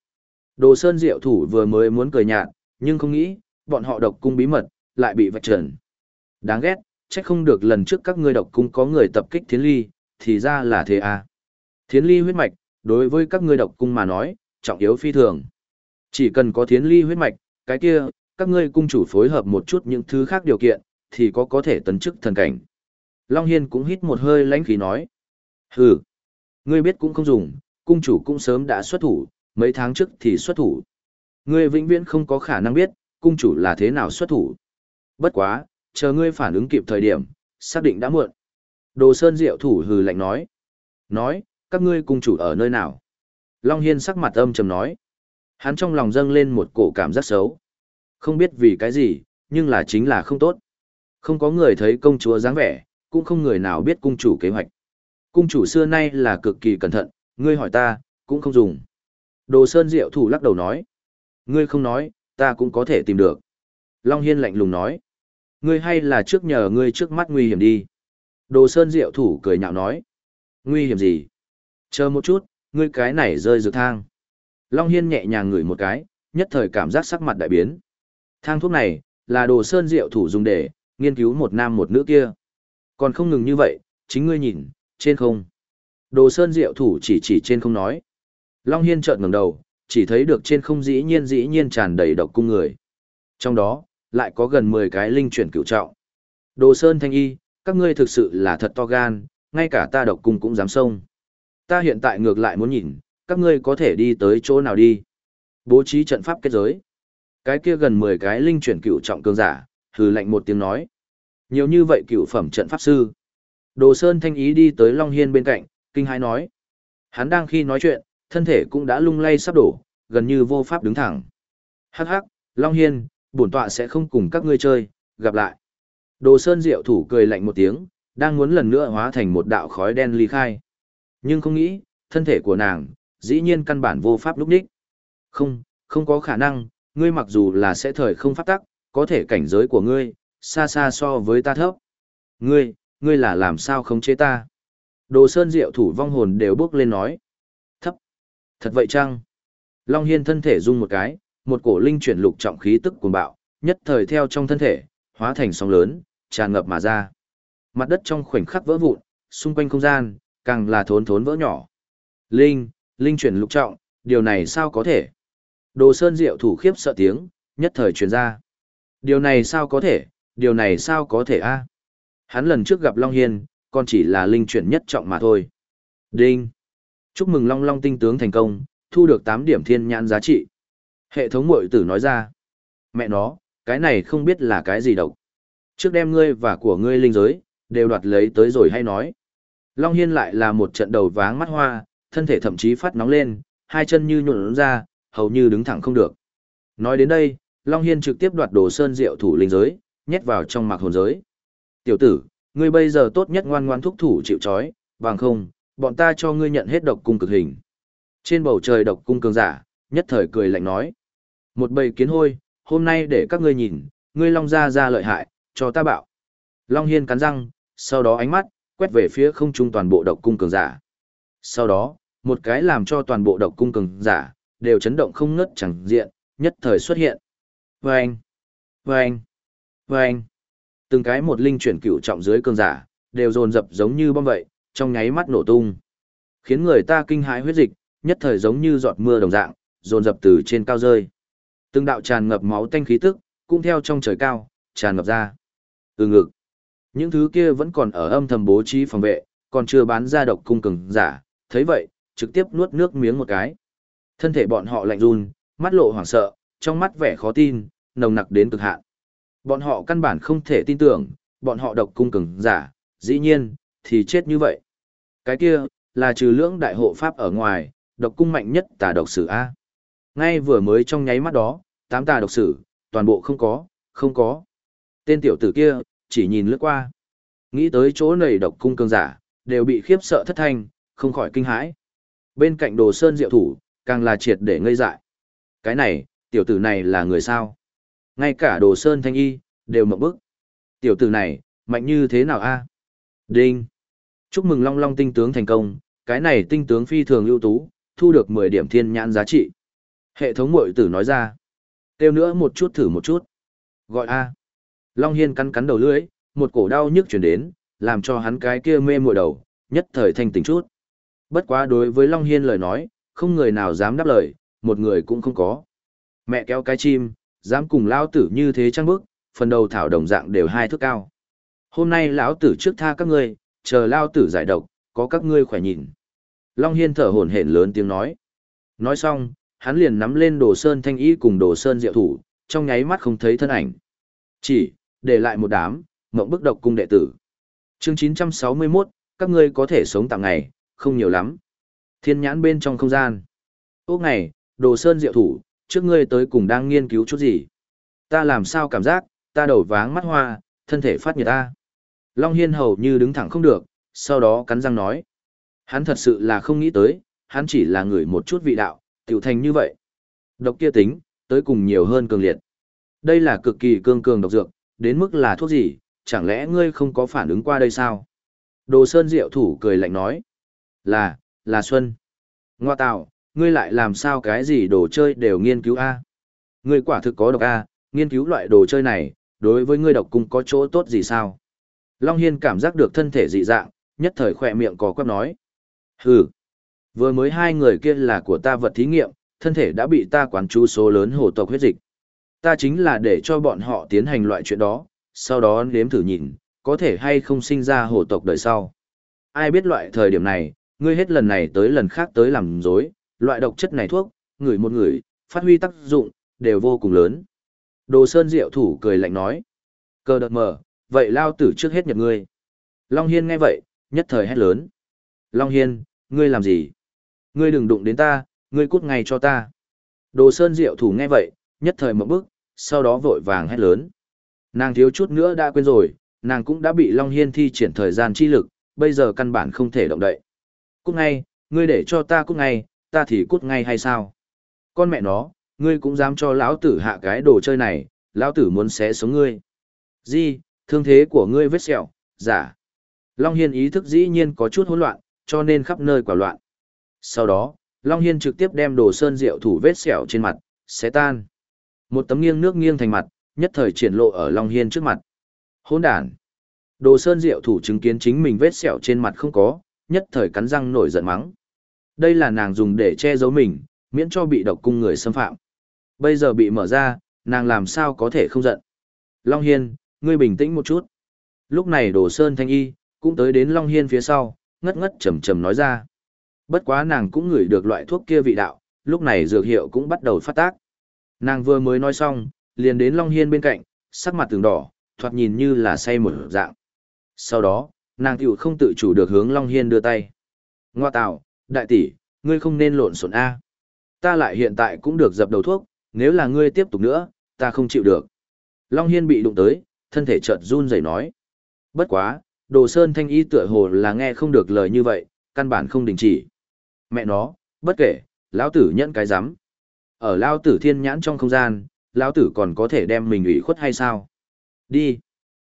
Đồ sơn diệu thủ vừa mới muốn cười nhạt, nhưng không nghĩ, bọn họ độc cung bí mật, lại bị vạch trần. Đáng ghét, trách không được lần trước các ngươi độc cung có người tập kích thiến ly, thì ra là thế à. Thiến ly huyết mạch, đối với các ngươi độc cung mà nói, trọng yếu phi thường. Chỉ cần có thiến ly huyết mạch, cái kia, các ngươi cung chủ phối hợp một chút những thứ khác điều kiện, thì có có thể tấn chức thần cảnh. Long Hiên cũng hít một hơi lãnh khí nói. Hừ, ngươi biết cũng không dùng, cung chủ cũng sớm đã xuất thủ, mấy tháng trước thì xuất thủ. Ngươi vĩnh viễn không có khả năng biết, cung chủ là thế nào xuất thủ. Bất quá, chờ ngươi phản ứng kịp thời điểm, xác định đã muộn. Đồ Sơn Diệu thủ hừ lạnh nói. Nói, các ngươi cung chủ ở nơi nào? Long Hiên sắc mặt âm trầm nói. Hắn trong lòng dâng lên một cổ cảm giác xấu. Không biết vì cái gì, nhưng là chính là không tốt. Không có người thấy công chúa dáng vẻ, cũng không người nào biết cung chủ kế hoạch. Cung chủ xưa nay là cực kỳ cẩn thận, ngươi hỏi ta, cũng không dùng. Đồ Sơn Diệu thủ lắc đầu nói. Ngươi không nói, ta cũng có thể tìm được. Long Hiên lạnh lùng nói. Ngươi hay là trước nhờ ngươi trước mắt nguy hiểm đi. Đồ Sơn Diệu thủ cười nhạo nói. Nguy hiểm gì? Chờ một chút, ngươi cái này rơi dược thang. Long Hiên nhẹ nhàng ngửi một cái, nhất thời cảm giác sắc mặt đại biến. Thang thuốc này, là đồ Sơn Diệu thủ dùng để, nghiên cứu một nam một nữ kia. Còn không ngừng như vậy, chính ngươi nhìn, trên không. Đồ Sơn Diệu thủ chỉ chỉ trên không nói. Long Hiên chợt ngẩng đầu, chỉ thấy được trên không dĩ nhiên dĩ nhiên tràn đầy độc cung người. Trong đó, lại có gần 10 cái linh chuyển cửu trọng. Đồ Sơn Thanh Y, các ngươi thực sự là thật to gan, ngay cả ta độc cung cũng dám xông. Ta hiện tại ngược lại muốn nhìn, các ngươi có thể đi tới chỗ nào đi. Bố trí trận pháp kết giới. Cái kia gần 10 cái linh chuyển cửu trọng cường giả, hừ lạnh một tiếng nói. Nhiều như vậy cửu phẩm trận pháp sư. Đồ Sơn Thanh Ý đi tới Long Hiên bên cạnh, kinh hãi nói. Hắn đang khi nói chuyện, thân thể cũng đã lung lay sắp đổ, gần như vô pháp đứng thẳng. Hắc hắc, Long Hiên, bổn tọa sẽ không cùng các ngươi chơi, gặp lại. Đồ Sơn Diệu thủ cười lạnh một tiếng, đang muốn lần nữa hóa thành một đạo khói đen ly khai. Nhưng không nghĩ, thân thể của nàng, dĩ nhiên căn bản vô pháp lúc đích. Không, không có khả năng, ngươi mặc dù là sẽ thời không pháp tắc, có thể cảnh giới của ngươi, xa xa so với ta thấp. Ngươi, ngươi là làm sao không chế ta? Đồ Sơn Diệu thủ vong hồn đều bước lên nói. Thấp. Thật vậy chăng? Long Hiên thân thể rung một cái, một cổ linh chuyển lục trọng khí tức cuồng bạo, nhất thời theo trong thân thể, hóa thành sóng lớn, tràn ngập mà ra. Mặt đất trong khoảnh khắc vỡ vụn, xung quanh không gian, càng là thốn thốn vỡ nhỏ. Linh, linh chuyển lục trọng, điều này sao có thể? Đồ Sơn Diệu thủ khiếp sợ tiếng, nhất thời truyền ra. Điều này sao có thể, điều này sao có thể a? Hắn lần trước gặp Long Hiên, còn chỉ là linh chuyển nhất trọng mà thôi. Đinh! Chúc mừng Long Long tinh tướng thành công, thu được 8 điểm thiên nhãn giá trị. Hệ thống mội tử nói ra. Mẹ nó, cái này không biết là cái gì độc. Trước đem ngươi và của ngươi linh giới, đều đoạt lấy tới rồi hay nói. Long Hiên lại là một trận đầu váng mắt hoa, thân thể thậm chí phát nóng lên, hai chân như nhuộn ra, hầu như đứng thẳng không được. Nói đến đây, Long Hiên trực tiếp đoạt đồ sơn rượu thủ linh giới, nhét vào trong mạc hồn giới. Tiểu tử, ngươi bây giờ tốt nhất ngoan ngoan thúc thủ chịu chói, bằng không, bọn ta cho ngươi nhận hết độc cung cực hình. Trên bầu trời độc cung cường giả, nhất thời cười lạnh nói. Một bầy kiến hôi, hôm nay để các ngươi nhìn, ngươi Long ra ra lợi hại, cho ta bảo. Long Hiên cắn răng, sau đó ánh mắt, quét về phía không trung toàn bộ độc cung cường giả. Sau đó, một cái làm cho toàn bộ độc cung cường giả, đều chấn động không ngất chẳng diện, nhất thời xuất hiện. Vâng! Vâng! Vâng! Từng cái một linh chuyển cựu trọng dưới cường giả, đều dồn dập giống như bom vậy, trong nháy mắt nổ tung. Khiến người ta kinh hãi huyết dịch, nhất thời giống như giọt mưa đồng dạng, dồn dập từ trên cao rơi. Từng đạo tràn ngập máu tanh khí tức, cũng theo trong trời cao, tràn ngập ra. Từ ngực. Những thứ kia vẫn còn ở âm thầm bố trí phòng vệ, còn chưa bán ra độc cung cường giả, thấy vậy, trực tiếp nuốt nước miếng một cái. Thân thể bọn họ lạnh run, mắt lộ hoảng sợ, trong mắt vẻ khó tin, nồng nặc đến cực hạn. Bọn họ căn bản không thể tin tưởng, bọn họ độc cung cường giả, dĩ nhiên, thì chết như vậy. Cái kia, là trừ lưỡng đại hộ pháp ở ngoài, độc cung mạnh nhất tà độc sử A. Ngay vừa mới trong nháy mắt đó, tám tà độc sử, toàn bộ không có, không có. Tên tiểu tử kia, chỉ nhìn lướt qua. Nghĩ tới chỗ này độc cung cường giả, đều bị khiếp sợ thất thanh, không khỏi kinh hãi. Bên cạnh đồ sơn diệu thủ, càng là triệt để ngây dại. Cái này, tiểu tử này là người sao? Ngay cả đồ sơn thanh y, đều mộng bức. Tiểu tử này, mạnh như thế nào a? À? Đinh. Chúc mừng Long Long tinh tướng thành công, cái này tinh tướng phi thường ưu tú, thu được 10 điểm thiên nhãn giá trị. Hệ thống mội tử nói ra. Tiêu nữa một chút thử một chút. Gọi A. Long Hiên cắn cắn đầu lưỡi, một cổ đau nhức chuyển đến, làm cho hắn cái kia mê mội đầu, nhất thời thanh tỉnh chút. Bất quá đối với Long Hiên lời nói, không người nào dám đáp lời, một người cũng không có. Mẹ kéo cái chim, dám cùng Lão tử như thế trăng bức, phần đầu thảo đồng dạng đều hai thước cao. Hôm nay lão tử trước tha các ngươi, chờ Lão tử giải độc, có các ngươi khỏe nhìn. Long Hiên thở hổn hển lớn tiếng nói. Nói xong, hắn liền nắm lên đồ sơn thanh y cùng đồ sơn diệu thủ, trong nháy mắt không thấy thân ảnh. Chỉ, để lại một đám, mộng bức độc cung đệ tử. chương 961, các ngươi có thể sống tạm ngày, không nhiều lắm. Thiên nhãn bên trong không gian. Ốc ngày, đồ sơn diệu thủ, trước ngươi tới cùng đang nghiên cứu chút gì. Ta làm sao cảm giác, ta đầu váng mắt hoa, thân thể phát nhiệt ta. Long Hiên hầu như đứng thẳng không được, sau đó cắn răng nói. Hắn thật sự là không nghĩ tới, hắn chỉ là người một chút vị đạo, tiểu thành như vậy. Độc kia tính, tới cùng nhiều hơn cường liệt. Đây là cực kỳ cương cường độc dược, đến mức là thuốc gì, chẳng lẽ ngươi không có phản ứng qua đây sao? Đồ Sơn Diệu thủ cười lạnh nói. Là, là Xuân. Ngoa tạo, ngươi lại làm sao cái gì đồ chơi đều nghiên cứu A. Ngươi quả thực có độc A, nghiên cứu loại đồ chơi này, đối với ngươi độc cung có chỗ tốt gì sao? Long Hiên cảm giác được thân thể dị dạng, nhất thời khỏe miệng có quắp nói. Hừ, vừa mới hai người kia là của ta vật thí nghiệm, thân thể đã bị ta quán chú số lớn hồ tộc huyết dịch. Ta chính là để cho bọn họ tiến hành loại chuyện đó, sau đó nếm thử nhìn, có thể hay không sinh ra hồ tộc đời sau. Ai biết loại thời điểm này, ngươi hết lần này tới lần khác tới làm dối, loại độc chất này thuốc, người một người, phát huy tác dụng, đều vô cùng lớn. Đồ Sơn Diệu thủ cười lạnh nói. Cơ đợt mở, vậy lao tử trước hết nhập ngươi. Long Hiên nghe vậy, nhất thời hét lớn. Long Hiên, ngươi làm gì? Ngươi đừng đụng đến ta, ngươi cút ngay cho ta. Đồ Sơn Diệu thủ nghe vậy, nhất thời một bước, sau đó vội vàng hét lớn. Nàng thiếu chút nữa đã quên rồi, nàng cũng đã bị Long Hiên thi triển thời gian chi lực, bây giờ căn bản không thể động đậy. Cút ngay, ngươi để cho ta cút ngay, ta thì cút ngay hay sao? Con mẹ nó, ngươi cũng dám cho lão tử hạ cái đồ chơi này, lão tử muốn xé sống ngươi. Di, thương thế của ngươi vết sẹo, giả. Long Hiên ý thức dĩ nhiên có chút hỗn loạn, cho nên khắp nơi quả loạn. Sau đó, Long Hiên trực tiếp đem đồ sơn rượu thủ vết sẹo trên mặt, xé tan. Một tấm nghiêng nước nghiêng thành mặt, nhất thời triển lộ ở Long Hiên trước mặt. Hỗn đản. Đồ sơn rượu thủ chứng kiến chính mình vết sẹo trên mặt không có, nhất thời cắn răng nổi giận mắng. Đây là nàng dùng để che giấu mình, miễn cho bị độc cung người xâm phạm. Bây giờ bị mở ra, nàng làm sao có thể không giận. Long Hiên, ngươi bình tĩnh một chút. Lúc này đồ sơn thanh y, cũng tới đến Long Hiên phía sau, ngất ngất trầm trầm nói ra. Bất quá nàng cũng ngửi được loại thuốc kia vị đạo, lúc này dược hiệu cũng bắt đầu phát tác. Nàng vừa mới nói xong, liền đến Long Hiên bên cạnh, sắc mặt tường đỏ, thoạt nhìn như là say một dạng. Sau đó, nàng tiểu không tự chủ được hướng Long Hiên đưa tay. Ngoa tạo, đại tỷ, ngươi không nên lộn xộn A. Ta lại hiện tại cũng được dập đầu thuốc, nếu là ngươi tiếp tục nữa, ta không chịu được. Long Hiên bị đụng tới, thân thể chợt run rẩy nói. Bất quá, Đồ Sơn Thanh Y tựa hồ là nghe không được lời như vậy, căn bản không đình chỉ. Mẹ nó, bất kể, lão tử nhận cái giám. Ở lão tử thiên nhãn trong không gian, lão tử còn có thể đem mình ủy khuất hay sao? Đi.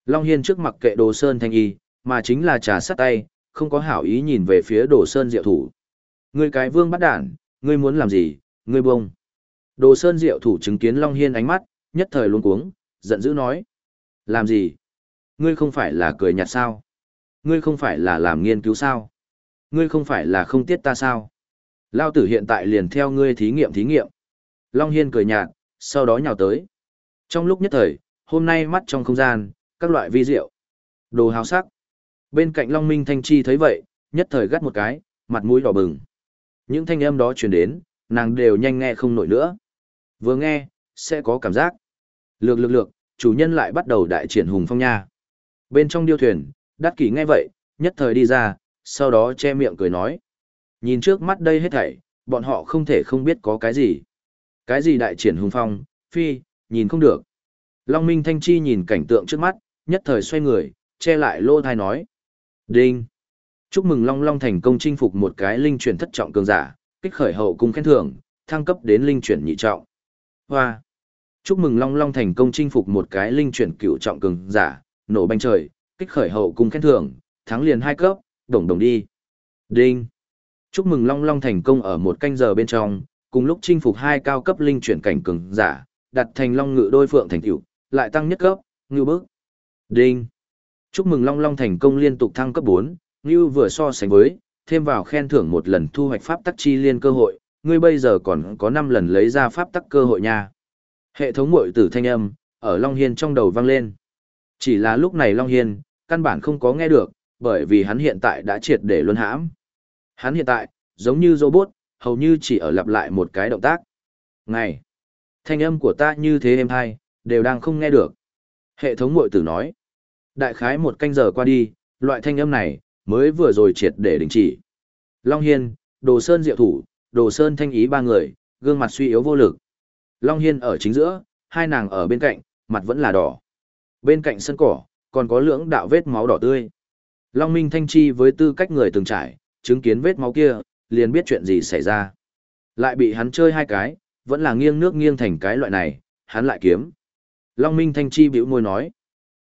Long Hiên trước mặt kệ Đồ Sơn Thanh Y, mà chính là trà sắt tay, không có hảo ý nhìn về phía Đồ Sơn Diệu Thủ. Ngươi cái vương bắt đản, ngươi muốn làm gì, ngươi bông. Đồ Sơn Diệu Thủ chứng kiến Long Hiên ánh mắt, nhất thời luôn cuống, giận dữ nói. Làm gì? Ngươi không phải là cười nhạt sao? Ngươi không phải là làm nghiên cứu sao? Ngươi không phải là không tiết ta sao? Lao tử hiện tại liền theo ngươi thí nghiệm thí nghiệm. Long Hiên cười nhạt, sau đó nhào tới. Trong lúc nhất thời, hôm nay mắt trong không gian, các loại vi rượu. Đồ hào sắc. Bên cạnh Long Minh Thanh Chi thấy vậy, nhất thời gắt một cái, mặt mũi đỏ bừng. Những thanh âm đó truyền đến, nàng đều nhanh nghe không nổi nữa. Vừa nghe, sẽ có cảm giác. Lược lược lược, chủ nhân lại bắt đầu đại triển hùng phong nha. Bên trong điêu thuyền, đắc kỷ nghe vậy, nhất thời đi ra, sau đó che miệng cười nói. Nhìn trước mắt đây hết thảy, bọn họ không thể không biết có cái gì. Cái gì đại triển hùng phong, phi, nhìn không được. Long Minh Thanh Chi nhìn cảnh tượng trước mắt, nhất thời xoay người, che lại lô thai nói. Đinh! Chúc mừng Long Long thành công chinh phục một cái linh chuyển thất trọng cường giả, kích khởi hậu cung khen thưởng, thăng cấp đến linh chuyển nhị trọng. Hoa! Chúc mừng Long Long thành công chinh phục một cái linh chuyển cửu trọng cường giả, nổ banh trời, kích khởi hậu cung khen thưởng, thắng liền hai cấp, đồng đồng đi. Đinh. Chúc mừng Long Long thành công ở một canh giờ bên trong, cùng lúc chinh phục hai cao cấp linh chuyển cảnh cường giả, đặt thành Long Ngự đôi phượng thành tựu, lại tăng nhất cấp, ngưu bước. Đinh. Chúc mừng Long Long thành công liên tục thăng cấp 4, ngưu vừa so sánh với, thêm vào khen thưởng một lần thu hoạch pháp tắc chi liên cơ hội, ngươi bây giờ còn có 5 lần lấy ra pháp tắc cơ hội nha. Hệ thống mội tử thanh âm, ở Long Hiên trong đầu vang lên. Chỉ là lúc này Long Hiên, căn bản không có nghe được, bởi vì hắn hiện tại đã triệt để luân hãm. Hắn hiện tại, giống như robot, hầu như chỉ ở lặp lại một cái động tác. Ngày, thanh âm của ta như thế em hai, đều đang không nghe được. Hệ thống mội tử nói. Đại khái một canh giờ qua đi, loại thanh âm này, mới vừa rồi triệt để đình chỉ. Long Hiên, Đồ Sơn Diệu Thủ, Đồ Sơn Thanh Ý ba người, gương mặt suy yếu vô lực. Long Hiên ở chính giữa, hai nàng ở bên cạnh, mặt vẫn là đỏ. Bên cạnh sân cỏ, còn có lưỡng đạo vết máu đỏ tươi. Long Minh Thanh Chi với tư cách người từng trải, chứng kiến vết máu kia, liền biết chuyện gì xảy ra. Lại bị hắn chơi hai cái, vẫn là nghiêng nước nghiêng thành cái loại này, hắn lại kiếm. Long Minh Thanh Chi bĩu môi nói,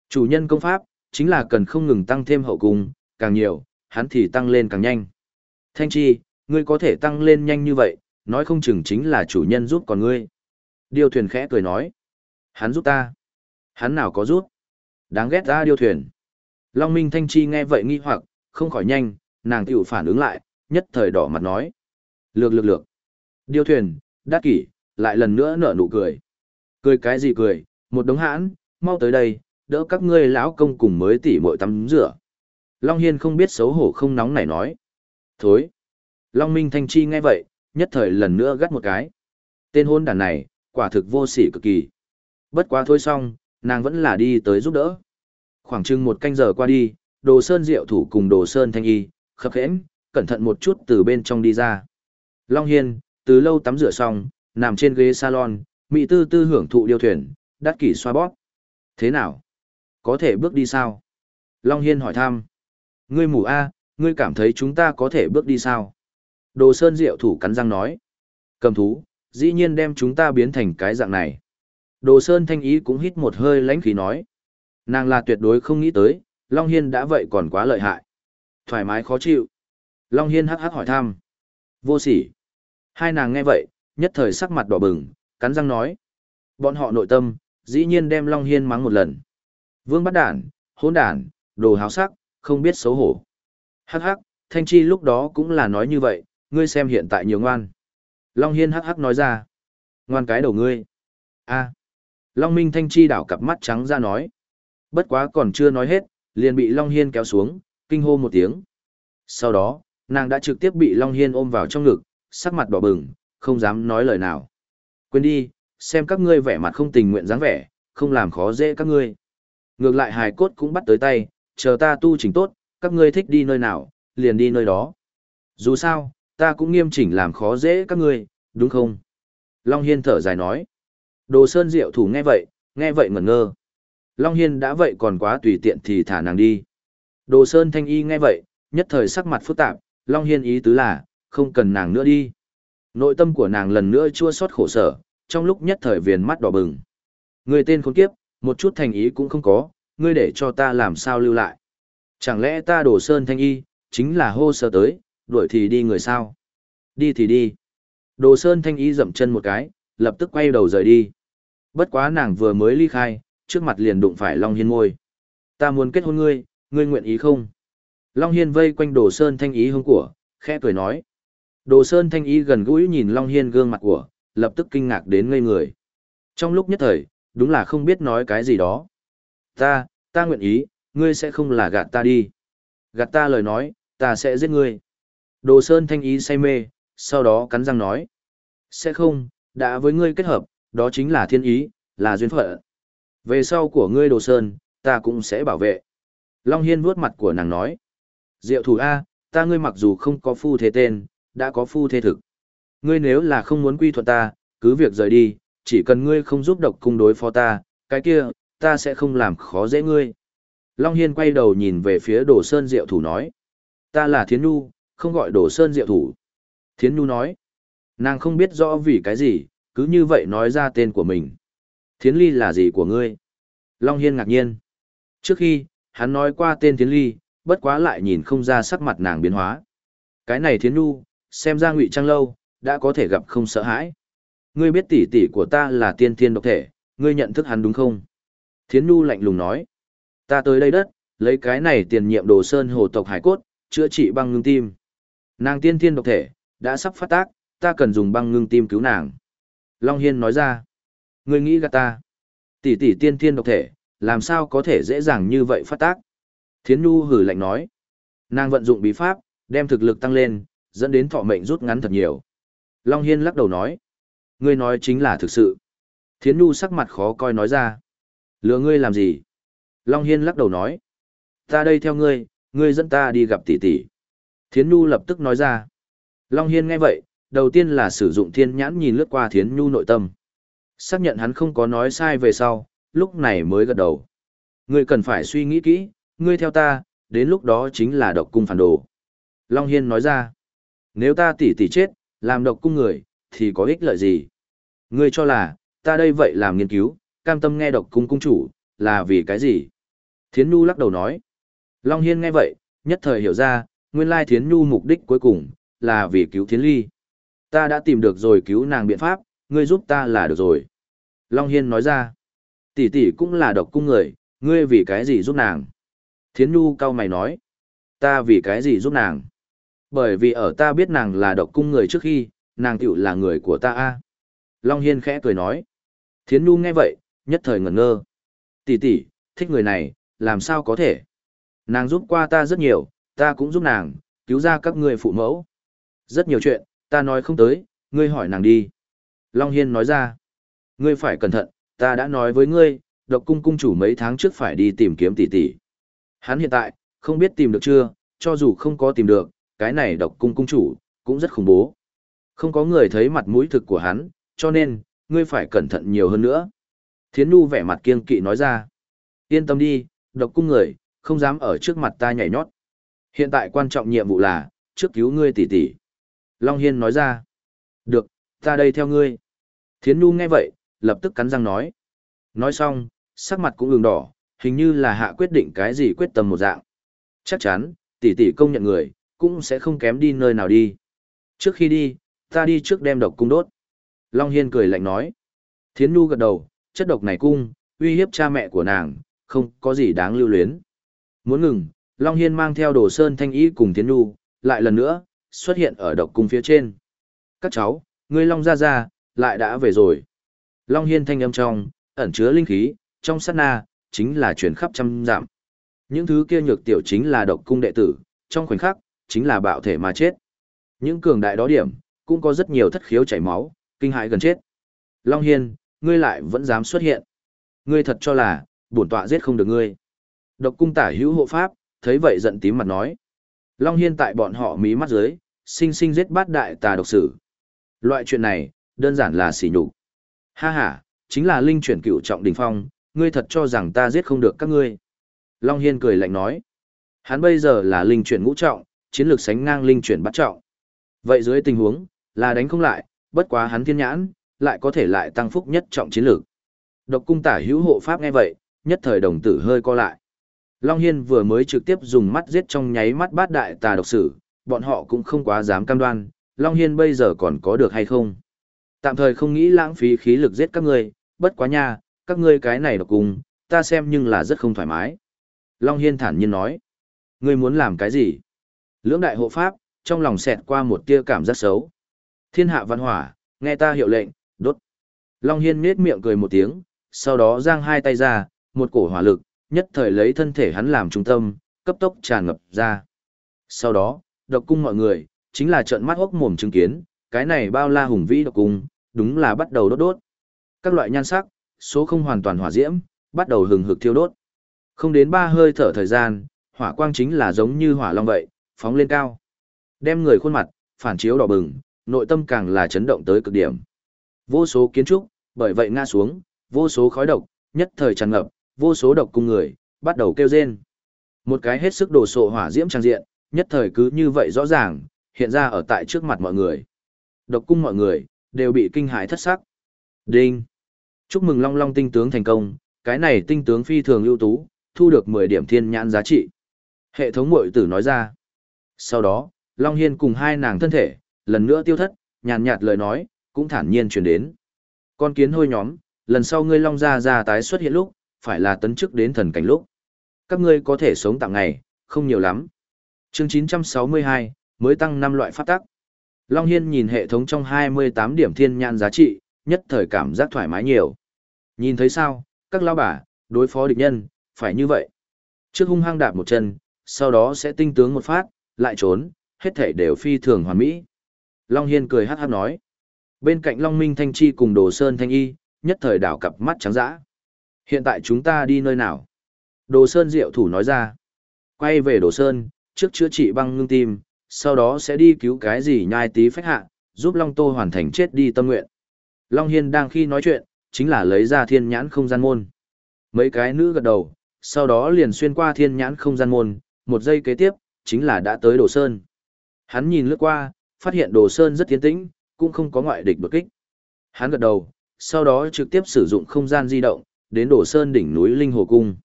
chủ nhân công pháp, chính là cần không ngừng tăng thêm hậu cung, càng nhiều, hắn thì tăng lên càng nhanh. Thanh Chi, ngươi có thể tăng lên nhanh như vậy, nói không chừng chính là chủ nhân giúp còn ngươi. Điêu thuyền khẽ cười nói, hắn giúp ta. Hắn nào có giúp? Đáng ghét ra điêu thuyền. Long Minh Thanh Chi nghe vậy nghi hoặc, không khỏi nhanh, nàng tiểu phản ứng lại, nhất thời đỏ mặt nói. Lược lược lược. Điêu thuyền, đắc kỷ, lại lần nữa nở nụ cười. Cười cái gì cười, một đống hãn, mau tới đây, đỡ các ngươi lão công cùng mới tỉ muội tắm rửa. Long Hiên không biết xấu hổ không nóng nảy nói. Thối. Long Minh Thanh Chi nghe vậy, nhất thời lần nữa gắt một cái. Tên hôn đàn này, quả thực vô sỉ cực kỳ. Bất quá thôi xong, nàng vẫn là đi tới giúp đỡ. Khoảng chừng một canh giờ qua đi, đồ sơn diệu thủ cùng đồ sơn thanh y, khập khẽn, cẩn thận một chút từ bên trong đi ra. Long Hiên, từ lâu tắm rửa xong, nằm trên ghế salon, mị tư tư hưởng thụ điều thuyền, đắt kỷ xoa bóp. Thế nào? Có thể bước đi sao? Long Hiên hỏi thăm. Ngươi mù A, ngươi cảm thấy chúng ta có thể bước đi sao? Đồ Sơn Diệu thủ cắn răng nói. Cầm thú, dĩ nhiên đem chúng ta biến thành cái dạng này. Đồ Sơn Thanh Ý cũng hít một hơi lãnh khí nói. Nàng là tuyệt đối không nghĩ tới, Long Hiên đã vậy còn quá lợi hại. Thoải mái khó chịu. Long Hiên hắc hắc hỏi thăm. Vô sỉ. Hai nàng nghe vậy, nhất thời sắc mặt đỏ bừng, cắn răng nói. Bọn họ nội tâm, dĩ nhiên đem Long Hiên mắng một lần. Vương bắt đản, hôn đản, đồ háo sắc, không biết xấu hổ. Hắc hắc, Thanh Chi lúc đó cũng là nói như vậy, ngươi xem hiện tại nhiều ngoan. Long Hiên hắc hắc nói ra. Ngoan cái đầu ngươi. a Long Minh Thanh Chi đảo cặp mắt trắng ra nói. Bất quá còn chưa nói hết, liền bị Long Hiên kéo xuống, kinh hô một tiếng. Sau đó, nàng đã trực tiếp bị Long Hiên ôm vào trong ngực, sắc mặt đỏ bừng, không dám nói lời nào. Quên đi, xem các ngươi vẻ mặt không tình nguyện dáng vẻ, không làm khó dễ các ngươi. Ngược lại hài cốt cũng bắt tới tay, chờ ta tu chỉnh tốt, các ngươi thích đi nơi nào, liền đi nơi đó. Dù sao, ta cũng nghiêm chỉnh làm khó dễ các ngươi, đúng không? Long Hiên thở dài nói. Đồ Sơn Diệu thủ nghe vậy, nghe vậy ngẩn ngơ. Long Hiên đã vậy còn quá tùy tiện thì thả nàng đi. Đồ Sơn Thanh Y nghe vậy, nhất thời sắc mặt phức tạp, Long Hiên ý tứ là, không cần nàng nữa đi. Nội tâm của nàng lần nữa chua xót khổ sở, trong lúc nhất thời viền mắt đỏ bừng. Người tên khốn kiếp, một chút thành ý cũng không có, ngươi để cho ta làm sao lưu lại. Chẳng lẽ ta đổ sơn thanh y, chính là hô sơ tới, đuổi thì đi người sao? Đi thì đi. Đồ sơn thanh y dậm chân một cái, lập tức quay đầu rời đi. Bất quá nàng vừa mới ly khai, trước mặt liền đụng phải Long Hiên ngôi. Ta muốn kết hôn ngươi, ngươi nguyện ý không? Long Hiên vây quanh Đồ Sơn Thanh Ý hông của, khẽ cười nói. Đồ Sơn Thanh Ý gần gũi nhìn Long Hiên gương mặt của, lập tức kinh ngạc đến ngây người. Trong lúc nhất thời, đúng là không biết nói cái gì đó. Ta, ta nguyện ý, ngươi sẽ không là gạt ta đi. Gạt ta lời nói, ta sẽ giết ngươi. Đồ Sơn Thanh Ý say mê, sau đó cắn răng nói. Sẽ không, đã với ngươi kết hợp, đó chính là thiên ý, là duyên phận. Về sau của ngươi Đồ Sơn, ta cũng sẽ bảo vệ. Long Hiên vuốt mặt của nàng nói. Diệu thủ A, ta ngươi mặc dù không có phu thế tên, đã có phu thế thực. Ngươi nếu là không muốn quy thuận ta, cứ việc rời đi, chỉ cần ngươi không giúp độc cung đối phó ta, cái kia, ta sẽ không làm khó dễ ngươi. Long Hiên quay đầu nhìn về phía Đồ Sơn Diệu Thủ nói. Ta là Thiến Nhu, không gọi Đồ Sơn Diệu Thủ. Thiến Nhu nói. Nàng không biết rõ vì cái gì, cứ như vậy nói ra tên của mình. Thiến Ly là gì của ngươi? Long Hiên ngạc nhiên. Trước khi, hắn nói qua tên Thiến Ly, bất quá lại nhìn không ra sắc mặt nàng biến hóa. Cái này Thiến Nhu, xem ra ngụy trang lâu, đã có thể gặp không sợ hãi. Ngươi biết tỷ tỷ của ta là tiên thiên độc thể, ngươi nhận thức hắn đúng không? Thiến Nhu lạnh lùng nói. Ta tới đây đất, lấy cái này tiền nhiệm đồ sơn hồ tộc hải cốt, chữa trị băng ngưng tim. Nàng tiên thiên độc thể, đã sắp phát tác, ta cần dùng băng ngưng tim cứu nàng. Long Hiên nói ra. Ngươi nghĩ gạt ta. Tỷ tỷ tiên thiên độc thể, làm sao có thể dễ dàng như vậy phát tác? Thiến Nhu hử lạnh nói. Nàng vận dụng bí pháp, đem thực lực tăng lên, dẫn đến thọ mệnh rút ngắn thật nhiều. Long Hiên lắc đầu nói. Ngươi nói chính là thực sự. Thiến Nhu sắc mặt khó coi nói ra. Lừa ngươi làm gì? Long Hiên lắc đầu nói. Ta đây theo ngươi, ngươi dẫn ta đi gặp tỷ tỷ. Thiến Nhu lập tức nói ra. Long Hiên nghe vậy, đầu tiên là sử dụng thiên nhãn nhìn lướt qua Thiến Nhu nội tâm. Xác nhận hắn không có nói sai về sau, lúc này mới gật đầu. Ngươi cần phải suy nghĩ kỹ, ngươi theo ta, đến lúc đó chính là độc cung phản đồ. Long Hiên nói ra. Nếu ta tỷ tỷ chết, làm độc cung người, thì có ích lợi gì? Ngươi cho là, ta đây vậy làm nghiên cứu, cam tâm nghe độc cung cung chủ, là vì cái gì? Thiến Nhu lắc đầu nói. Long Hiên nghe vậy, nhất thời hiểu ra, nguyên lai Thiến Nhu mục đích cuối cùng, là vì cứu Thiến Ly. Ta đã tìm được rồi cứu nàng biện pháp, ngươi giúp ta là được rồi. Long Hiên nói ra. Tỷ tỷ cũng là độc cung người, ngươi vì cái gì giúp nàng? Thiến Nhu cao mày nói. Ta vì cái gì giúp nàng? Bởi vì ở ta biết nàng là độc cung người trước khi, nàng tiểu là người của ta a. Long Hiên khẽ cười nói. Thiến Nhu nghe vậy, nhất thời ngẩn ngơ. Tỷ tỷ, thích người này, làm sao có thể? Nàng giúp qua ta rất nhiều, ta cũng giúp nàng, cứu ra các người phụ mẫu. Rất nhiều chuyện, ta nói không tới, ngươi hỏi nàng đi. Long Hiên nói ra. Ngươi phải cẩn thận, ta đã nói với ngươi, độc cung cung chủ mấy tháng trước phải đi tìm kiếm tỷ tỷ. Hắn hiện tại, không biết tìm được chưa, cho dù không có tìm được, cái này độc cung cung chủ, cũng rất khủng bố. Không có người thấy mặt mũi thực của hắn, cho nên, ngươi phải cẩn thận nhiều hơn nữa. Thiến Nu vẻ mặt kiên kỵ nói ra. Yên tâm đi, độc cung người, không dám ở trước mặt ta nhảy nhót. Hiện tại quan trọng nhiệm vụ là, trước cứu ngươi tỷ tỷ. Long Hiên nói ra. Được, ta đây theo ngươi. Thiến Nu nghe vậy, lập tức cắn răng nói. Nói xong, sắc mặt cũng ửng đỏ, hình như là hạ quyết định cái gì quyết tâm một dạng. Chắc chắn, tỷ tỷ công nhận người, cũng sẽ không kém đi nơi nào đi. Trước khi đi, ta đi trước đem độc cung đốt. Long Hiên cười lạnh nói. Thiến Nu gật đầu, chất độc này cung, uy hiếp cha mẹ của nàng, không có gì đáng lưu luyến. Muốn ngừng, Long Hiên mang theo đồ sơn thanh ý cùng Thiên Đu, lại lần nữa, xuất hiện ở độc cung phía trên. Các cháu, ngươi Long ra ra, lại đã về rồi. Long Hiên thanh âm trong, ẩn chứa linh khí, trong sát na, chính là chuyển khắp trăm giảm. Những thứ kia nhược tiểu chính là độc cung đệ tử, trong khoảnh khắc, chính là bạo thể mà chết. Những cường đại đó điểm, cũng có rất nhiều thất khiếu chảy máu, kinh hại gần chết. Long Hiên, ngươi lại vẫn dám xuất hiện. Ngươi thật cho là, bổn tọa giết không được ngươi. Độc cung tả hữu hộ pháp, thấy vậy giận tím mặt nói. Long Hiên tại bọn họ mí mắt dưới, sinh sinh giết bát đại tà độc sử. Loại chuyện này, đơn giản là xỉ nhục. Ha ha, chính là linh chuyển cựu trọng đỉnh phong, ngươi thật cho rằng ta giết không được các ngươi. Long Hiên cười lạnh nói. Hắn bây giờ là linh chuyển ngũ trọng, chiến lược sánh ngang linh chuyển bắt trọng. Vậy dưới tình huống, là đánh không lại, bất quá hắn thiên nhãn, lại có thể lại tăng phúc nhất trọng chiến lược. Độc cung tả hữu hộ pháp nghe vậy, nhất thời đồng tử hơi co lại. Long Hiên vừa mới trực tiếp dùng mắt giết trong nháy mắt bát đại tà độc sử, bọn họ cũng không quá dám cam đoan, Long Hiên bây giờ còn có được hay không. Tạm thời không nghĩ lãng phí khí lực giết các ngươi, bất quá nha, các ngươi cái này độc cung, ta xem nhưng là rất không thoải mái. Long Hiên thản nhiên nói, ngươi muốn làm cái gì? Lưỡng đại hộ pháp, trong lòng xẹt qua một tia cảm giác xấu. Thiên hạ văn hỏa, nghe ta hiệu lệnh, đốt. Long Hiên nết miệng cười một tiếng, sau đó giang hai tay ra, một cổ hỏa lực, nhất thời lấy thân thể hắn làm trung tâm, cấp tốc tràn ngập ra. Sau đó, độc cung mọi người, chính là trợn mắt hốc mồm chứng kiến, cái này bao la hùng vĩ độc cung, đúng là bắt đầu đốt đốt. Các loại nhan sắc, số không hoàn toàn hỏa diễm, bắt đầu hừng hực thiêu đốt. Không đến ba hơi thở thời gian, hỏa quang chính là giống như hỏa long vậy, phóng lên cao. Đem người khuôn mặt, phản chiếu đỏ bừng, nội tâm càng là chấn động tới cực điểm. Vô số kiến trúc, bởi vậy ngã xuống, vô số khói độc, nhất thời tràn ngập, vô số độc cung người, bắt đầu kêu rên. Một cái hết sức đồ sộ hỏa diễm trang diện, nhất thời cứ như vậy rõ ràng, hiện ra ở tại trước mặt mọi người. Độc cung mọi người, đều bị kinh hãi thất sắc. Đinh! Chúc mừng Long Long tinh tướng thành công, cái này tinh tướng phi thường ưu tú, thu được 10 điểm thiên nhãn giá trị. Hệ thống mội tử nói ra. Sau đó, Long Hiên cùng hai nàng thân thể, lần nữa tiêu thất, nhàn nhạt lời nói, cũng thản nhiên truyền đến. Con kiến hôi nhóm, lần sau ngươi Long ra ra tái xuất hiện lúc, phải là tấn chức đến thần cảnh lúc. Các ngươi có thể sống tặng ngày, không nhiều lắm. Chương 962, mới tăng 5 loại pháp tắc. Long Hiên nhìn hệ thống trong 28 điểm thiên nhãn giá trị, nhất thời cảm giác thoải mái nhiều. Nhìn thấy sao, các lao bà, đối phó địch nhân, phải như vậy. Trước hung hăng đạp một chân, sau đó sẽ tinh tướng một phát, lại trốn, hết thể đều phi thường hoàn mỹ. Long Hiên cười hát hát nói. Bên cạnh Long Minh Thanh Chi cùng Đồ Sơn Thanh Y, nhất thời đảo cặp mắt trắng dã. Hiện tại chúng ta đi nơi nào? Đồ Sơn Diệu Thủ nói ra. Quay về Đồ Sơn, trước chữa trị băng ngưng tim, sau đó sẽ đi cứu cái gì nhai tí phách hạ, giúp Long Tô hoàn thành chết đi tâm nguyện. Long Hiên đang khi nói chuyện, chính là lấy ra thiên nhãn không gian môn. Mấy cái nữ gật đầu, sau đó liền xuyên qua thiên nhãn không gian môn, một giây kế tiếp, chính là đã tới Đồ Sơn. Hắn nhìn lướt qua, phát hiện Đồ Sơn rất tiến tĩnh, cũng không có ngoại địch đột kích. Hắn gật đầu, sau đó trực tiếp sử dụng không gian di động, đến Đồ Sơn đỉnh núi Linh Hồ Cung.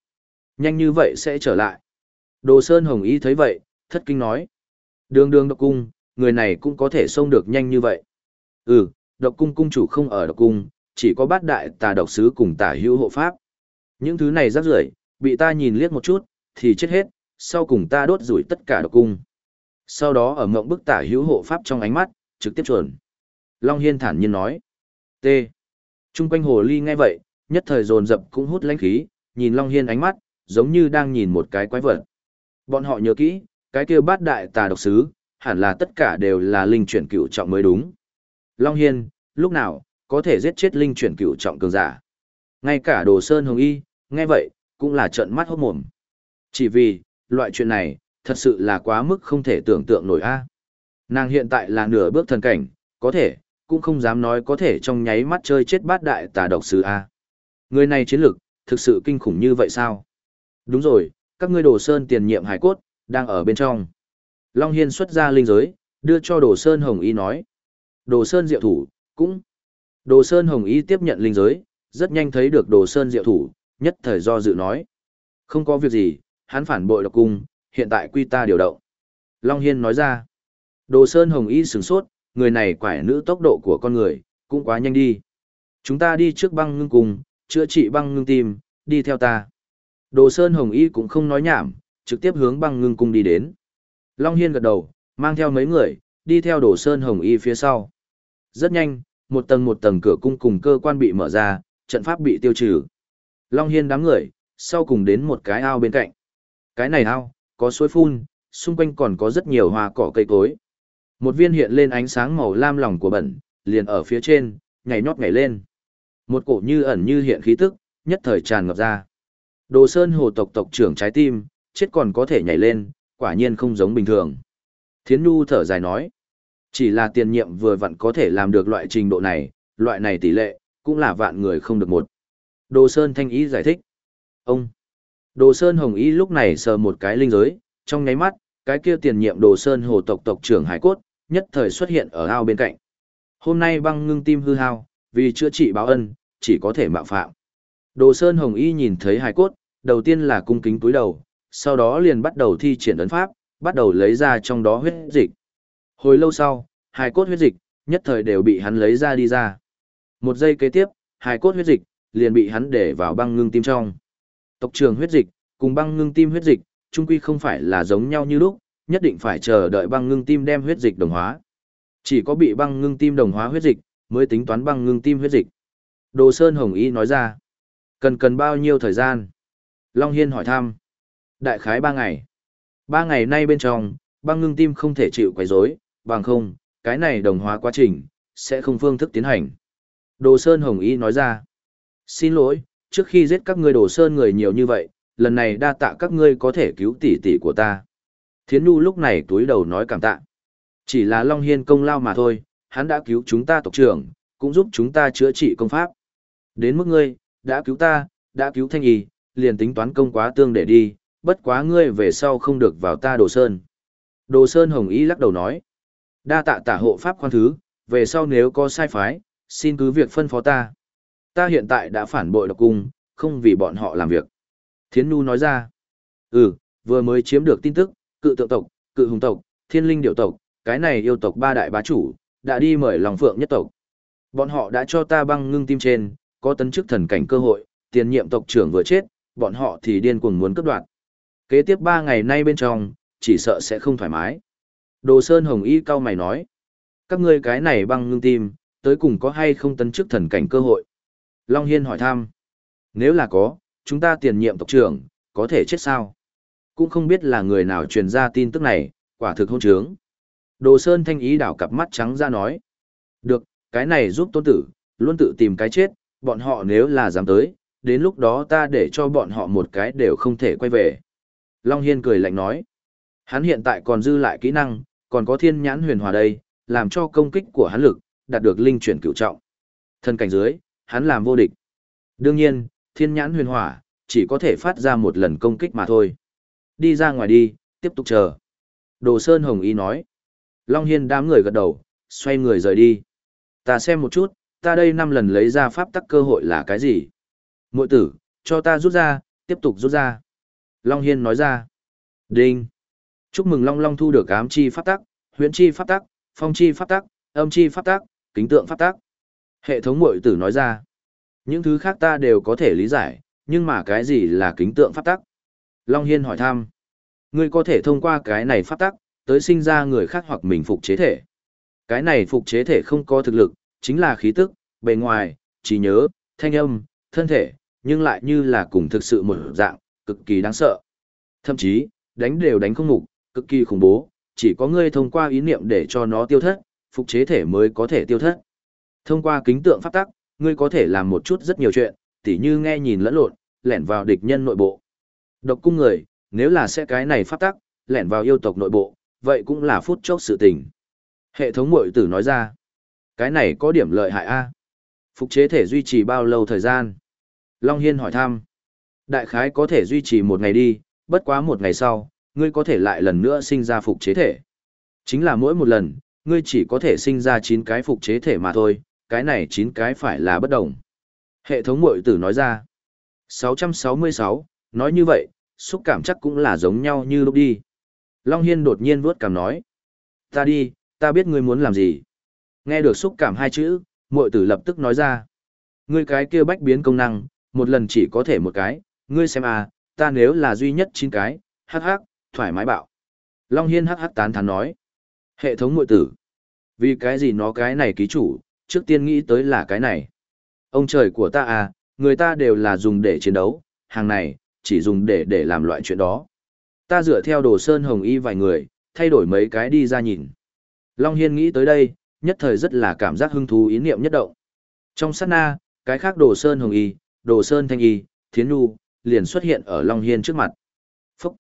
Nhanh như vậy sẽ trở lại. Đồ Sơn Hồng Y thấy vậy, thất kinh nói. Đường đường độc cung, người này cũng có thể xông được nhanh như vậy. Ừ, độc cung cung chủ không ở độc cung, chỉ có bát đại tà độc sứ cùng tả hữu hộ pháp. Những thứ này rắc rưởi, bị ta nhìn liếc một chút, thì chết hết, sau cùng ta đốt rủi tất cả độc cung. Sau đó ở mộng bức tả hữu hộ pháp trong ánh mắt, trực tiếp chuẩn. Long Hiên thản nhiên nói. T. Trung quanh hồ ly nghe vậy, nhất thời dồn dập cũng hút lãnh khí, nhìn Long Hiên ánh mắt, giống như đang nhìn một cái quái vật. Bọn họ nhớ kỹ, cái kia bát đại tà độc sứ, hẳn là tất cả đều là linh chuyển cựu trọng mới đúng. Long Hiên, lúc nào, có thể giết chết linh chuyển cựu trọng cường giả. Ngay cả đồ sơn hồng y, nghe vậy, cũng là trận mắt hốt mồm. Chỉ vì, loại chuyện này, thật sự là quá mức không thể tưởng tượng nổi a. Nàng hiện tại là nửa bước thần cảnh, có thể, cũng không dám nói có thể trong nháy mắt chơi chết bát đại tà độc sứ a. Người này chiến lực, thực sự kinh khủng như vậy sao? Đúng rồi, các ngươi đồ sơn tiền nhiệm hải cốt, đang ở bên trong. Long Hiên xuất ra linh giới, đưa cho đồ sơn hồng y nói. Đồ sơn diệu thủ, cũng. Đồ sơn hồng y tiếp nhận linh giới, rất nhanh thấy được đồ sơn diệu thủ, nhất thời do dự nói. Không có việc gì, hắn phản bội độc cung, hiện tại quy ta điều động. Long Hiên nói ra. Đồ sơn hồng y sửng sốt, người này quải nữ tốc độ của con người, cũng quá nhanh đi. Chúng ta đi trước băng ngưng cung, chữa trị băng ngưng tim, đi theo ta. Đồ Sơn Hồng Y cũng không nói nhảm, trực tiếp hướng băng ngưng cung đi đến. Long Hiên gật đầu, mang theo mấy người, đi theo Đồ Sơn Hồng Y phía sau. Rất nhanh, một tầng một tầng cửa cung cùng cơ quan bị mở ra, trận pháp bị tiêu trừ. Long Hiên đám người, sau cùng đến một cái ao bên cạnh. Cái này ao, có suối phun, xung quanh còn có rất nhiều hoa cỏ cây cối. Một viên hiện lên ánh sáng màu lam lòng của bẩn, liền ở phía trên, nhảy nhót nhảy lên. Một cổ như ẩn như hiện khí tức, nhất thời tràn ngập ra. Đồ Sơn Hồ tộc tộc trưởng trái tim, chết còn có thể nhảy lên, quả nhiên không giống bình thường. Thiến Nhu thở dài nói, chỉ là tiền nhiệm vừa vặn có thể làm được loại trình độ này, loại này tỷ lệ, cũng là vạn người không được một. Đồ Sơn Thanh Ý giải thích, ông, Đồ Sơn Hồng Ý lúc này sờ một cái linh giới, trong nháy mắt, cái kia tiền nhiệm Đồ Sơn Hồ tộc tộc trưởng Hải Cốt, nhất thời xuất hiện ở ao bên cạnh. Hôm nay băng ngưng tim hư hao, vì chữa trị báo ân, chỉ có thể mạo phạm. Đồ Sơn Hồng Y nhìn thấy hải cốt, đầu tiên là cung kính túi đầu, sau đó liền bắt đầu thi triển ấn pháp, bắt đầu lấy ra trong đó huyết dịch. Hồi lâu sau, hải cốt huyết dịch, nhất thời đều bị hắn lấy ra đi ra. Một giây kế tiếp, hải cốt huyết dịch, liền bị hắn để vào băng ngưng tim trong. Tộc trường huyết dịch, cùng băng ngưng tim huyết dịch, trung quy không phải là giống nhau như lúc, nhất định phải chờ đợi băng ngưng tim đem huyết dịch đồng hóa. Chỉ có bị băng ngưng tim đồng hóa huyết dịch, mới tính toán băng ngưng tim huyết dịch. Đồ Sơn Hồng Y nói ra, cần cần bao nhiêu thời gian? Long Hiên hỏi thăm. Đại khái 3 ngày. 3 ngày nay bên trong, băng ngưng tim không thể chịu quấy rối, bằng không, cái này đồng hóa quá trình, sẽ không phương thức tiến hành. Đồ Sơn Hồng Y nói ra. Xin lỗi, trước khi giết các ngươi Đồ Sơn người nhiều như vậy, lần này đa tạ các ngươi có thể cứu tỷ tỷ của ta. Thiến Nhu lúc này túi đầu nói cảm tạ. Chỉ là Long Hiên công lao mà thôi, hắn đã cứu chúng ta tộc trưởng, cũng giúp chúng ta chữa trị công pháp. Đến mức ngươi, đã cứu ta, đã cứu thanh y, liền tính toán công quá tương để đi, bất quá ngươi về sau không được vào ta đồ sơn. Đồ sơn hồng y lắc đầu nói. Đa tạ tả hộ pháp khoan thứ, về sau nếu có sai phái, xin cứ việc phân phó ta. Ta hiện tại đã phản bội độc cung, không vì bọn họ làm việc. Thiến Nu nói ra. Ừ, vừa mới chiếm được tin tức, cự tượng tộc, cự hùng tộc, thiên linh điểu tộc, cái này yêu tộc ba đại bá chủ, đã đi mời lòng phượng nhất tộc. Bọn họ đã cho ta băng ngưng tim trên, có tấn chức thần cảnh cơ hội, tiền nhiệm tộc trưởng vừa chết, bọn họ thì điên cuồng muốn cướp đoạt. Kế tiếp ba ngày nay bên trong, chỉ sợ sẽ không thoải mái. Đồ Sơn Hồng Y cao mày nói. Các ngươi cái này băng ngưng tim, tới cùng có hay không tấn chức thần cảnh cơ hội? Long Hiên hỏi thăm. Nếu là có, chúng ta tiền nhiệm tộc trưởng, có thể chết sao? Cũng không biết là người nào truyền ra tin tức này, quả thực hôn trướng. Đồ Sơn Thanh ý đảo cặp mắt trắng ra nói. Được, cái này giúp tôn tử, luôn tự tìm cái chết, bọn họ nếu là dám tới, đến lúc đó ta để cho bọn họ một cái đều không thể quay về. Long Hiên cười lạnh nói. Hắn hiện tại còn dư lại kỹ năng, còn có thiên nhãn huyền hòa đây, làm cho công kích của hắn lực, đạt được linh chuyển cựu trọng. Thân cảnh dưới, hắn làm vô địch. Đương nhiên, thiên nhãn huyền hỏa, chỉ có thể phát ra một lần công kích mà thôi. Đi ra ngoài đi, tiếp tục chờ. Đồ Sơn Hồng Ý nói. Long Hiên đám người gật đầu, xoay người rời đi. Ta xem một chút, ta đây năm lần lấy ra pháp tắc cơ hội là cái gì? Mội tử, cho ta rút ra, tiếp tục rút ra. Long Hiên nói ra. Đinh. Chúc mừng Long Long thu được ám chi pháp tắc, huyễn chi pháp tắc, phong chi pháp tắc, âm chi pháp tắc, kính tượng pháp tắc. Hệ thống mội tử nói ra. Những thứ khác ta đều có thể lý giải, nhưng mà cái gì là kính tượng pháp tắc? Long Hiên hỏi thăm. Ngươi có thể thông qua cái này pháp tắc, tới sinh ra người khác hoặc mình phục chế thể. Cái này phục chế thể không có thực lực, chính là khí tức, bề ngoài, trí nhớ, thanh âm, thân thể, nhưng lại như là cùng thực sự một dạng, cực kỳ đáng sợ. Thậm chí, đánh đều đánh không mục, cực kỳ khủng bố, chỉ có ngươi thông qua ý niệm để cho nó tiêu thất, phục chế thể mới có thể tiêu thất. Thông qua kính tượng pháp tắc, ngươi có thể làm một chút rất nhiều chuyện, tỉ như nghe nhìn lẫn lộn, lẻn vào địch nhân nội bộ. Độc cung người, nếu là sẽ cái này pháp tắc, lẻn vào yêu tộc nội bộ, vậy cũng là phút chốc sự tình. Hệ thống mội tử nói ra, cái này có điểm lợi hại a Phục chế thể duy trì bao lâu thời gian? Long Hiên hỏi thăm. Đại khái có thể duy trì một ngày đi, bất quá một ngày sau, ngươi có thể lại lần nữa sinh ra phục chế thể. Chính là mỗi một lần, ngươi chỉ có thể sinh ra 9 cái phục chế thể mà thôi, cái này chín cái phải là bất đồng. Hệ thống mội tử nói ra. 666, nói như vậy, xúc cảm chắc cũng là giống nhau như lúc đi. Long Hiên đột nhiên vuốt cảm nói. Ta đi, ta biết ngươi muốn làm gì. Nghe được xúc cảm hai chữ, mội tử lập tức nói ra. Ngươi cái kia bách biến công năng, một lần chỉ có thể một cái, ngươi xem à, ta nếu là duy nhất chín cái, hắc hắc, thoải mái bạo. Long Hiên hắc hắc tán thán nói. Hệ thống mội tử. Vì cái gì nó cái này ký chủ, trước tiên nghĩ tới là cái này. Ông trời của ta à, người ta đều là dùng để chiến đấu, hàng này, chỉ dùng để để làm loại chuyện đó. Ta dựa theo đồ sơn hồng y vài người, thay đổi mấy cái đi ra nhìn. Long Hiên nghĩ tới đây, nhất thời rất là cảm giác hứng thú ý niệm nhất động. Trong sát na, cái khác đồ sơn hồng y, đồ sơn thanh y, thiến nu, liền xuất hiện ở Long Hiên trước mặt. Phúc!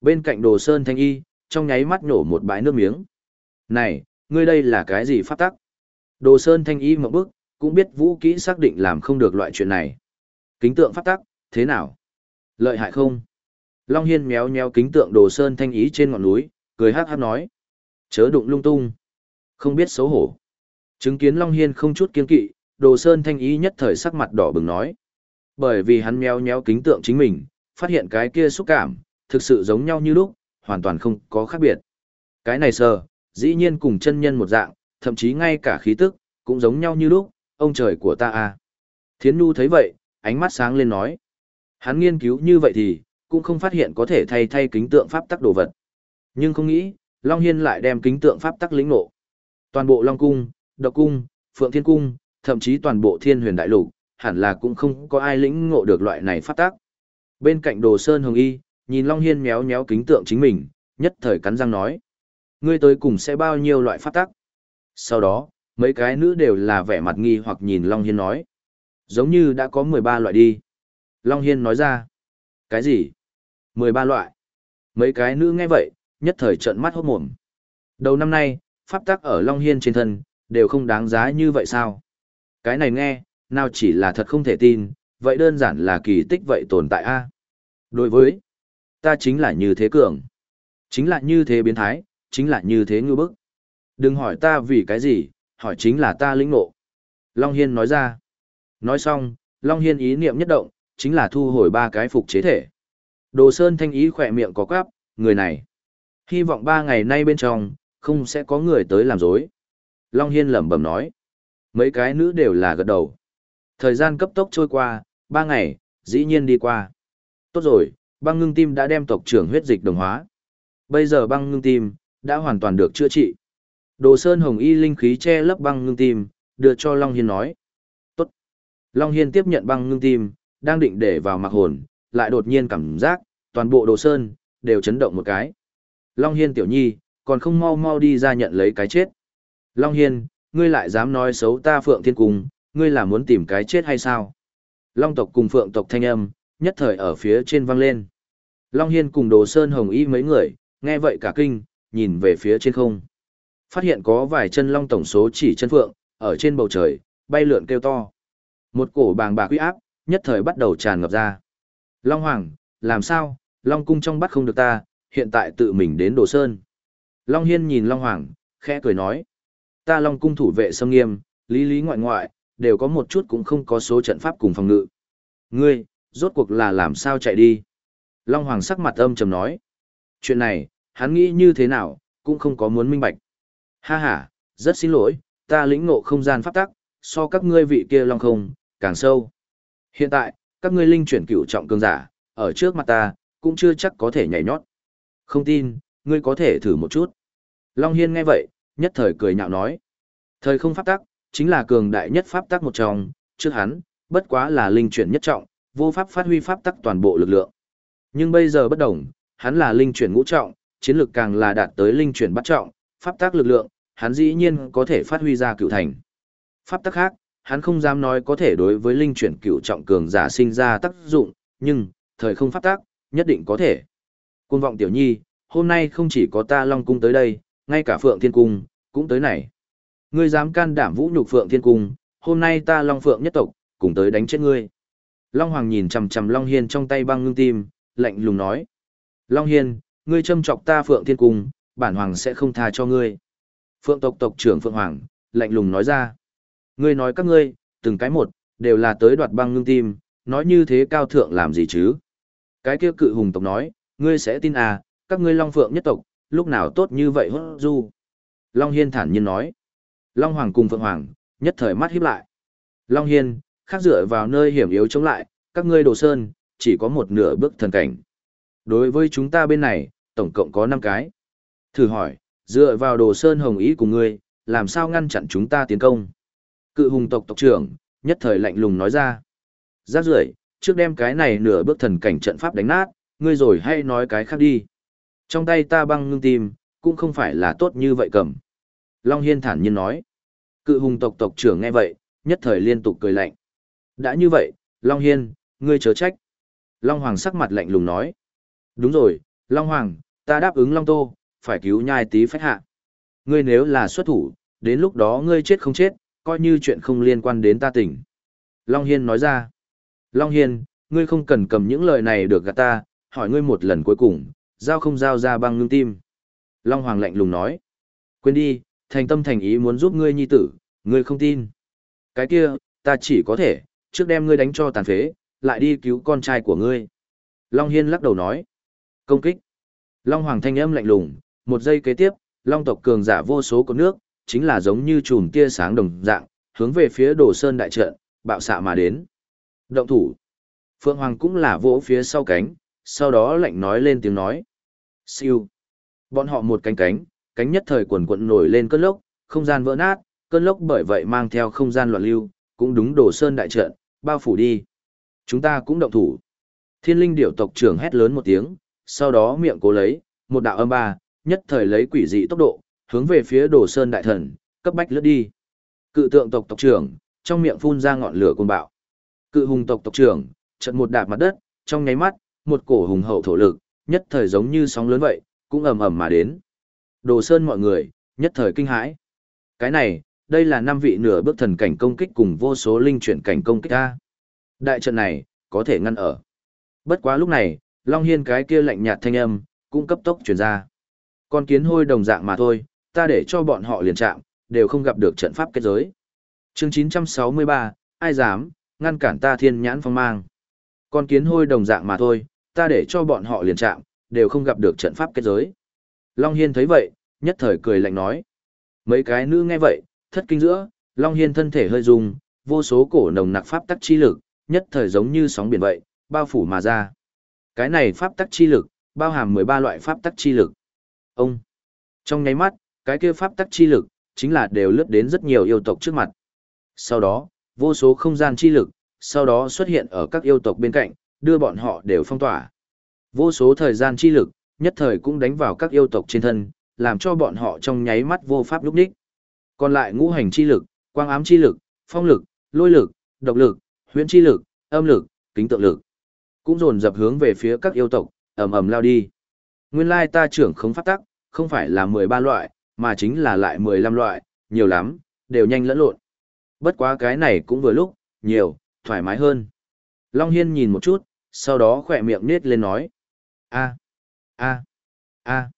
Bên cạnh đồ sơn thanh y, trong nháy mắt nổ một bãi nước miếng. Này, ngươi đây là cái gì phát tắc? Đồ sơn thanh y một bước, cũng biết vũ kỹ xác định làm không được loại chuyện này. Kính tượng phát tắc, thế nào? Lợi hại không? Long Hiên méo méo kính tượng đồ sơn thanh ý trên ngọn núi, cười hát hát nói. Chớ đụng lung tung. Không biết xấu hổ. Chứng kiến Long Hiên không chút kiên kỵ, đồ sơn thanh ý nhất thời sắc mặt đỏ bừng nói. Bởi vì hắn méo méo kính tượng chính mình, phát hiện cái kia xúc cảm, thực sự giống nhau như lúc, hoàn toàn không có khác biệt. Cái này sờ, dĩ nhiên cùng chân nhân một dạng, thậm chí ngay cả khí tức, cũng giống nhau như lúc, ông trời của ta à. Thiến Nu thấy vậy, ánh mắt sáng lên nói. Hắn nghiên cứu như vậy thì, cũng không phát hiện có thể thay thay kính tượng pháp tắc đồ vật. Nhưng không nghĩ, Long Hiên lại đem kính tượng pháp tắc lĩnh ngộ. Toàn bộ Long Cung, Độc Cung, Phượng Thiên Cung, thậm chí toàn bộ Thiên Huyền Đại Lục, hẳn là cũng không có ai lĩnh ngộ được loại này pháp tắc. Bên cạnh Đồ Sơn Hồng Y, nhìn Long Hiên méo méo kính tượng chính mình, nhất thời cắn răng nói: "Ngươi tới cùng sẽ bao nhiêu loại pháp tắc?" Sau đó, mấy cái nữ đều là vẻ mặt nghi hoặc nhìn Long Hiên nói: "Giống như đã có 13 loại đi." Long Hiên nói ra: "Cái gì?" 13 loại. Mấy cái nữ nghe vậy, nhất thời trợn mắt hốt mồm. Đầu năm nay, pháp tắc ở Long Hiên trên thân, đều không đáng giá như vậy sao? Cái này nghe, nào chỉ là thật không thể tin, vậy đơn giản là kỳ tích vậy tồn tại a Đối với, ta chính là như thế cường. Chính là như thế biến thái, chính là như thế ngư bức. Đừng hỏi ta vì cái gì, hỏi chính là ta lĩnh ngộ. Long Hiên nói ra. Nói xong, Long Hiên ý niệm nhất động, chính là thu hồi ba cái phục chế thể. Đồ Sơn thanh ý khỏe miệng có quáp, người này. Hy vọng ba ngày nay bên trong, không sẽ có người tới làm dối. Long Hiên lẩm bẩm nói. Mấy cái nữ đều là gật đầu. Thời gian cấp tốc trôi qua, ba ngày, dĩ nhiên đi qua. Tốt rồi, băng ngưng tim đã đem tộc trưởng huyết dịch đồng hóa. Bây giờ băng ngưng tim, đã hoàn toàn được chữa trị. Đồ Sơn Hồng Y linh khí che lấp băng ngưng tim, đưa cho Long Hiên nói. Tốt. Long Hiên tiếp nhận băng ngưng tim, đang định để vào mặc hồn, lại đột nhiên cảm giác, toàn bộ Đồ Sơn, đều chấn động một cái. Long Hiên tiểu nhi, còn không mau mau đi ra nhận lấy cái chết. Long Hiên, ngươi lại dám nói xấu ta Phượng Thiên Cung, ngươi là muốn tìm cái chết hay sao? Long tộc cùng Phượng tộc thanh âm, nhất thời ở phía trên vang lên. Long Hiên cùng Đồ Sơn Hồng Y mấy người, nghe vậy cả kinh, nhìn về phía trên không. Phát hiện có vài chân long tổng số chỉ chân phượng, ở trên bầu trời, bay lượn kêu to. Một cổ bàng bạc uy áp, nhất thời bắt đầu tràn ngập ra. Long Hoàng, làm sao, Long cung trong bắt không được ta, hiện tại tự mình đến Đồ Sơn. Long Hiên nhìn Long Hoàng, khẽ cười nói. Ta Long cung thủ vệ sâm nghiêm, lý lý ngoại ngoại, đều có một chút cũng không có số trận pháp cùng phòng ngự. Ngươi, rốt cuộc là làm sao chạy đi? Long Hoàng sắc mặt âm trầm nói. Chuyện này, hắn nghĩ như thế nào, cũng không có muốn minh bạch. Ha ha, rất xin lỗi, ta lĩnh ngộ không gian pháp tắc, so các ngươi vị kia Long không, càng sâu. Hiện tại, các ngươi linh chuyển cửu trọng cường giả, ở trước mặt ta, cũng chưa chắc có thể nhảy nhót. Không tin, ngươi có thể thử một chút. Long Hiên nghe vậy, nhất thời cười nhạo nói. Thời không pháp tắc, chính là cường đại nhất pháp tắc một trong, trước hắn, bất quá là linh chuyển nhất trọng, vô pháp phát huy pháp tắc toàn bộ lực lượng. Nhưng bây giờ bất đồng, hắn là linh chuyển ngũ trọng, chiến lực càng là đạt tới linh chuyển bắt trọng, pháp tác lực lượng, hắn dĩ nhiên có thể phát huy ra cựu thành. Pháp tác khác, hắn không dám nói có thể đối với linh chuyển cựu trọng cường giả sinh ra tác dụng, nhưng, thời không pháp tác nhất định có thể. Cung vọng tiểu nhi, hôm nay không chỉ có ta Long Cung tới đây, ngay cả Phượng Thiên Cung, cũng tới này. Ngươi dám can đảm vũ nhục Phượng Thiên Cung, hôm nay ta Long Phượng nhất tộc, cùng tới đánh chết ngươi. Long Hoàng nhìn chằm chằm Long Hiên trong tay băng ngưng tim, lạnh lùng nói. Long Hiên, ngươi châm chọc ta Phượng Thiên Cung, bản Hoàng sẽ không tha cho ngươi. Phượng tộc tộc trưởng Phượng Hoàng, lạnh lùng nói ra. Ngươi nói các ngươi, từng cái một, đều là tới đoạt băng ngưng tim, nói như thế cao thượng làm gì chứ? Cái kia cự hùng tộc nói, ngươi sẽ tin à, các ngươi Long Phượng nhất tộc, lúc nào tốt như vậy hốt du. Long Hiên thản nhiên nói. Long Hoàng cùng Phượng Hoàng, nhất thời mắt híp lại. Long Hiên, khác dựa vào nơi hiểm yếu chống lại, các ngươi đồ sơn, chỉ có một nửa bước thần cảnh. Đối với chúng ta bên này, tổng cộng có 5 cái. Thử hỏi, dựa vào đồ sơn hồng ý của ngươi, làm sao ngăn chặn chúng ta tiến công? Cự hùng tộc tộc trưởng, nhất thời lạnh lùng nói ra. Giác rưởi trước đem cái này nửa bước thần cảnh trận pháp đánh nát, ngươi rồi hay nói cái khác đi. Trong tay ta băng ngưng tim, cũng không phải là tốt như vậy cầm. Long Hiên thản nhiên nói. Cự hùng tộc tộc trưởng nghe vậy, nhất thời liên tục cười lạnh. Đã như vậy, Long Hiên, ngươi chớ trách. Long Hoàng sắc mặt lạnh lùng nói. Đúng rồi, Long Hoàng, ta đáp ứng Long Tô, phải cứu nhai tí phách hạ. Ngươi nếu là xuất thủ, đến lúc đó ngươi chết không chết, coi như chuyện không liên quan đến ta tỉnh. Long Hiên nói ra. Long Hiên, ngươi không cần cầm những lời này được gạt ta, hỏi ngươi một lần cuối cùng, giao không giao ra băng ngưng tim. Long Hoàng lạnh lùng nói. Quên đi, thành tâm thành ý muốn giúp ngươi nhi tử, ngươi không tin. Cái kia, ta chỉ có thể, trước đem ngươi đánh cho tàn phế, lại đi cứu con trai của ngươi. Long Hiên lắc đầu nói. Công kích. Long Hoàng thanh âm lạnh lùng, một giây kế tiếp, Long tộc cường giả vô số của nước, chính là giống như chùm tia sáng đồng dạng, hướng về phía Đồ Sơn đại trận, bạo xạ mà đến. Động thủ. Phượng Hoàng cũng là vỗ phía sau cánh, sau đó lạnh nói lên tiếng nói. Siêu. Bọn họ một cánh cánh, cánh nhất thời quần quận nổi lên cơn lốc, không gian vỡ nát, cơn lốc bởi vậy mang theo không gian loạn lưu, cũng đúng đổ sơn đại trận, bao phủ đi. Chúng ta cũng động thủ. Thiên linh điểu tộc trưởng hét lớn một tiếng, sau đó miệng cố lấy, một đạo âm ba, nhất thời lấy quỷ dị tốc độ, hướng về phía đồ sơn đại thần, cấp bách lướt đi. Cự tượng tộc tộc trưởng, trong miệng phun ra ngọn lửa cuồng bạo. Cự hùng tộc tộc trưởng, chợt một đạp mặt đất, trong nháy mắt, một cổ hùng hậu thổ lực, nhất thời giống như sóng lớn vậy, cũng ầm ầm mà đến. Đồ Sơn mọi người, nhất thời kinh hãi. Cái này, đây là năm vị nửa bước thần cảnh công kích cùng vô số linh chuyển cảnh công kích ta. Đại trận này, có thể ngăn ở. Bất quá lúc này, Long Hiên cái kia lạnh nhạt thanh âm, cũng cấp tốc truyền ra. Con kiến hôi đồng dạng mà thôi, ta để cho bọn họ liền chạm, đều không gặp được trận pháp kết giới. chương 963, ai dám, ngăn cản ta thiên nhãn phong mang. Con kiến hôi đồng dạng mà thôi, ta để cho bọn họ liền chạm, đều không gặp được trận pháp kết giới. Long Hiên thấy vậy, nhất thời cười lạnh nói. Mấy cái nữ nghe vậy, thất kinh giữa, Long Hiên thân thể hơi rung, vô số cổ nồng nặc pháp tắc chi lực, nhất thời giống như sóng biển vậy, bao phủ mà ra. Cái này pháp tắc chi lực, bao hàm 13 loại pháp tắc chi lực. Ông, trong nháy mắt, cái kia pháp tắc chi lực, chính là đều lướt đến rất nhiều yêu tộc trước mặt. Sau đó, vô số không gian chi lực, sau đó xuất hiện ở các yêu tộc bên cạnh, đưa bọn họ đều phong tỏa. Vô số thời gian chi lực, nhất thời cũng đánh vào các yêu tộc trên thân, làm cho bọn họ trong nháy mắt vô pháp lúc đích. Còn lại ngũ hành chi lực, quang ám chi lực, phong lực, lôi lực, độc lực, huyễn chi lực, âm lực, kính tượng lực, cũng dồn dập hướng về phía các yêu tộc, ầm ầm lao đi. Nguyên lai ta trưởng không phát tắc, không phải là 13 loại, mà chính là lại 15 loại, nhiều lắm, đều nhanh lẫn lộn. Bất quá cái này cũng vừa lúc, nhiều, thoải mái hơn. Long Hiên nhìn một chút, sau đó khỏe miệng nết lên nói. a a a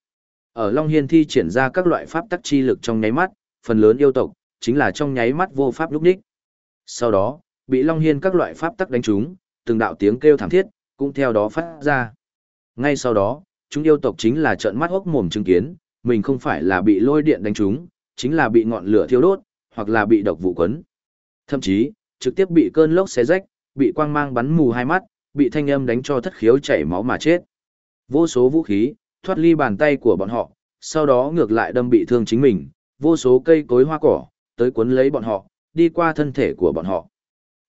Ở Long Hiên thi triển ra các loại pháp tắc chi lực trong nháy mắt, phần lớn yêu tộc, chính là trong nháy mắt vô pháp lúc đích. Sau đó, bị Long Hiên các loại pháp tắc đánh trúng, từng đạo tiếng kêu thảm thiết, cũng theo đó phát ra. Ngay sau đó, chúng yêu tộc chính là trợn mắt hốc mồm chứng kiến, mình không phải là bị lôi điện đánh trúng, chính là bị ngọn lửa thiêu đốt, hoặc là bị độc vụ quấn. Thậm chí, trực tiếp bị cơn lốc xé rách, bị quang mang bắn mù hai mắt, bị thanh âm đánh cho thất khiếu chảy máu mà chết. Vô số vũ khí, thoát ly bàn tay của bọn họ, sau đó ngược lại đâm bị thương chính mình, vô số cây cối hoa cỏ, tới cuốn lấy bọn họ, đi qua thân thể của bọn họ.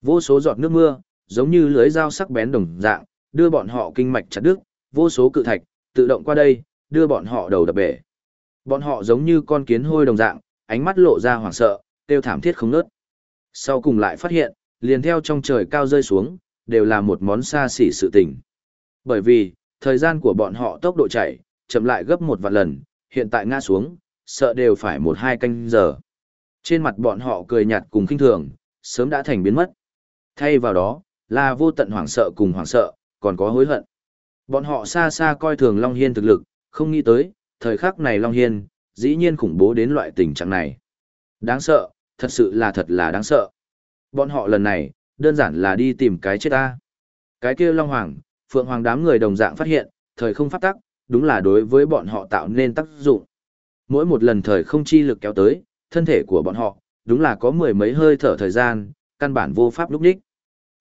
Vô số giọt nước mưa, giống như lưới dao sắc bén đồng dạng, đưa bọn họ kinh mạch chặt đứt, vô số cự thạch, tự động qua đây, đưa bọn họ đầu đập bể. Bọn họ giống như con kiến hôi đồng dạng, ánh mắt lộ ra hoảng sợ, tiêu thảm thiết không nớt. Sau cùng lại phát hiện, liền theo trong trời cao rơi xuống, đều là một món xa xỉ sự tình. Bởi vì, thời gian của bọn họ tốc độ chạy, chậm lại gấp một vạn lần, hiện tại ngã xuống, sợ đều phải một hai canh giờ. Trên mặt bọn họ cười nhạt cùng kinh thường, sớm đã thành biến mất. Thay vào đó, là vô tận hoảng sợ cùng hoảng sợ, còn có hối hận. Bọn họ xa xa coi thường Long Hiên thực lực, không nghĩ tới, thời khắc này Long Hiên, dĩ nhiên khủng bố đến loại tình trạng này. Đáng sợ, thật sự là thật là đáng sợ. Bọn họ lần này, đơn giản là đi tìm cái chết ta. Cái kia Long Hoàng, Phượng Hoàng đám người đồng dạng phát hiện, thời không phát tắc, đúng là đối với bọn họ tạo nên tác dụng. Mỗi một lần thời không chi lực kéo tới, thân thể của bọn họ, đúng là có mười mấy hơi thở thời gian, căn bản vô pháp lúc đích.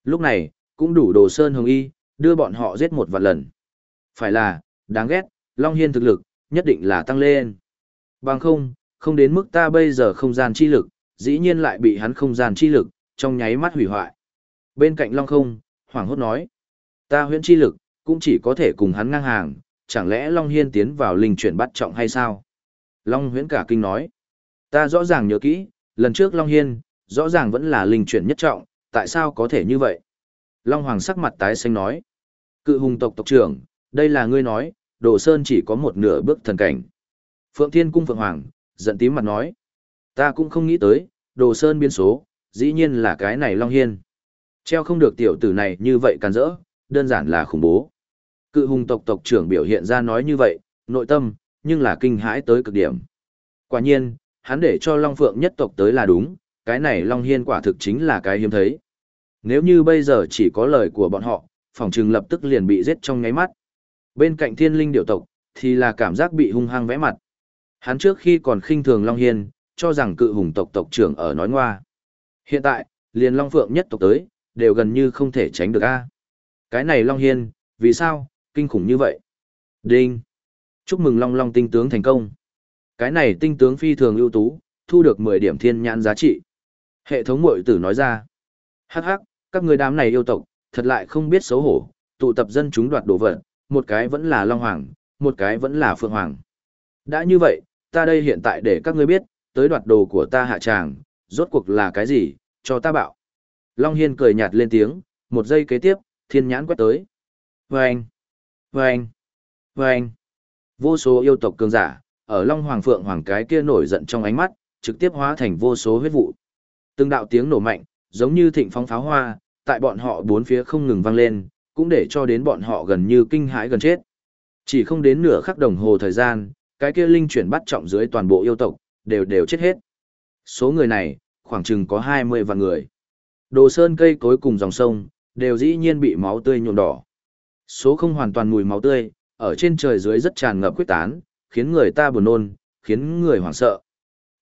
Lúc này, cũng đủ đồ sơn hồng y, đưa bọn họ giết một vạn lần. Phải là, đáng ghét, Long Hiên thực lực, nhất định là tăng lên. Bằng không, không đến mức ta bây giờ không gian chi lực, dĩ nhiên lại bị hắn không gian chi lực, trong nháy mắt hủy hoại. Bên cạnh Long không, Hoàng hốt nói, ta huyễn chi lực, cũng chỉ có thể cùng hắn ngang hàng, chẳng lẽ Long Hiên tiến vào linh chuyển bắt trọng hay sao? Long huyễn cả kinh nói, ta rõ ràng nhớ kỹ, lần trước Long Hiên, rõ ràng vẫn là linh chuyển nhất trọng, tại sao có thể như vậy? Long Hoàng sắc mặt tái xanh nói, cự hùng tộc tộc trưởng, đây là ngươi nói, Đồ Sơn chỉ có một nửa bước thần cảnh. Phượng Thiên Cung Phượng Hoàng, giận tím mặt nói. Ta cũng không nghĩ tới, Đồ Sơn biến số, dĩ nhiên là cái này Long Hiên. Treo không được tiểu tử này như vậy càn rỡ, đơn giản là khủng bố. Cự hùng tộc tộc trưởng biểu hiện ra nói như vậy, nội tâm, nhưng là kinh hãi tới cực điểm. Quả nhiên, hắn để cho Long Phượng nhất tộc tới là đúng, cái này Long Hiên quả thực chính là cái hiếm thấy. Nếu như bây giờ chỉ có lời của bọn họ, phòng trừng lập tức liền bị giết trong ngáy mắt. Bên cạnh thiên linh điệu tộc, thì là cảm giác bị hung hăng vẽ mặt. Hắn trước khi còn khinh thường Long Hiên, cho rằng cự hùng tộc tộc trưởng ở nói ngoa. Hiện tại, liền Long Phượng nhất tộc tới, đều gần như không thể tránh được a Cái này Long Hiên, vì sao, kinh khủng như vậy? Đinh! Chúc mừng Long Long tinh tướng thành công. Cái này tinh tướng phi thường ưu tú, thu được 10 điểm thiên nhãn giá trị. Hệ thống mội tử nói ra. Hắc hắc, các người đám này yêu tộc, thật lại không biết xấu hổ, tụ tập dân chúng đoạt đồ vật, một cái vẫn là Long Hoàng, một cái vẫn là Phượng Hoàng. Đã như vậy, ta đây hiện tại để các ngươi biết, tới đoạt đồ của ta hạ tràng, rốt cuộc là cái gì, cho ta bảo. Long Hiên cười nhạt lên tiếng, một giây kế tiếp, thiên nhãn quét tới. Vâng! Vâng! Vâng! Vô số yêu tộc cường giả, ở Long Hoàng Phượng Hoàng cái kia nổi giận trong ánh mắt, trực tiếp hóa thành vô số huyết vụ. Từng đạo tiếng nổ mạnh, giống như thịnh phong pháo hoa, tại bọn họ bốn phía không ngừng vang lên, cũng để cho đến bọn họ gần như kinh hãi gần chết. Chỉ không đến nửa khắc đồng hồ thời gian, cái kia linh chuyển bắt trọng dưới toàn bộ yêu tộc, đều đều chết hết. Số người này, khoảng chừng có 20 vạn người. Đồ sơn cây cối cùng dòng sông, đều dĩ nhiên bị máu tươi nhuộm đỏ. Số không hoàn toàn mùi máu tươi, ở trên trời dưới rất tràn ngập quyết tán, khiến người ta buồn nôn, khiến người hoảng sợ.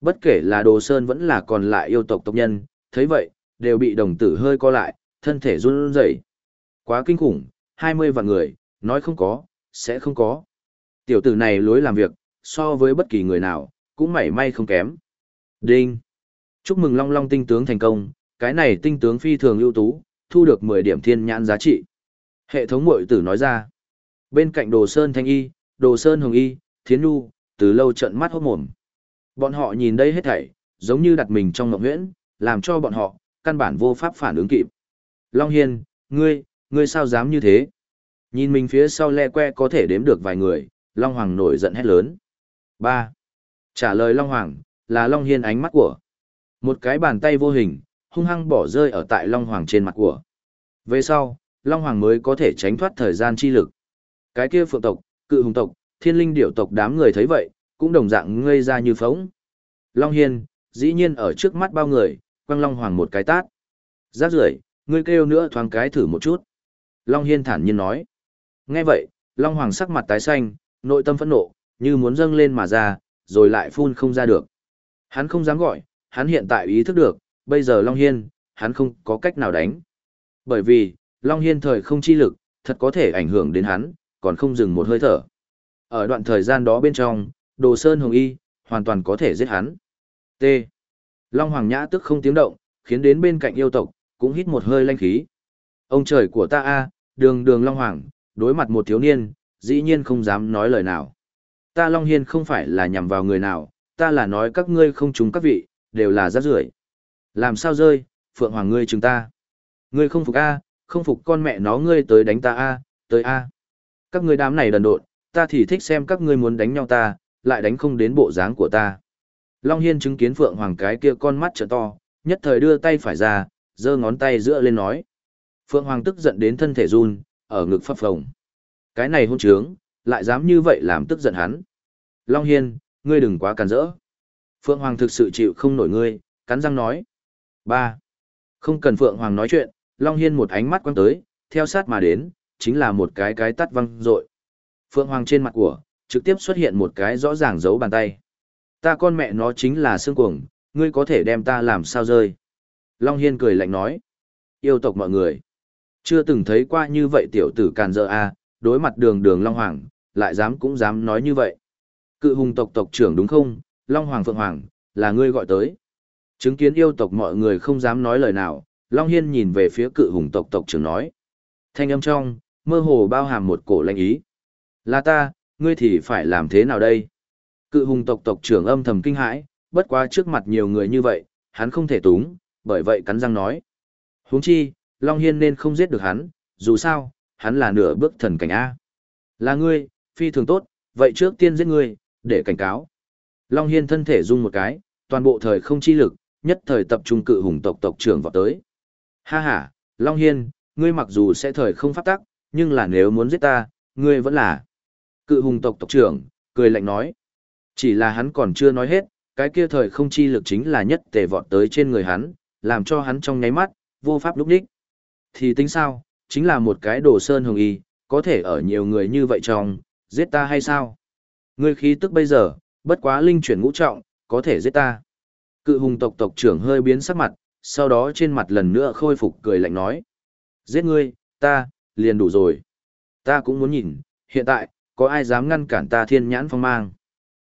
Bất kể là Đồ Sơn vẫn là còn lại yêu tộc tộc nhân, thấy vậy, đều bị đồng tử hơi co lại, thân thể run rẩy. Quá kinh khủng, 20 vạn người, nói không có, sẽ không có. Tiểu tử này lối làm việc, so với bất kỳ người nào, cũng mảy may không kém. Đinh! Chúc mừng Long Long tinh tướng thành công, cái này tinh tướng phi thường ưu tú, thu được 10 điểm thiên nhãn giá trị. Hệ thống mội tử nói ra. Bên cạnh Đồ Sơn Thanh Y, Đồ Sơn Hồng Y, Thiến Nhu, từ lâu trận mắt hốt mồm. Bọn họ nhìn đây hết thảy, giống như đặt mình trong mộng huyễn, làm cho bọn họ, căn bản vô pháp phản ứng kịp. Long Hiên, ngươi, ngươi sao dám như thế? Nhìn mình phía sau le que có thể đếm được vài người, Long Hoàng nổi giận hét lớn. 3. Trả lời Long Hoàng, là Long Hiên ánh mắt của. Một cái bàn tay vô hình, hung hăng bỏ rơi ở tại Long Hoàng trên mặt của. Về sau, Long Hoàng mới có thể tránh thoát thời gian chi lực. Cái kia phượng tộc, cự hùng tộc, thiên linh điểu tộc đám người thấy vậy, cũng đồng dạng ngây ra như phóng. Long Hiên, dĩ nhiên ở trước mắt bao người, quăng Long Hoàng một cái tát. Giác rưởi ngươi kêu nữa thoáng cái thử một chút. Long Hiên thản nhiên nói. Nghe vậy, Long Hoàng sắc mặt tái xanh, nội tâm phẫn nộ, như muốn dâng lên mà ra, rồi lại phun không ra được. Hắn không dám gọi, hắn hiện tại ý thức được, bây giờ Long Hiên, hắn không có cách nào đánh. Bởi vì, Long Hiên thời không chi lực, thật có thể ảnh hưởng đến hắn, còn không dừng một hơi thở. Ở đoạn thời gian đó bên trong, Đồ Sơn Hồng Y, hoàn toàn có thể giết hắn. T. Long Hoàng Nhã tức không tiếng động, khiến đến bên cạnh yêu tộc, cũng hít một hơi lanh khí. Ông trời của ta a, đường đường Long Hoàng, đối mặt một thiếu niên, dĩ nhiên không dám nói lời nào. Ta Long Hiên không phải là nhằm vào người nào, ta là nói các ngươi không trúng các vị, đều là rác rưởi. Làm sao rơi, Phượng Hoàng ngươi chừng ta. Ngươi không phục a, không phục con mẹ nó ngươi tới đánh ta a, tới a. Các ngươi đám này đần độn, ta thì thích xem các ngươi muốn đánh nhau ta, lại đánh không đến bộ dáng của ta. Long Hiên chứng kiến Phượng Hoàng cái kia con mắt trợ to, nhất thời đưa tay phải ra, giơ ngón tay giữa lên nói. Phượng Hoàng tức giận đến thân thể run, ở ngực phập phồng. Cái này hôn trướng, lại dám như vậy làm tức giận hắn. Long Hiên, ngươi đừng quá càn rỡ. Phượng Hoàng thực sự chịu không nổi ngươi, cắn răng nói. ba Không cần Phượng Hoàng nói chuyện, Long Hiên một ánh mắt quăng tới, theo sát mà đến, chính là một cái cái tắt văng rội. Phượng Hoàng trên mặt của, trực tiếp xuất hiện một cái rõ ràng giấu bàn tay. Ta con mẹ nó chính là xương cuồng, ngươi có thể đem ta làm sao rơi. Long Hiên cười lạnh nói. Yêu tộc mọi người. Chưa từng thấy qua như vậy tiểu tử càn dơ a đối mặt đường đường Long Hoàng, lại dám cũng dám nói như vậy. Cự hùng tộc tộc trưởng đúng không, Long Hoàng Phượng Hoàng, là ngươi gọi tới. Chứng kiến yêu tộc mọi người không dám nói lời nào, Long Hiên nhìn về phía cự hùng tộc tộc trưởng nói. Thanh âm trong, mơ hồ bao hàm một cổ lanh ý. Là ta, ngươi thì phải làm thế nào đây? Cự hùng tộc tộc trưởng âm thầm kinh hãi, bất quá trước mặt nhiều người như vậy, hắn không thể túng, bởi vậy cắn răng nói. huống chi, Long Hiên nên không giết được hắn, dù sao, hắn là nửa bước thần cảnh A. Là ngươi, phi thường tốt, vậy trước tiên giết ngươi, để cảnh cáo. Long Hiên thân thể rung một cái, toàn bộ thời không chi lực, nhất thời tập trung cự hùng tộc tộc trưởng vào tới. Ha ha, Long Hiên, ngươi mặc dù sẽ thời không phát tắc, nhưng là nếu muốn giết ta, ngươi vẫn là. Cự hùng tộc tộc trưởng, cười lạnh nói. Chỉ là hắn còn chưa nói hết, cái kia thời không chi lực chính là nhất tề vọt tới trên người hắn, làm cho hắn trong nháy mắt, vô pháp lúc đích. Thì tính sao, chính là một cái đồ sơn hồng y, có thể ở nhiều người như vậy trong, giết ta hay sao? Ngươi khí tức bây giờ, bất quá linh chuyển ngũ trọng, có thể giết ta. Cự hùng tộc tộc trưởng hơi biến sắc mặt, sau đó trên mặt lần nữa khôi phục cười lạnh nói. Giết ngươi, ta, liền đủ rồi. Ta cũng muốn nhìn, hiện tại, có ai dám ngăn cản ta thiên nhãn phong mang.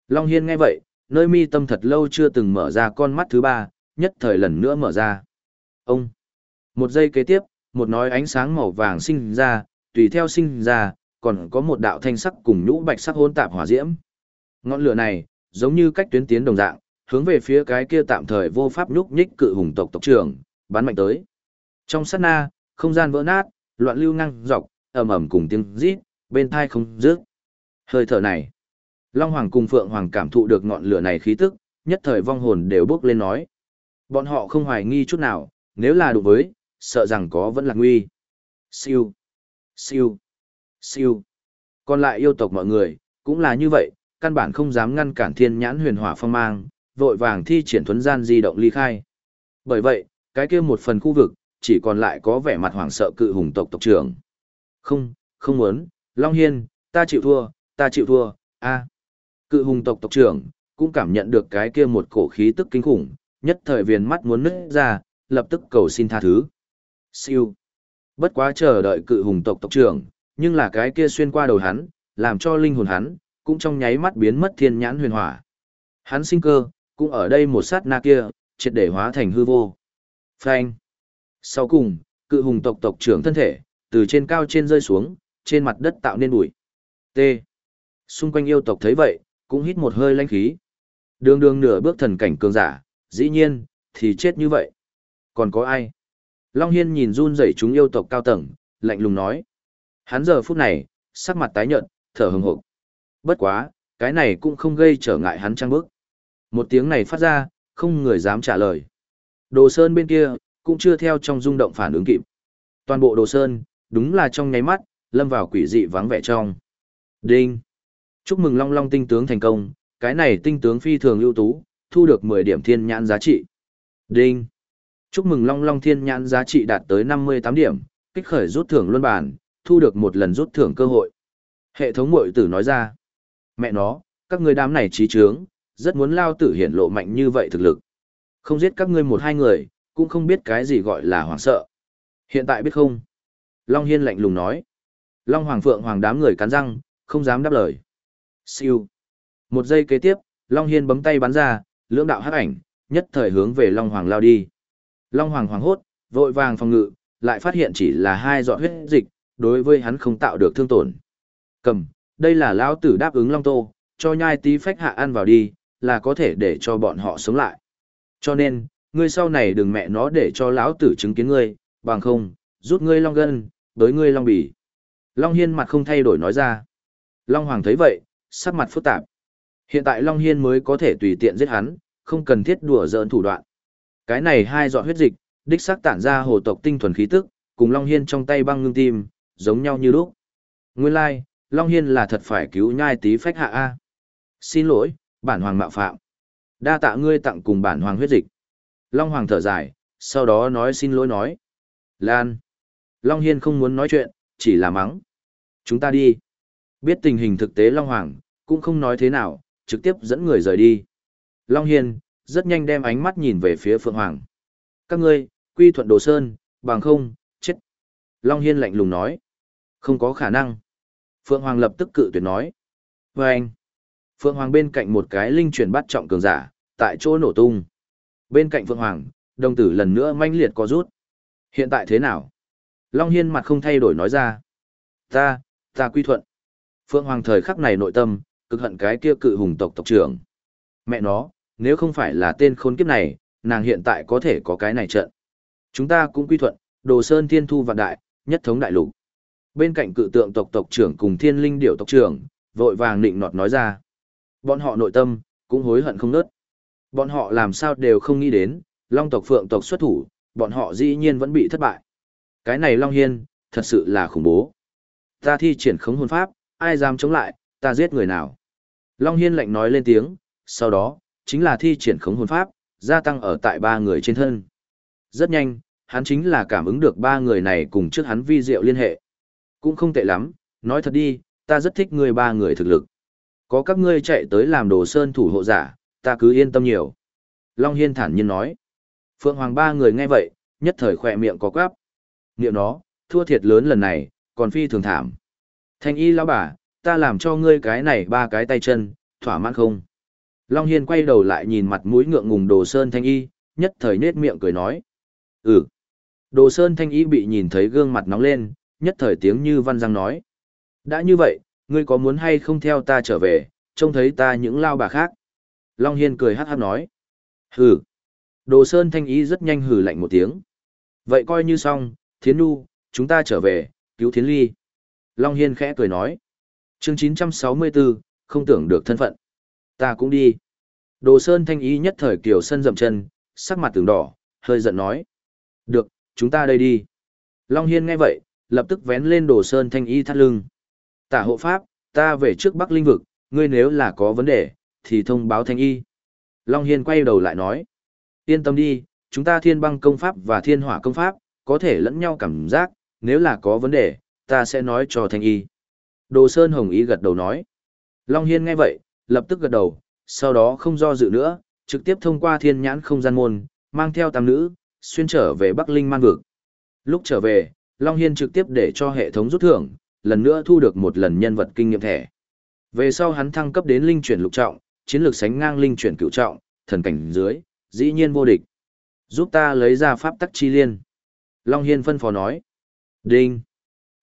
Long Hiên nghe vậy, nơi mi tâm thật lâu chưa từng mở ra con mắt thứ ba, nhất thời lần nữa mở ra. Ông! Một giây kế tiếp, một nói ánh sáng màu vàng sinh ra, tùy theo sinh ra, còn có một đạo thanh sắc cùng nhũ bạch sắc hôn tạp hỏa diễm. Ngọn lửa này, giống như cách tuyến tiến đồng dạng, hướng về phía cái kia tạm thời vô pháp nhúc nhích cự hùng tộc tộc trưởng, bắn mạnh tới. Trong sát na, không gian vỡ nát, loạn lưu ngang dọc, ầm ầm cùng tiếng rít, bên tai không dứt. Hơi thở này, Long Hoàng cùng Phượng Hoàng cảm thụ được ngọn lửa này khí tức, nhất thời vong hồn đều bước lên nói. Bọn họ không hoài nghi chút nào, nếu là đủ với, sợ rằng có vẫn là nguy. Siêu, siêu, siêu. Còn lại yêu tộc mọi người, cũng là như vậy, căn bản không dám ngăn cản thiên nhãn huyền hỏa phong mang, vội vàng thi triển thuấn gian di động ly khai. Bởi vậy, cái kia một phần khu vực, chỉ còn lại có vẻ mặt hoảng sợ cự hùng tộc tộc trưởng. Không, không muốn, Long Hiên, ta chịu thua, ta chịu thua, a Cự hùng tộc tộc trưởng, cũng cảm nhận được cái kia một cổ khí tức kinh khủng, nhất thời viền mắt muốn nứt ra, lập tức cầu xin tha thứ. Siêu. Bất quá chờ đợi cự hùng tộc tộc trưởng, nhưng là cái kia xuyên qua đầu hắn, làm cho linh hồn hắn, cũng trong nháy mắt biến mất thiên nhãn huyền hỏa. Hắn sinh cơ, cũng ở đây một sát na kia, triệt để hóa thành hư vô. Phanh. Sau cùng, cự hùng tộc tộc trưởng thân thể, từ trên cao trên rơi xuống, trên mặt đất tạo nên bụi. T. Xung quanh yêu tộc thấy vậy, cũng hít một hơi lãnh khí. Đường đường nửa bước thần cảnh cường giả, dĩ nhiên, thì chết như vậy. Còn có ai? Long Hiên nhìn run rẩy chúng yêu tộc cao tầng, lạnh lùng nói. Hắn giờ phút này, sắc mặt tái nhợt, thở hừng hực. Bất quá, cái này cũng không gây trở ngại hắn trang bước. Một tiếng này phát ra, không người dám trả lời. Đồ Sơn bên kia, cũng chưa theo trong rung động phản ứng kịp. Toàn bộ Đồ Sơn, đúng là trong nháy mắt, lâm vào quỷ dị vắng vẻ trong. Đinh! Chúc mừng Long Long tinh tướng thành công, cái này tinh tướng phi thường ưu tú, thu được 10 điểm thiên nhãn giá trị. Đinh! Chúc mừng Long Long thiên nhãn giá trị đạt tới 58 điểm, kích khởi rút thưởng luân bản, thu được một lần rút thưởng cơ hội. Hệ thống mội tử nói ra. Mẹ nó, các người đám này trí trướng, rất muốn lao tử hiển lộ mạnh như vậy thực lực. Không giết các ngươi một hai người, cũng không biết cái gì gọi là hoảng sợ. Hiện tại biết không? Long Hiên lạnh lùng nói. Long Hoàng Phượng Hoàng đám người cắn răng, không dám đáp lời. Siêu. Một giây kế tiếp, Long Hiên bấm tay bắn ra, lưỡng đạo hắc ảnh, nhất thời hướng về Long Hoàng lao đi. Long Hoàng hoàng hốt, vội vàng phòng ngự, lại phát hiện chỉ là hai giọt huyết dịch, đối với hắn không tạo được thương tổn. Cầm, đây là lão tử đáp ứng Long Tô, cho nhai tí phách hạ ăn vào đi, là có thể để cho bọn họ sống lại. Cho nên, ngươi sau này đừng mẹ nó để cho lão tử chứng kiến ngươi, bằng không, rút ngươi long gân, đối ngươi long bỉ. Long Hiên mặt không thay đổi nói ra. Long Hoàng thấy vậy, sắc mặt phức tạp. Hiện tại Long Hiên mới có thể tùy tiện giết hắn, không cần thiết đùa giỡn thủ đoạn. Cái này hai giọt huyết dịch, đích xác tản ra hồ tộc tinh thuần khí tức, cùng Long Hiên trong tay băng ngưng tim, giống nhau như lúc. Nguyên lai, like, Long Hiên là thật phải cứu nhai tí phách hạ A. Xin lỗi, bản hoàng mạo phạm. Đa tạ ngươi tặng cùng bản hoàng huyết dịch. Long Hoàng thở dài, sau đó nói xin lỗi nói. Lan. Long Hiên không muốn nói chuyện, chỉ là mắng. Chúng ta đi. Biết tình hình thực tế Long Hoàng, cũng không nói thế nào, trực tiếp dẫn người rời đi. Long Hiên, rất nhanh đem ánh mắt nhìn về phía Phượng Hoàng. Các ngươi, quy thuận Đồ Sơn, bằng không, chết. Long Hiên lạnh lùng nói. Không có khả năng. Phượng Hoàng lập tức cự tuyệt nói. Và anh. Phượng Hoàng bên cạnh một cái linh chuyển bắt trọng cường giả, tại chỗ nổ tung. Bên cạnh Phượng Hoàng, đồng tử lần nữa manh liệt có rút. Hiện tại thế nào? Long Hiên mặt không thay đổi nói ra. Ta, ta quy thuận. Phượng Hoàng thời khắc này nội tâm, cực hận cái kia cự hùng tộc tộc trưởng. Mẹ nó, nếu không phải là tên khốn kiếp này, nàng hiện tại có thể có cái này trận. Chúng ta cũng quy thuận, đồ sơn thiên thu vạn đại, nhất thống đại lục. Bên cạnh cự tượng tộc tộc trưởng cùng thiên linh điểu tộc trưởng, vội vàng định nọt nói ra. Bọn họ nội tâm, cũng hối hận không nớt. Bọn họ làm sao đều không nghĩ đến, long tộc phượng tộc xuất thủ, bọn họ dĩ nhiên vẫn bị thất bại. Cái này Long Hiên, thật sự là khủng bố. Ta thi triển khống hồn pháp, ai dám chống lại, ta giết người nào. Long Hiên lạnh nói lên tiếng, sau đó, chính là thi triển khống hồn pháp, gia tăng ở tại ba người trên thân. Rất nhanh, hắn chính là cảm ứng được ba người này cùng trước hắn vi diệu liên hệ. Cũng không tệ lắm, nói thật đi, ta rất thích người ba người thực lực. Có các ngươi chạy tới làm đồ sơn thủ hộ giả, ta cứ yên tâm nhiều. Long Hiên thản nhiên nói. Phượng Hoàng ba người nghe vậy, nhất thời khỏe miệng có quáp. Niệm nó, thua thiệt lớn lần này, còn phi thường thảm. Thanh y lão bà, ta làm cho ngươi cái này ba cái tay chân, thỏa mãn không? Long Hiên quay đầu lại nhìn mặt mũi ngượng ngùng đồ sơn thanh y, nhất thời nết miệng cười nói. Ừ. Đồ sơn thanh y bị nhìn thấy gương mặt nóng lên, nhất thời tiếng như văn răng nói. Đã như vậy, ngươi có muốn hay không theo ta trở về, trông thấy ta những lao bà khác. Long Hiên cười hát hát nói. Hừ. Đồ Sơn Thanh Y rất nhanh hừ lạnh một tiếng. Vậy coi như xong, Thiến Nhu, chúng ta trở về, cứu Thiến Ly. Long Hiên khẽ cười nói. chương 964, không tưởng được thân phận. Ta cũng đi. Đồ Sơn Thanh Ý nhất thời kiểu sân dậm chân, sắc mặt tường đỏ, hơi giận nói. Được, chúng ta đây đi. Long Hiên nghe vậy, lập tức vén lên Đồ Sơn Thanh y thắt lưng. Tả hộ pháp, ta về trước Bắc Linh Vực, ngươi nếu là có vấn đề, thì thông báo thanh y. Long Hiên quay đầu lại nói. Yên tâm đi, chúng ta thiên băng công pháp và thiên hỏa công pháp, có thể lẫn nhau cảm giác, nếu là có vấn đề, ta sẽ nói cho Thanh Y. Đồ Sơn Hồng Y gật đầu nói. Long Hiên nghe vậy, lập tức gật đầu, sau đó không do dự nữa, trực tiếp thông qua thiên nhãn không gian môn, mang theo tam nữ, xuyên trở về Bắc Linh Man Vực. Lúc trở về, Long Hiên trực tiếp để cho hệ thống rút thưởng, lần nữa thu được một lần nhân vật kinh nghiệm thẻ. Về sau hắn thăng cấp đến linh chuyển lục trọng, chiến lược sánh ngang linh chuyển cửu trọng, thần cảnh dưới, dĩ nhiên vô địch. Giúp ta lấy ra pháp tắc chi liên. Long Hiên phân phó nói. Đinh.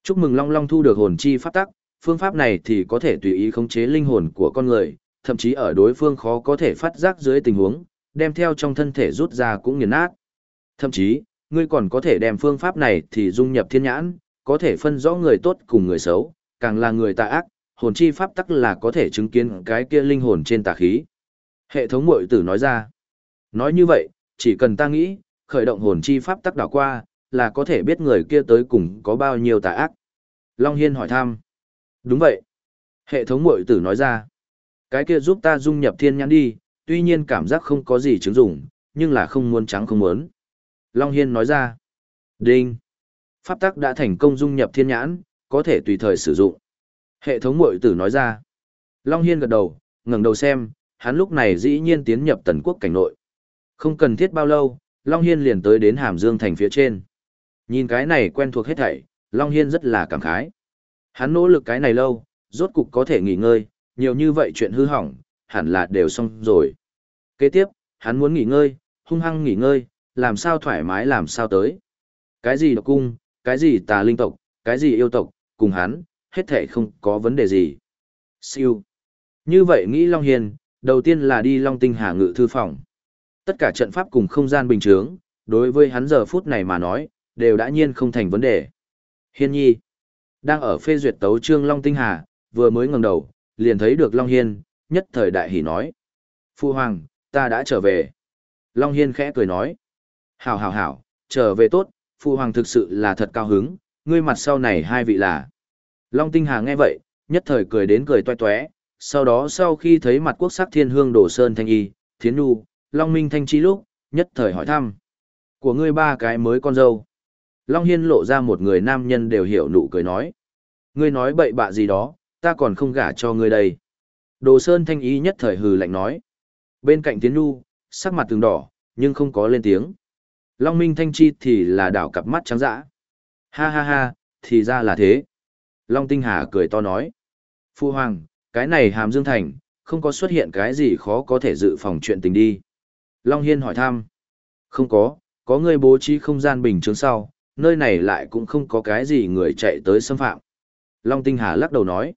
Chúc mừng Long Long thu được hồn chi pháp tắc, phương pháp này thì có thể tùy ý khống chế linh hồn của con người, thậm chí ở đối phương khó có thể phát giác dưới tình huống, đem theo trong thân thể rút ra cũng nghiền nát. Thậm chí, ngươi còn có thể đem phương pháp này thì dung nhập thiên nhãn, có thể phân rõ người tốt cùng người xấu, càng là người tà ác, hồn chi pháp tắc là có thể chứng kiến cái kia linh hồn trên tà khí. Hệ thống mội tử nói ra. Nói như vậy, chỉ cần ta nghĩ, khởi động hồn chi pháp tắc đảo qua, là có thể biết người kia tới cùng có bao nhiêu tà ác. Long Hiên hỏi thăm. Đúng vậy. Hệ thống mội tử nói ra. Cái kia giúp ta dung nhập thiên nhãn đi, tuy nhiên cảm giác không có gì chứng dụng, nhưng là không muốn trắng không muốn. Long Hiên nói ra. Đinh. Pháp tắc đã thành công dung nhập thiên nhãn, có thể tùy thời sử dụng. Hệ thống mội tử nói ra. Long Hiên gật đầu, ngẩng đầu xem, hắn lúc này dĩ nhiên tiến nhập tần quốc cảnh nội. Không cần thiết bao lâu, Long Hiên liền tới đến Hàm Dương thành phía trên. Nhìn cái này quen thuộc hết thảy, Long Hiên rất là cảm khái. Hắn nỗ lực cái này lâu, rốt cục có thể nghỉ ngơi, nhiều như vậy chuyện hư hỏng, hẳn là đều xong rồi. Kế tiếp, hắn muốn nghỉ ngơi, hung hăng nghỉ ngơi, làm sao thoải mái làm sao tới. Cái gì độc cung, cái gì tà linh tộc, cái gì yêu tộc, cùng hắn, hết thể không có vấn đề gì. Siêu. Như vậy nghĩ Long Hiền, đầu tiên là đi Long Tinh Hà Ngự Thư Phòng. Tất cả trận pháp cùng không gian bình thường, đối với hắn giờ phút này mà nói, đều đã nhiên không thành vấn đề. Hiên nhi, đang ở phê duyệt tấu trương Long Tinh Hà, vừa mới ngẩng đầu, liền thấy được Long Hiên, nhất thời đại hỉ nói. Phu Hoàng, ta đã trở về. Long Hiên khẽ cười nói. Hảo hảo hảo, trở về tốt, Phu Hoàng thực sự là thật cao hứng, ngươi mặt sau này hai vị là. Long Tinh Hà nghe vậy, nhất thời cười đến cười toe toé, sau đó sau khi thấy mặt quốc sắc thiên hương đổ sơn thanh y, thiến nu, Long Minh thanh chi lúc, nhất thời hỏi thăm. Của ngươi ba cái mới con dâu. Long Hiên lộ ra một người nam nhân đều hiểu nụ cười nói. Ngươi nói bậy bạ gì đó, ta còn không gả cho ngươi đây. Đồ Sơn thanh ý nhất thời hừ lạnh nói. Bên cạnh Tiến Nhu, sắc mặt từng đỏ, nhưng không có lên tiếng. Long Minh Thanh Chi thì là đảo cặp mắt trắng dã. Ha ha ha, thì ra là thế. Long Tinh Hà cười to nói. Phu Hoàng, cái này hàm dương thành, không có xuất hiện cái gì khó có thể dự phòng chuyện tình đi. Long Hiên hỏi thăm. Không có, có người bố trí không gian bình chứng sau, nơi này lại cũng không có cái gì người chạy tới xâm phạm. Long Tinh Hà lắc đầu nói.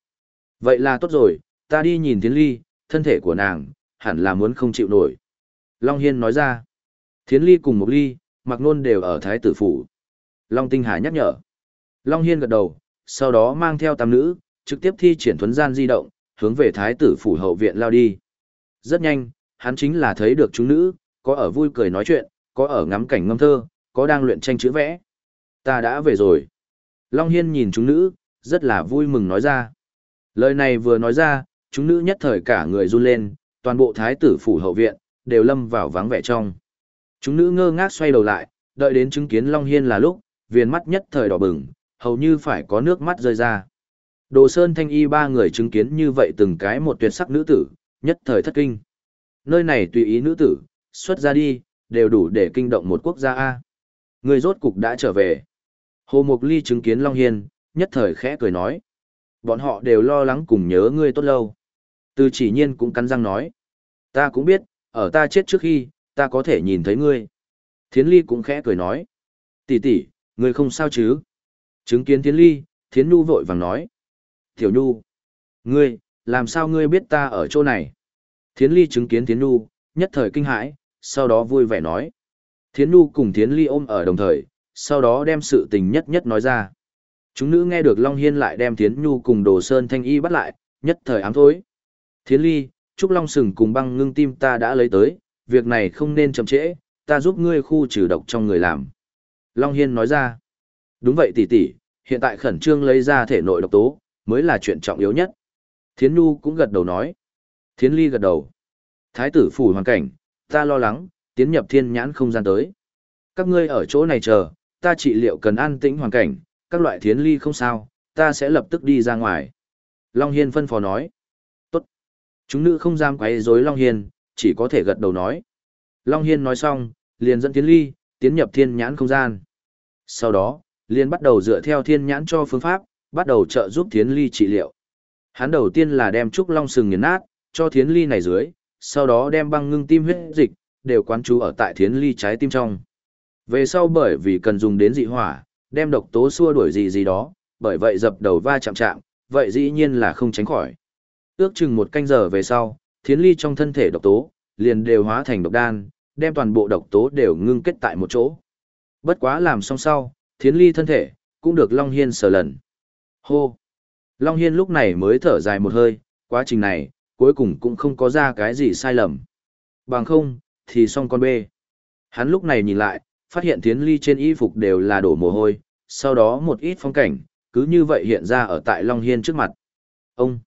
Vậy là tốt rồi, ta đi nhìn Thiến Ly, thân thể của nàng, hẳn là muốn không chịu nổi. Long Hiên nói ra. Thiến Ly cùng Mộc ly, mặc nôn đều ở Thái tử phủ. Long Tinh Hà nhắc nhở. Long Hiên gật đầu, sau đó mang theo tam nữ, trực tiếp thi triển thuấn gian di động, hướng về Thái tử phủ hậu viện lao đi. Rất nhanh, hắn chính là thấy được chúng nữ, có ở vui cười nói chuyện, có ở ngắm cảnh ngâm thơ, có đang luyện tranh chữ vẽ. Ta đã về rồi. Long Hiên nhìn chúng nữ, rất là vui mừng nói ra. Lời này vừa nói ra, chúng nữ nhất thời cả người run lên, toàn bộ thái tử phủ hậu viện, đều lâm vào vắng vẻ trong. Chúng nữ ngơ ngác xoay đầu lại, đợi đến chứng kiến Long Hiên là lúc, viền mắt nhất thời đỏ bừng, hầu như phải có nước mắt rơi ra. Đồ Sơn Thanh Y ba người chứng kiến như vậy từng cái một tuyệt sắc nữ tử, nhất thời thất kinh. Nơi này tùy ý nữ tử, xuất ra đi, đều đủ để kinh động một quốc gia A. Người rốt cục đã trở về. Hồ Mục Ly chứng kiến Long Hiên, nhất thời khẽ cười nói. Bọn họ đều lo lắng cùng nhớ ngươi tốt lâu. Từ chỉ nhiên cũng cắn răng nói. Ta cũng biết, ở ta chết trước khi, ta có thể nhìn thấy ngươi. Thiến Ly cũng khẽ cười nói. Tỷ tỷ, ngươi không sao chứ? Chứng kiến Thiến Ly, Thiến Nhu vội vàng nói. Tiểu Nhu, ngươi, làm sao ngươi biết ta ở chỗ này? Thiến Ly chứng kiến Thiến Nhu, nhất thời kinh hãi, sau đó vui vẻ nói. Thiến Nhu cùng Thiến Ly ôm ở đồng thời, sau đó đem sự tình nhất nhất nói ra. Chúng nữ nghe được Long Hiên lại đem Thiến Nhu cùng Đồ Sơn Thanh Y bắt lại, nhất thời ám thối. Thiến Ly, Trúc Long Sừng cùng băng ngưng tim ta đã lấy tới, việc này không nên chậm trễ, ta giúp ngươi khu trừ độc trong người làm. Long Hiên nói ra. Đúng vậy tỷ tỷ, hiện tại khẩn trương lấy ra thể nội độc tố, mới là chuyện trọng yếu nhất. Thiến Nhu cũng gật đầu nói. Thiến Ly gật đầu. Thái tử phủ hoàn cảnh, ta lo lắng, tiến nhập thiên nhãn không gian tới. Các ngươi ở chỗ này chờ, ta trị liệu cần an tĩnh hoàn cảnh, các loại thiến ly không sao, ta sẽ lập tức đi ra ngoài. Long Hiên phân phó nói. Tốt. Chúng nữ không dám quấy rối Long Hiên, chỉ có thể gật đầu nói. Long Hiên nói xong, liền dẫn Tiến Ly, tiến nhập thiên nhãn không gian. Sau đó, liền bắt đầu dựa theo thiên nhãn cho phương pháp, bắt đầu trợ giúp Tiến Ly trị liệu. Hắn đầu tiên là đem trúc long sừng nghiền nát, cho Thiến Ly này dưới, sau đó đem băng ngưng tim huyết dịch, đều quán chú ở tại Thiến Ly trái tim trong. Về sau bởi vì cần dùng đến dị hỏa, đem độc tố xua đuổi gì gì đó, bởi vậy dập đầu va chạm chạm, vậy dĩ nhiên là không tránh khỏi. Ước chừng một canh giờ về sau, Thiến Ly trong thân thể độc tố, liền đều hóa thành độc đan, đem toàn bộ độc tố đều ngưng kết tại một chỗ. Bất quá làm xong sau, Thiến Ly thân thể, cũng được Long Hiên sờ lần. Hô! Long Hiên lúc này mới thở dài một hơi, quá trình này, cuối cùng cũng không có ra cái gì sai lầm. Bằng không, thì xong con bê. Hắn lúc này nhìn lại, phát hiện Thiến Ly trên y phục đều là đổ mồ hôi, sau đó một ít phong cảnh, cứ như vậy hiện ra ở tại Long Hiên trước mặt. Ông!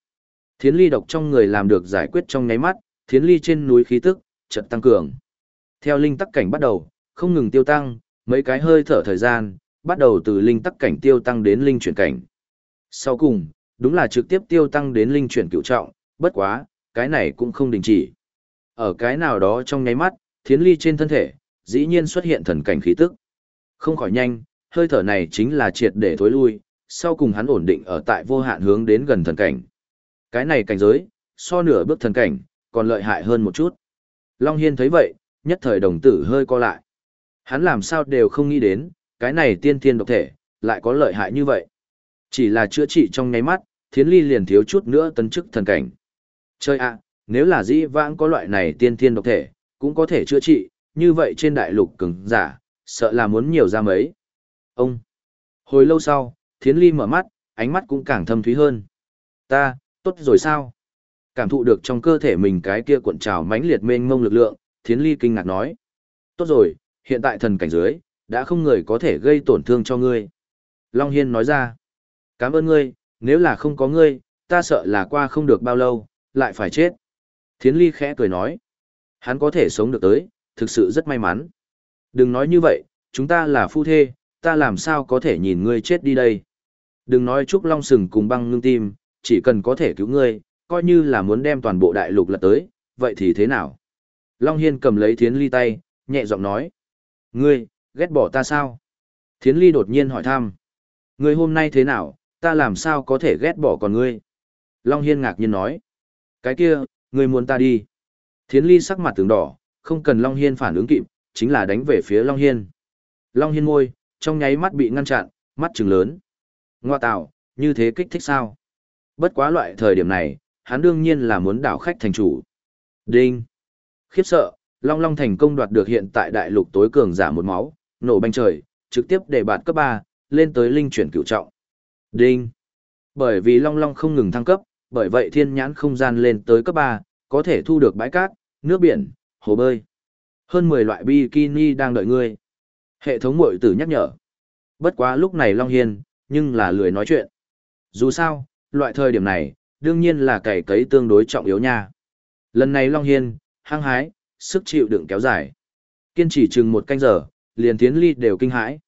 Thiến Ly độc trong người làm được giải quyết trong nháy mắt, Thiến Ly trên núi khí tức, chợt tăng cường. Theo linh tắc cảnh bắt đầu, không ngừng tiêu tăng, mấy cái hơi thở thời gian, bắt đầu từ linh tắc cảnh tiêu tăng đến linh chuyển cảnh. Sau cùng, đúng là trực tiếp tiêu tăng đến linh chuyển cựu trọng, bất quá, cái này cũng không đình chỉ. Ở cái nào đó trong nháy mắt, thiến ly trên thân thể, dĩ nhiên xuất hiện thần cảnh khí tức. Không khỏi nhanh, hơi thở này chính là triệt để thối lui, sau cùng hắn ổn định ở tại vô hạn hướng đến gần thần cảnh. Cái này cảnh giới, so nửa bước thần cảnh, còn lợi hại hơn một chút. Long Hiên thấy vậy, nhất thời đồng tử hơi co lại. Hắn làm sao đều không nghĩ đến, cái này tiên thiên độc thể, lại có lợi hại như vậy. Chỉ là chữa trị trong nháy mắt, thiến ly liền thiếu chút nữa tấn chức thần cảnh. Chơi ạ, nếu là dĩ vãng có loại này tiên thiên độc thể, cũng có thể chữa trị, như vậy trên đại lục cứng giả, sợ là muốn nhiều ra mấy. Ông. Hồi lâu sau, thiến ly mở mắt, ánh mắt cũng càng thâm thúy hơn. Ta, tốt rồi sao? Cảm thụ được trong cơ thể mình cái kia cuộn trào mãnh liệt mênh mông lực lượng, thiến ly kinh ngạc nói. Tốt rồi, hiện tại thần cảnh dưới, đã không người có thể gây tổn thương cho ngươi. Long Hiên nói ra. Cảm ơn ngươi, nếu là không có ngươi, ta sợ là qua không được bao lâu, lại phải chết. Thiến Ly khẽ cười nói. Hắn có thể sống được tới, thực sự rất may mắn. Đừng nói như vậy, chúng ta là phu thê, ta làm sao có thể nhìn ngươi chết đi đây. Đừng nói Trúc Long Sừng cùng băng ngưng tim, chỉ cần có thể cứu ngươi, coi như là muốn đem toàn bộ đại lục lật tới, vậy thì thế nào? Long Hiên cầm lấy Thiến Ly tay, nhẹ giọng nói. Ngươi, ghét bỏ ta sao? Thiến Ly đột nhiên hỏi thăm. Ngươi hôm nay thế nào, ta làm sao có thể ghét bỏ còn ngươi? Long Hiên ngạc nhiên nói. Cái kia, ngươi muốn ta đi. Thiến Ly sắc mặt tướng đỏ, không cần Long Hiên phản ứng kịp, chính là đánh về phía Long Hiên. Long Hiên môi, trong nháy mắt bị ngăn chặn, mắt trừng lớn. Ngoa tạo, như thế kích thích sao? Bất quá loại thời điểm này, hắn đương nhiên là muốn đảo khách thành chủ. Đinh! Khiếp sợ, Long Long thành công đoạt được hiện tại đại lục tối cường giả một máu, nổ banh trời, trực tiếp để bạt cấp 3, lên tới linh chuyển cửu trọng. Đinh! Bởi vì Long Long không ngừng thăng cấp, bởi vậy thiên nhãn không gian lên tới cấp 3, có thể thu được bãi cát, nước biển, hồ bơi. Hơn 10 loại bikini đang đợi ngươi. Hệ thống mội tử nhắc nhở. Bất quá lúc này Long Hiên, nhưng là lười nói chuyện. Dù sao, loại thời điểm này, đương nhiên là cày cấy tương đối trọng yếu nha. Lần này Long Hiên, hăng hái, sức chịu đựng kéo dài. Kiên trì chừng một canh giờ, liền tiến ly đều kinh hãi.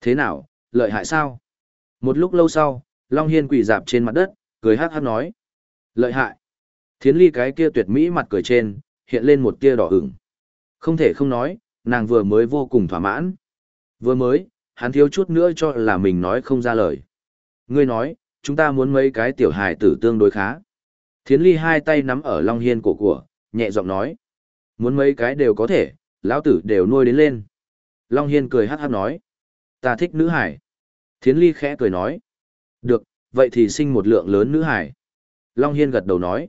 Thế nào, lợi hại sao? Một lúc lâu sau, Long Hiên quỳ dạp trên mặt đất, cười hát hát nói. Lợi hại. Thiến ly cái kia tuyệt mỹ mặt cười trên, hiện lên một tia đỏ ửng. Không thể không nói, nàng vừa mới vô cùng thỏa mãn. Vừa mới, hắn thiếu chút nữa cho là mình nói không ra lời. Ngươi nói, chúng ta muốn mấy cái tiểu hài tử tương đối khá. Thiến ly hai tay nắm ở Long Hiên cổ của, nhẹ giọng nói. Muốn mấy cái đều có thể, lão tử đều nuôi đến lên. Long Hiên cười hát hát nói. Ta thích nữ hải. Thiến ly khẽ cười nói. Được, vậy thì sinh một lượng lớn nữ hải. Long Hiên gật đầu nói.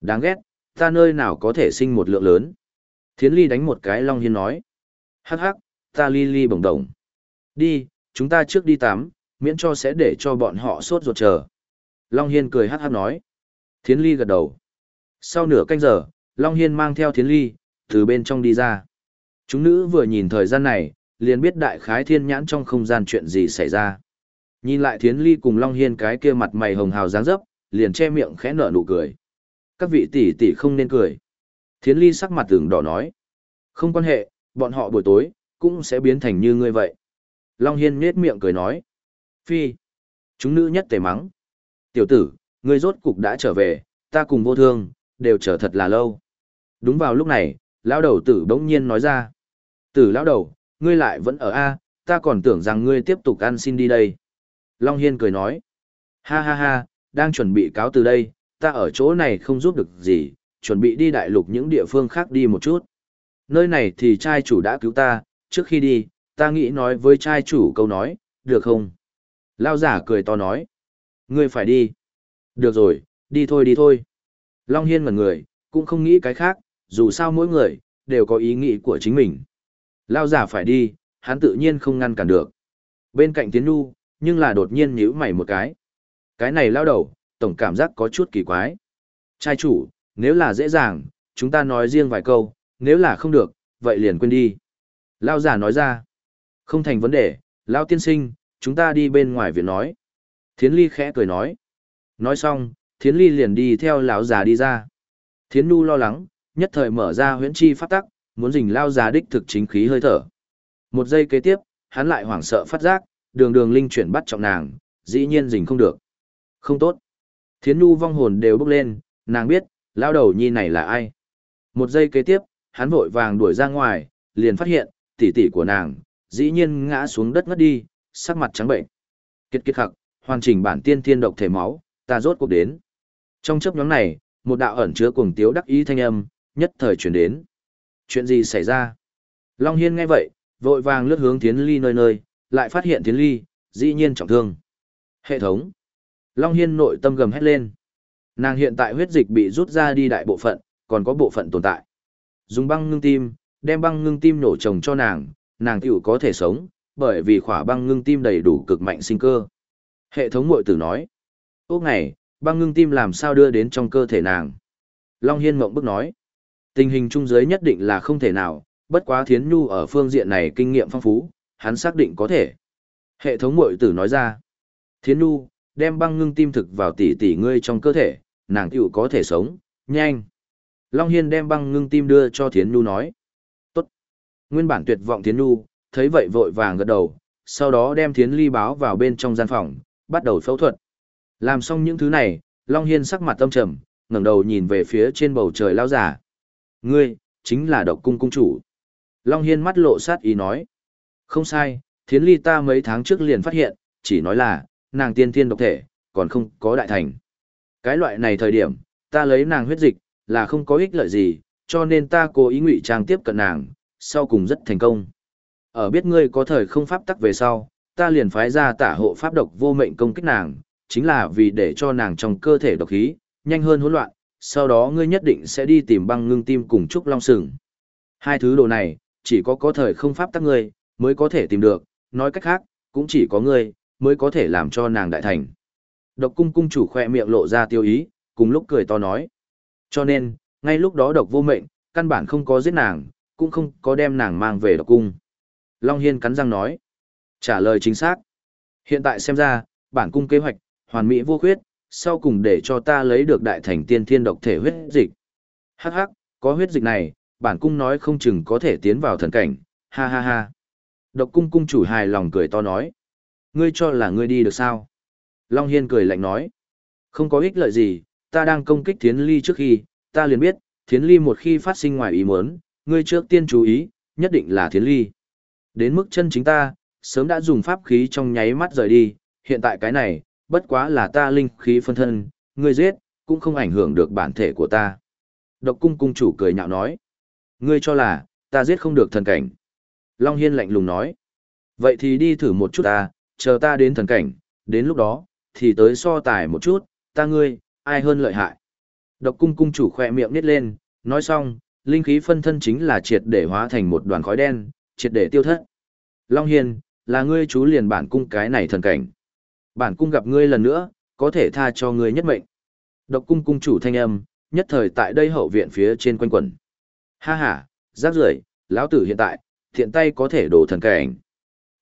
Đáng ghét, ta nơi nào có thể sinh một lượng lớn. Thiến ly đánh một cái Long Hiên nói. Hắc hắc, ta ly ly bổng đồng. Đi, chúng ta trước đi tắm, miễn cho sẽ để cho bọn họ sốt ruột chờ. Long Hiên cười hắc hắc nói. Thiến ly gật đầu. Sau nửa canh giờ, Long Hiên mang theo thiến ly, từ bên trong đi ra. Chúng nữ vừa nhìn thời gian này, liền biết đại khái thiên nhãn trong không gian chuyện gì xảy ra. Nhìn lại thiến ly cùng Long Hiên cái kia mặt mày hồng hào dáng dấp, liền che miệng khẽ nở nụ cười. Các vị tỷ tỷ không nên cười. Thiến ly sắc mặt tường đỏ nói. Không quan hệ, bọn họ buổi tối, cũng sẽ biến thành như ngươi vậy. Long Hiên nhết miệng cười nói. Phi. Chúng nữ nhất tề mắng. Tiểu tử, ngươi rốt cục đã trở về, ta cùng vô thương, đều chờ thật là lâu. Đúng vào lúc này, lão đầu tử bỗng nhiên nói ra. Tử lão đầu, ngươi lại vẫn ở A, ta còn tưởng rằng ngươi tiếp tục ăn xin đi đây. Long Hiên cười nói. Ha ha ha, đang chuẩn bị cáo từ đây, ta ở chỗ này không giúp được gì, chuẩn bị đi đại lục những địa phương khác đi một chút. Nơi này thì trai chủ đã cứu ta, trước khi đi, ta nghĩ nói với trai chủ câu nói, được không? Lao giả cười to nói. Ngươi phải đi. Được rồi, đi thôi đi thôi. Long Hiên ngần người, cũng không nghĩ cái khác, dù sao mỗi người, đều có ý nghĩ của chính mình. Lao giả phải đi, hắn tự nhiên không ngăn cản được. Bên cạnh Tiến Nhu, nhưng là đột nhiên nhíu mày một cái. Cái này lao đầu, tổng cảm giác có chút kỳ quái. Trai chủ, nếu là dễ dàng, chúng ta nói riêng vài câu, nếu là không được, vậy liền quên đi. Lao giả nói ra. Không thành vấn đề, Lao tiên sinh, chúng ta đi bên ngoài viện nói. Thiến Ly khẽ cười nói. Nói xong, Thiến Ly liền đi theo lão già đi ra. Thiến Nhu lo lắng, nhất thời mở ra huyễn chi phát tắc, muốn dình lao già đích thực chính khí hơi thở. Một giây kế tiếp, hắn lại hoảng sợ phát giác, đường đường linh chuyển bắt trọng nàng, dĩ nhiên dình không được. Không tốt. Thiến Nu vong hồn đều bốc lên, nàng biết, lao đầu nhi này là ai. Một giây kế tiếp, hắn vội vàng đuổi ra ngoài, liền phát hiện, tỷ tỷ của nàng, dĩ nhiên ngã xuống đất ngất đi, sắc mặt trắng bệnh. Kiệt kiệt khặc, hoàn chỉnh bản tiên thiên độc thể máu, ta rốt cuộc đến. Trong chấp nhóm này, một đạo ẩn chứa cuồng tiếu đắc ý thanh âm, nhất thời chuyển đến. Chuyện gì xảy ra? Long Hiên nghe vậy, vội vàng lướt hướng Thiến Ly nơi nơi, lại phát hiện Thiến Ly, dĩ nhiên trọng thương. Hệ thống. Long Hiên nội tâm gầm hét lên. Nàng hiện tại huyết dịch bị rút ra đi đại bộ phận, còn có bộ phận tồn tại. Dùng băng ngưng tim, đem băng ngưng tim nổ trồng cho nàng, nàng tiểu có thể sống, bởi vì khỏa băng ngưng tim đầy đủ cực mạnh sinh cơ. Hệ thống mội tử nói. Ốc này, băng ngưng tim làm sao đưa đến trong cơ thể nàng. Long Hiên mộng bức nói. Tình hình trung giới nhất định là không thể nào, bất quá thiến nhu ở phương diện này kinh nghiệm phong phú, hắn xác định có thể. Hệ thống mội tử nói ra. Thiến nhu, đem băng ngưng tim thực vào tỷ tỷ ngươi trong cơ thể, nàng tiểu có thể sống, nhanh. Long Hiên đem băng ngưng tim đưa cho Thiến Nhu nói. Tốt. Nguyên bản tuyệt vọng Thiến Nhu, thấy vậy vội vàng gật đầu, sau đó đem Thiến Ly báo vào bên trong gian phòng, bắt đầu phẫu thuật. Làm xong những thứ này, Long Hiên sắc mặt tâm trầm, ngẩng đầu nhìn về phía trên bầu trời lao giả. Ngươi, chính là độc cung cung chủ. Long Hiên mắt lộ sát ý nói. Không sai, thiến ly ta mấy tháng trước liền phát hiện, chỉ nói là, nàng tiên thiên độc thể, còn không có đại thành. Cái loại này thời điểm, ta lấy nàng huyết dịch, là không có ích lợi gì, cho nên ta cố ý ngụy trang tiếp cận nàng, sau cùng rất thành công. Ở biết ngươi có thời không pháp tắc về sau, ta liền phái ra tả hộ pháp độc vô mệnh công kích nàng, chính là vì để cho nàng trong cơ thể độc khí, nhanh hơn hỗn loạn, sau đó ngươi nhất định sẽ đi tìm băng ngưng tim cùng Trúc Long Sừng. Hai thứ đồ này, chỉ có có thời không pháp tắc ngươi, mới có thể tìm được, nói cách khác, cũng chỉ có ngươi, mới có thể làm cho nàng đại thành. Độc cung cung chủ khoe miệng lộ ra tiêu ý, cùng lúc cười to nói. Cho nên, ngay lúc đó độc vô mệnh, căn bản không có giết nàng, cũng không có đem nàng mang về độc cung. Long Hiên cắn răng nói. Trả lời chính xác. Hiện tại xem ra, bản cung kế hoạch, hoàn mỹ vô khuyết, sau cùng để cho ta lấy được đại thành tiên thiên độc thể huyết dịch. Hắc hắc, có huyết dịch này, bản cung nói không chừng có thể tiến vào thần cảnh, ha ha ha. Độc cung cung chủ hài lòng cười to nói. Ngươi cho là ngươi đi được sao? Long Hiên cười lạnh nói. Không có ích lợi gì, ta đang công kích thiến ly trước khi, ta liền biết, thiến ly một khi phát sinh ngoài ý muốn, ngươi trước tiên chú ý, nhất định là thiến ly. Đến mức chân chính ta, sớm đã dùng pháp khí trong nháy mắt rời đi, hiện tại cái này, bất quá là ta linh khí phân thân, ngươi giết, cũng không ảnh hưởng được bản thể của ta. Độc cung cung chủ cười nhạo nói. Ngươi cho là, ta giết không được thần cảnh. Long Hiên lạnh lùng nói. Vậy thì đi thử một chút ta, chờ ta đến thần cảnh, đến lúc đó, thì tới so tài một chút, ta ngươi, ai hơn lợi hại. Độc cung cung chủ khỏe miệng nít lên, nói xong, linh khí phân thân chính là triệt để hóa thành một đoàn khói đen, triệt để tiêu thất. Long hiền, là ngươi chú liền bản cung cái này thần cảnh. Bản cung gặp ngươi lần nữa, có thể tha cho ngươi nhất mệnh. Độc cung cung chủ thanh âm, nhất thời tại đây hậu viện phía trên quanh quẩn. Ha ha, rác rưởi, lão tử hiện tại, thiện tay có thể đổ thần cảnh.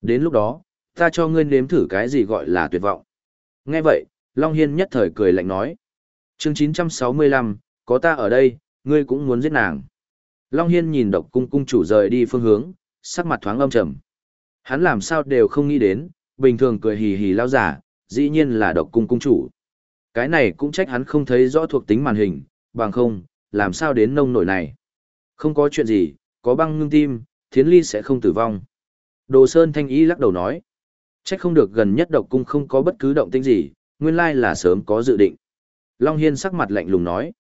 Đến lúc đó, ta cho ngươi nếm thử cái gì gọi là tuyệt vọng. Nghe vậy, Long Hiên nhất thời cười lạnh nói. chương 965, có ta ở đây, ngươi cũng muốn giết nàng. Long Hiên nhìn độc cung cung chủ rời đi phương hướng, sắc mặt thoáng âm trầm. Hắn làm sao đều không nghĩ đến, bình thường cười hì hì lao giả, dĩ nhiên là độc cung cung chủ. Cái này cũng trách hắn không thấy rõ thuộc tính màn hình, bằng không, làm sao đến nông nổi này. Không có chuyện gì, có băng ngưng tim, thiến ly sẽ không tử vong. Đồ Sơn Thanh Ý lắc đầu nói. Trách không được gần nhất độc cung không có bất cứ động tĩnh gì, nguyên lai là sớm có dự định. Long Hiên sắc mặt lạnh lùng nói.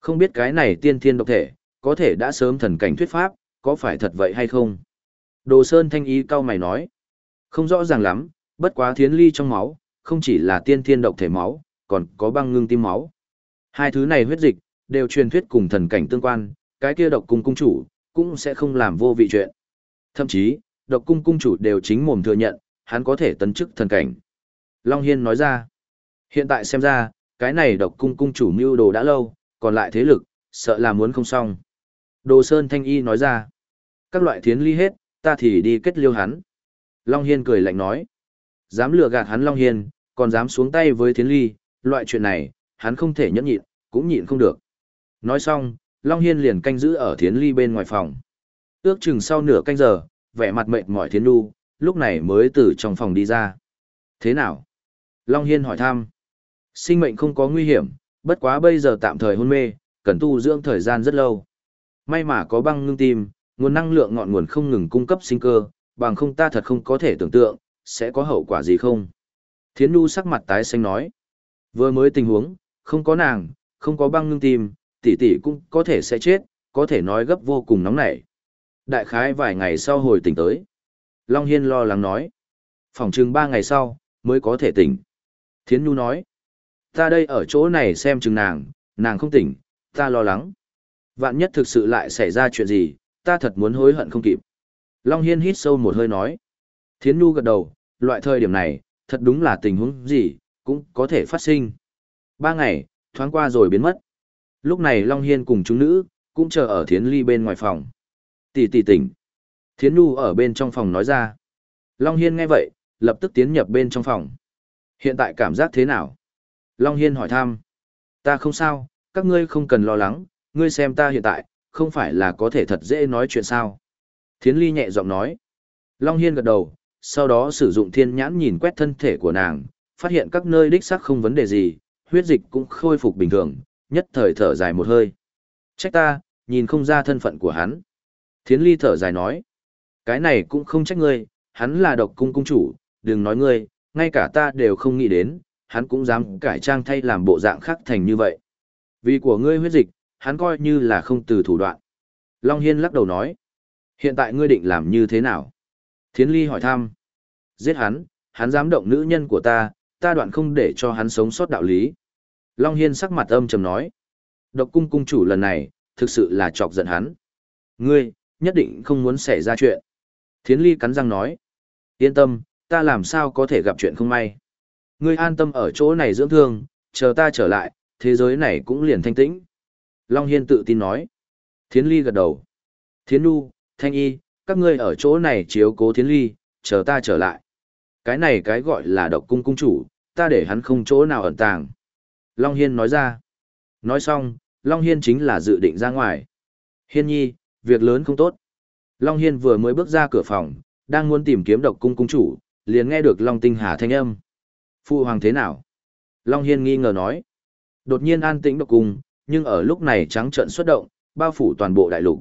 Không biết cái này tiên thiên độc thể, có thể đã sớm thần cảnh thuyết pháp, có phải thật vậy hay không? Đồ Sơn Thanh Ý cao mày nói. Không rõ ràng lắm, bất quá thiến ly trong máu, không chỉ là tiên thiên độc thể máu, còn có băng ngưng tim máu. Hai thứ này huyết dịch, đều truyền thuyết cùng thần cảnh tương quan, cái kia độc cung cung chủ, cũng sẽ không làm vô vị chuyện. Thậm chí, độc cung cung chủ đều chính mồm thừa nhận, hắn có thể tấn chức thần cảnh. Long Hiên nói ra, hiện tại xem ra, cái này độc cung cung chủ mưu đồ đã lâu, còn lại thế lực, sợ là muốn không xong. Đồ Sơn Thanh Y nói ra, các loại thiến ly hết, ta thì đi kết liêu hắn. Long Hiên cười lạnh nói, dám lừa gạt hắn Long Hiên, còn dám xuống tay với thiến ly, loại chuyện này, hắn không thể nhẫn nhịn, cũng nhịn không được. Nói xong, Long Hiên liền canh giữ ở thiến ly bên ngoài phòng. Ước chừng sau nửa canh giờ, vẻ mặt mệt mỏi thiến đu, lúc này mới từ trong phòng đi ra. Thế nào? Long Hiên hỏi thăm. Sinh mệnh không có nguy hiểm, bất quá bây giờ tạm thời hôn mê, cần tu dưỡng thời gian rất lâu. May mà có băng ngưng tim, nguồn năng lượng ngọn nguồn không ngừng cung cấp sinh cơ, bằng không ta thật không có thể tưởng tượng, sẽ có hậu quả gì không. Thiến Nhu sắc mặt tái xanh nói. Vừa mới tình huống, không có nàng, không có băng ngưng tim, tỷ tỷ cũng có thể sẽ chết, có thể nói gấp vô cùng nóng nảy. Đại khái vài ngày sau hồi tỉnh tới. Long Hiên lo lắng nói. Phòng chừng ba ngày sau, mới có thể tỉnh. Thiến Nhu nói. Ta đây ở chỗ này xem chừng nàng, nàng không tỉnh, ta lo lắng. Vạn nhất thực sự lại xảy ra chuyện gì, ta thật muốn hối hận không kịp. Long Hiên hít sâu một hơi nói. Thiến Nhu gật đầu, loại thời điểm này, thật đúng là tình huống gì, cũng có thể phát sinh. Ba ngày, thoáng qua rồi biến mất. Lúc này Long Hiên cùng chúng nữ, cũng chờ ở Thiến Ly bên ngoài phòng. Tỷ tỷ tỉnh. Thiến Nhu ở bên trong phòng nói ra. Long Hiên nghe vậy, lập tức tiến nhập bên trong phòng. Hiện tại cảm giác thế nào? Long Hiên hỏi thăm. Ta không sao, các ngươi không cần lo lắng, ngươi xem ta hiện tại, không phải là có thể thật dễ nói chuyện sao. Thiến Ly nhẹ giọng nói. Long Hiên gật đầu, sau đó sử dụng thiên nhãn nhìn quét thân thể của nàng, phát hiện các nơi đích xác không vấn đề gì, huyết dịch cũng khôi phục bình thường, nhất thời thở dài một hơi. Trách ta, nhìn không ra thân phận của hắn. Thiến Ly thở dài nói. Cái này cũng không trách ngươi, hắn là độc cung cung chủ, đừng nói ngươi, ngay cả ta đều không nghĩ đến, hắn cũng dám cải trang thay làm bộ dạng khác thành như vậy. Vì của ngươi huyết dịch, hắn coi như là không từ thủ đoạn. Long Hiên lắc đầu nói. Hiện tại ngươi định làm như thế nào? Thiến Ly hỏi thăm. Giết hắn, hắn dám động nữ nhân của ta, ta đoạn không để cho hắn sống sót đạo lý. Long Hiên sắc mặt âm trầm nói. Độc cung cung chủ lần này, thực sự là chọc giận hắn. Ngươi, nhất định không muốn xảy ra chuyện. Thiến Ly cắn răng nói. Yên tâm, ta làm sao có thể gặp chuyện không may. Ngươi an tâm ở chỗ này dưỡng thương, chờ ta trở lại, thế giới này cũng liền thanh tĩnh. Long Hiên tự tin nói. Thiến Ly gật đầu. Thiến Nhu, Thanh Y, các ngươi ở chỗ này chiếu cố Thiến Ly, chờ ta trở lại. Cái này cái gọi là độc cung cung chủ, ta để hắn không chỗ nào ẩn tàng. Long Hiên nói ra. Nói xong, Long Hiên chính là dự định ra ngoài. Hiên nhi, việc lớn không tốt. Long Hiên vừa mới bước ra cửa phòng, đang muốn tìm kiếm độc cung cung chủ, liền nghe được Long Tinh Hà thanh âm. Phụ hoàng thế nào? Long Hiên nghi ngờ nói. Đột nhiên an tĩnh độc cung, nhưng ở lúc này trắng trận xuất động, bao phủ toàn bộ đại lục.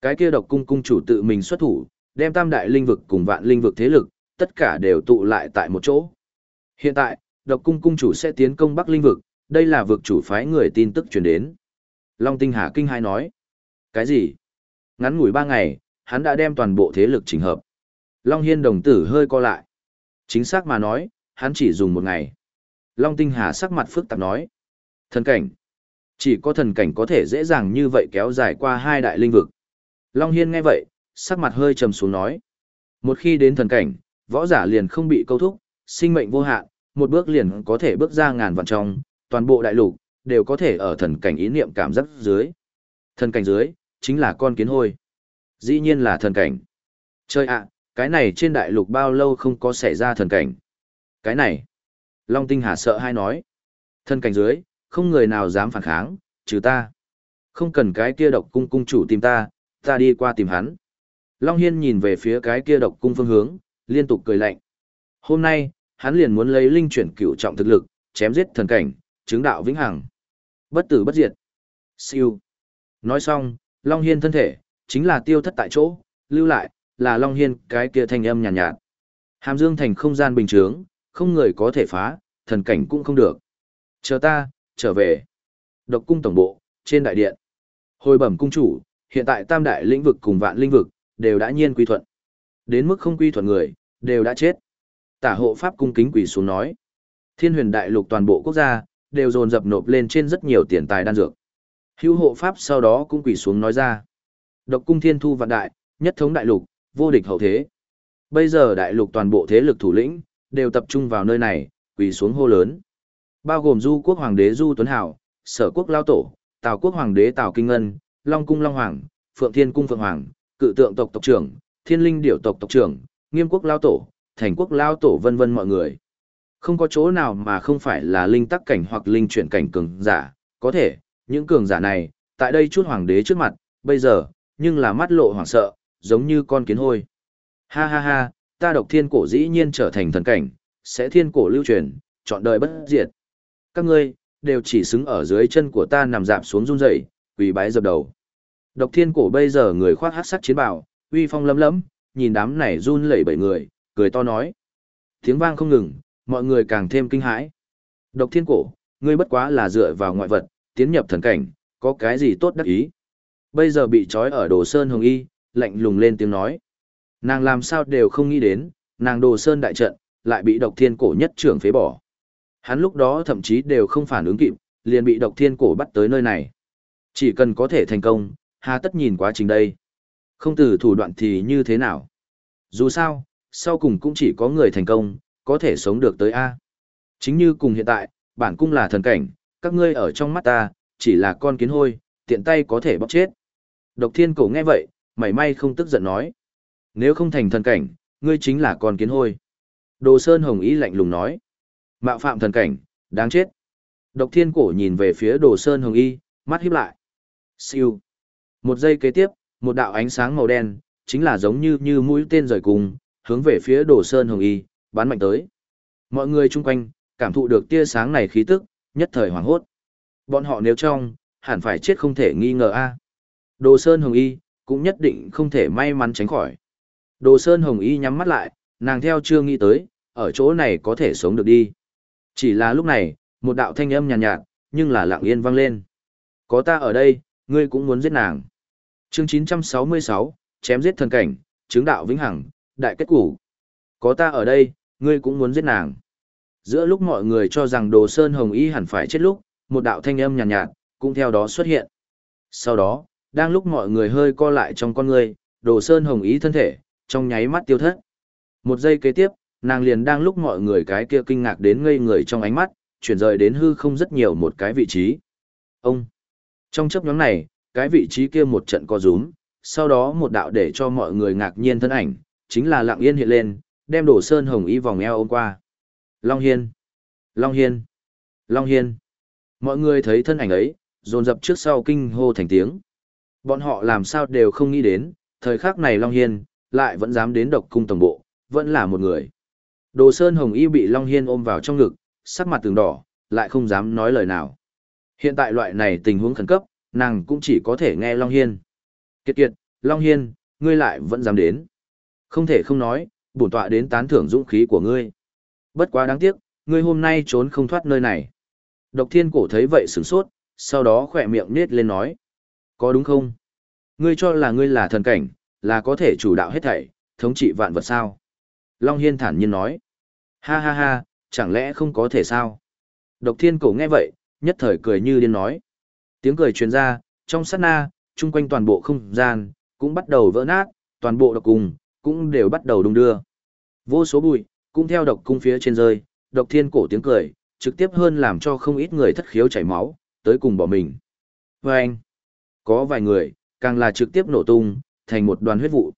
Cái kia độc cung cung chủ tự mình xuất thủ, đem tam đại linh vực cùng vạn linh vực thế lực, tất cả đều tụ lại tại một chỗ. Hiện tại, độc cung cung chủ sẽ tiến công Bắc linh vực, đây là vực chủ phái người tin tức truyền đến. Long Tinh Hà kinh hai nói. Cái gì? Ngắn ngủi ba ngày, hắn đã đem toàn bộ thế lực chỉnh hợp. Long Hiên đồng tử hơi co lại. Chính xác mà nói, hắn chỉ dùng một ngày. Long Tinh Hà sắc mặt phức tạp nói. Thần cảnh. Chỉ có thần cảnh có thể dễ dàng như vậy kéo dài qua hai đại linh vực. Long Hiên nghe vậy, sắc mặt hơi trầm xuống nói. Một khi đến thần cảnh, võ giả liền không bị câu thúc, sinh mệnh vô hạn, một bước liền có thể bước ra ngàn vạn trong, toàn bộ đại lục, đều có thể ở thần cảnh ý niệm cảm giác dưới. Thần cảnh dưới, chính là con kiến hôi. Dĩ nhiên là thần cảnh. Chơi ạ, cái này trên đại lục bao lâu không có xảy ra thần cảnh. Cái này, Long Tinh Hà sợ hai nói. Thần cảnh dưới, không người nào dám phản kháng, trừ ta. Không cần cái kia độc cung cung chủ tìm ta, ta đi qua tìm hắn. Long Hiên nhìn về phía cái kia độc cung phương hướng, liên tục cười lạnh. Hôm nay, hắn liền muốn lấy linh chuyển cửu trọng thực lực, chém giết thần cảnh, chứng đạo vĩnh hằng. Bất tử bất diệt. Siêu. Nói xong, Long Hiên thân thể, chính là tiêu thất tại chỗ, lưu lại, là Long Hiên cái kia thanh âm nhàn nhạt, nhạt. Hàm Dương thành không gian bình trướng, không người có thể phá, thần cảnh cũng không được. Chờ ta, trở về. Độc cung tổng bộ, trên đại điện. Hồi bẩm cung chủ, hiện tại tam đại lĩnh vực cùng vạn lĩnh vực, đều đã nhiên quy thuận. Đến mức không quy thuận người, đều đã chết. Tả hộ pháp cung kính quỷ xuống nói. Thiên huyền đại lục toàn bộ quốc gia, đều dồn dập nộp lên trên rất nhiều tiền tài đan dược. Hữu hộ pháp sau đó cũng quỷ xuống nói ra. Độc cung thiên thu vạn đại, nhất thống đại lục, vô địch hậu thế. Bây giờ đại lục toàn bộ thế lực thủ lĩnh, đều tập trung vào nơi này, quỳ xuống hô lớn. Bao gồm du quốc hoàng đế Du Tuấn Hảo, sở quốc lao tổ, tào quốc hoàng đế tào kinh ngân, long cung long hoàng, phượng thiên cung phượng hoàng, cự tượng tộc tộc trưởng, thiên linh điểu tộc tộc trưởng, nghiêm quốc lao tổ, thành quốc lao tổ vân vân mọi người. Không có chỗ nào mà không phải là linh tắc cảnh hoặc linh chuyển cảnh cường giả, có thể, những cường giả này, tại đây chút hoàng đế trước mặt, bây giờ, nhưng là mắt lộ hoảng sợ, giống như con kiến hôi. Ha ha ha, ta độc thiên cổ dĩ nhiên trở thành thần cảnh, sẽ thiên cổ lưu truyền, chọn đời bất diệt. Các ngươi, đều chỉ xứng ở dưới chân của ta nằm dạp xuống run rẩy, quỳ bái dập đầu. Độc thiên cổ bây giờ người khoác hắc sắc chiến bào, uy phong lấm lấm, nhìn đám này run lẩy bẩy người, cười to nói. Tiếng vang không ngừng, mọi người càng thêm kinh hãi. Độc thiên cổ, ngươi bất quá là dựa vào ngoại vật, tiến nhập thần cảnh, có cái gì tốt đắc ý. Bây giờ bị trói ở đồ sơn hồng y, lạnh lùng lên tiếng nói. Nàng làm sao đều không nghĩ đến, nàng đồ sơn đại trận, lại bị độc thiên cổ nhất trưởng phế bỏ. Hắn lúc đó thậm chí đều không phản ứng kịp, liền bị độc thiên cổ bắt tới nơi này. Chỉ cần có thể thành công, hà tất nhìn quá trình đây. Không từ thủ đoạn thì như thế nào? Dù sao, sau cùng cũng chỉ có người thành công, có thể sống được tới A. Chính như cùng hiện tại, bản cung là thần cảnh, các ngươi ở trong mắt ta, chỉ là con kiến hôi, tiện tay có thể bóc chết. Độc thiên cổ nghe vậy, mảy may không tức giận nói. Nếu không thành thần cảnh, ngươi chính là con kiến hôi. Đồ Sơn Hồng Ý lạnh lùng nói. Mạo phạm thần cảnh, đáng chết. Độc thiên cổ nhìn về phía đồ Sơn Hồng Y, mắt híp lại. Siêu. Một giây kế tiếp, một đạo ánh sáng màu đen, chính là giống như như mũi tên rời cùng, hướng về phía đồ Sơn Hồng Y, bắn mạnh tới. Mọi người chung quanh, cảm thụ được tia sáng này khí tức, nhất thời hoảng hốt. Bọn họ nếu trong, hẳn phải chết không thể nghi ngờ a. Đồ Sơn Hồng Y, cũng nhất định không thể may mắn tránh khỏi. Đồ Sơn Hồng Y nhắm mắt lại, nàng theo chưa nghĩ tới, ở chỗ này có thể sống được đi. Chỉ là lúc này, một đạo thanh âm nhàn nhạt, nhạt, nhưng là lặng yên vang lên. Có ta ở đây, ngươi cũng muốn giết nàng. Chương 966, chém giết thần cảnh, chứng đạo vĩnh hằng, đại kết củ. Có ta ở đây, ngươi cũng muốn giết nàng. Giữa lúc mọi người cho rằng Đồ Sơn Hồng Y hẳn phải chết lúc, một đạo thanh âm nhàn nhạt, nhạt, cũng theo đó xuất hiện. Sau đó, đang lúc mọi người hơi co lại trong con người, Đồ Sơn Hồng ý thân thể, trong nháy mắt tiêu thất. Một giây kế tiếp, nàng liền đang lúc mọi người cái kia kinh ngạc đến ngây người trong ánh mắt, chuyển rời đến hư không rất nhiều một cái vị trí. Ông! Trong chấp nhóm này, cái vị trí kia một trận co rúm, sau đó một đạo để cho mọi người ngạc nhiên thân ảnh, chính là lặng yên hiện lên, đem đổ sơn hồng y vòng eo ôm qua. Long Hiên! Long Hiên! Long Hiên! Mọi người thấy thân ảnh ấy, dồn dập trước sau kinh hô thành tiếng. Bọn họ làm sao đều không nghĩ đến, thời khắc này Long Hiên, lại vẫn dám đến độc cung tổng bộ, vẫn là một người. Đồ Sơn Hồng Y bị Long Hiên ôm vào trong ngực, sắc mặt từng đỏ, lại không dám nói lời nào. Hiện tại loại này tình huống khẩn cấp, nàng cũng chỉ có thể nghe Long Hiên. Kiệt kiệt, Long Hiên, ngươi lại vẫn dám đến. Không thể không nói, bổn tọa đến tán thưởng dũng khí của ngươi. Bất quá đáng tiếc, ngươi hôm nay trốn không thoát nơi này. Độc thiên cổ thấy vậy sửng sốt, sau đó khỏe miệng nết lên nói. Có đúng không? Ngươi cho là ngươi là thần cảnh, là có thể chủ đạo hết thảy, thống trị vạn vật sao? Long Hiên thản nhiên nói. Ha ha ha, chẳng lẽ không có thể sao? Độc thiên cổ nghe vậy, nhất thời cười như điên nói. Tiếng cười truyền ra, trong sát na, chung quanh toàn bộ không gian, cũng bắt đầu vỡ nát, toàn bộ độc cung, cũng đều bắt đầu đung đưa. Vô số bụi, cũng theo độc cung phía trên rơi, độc thiên cổ tiếng cười, trực tiếp hơn làm cho không ít người thất khiếu chảy máu, tới cùng bỏ mình. Vâng! anh, có vài người, càng là trực tiếp nổ tung, thành một đoàn huyết vụ.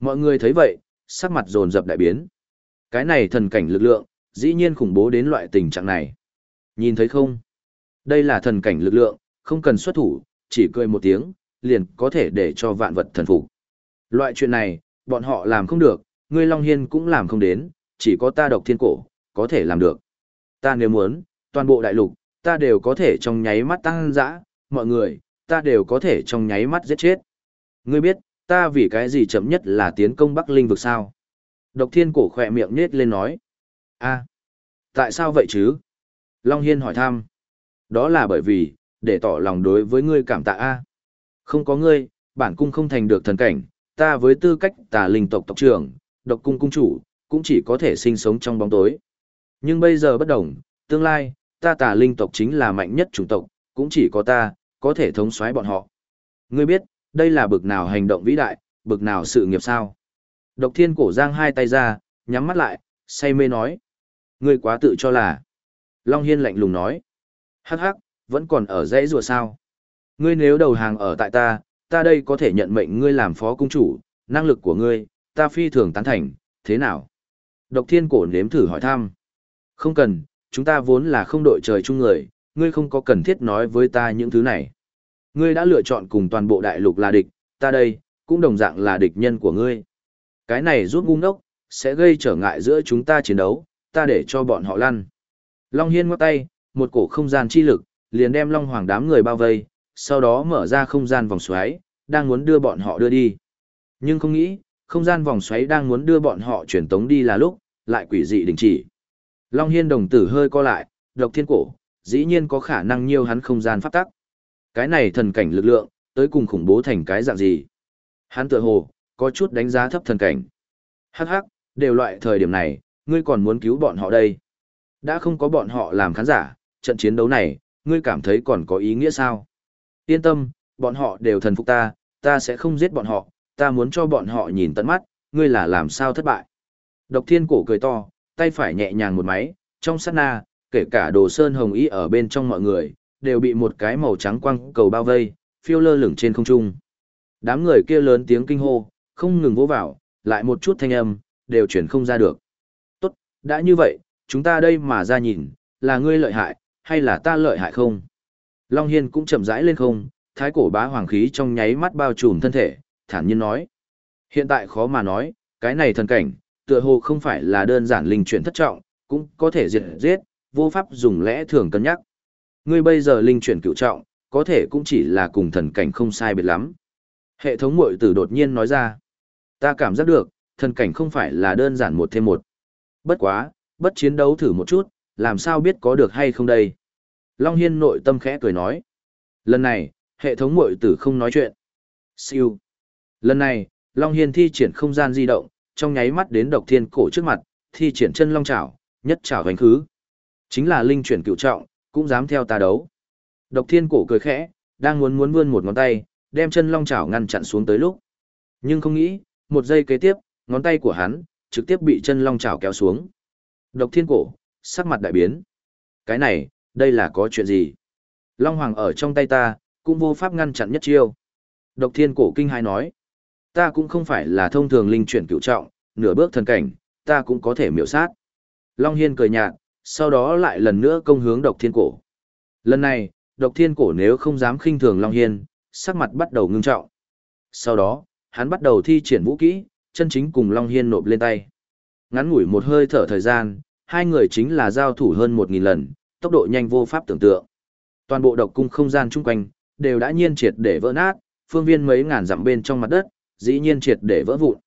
Mọi người thấy vậy, sắc mặt dồn dập đại biến. Cái này thần cảnh lực lượng, dĩ nhiên khủng bố đến loại tình trạng này. Nhìn thấy không? Đây là thần cảnh lực lượng, không cần xuất thủ, chỉ cười một tiếng, liền có thể để cho vạn vật thần phục. Loại chuyện này, bọn họ làm không được, ngươi Long Hiên cũng làm không đến, chỉ có ta độc thiên cổ, có thể làm được. Ta nếu muốn, toàn bộ đại lục, ta đều có thể trong nháy mắt tăng dã, mọi người, ta đều có thể trong nháy mắt giết chết. Ngươi biết, ta vì cái gì chậm nhất là tiến công Bắc Linh vực sao? Độc thiên cổ khỏe miệng nết lên nói. a tại sao vậy chứ? Long Hiên hỏi thăm. Đó là bởi vì, để tỏ lòng đối với ngươi cảm tạ a Không có ngươi, bản cung không thành được thần cảnh, ta với tư cách tà linh tộc tộc trưởng, độc cung cung chủ, cũng chỉ có thể sinh sống trong bóng tối. Nhưng bây giờ bất đồng, tương lai, ta tà linh tộc chính là mạnh nhất chủng tộc, cũng chỉ có ta, có thể thống soái bọn họ. Ngươi biết, đây là bực nào hành động vĩ đại, bực nào sự nghiệp sao? Độc thiên cổ giang hai tay ra, nhắm mắt lại, say mê nói. Ngươi quá tự cho là. Long Hiên lạnh lùng nói. Hắc hắc, vẫn còn ở dãy rùa sao. Ngươi nếu đầu hàng ở tại ta, ta đây có thể nhận mệnh ngươi làm phó cung chủ, năng lực của ngươi, ta phi thường tán thành, thế nào? Độc thiên cổ nếm thử hỏi thăm. Không cần, chúng ta vốn là không đội trời chung người, ngươi không có cần thiết nói với ta những thứ này. Ngươi đã lựa chọn cùng toàn bộ đại lục là địch, ta đây, cũng đồng dạng là địch nhân của ngươi. Cái này rút ngu ngốc, sẽ gây trở ngại giữa chúng ta chiến đấu, ta để cho bọn họ lăn. Long Hiên ngoắc tay, một cổ không gian chi lực, liền đem Long Hoàng đám người bao vây, sau đó mở ra không gian vòng xoáy, đang muốn đưa bọn họ đưa đi. Nhưng không nghĩ, không gian vòng xoáy đang muốn đưa bọn họ chuyển tống đi là lúc, lại quỷ dị đình chỉ. Long Hiên đồng tử hơi co lại, độc thiên cổ, dĩ nhiên có khả năng nhiều hắn không gian pháp tắc. Cái này thần cảnh lực lượng, tới cùng khủng bố thành cái dạng gì. Hắn tự hồ, có chút đánh giá thấp thần cảnh. Hắc hắc, đều loại thời điểm này, ngươi còn muốn cứu bọn họ đây. Đã không có bọn họ làm khán giả, trận chiến đấu này, ngươi cảm thấy còn có ý nghĩa sao? Yên tâm, bọn họ đều thần phục ta, ta sẽ không giết bọn họ, ta muốn cho bọn họ nhìn tận mắt, ngươi là làm sao thất bại. Độc thiên cổ cười to, tay phải nhẹ nhàng một máy, trong sát na, kể cả đồ sơn hồng ý ở bên trong mọi người, đều bị một cái màu trắng quang cầu bao vây, phiêu lơ lửng trên không trung. Đám người kia lớn tiếng kinh hô, không ngừng vỗ vào, lại một chút thanh âm, đều chuyển không ra được. Tốt, đã như vậy, chúng ta đây mà ra nhìn, là ngươi lợi hại, hay là ta lợi hại không? Long Hiên cũng chậm rãi lên không, thái cổ bá hoàng khí trong nháy mắt bao trùm thân thể, thản nhiên nói. Hiện tại khó mà nói, cái này thần cảnh, tựa hồ không phải là đơn giản linh chuyển thất trọng, cũng có thể diệt giết, vô pháp dùng lẽ thường cân nhắc. Ngươi bây giờ linh chuyển cựu trọng, có thể cũng chỉ là cùng thần cảnh không sai biệt lắm. Hệ thống mội tử đột nhiên nói ra. Ta cảm giác được, thần cảnh không phải là đơn giản một thêm một. Bất quá, bất chiến đấu thử một chút, làm sao biết có được hay không đây. Long Hiên nội tâm khẽ cười nói. Lần này, hệ thống mội tử không nói chuyện. Siêu. Lần này, Long Hiên thi triển không gian di động, trong nháy mắt đến độc thiên cổ trước mặt, thi triển chân long chảo, nhất chảo hành khứ. Chính là linh chuyển cựu trọng, cũng dám theo ta đấu. Độc thiên cổ cười khẽ, đang muốn muốn vươn một ngón tay, đem chân long chảo ngăn chặn xuống tới lúc. Nhưng không nghĩ, một giây kế tiếp, ngón tay của hắn, trực tiếp bị chân long chảo kéo xuống. Độc thiên cổ, sắc mặt đại biến. Cái này, đây là có chuyện gì? Long hoàng ở trong tay ta, cũng vô pháp ngăn chặn nhất chiêu. Độc thiên cổ kinh hai nói. Ta cũng không phải là thông thường linh chuyển cựu trọng, nửa bước thần cảnh, ta cũng có thể miểu sát. Long hiên cười nhạt, sau đó lại lần nữa công hướng độc thiên cổ. Lần này, độc thiên cổ nếu không dám khinh thường Long hiên, sắc mặt bắt đầu ngưng trọng. Sau đó, hắn bắt đầu thi triển vũ kỹ, chân chính cùng Long hiên nộp lên tay. Ngắn ngủi một hơi thở thời gian, hai người chính là giao thủ hơn một nghìn lần, tốc độ nhanh vô pháp tưởng tượng. Toàn bộ độc cung không gian chung quanh, đều đã nhiên triệt để vỡ nát, phương viên mấy ngàn dặm bên trong mặt đất, dĩ nhiên triệt để vỡ vụn.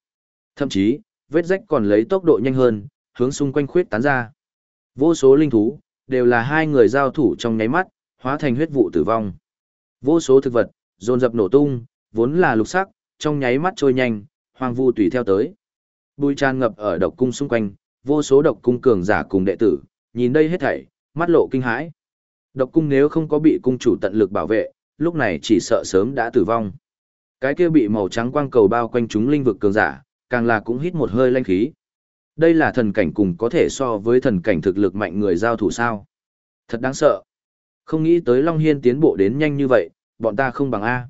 Thậm chí, vết rách còn lấy tốc độ nhanh hơn, hướng xung quanh khuyết tán ra. Vô số linh thú, đều là hai người giao thủ trong nháy mắt, hóa thành huyết vụ tử vong. Vô số thực vật, dồn dập nổ tung, vốn là lục sắc, trong nháy mắt trôi nhanh, hoang vu tùy theo tới. Bùi tràn ngập ở độc cung xung quanh, vô số độc cung cường giả cùng đệ tử, nhìn đây hết thảy, mắt lộ kinh hãi. Độc cung nếu không có bị cung chủ tận lực bảo vệ, lúc này chỉ sợ sớm đã tử vong. Cái kia bị màu trắng quang cầu bao quanh chúng linh vực cường giả, càng là cũng hít một hơi lanh khí. Đây là thần cảnh cùng có thể so với thần cảnh thực lực mạnh người giao thủ sao. Thật đáng sợ. Không nghĩ tới Long Hiên tiến bộ đến nhanh như vậy, bọn ta không bằng A.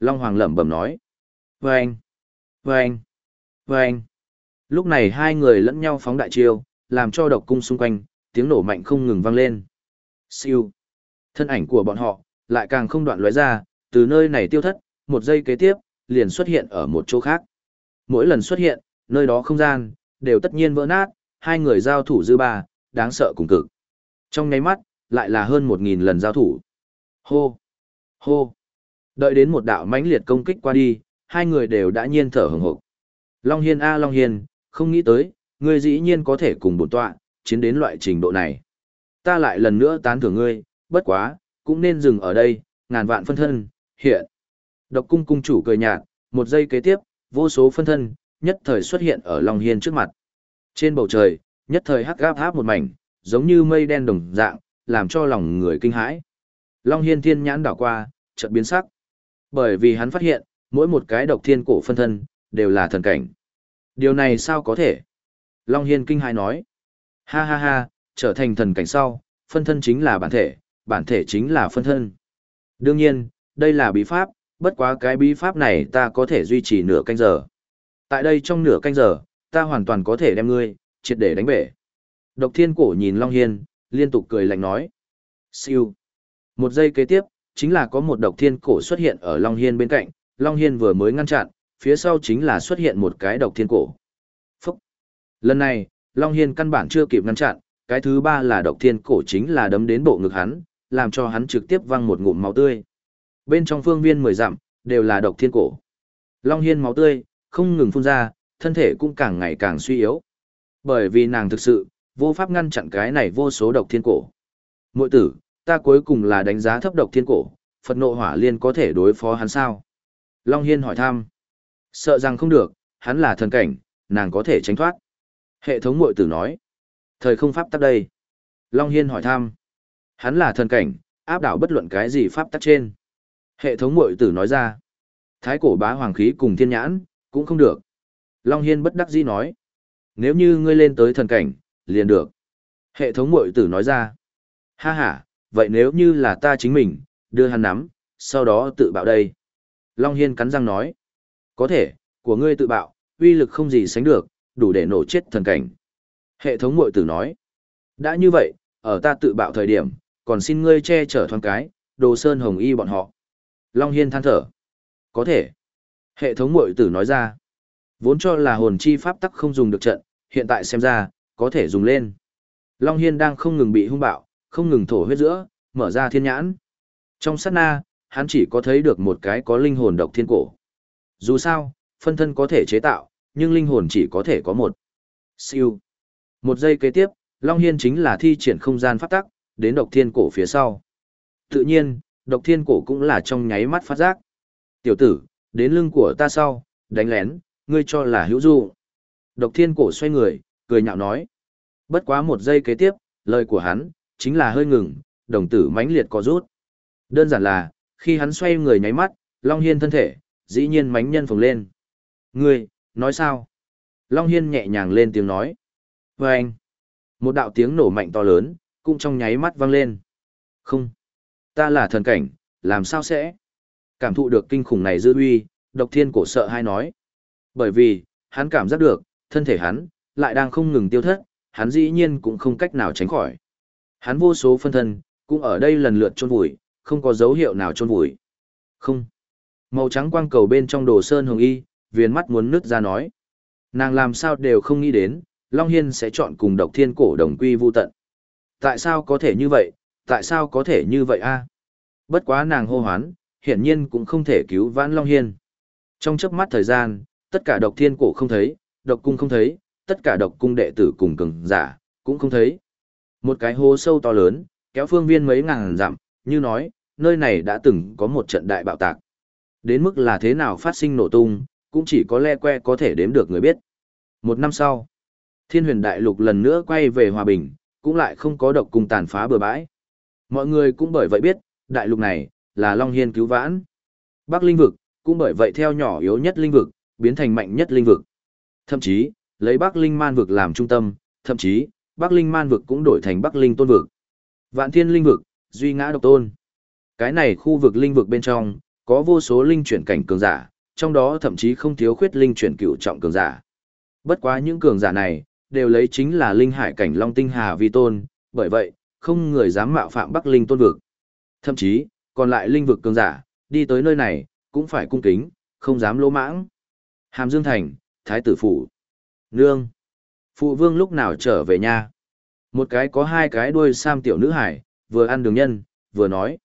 Long Hoàng lẩm bẩm nói. Vâng! Vâng! Vâng! Lúc này hai người lẫn nhau phóng đại chiêu, làm cho độc cung xung quanh, tiếng nổ mạnh không ngừng vang lên. Siêu! Thân ảnh của bọn họ, lại càng không đoạn lóe ra, từ nơi này tiêu thất, một giây kế tiếp, liền xuất hiện ở một chỗ khác. Mỗi lần xuất hiện, nơi đó không gian, đều tất nhiên vỡ nát, hai người giao thủ dư ba, đáng sợ cùng cực. Trong nháy mắt, lại là hơn một nghìn lần giao thủ. Hô! Hô! Đợi đến một đạo mãnh liệt công kích qua đi, hai người đều đã nhiên thở hừng hực. Long Hiên a Long Hiên, không nghĩ tới, ngươi dĩ nhiên có thể cùng bổn tọa, chiến đến loại trình độ này. Ta lại lần nữa tán thưởng ngươi, bất quá, cũng nên dừng ở đây, ngàn vạn phân thân, hiện. Độc cung cung chủ cười nhạt, một giây kế tiếp, vô số phân thân, nhất thời xuất hiện ở Long Hiên trước mặt. Trên bầu trời, nhất thời hắc gáp áp một mảnh, giống như mây đen đồng dạng, làm cho lòng người kinh hãi. Long Hiên thiên nhãn đảo qua, chợt biến sắc. Bởi vì hắn phát hiện, mỗi một cái độc thiên cổ phân thân, đều là thần cảnh. Điều này sao có thể? Long Hiên kinh hãi nói. Ha ha ha, trở thành thần cảnh sau, phân thân chính là bản thể, bản thể chính là phân thân. Đương nhiên, đây là bí pháp, bất quá cái bí pháp này ta có thể duy trì nửa canh giờ. Tại đây trong nửa canh giờ, ta hoàn toàn có thể đem ngươi, triệt để đánh bể. Độc thiên cổ nhìn Long Hiên, liên tục cười lạnh nói. Siêu. Một giây kế tiếp, chính là có một độc thiên cổ xuất hiện ở Long Hiên bên cạnh, Long Hiên vừa mới ngăn chặn, phía sau chính là xuất hiện một cái độc thiên cổ. Phúc. Lần này, Long Hiên căn bản chưa kịp ngăn chặn, cái thứ ba là độc thiên cổ chính là đấm đến bộ ngực hắn, làm cho hắn trực tiếp văng một ngụm máu tươi. Bên trong phương viên mười dặm, đều là độc thiên cổ. Long Hiên máu tươi, không ngừng phun ra, thân thể cũng càng ngày càng suy yếu. Bởi vì nàng thực sự, vô pháp ngăn chặn cái này vô số độc thiên cổ. Mội tử, ta cuối cùng là đánh giá thấp độc thiên cổ, Phật nộ hỏa liên có thể đối phó hắn sao? Long Hiên hỏi thăm. Sợ rằng không được, hắn là thần cảnh, nàng có thể tránh thoát. Hệ thống mội tử nói. Thời không pháp tắc đây. Long Hiên hỏi thăm. Hắn là thần cảnh, áp đảo bất luận cái gì pháp tắc trên. Hệ thống mội tử nói ra. Thái cổ bá hoàng khí cùng thiên nhãn, cũng không được. Long Hiên bất đắc dĩ nói. Nếu như ngươi lên tới thần cảnh, liền được. Hệ thống mội tử nói ra. Ha ha, vậy nếu như là ta chính mình, đưa hắn nắm, sau đó tự bạo đây. Long Hiên cắn răng nói. Có thể, của ngươi tự bạo, uy lực không gì sánh được, đủ để nổ chết thần cảnh. Hệ thống mội tử nói. Đã như vậy, ở ta tự bạo thời điểm, còn xin ngươi che chở thoáng cái, đồ sơn hồng y bọn họ. Long Hiên than thở. Có thể. Hệ thống mội tử nói ra. Vốn cho là hồn chi pháp tắc không dùng được trận, hiện tại xem ra, có thể dùng lên. Long Hiên đang không ngừng bị hung bạo, không ngừng thổ huyết giữa, mở ra thiên nhãn. Trong sát na, hắn chỉ có thấy được một cái có linh hồn độc thiên cổ. Dù sao, phân thân có thể chế tạo, nhưng linh hồn chỉ có thể có một. Siêu. Một giây kế tiếp, Long Hiên chính là thi triển không gian pháp tắc, đến độc thiên cổ phía sau. Tự nhiên, độc thiên cổ cũng là trong nháy mắt phát giác. Tiểu tử, đến lưng của ta sau, đánh lén, ngươi cho là hữu du. Độc thiên cổ xoay người, cười nhạo nói. Bất quá một giây kế tiếp, lời của hắn, chính là hơi ngừng, đồng tử mãnh liệt có rút. Đơn giản là, khi hắn xoay người nháy mắt, Long Hiên thân thể, dĩ nhiên mánh nhân phồng lên. Ngươi, nói sao? Long Hiên nhẹ nhàng lên tiếng nói. Và anh, một đạo tiếng nổ mạnh to lớn, cũng trong nháy mắt vang lên. Không, ta là thần cảnh, làm sao sẽ? Cảm thụ được kinh khủng này dư uy, độc thiên cổ sợ hai nói. Bởi vì, hắn cảm giác được, thân thể hắn, lại đang không ngừng tiêu thất, hắn dĩ nhiên cũng không cách nào tránh khỏi. Hắn vô số phân thân, cũng ở đây lần lượt chôn vùi, không có dấu hiệu nào chôn vùi. Không. Màu trắng quang cầu bên trong đồ sơn hồng y, viền mắt muốn nứt ra nói. Nàng làm sao đều không nghĩ đến, Long Hiên sẽ chọn cùng độc thiên cổ đồng quy vu tận. Tại sao có thể như vậy, tại sao có thể như vậy a Bất quá nàng hô hoán, hiển nhiên cũng không thể cứu vãn Long Hiên. Trong chớp mắt thời gian, tất cả độc thiên cổ không thấy, độc cung không thấy, tất cả độc cung đệ tử cùng cường giả, cũng không thấy. Một cái hố sâu to lớn, kéo phương viên mấy ngàn dặm, như nói, nơi này đã từng có một trận đại bạo tạc. Đến mức là thế nào phát sinh nổ tung, cũng chỉ có le que có thể đếm được người biết. Một năm sau, thiên huyền đại lục lần nữa quay về hòa bình, cũng lại không có độc cung tàn phá bừa bãi. Mọi người cũng bởi vậy biết, đại lục này, là Long Hiên cứu vãn. Bắc linh vực, cũng bởi vậy theo nhỏ yếu nhất linh vực, biến thành mạnh nhất linh vực. Thậm chí, lấy Bắc Linh Man vực làm trung tâm, thậm chí, Bắc Linh Man vực cũng đổi thành Bắc Linh Tôn vực. Vạn Thiên Linh vực, duy ngã độc tôn. Cái này khu vực linh vực bên trong, có vô số linh chuyển cảnh cường giả, trong đó thậm chí không thiếu khuyết linh chuyển cựu trọng cường giả. Bất quá những cường giả này, đều lấy chính là linh hải cảnh Long Tinh Hà vi tôn, bởi vậy, không người dám mạo phạm Bắc Linh Tôn vực. Thậm chí, còn lại linh vực cường giả, đi tới nơi này, cũng phải cung kính, không dám lỗ mãng. Hàm Dương Thành, Thái tử Phủ. Nương. Phụ vương lúc nào trở về nhà? Một cái có hai cái đuôi sam tiểu nữ hải, vừa ăn đường nhân, vừa nói.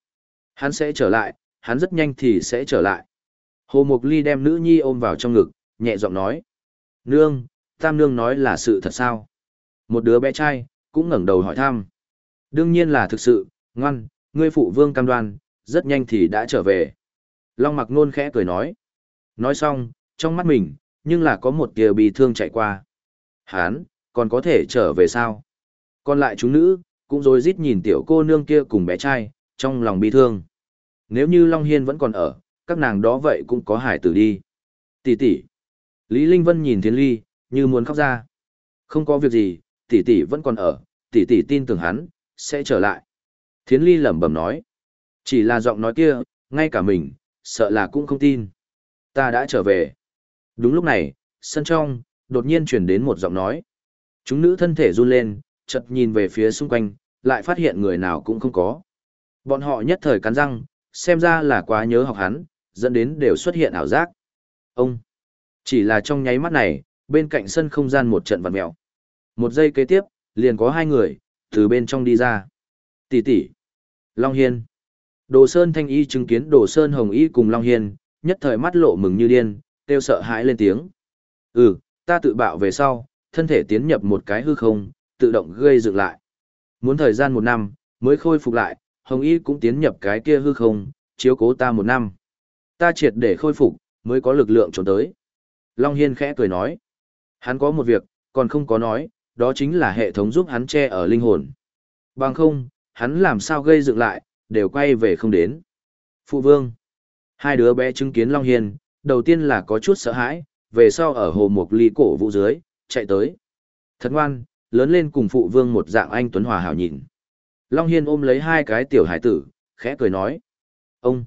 Hắn sẽ trở lại, hắn rất nhanh thì sẽ trở lại. Hồ Mộc Ly đem nữ nhi ôm vào trong ngực, nhẹ giọng nói. Nương, tam nương nói là sự thật sao? Một đứa bé trai, cũng ngẩng đầu hỏi thăm. Đương nhiên là thực sự, ngoan, ngươi phụ vương cam đoan, rất nhanh thì đã trở về. Long mặc nôn khẽ cười nói. Nói xong, trong mắt mình, nhưng là có một tia bị thương chạy qua. Hán, còn có thể trở về sao? Còn lại chúng nữ, cũng rồi rít nhìn tiểu cô nương kia cùng bé trai, trong lòng bi thương. Nếu như Long Hiên vẫn còn ở, các nàng đó vậy cũng có hải tử đi. Tỷ tỷ. Lý Linh Vân nhìn Thiến Ly, như muốn khóc ra. Không có việc gì, tỷ tỷ vẫn còn ở, tỷ tỷ tin tưởng hắn, sẽ trở lại. Thiến Ly lẩm bẩm nói. Chỉ là giọng nói kia, ngay cả mình, sợ là cũng không tin. Ta đã trở về. Đúng lúc này, sân trong, đột nhiên chuyển đến một giọng nói. Chúng nữ thân thể run lên, chợt nhìn về phía xung quanh, lại phát hiện người nào cũng không có. Bọn họ nhất thời cắn răng, xem ra là quá nhớ học hắn, dẫn đến đều xuất hiện ảo giác. Ông! Chỉ là trong nháy mắt này, bên cạnh sân không gian một trận vặn mèo. Một giây kế tiếp, liền có hai người, từ bên trong đi ra. Tỷ tỷ. Long Hiên. Đồ Sơn Thanh Y chứng kiến Đồ Sơn Hồng Y cùng Long Hiên, nhất thời mắt lộ mừng như điên, kêu sợ hãi lên tiếng. Ừ, ta tự bạo về sau, thân thể tiến nhập một cái hư không, tự động gây dựng lại. Muốn thời gian một năm, mới khôi phục lại, Hồng Y cũng tiến nhập cái kia hư không, chiếu cố ta một năm. Ta triệt để khôi phục, mới có lực lượng trốn tới. Long Hiên khẽ cười nói. Hắn có một việc, còn không có nói, đó chính là hệ thống giúp hắn che ở linh hồn. Bằng không, hắn làm sao gây dựng lại, đều quay về không đến. Phụ vương. Hai đứa bé chứng kiến Long Hiên, đầu tiên là có chút sợ hãi, về sau ở hồ mục ly cổ vũ dưới, chạy tới. Thật ngoan, lớn lên cùng phụ vương một dạng anh Tuấn Hòa hảo nhìn. Long Hiên ôm lấy hai cái tiểu hải tử, khẽ cười nói. Ông!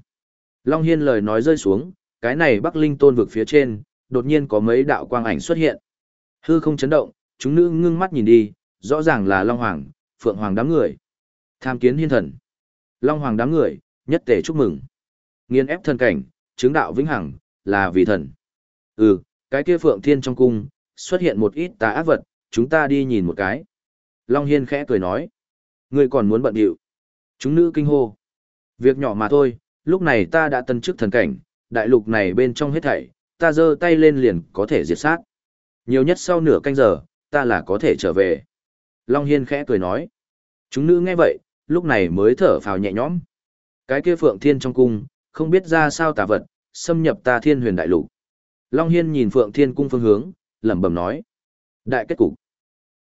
Long Hiên lời nói rơi xuống, cái này Bắc Linh tôn vực phía trên, đột nhiên có mấy đạo quang ảnh xuất hiện. Hư không chấn động, chúng nữ ngưng mắt nhìn đi, rõ ràng là Long Hoàng, Phượng Hoàng đám người. Tham kiến hiên thần. Long Hoàng đám người, nhất tề chúc mừng. Nghiên ép thần cảnh, chứng đạo vĩnh hằng, là vì thần. Ừ, cái kia Phượng Thiên trong cung, xuất hiện một ít tà ác vật, chúng ta đi nhìn một cái. Long Hiên khẽ cười nói. Ngươi còn muốn bận điệu. Chúng nữ kinh hô. Việc nhỏ mà thôi, lúc này ta đã tân chức thần cảnh, đại lục này bên trong hết thảy, ta giơ tay lên liền có thể diệt sát. Nhiều nhất sau nửa canh giờ, ta là có thể trở về. Long Hiên khẽ cười nói. Chúng nữ nghe vậy, lúc này mới thở phào nhẹ nhõm. Cái kia Phượng Thiên trong cung, không biết ra sao tà vật, xâm nhập ta thiên huyền đại lục. Long Hiên nhìn Phượng Thiên cung phương hướng, lẩm bẩm nói. Đại kết cục.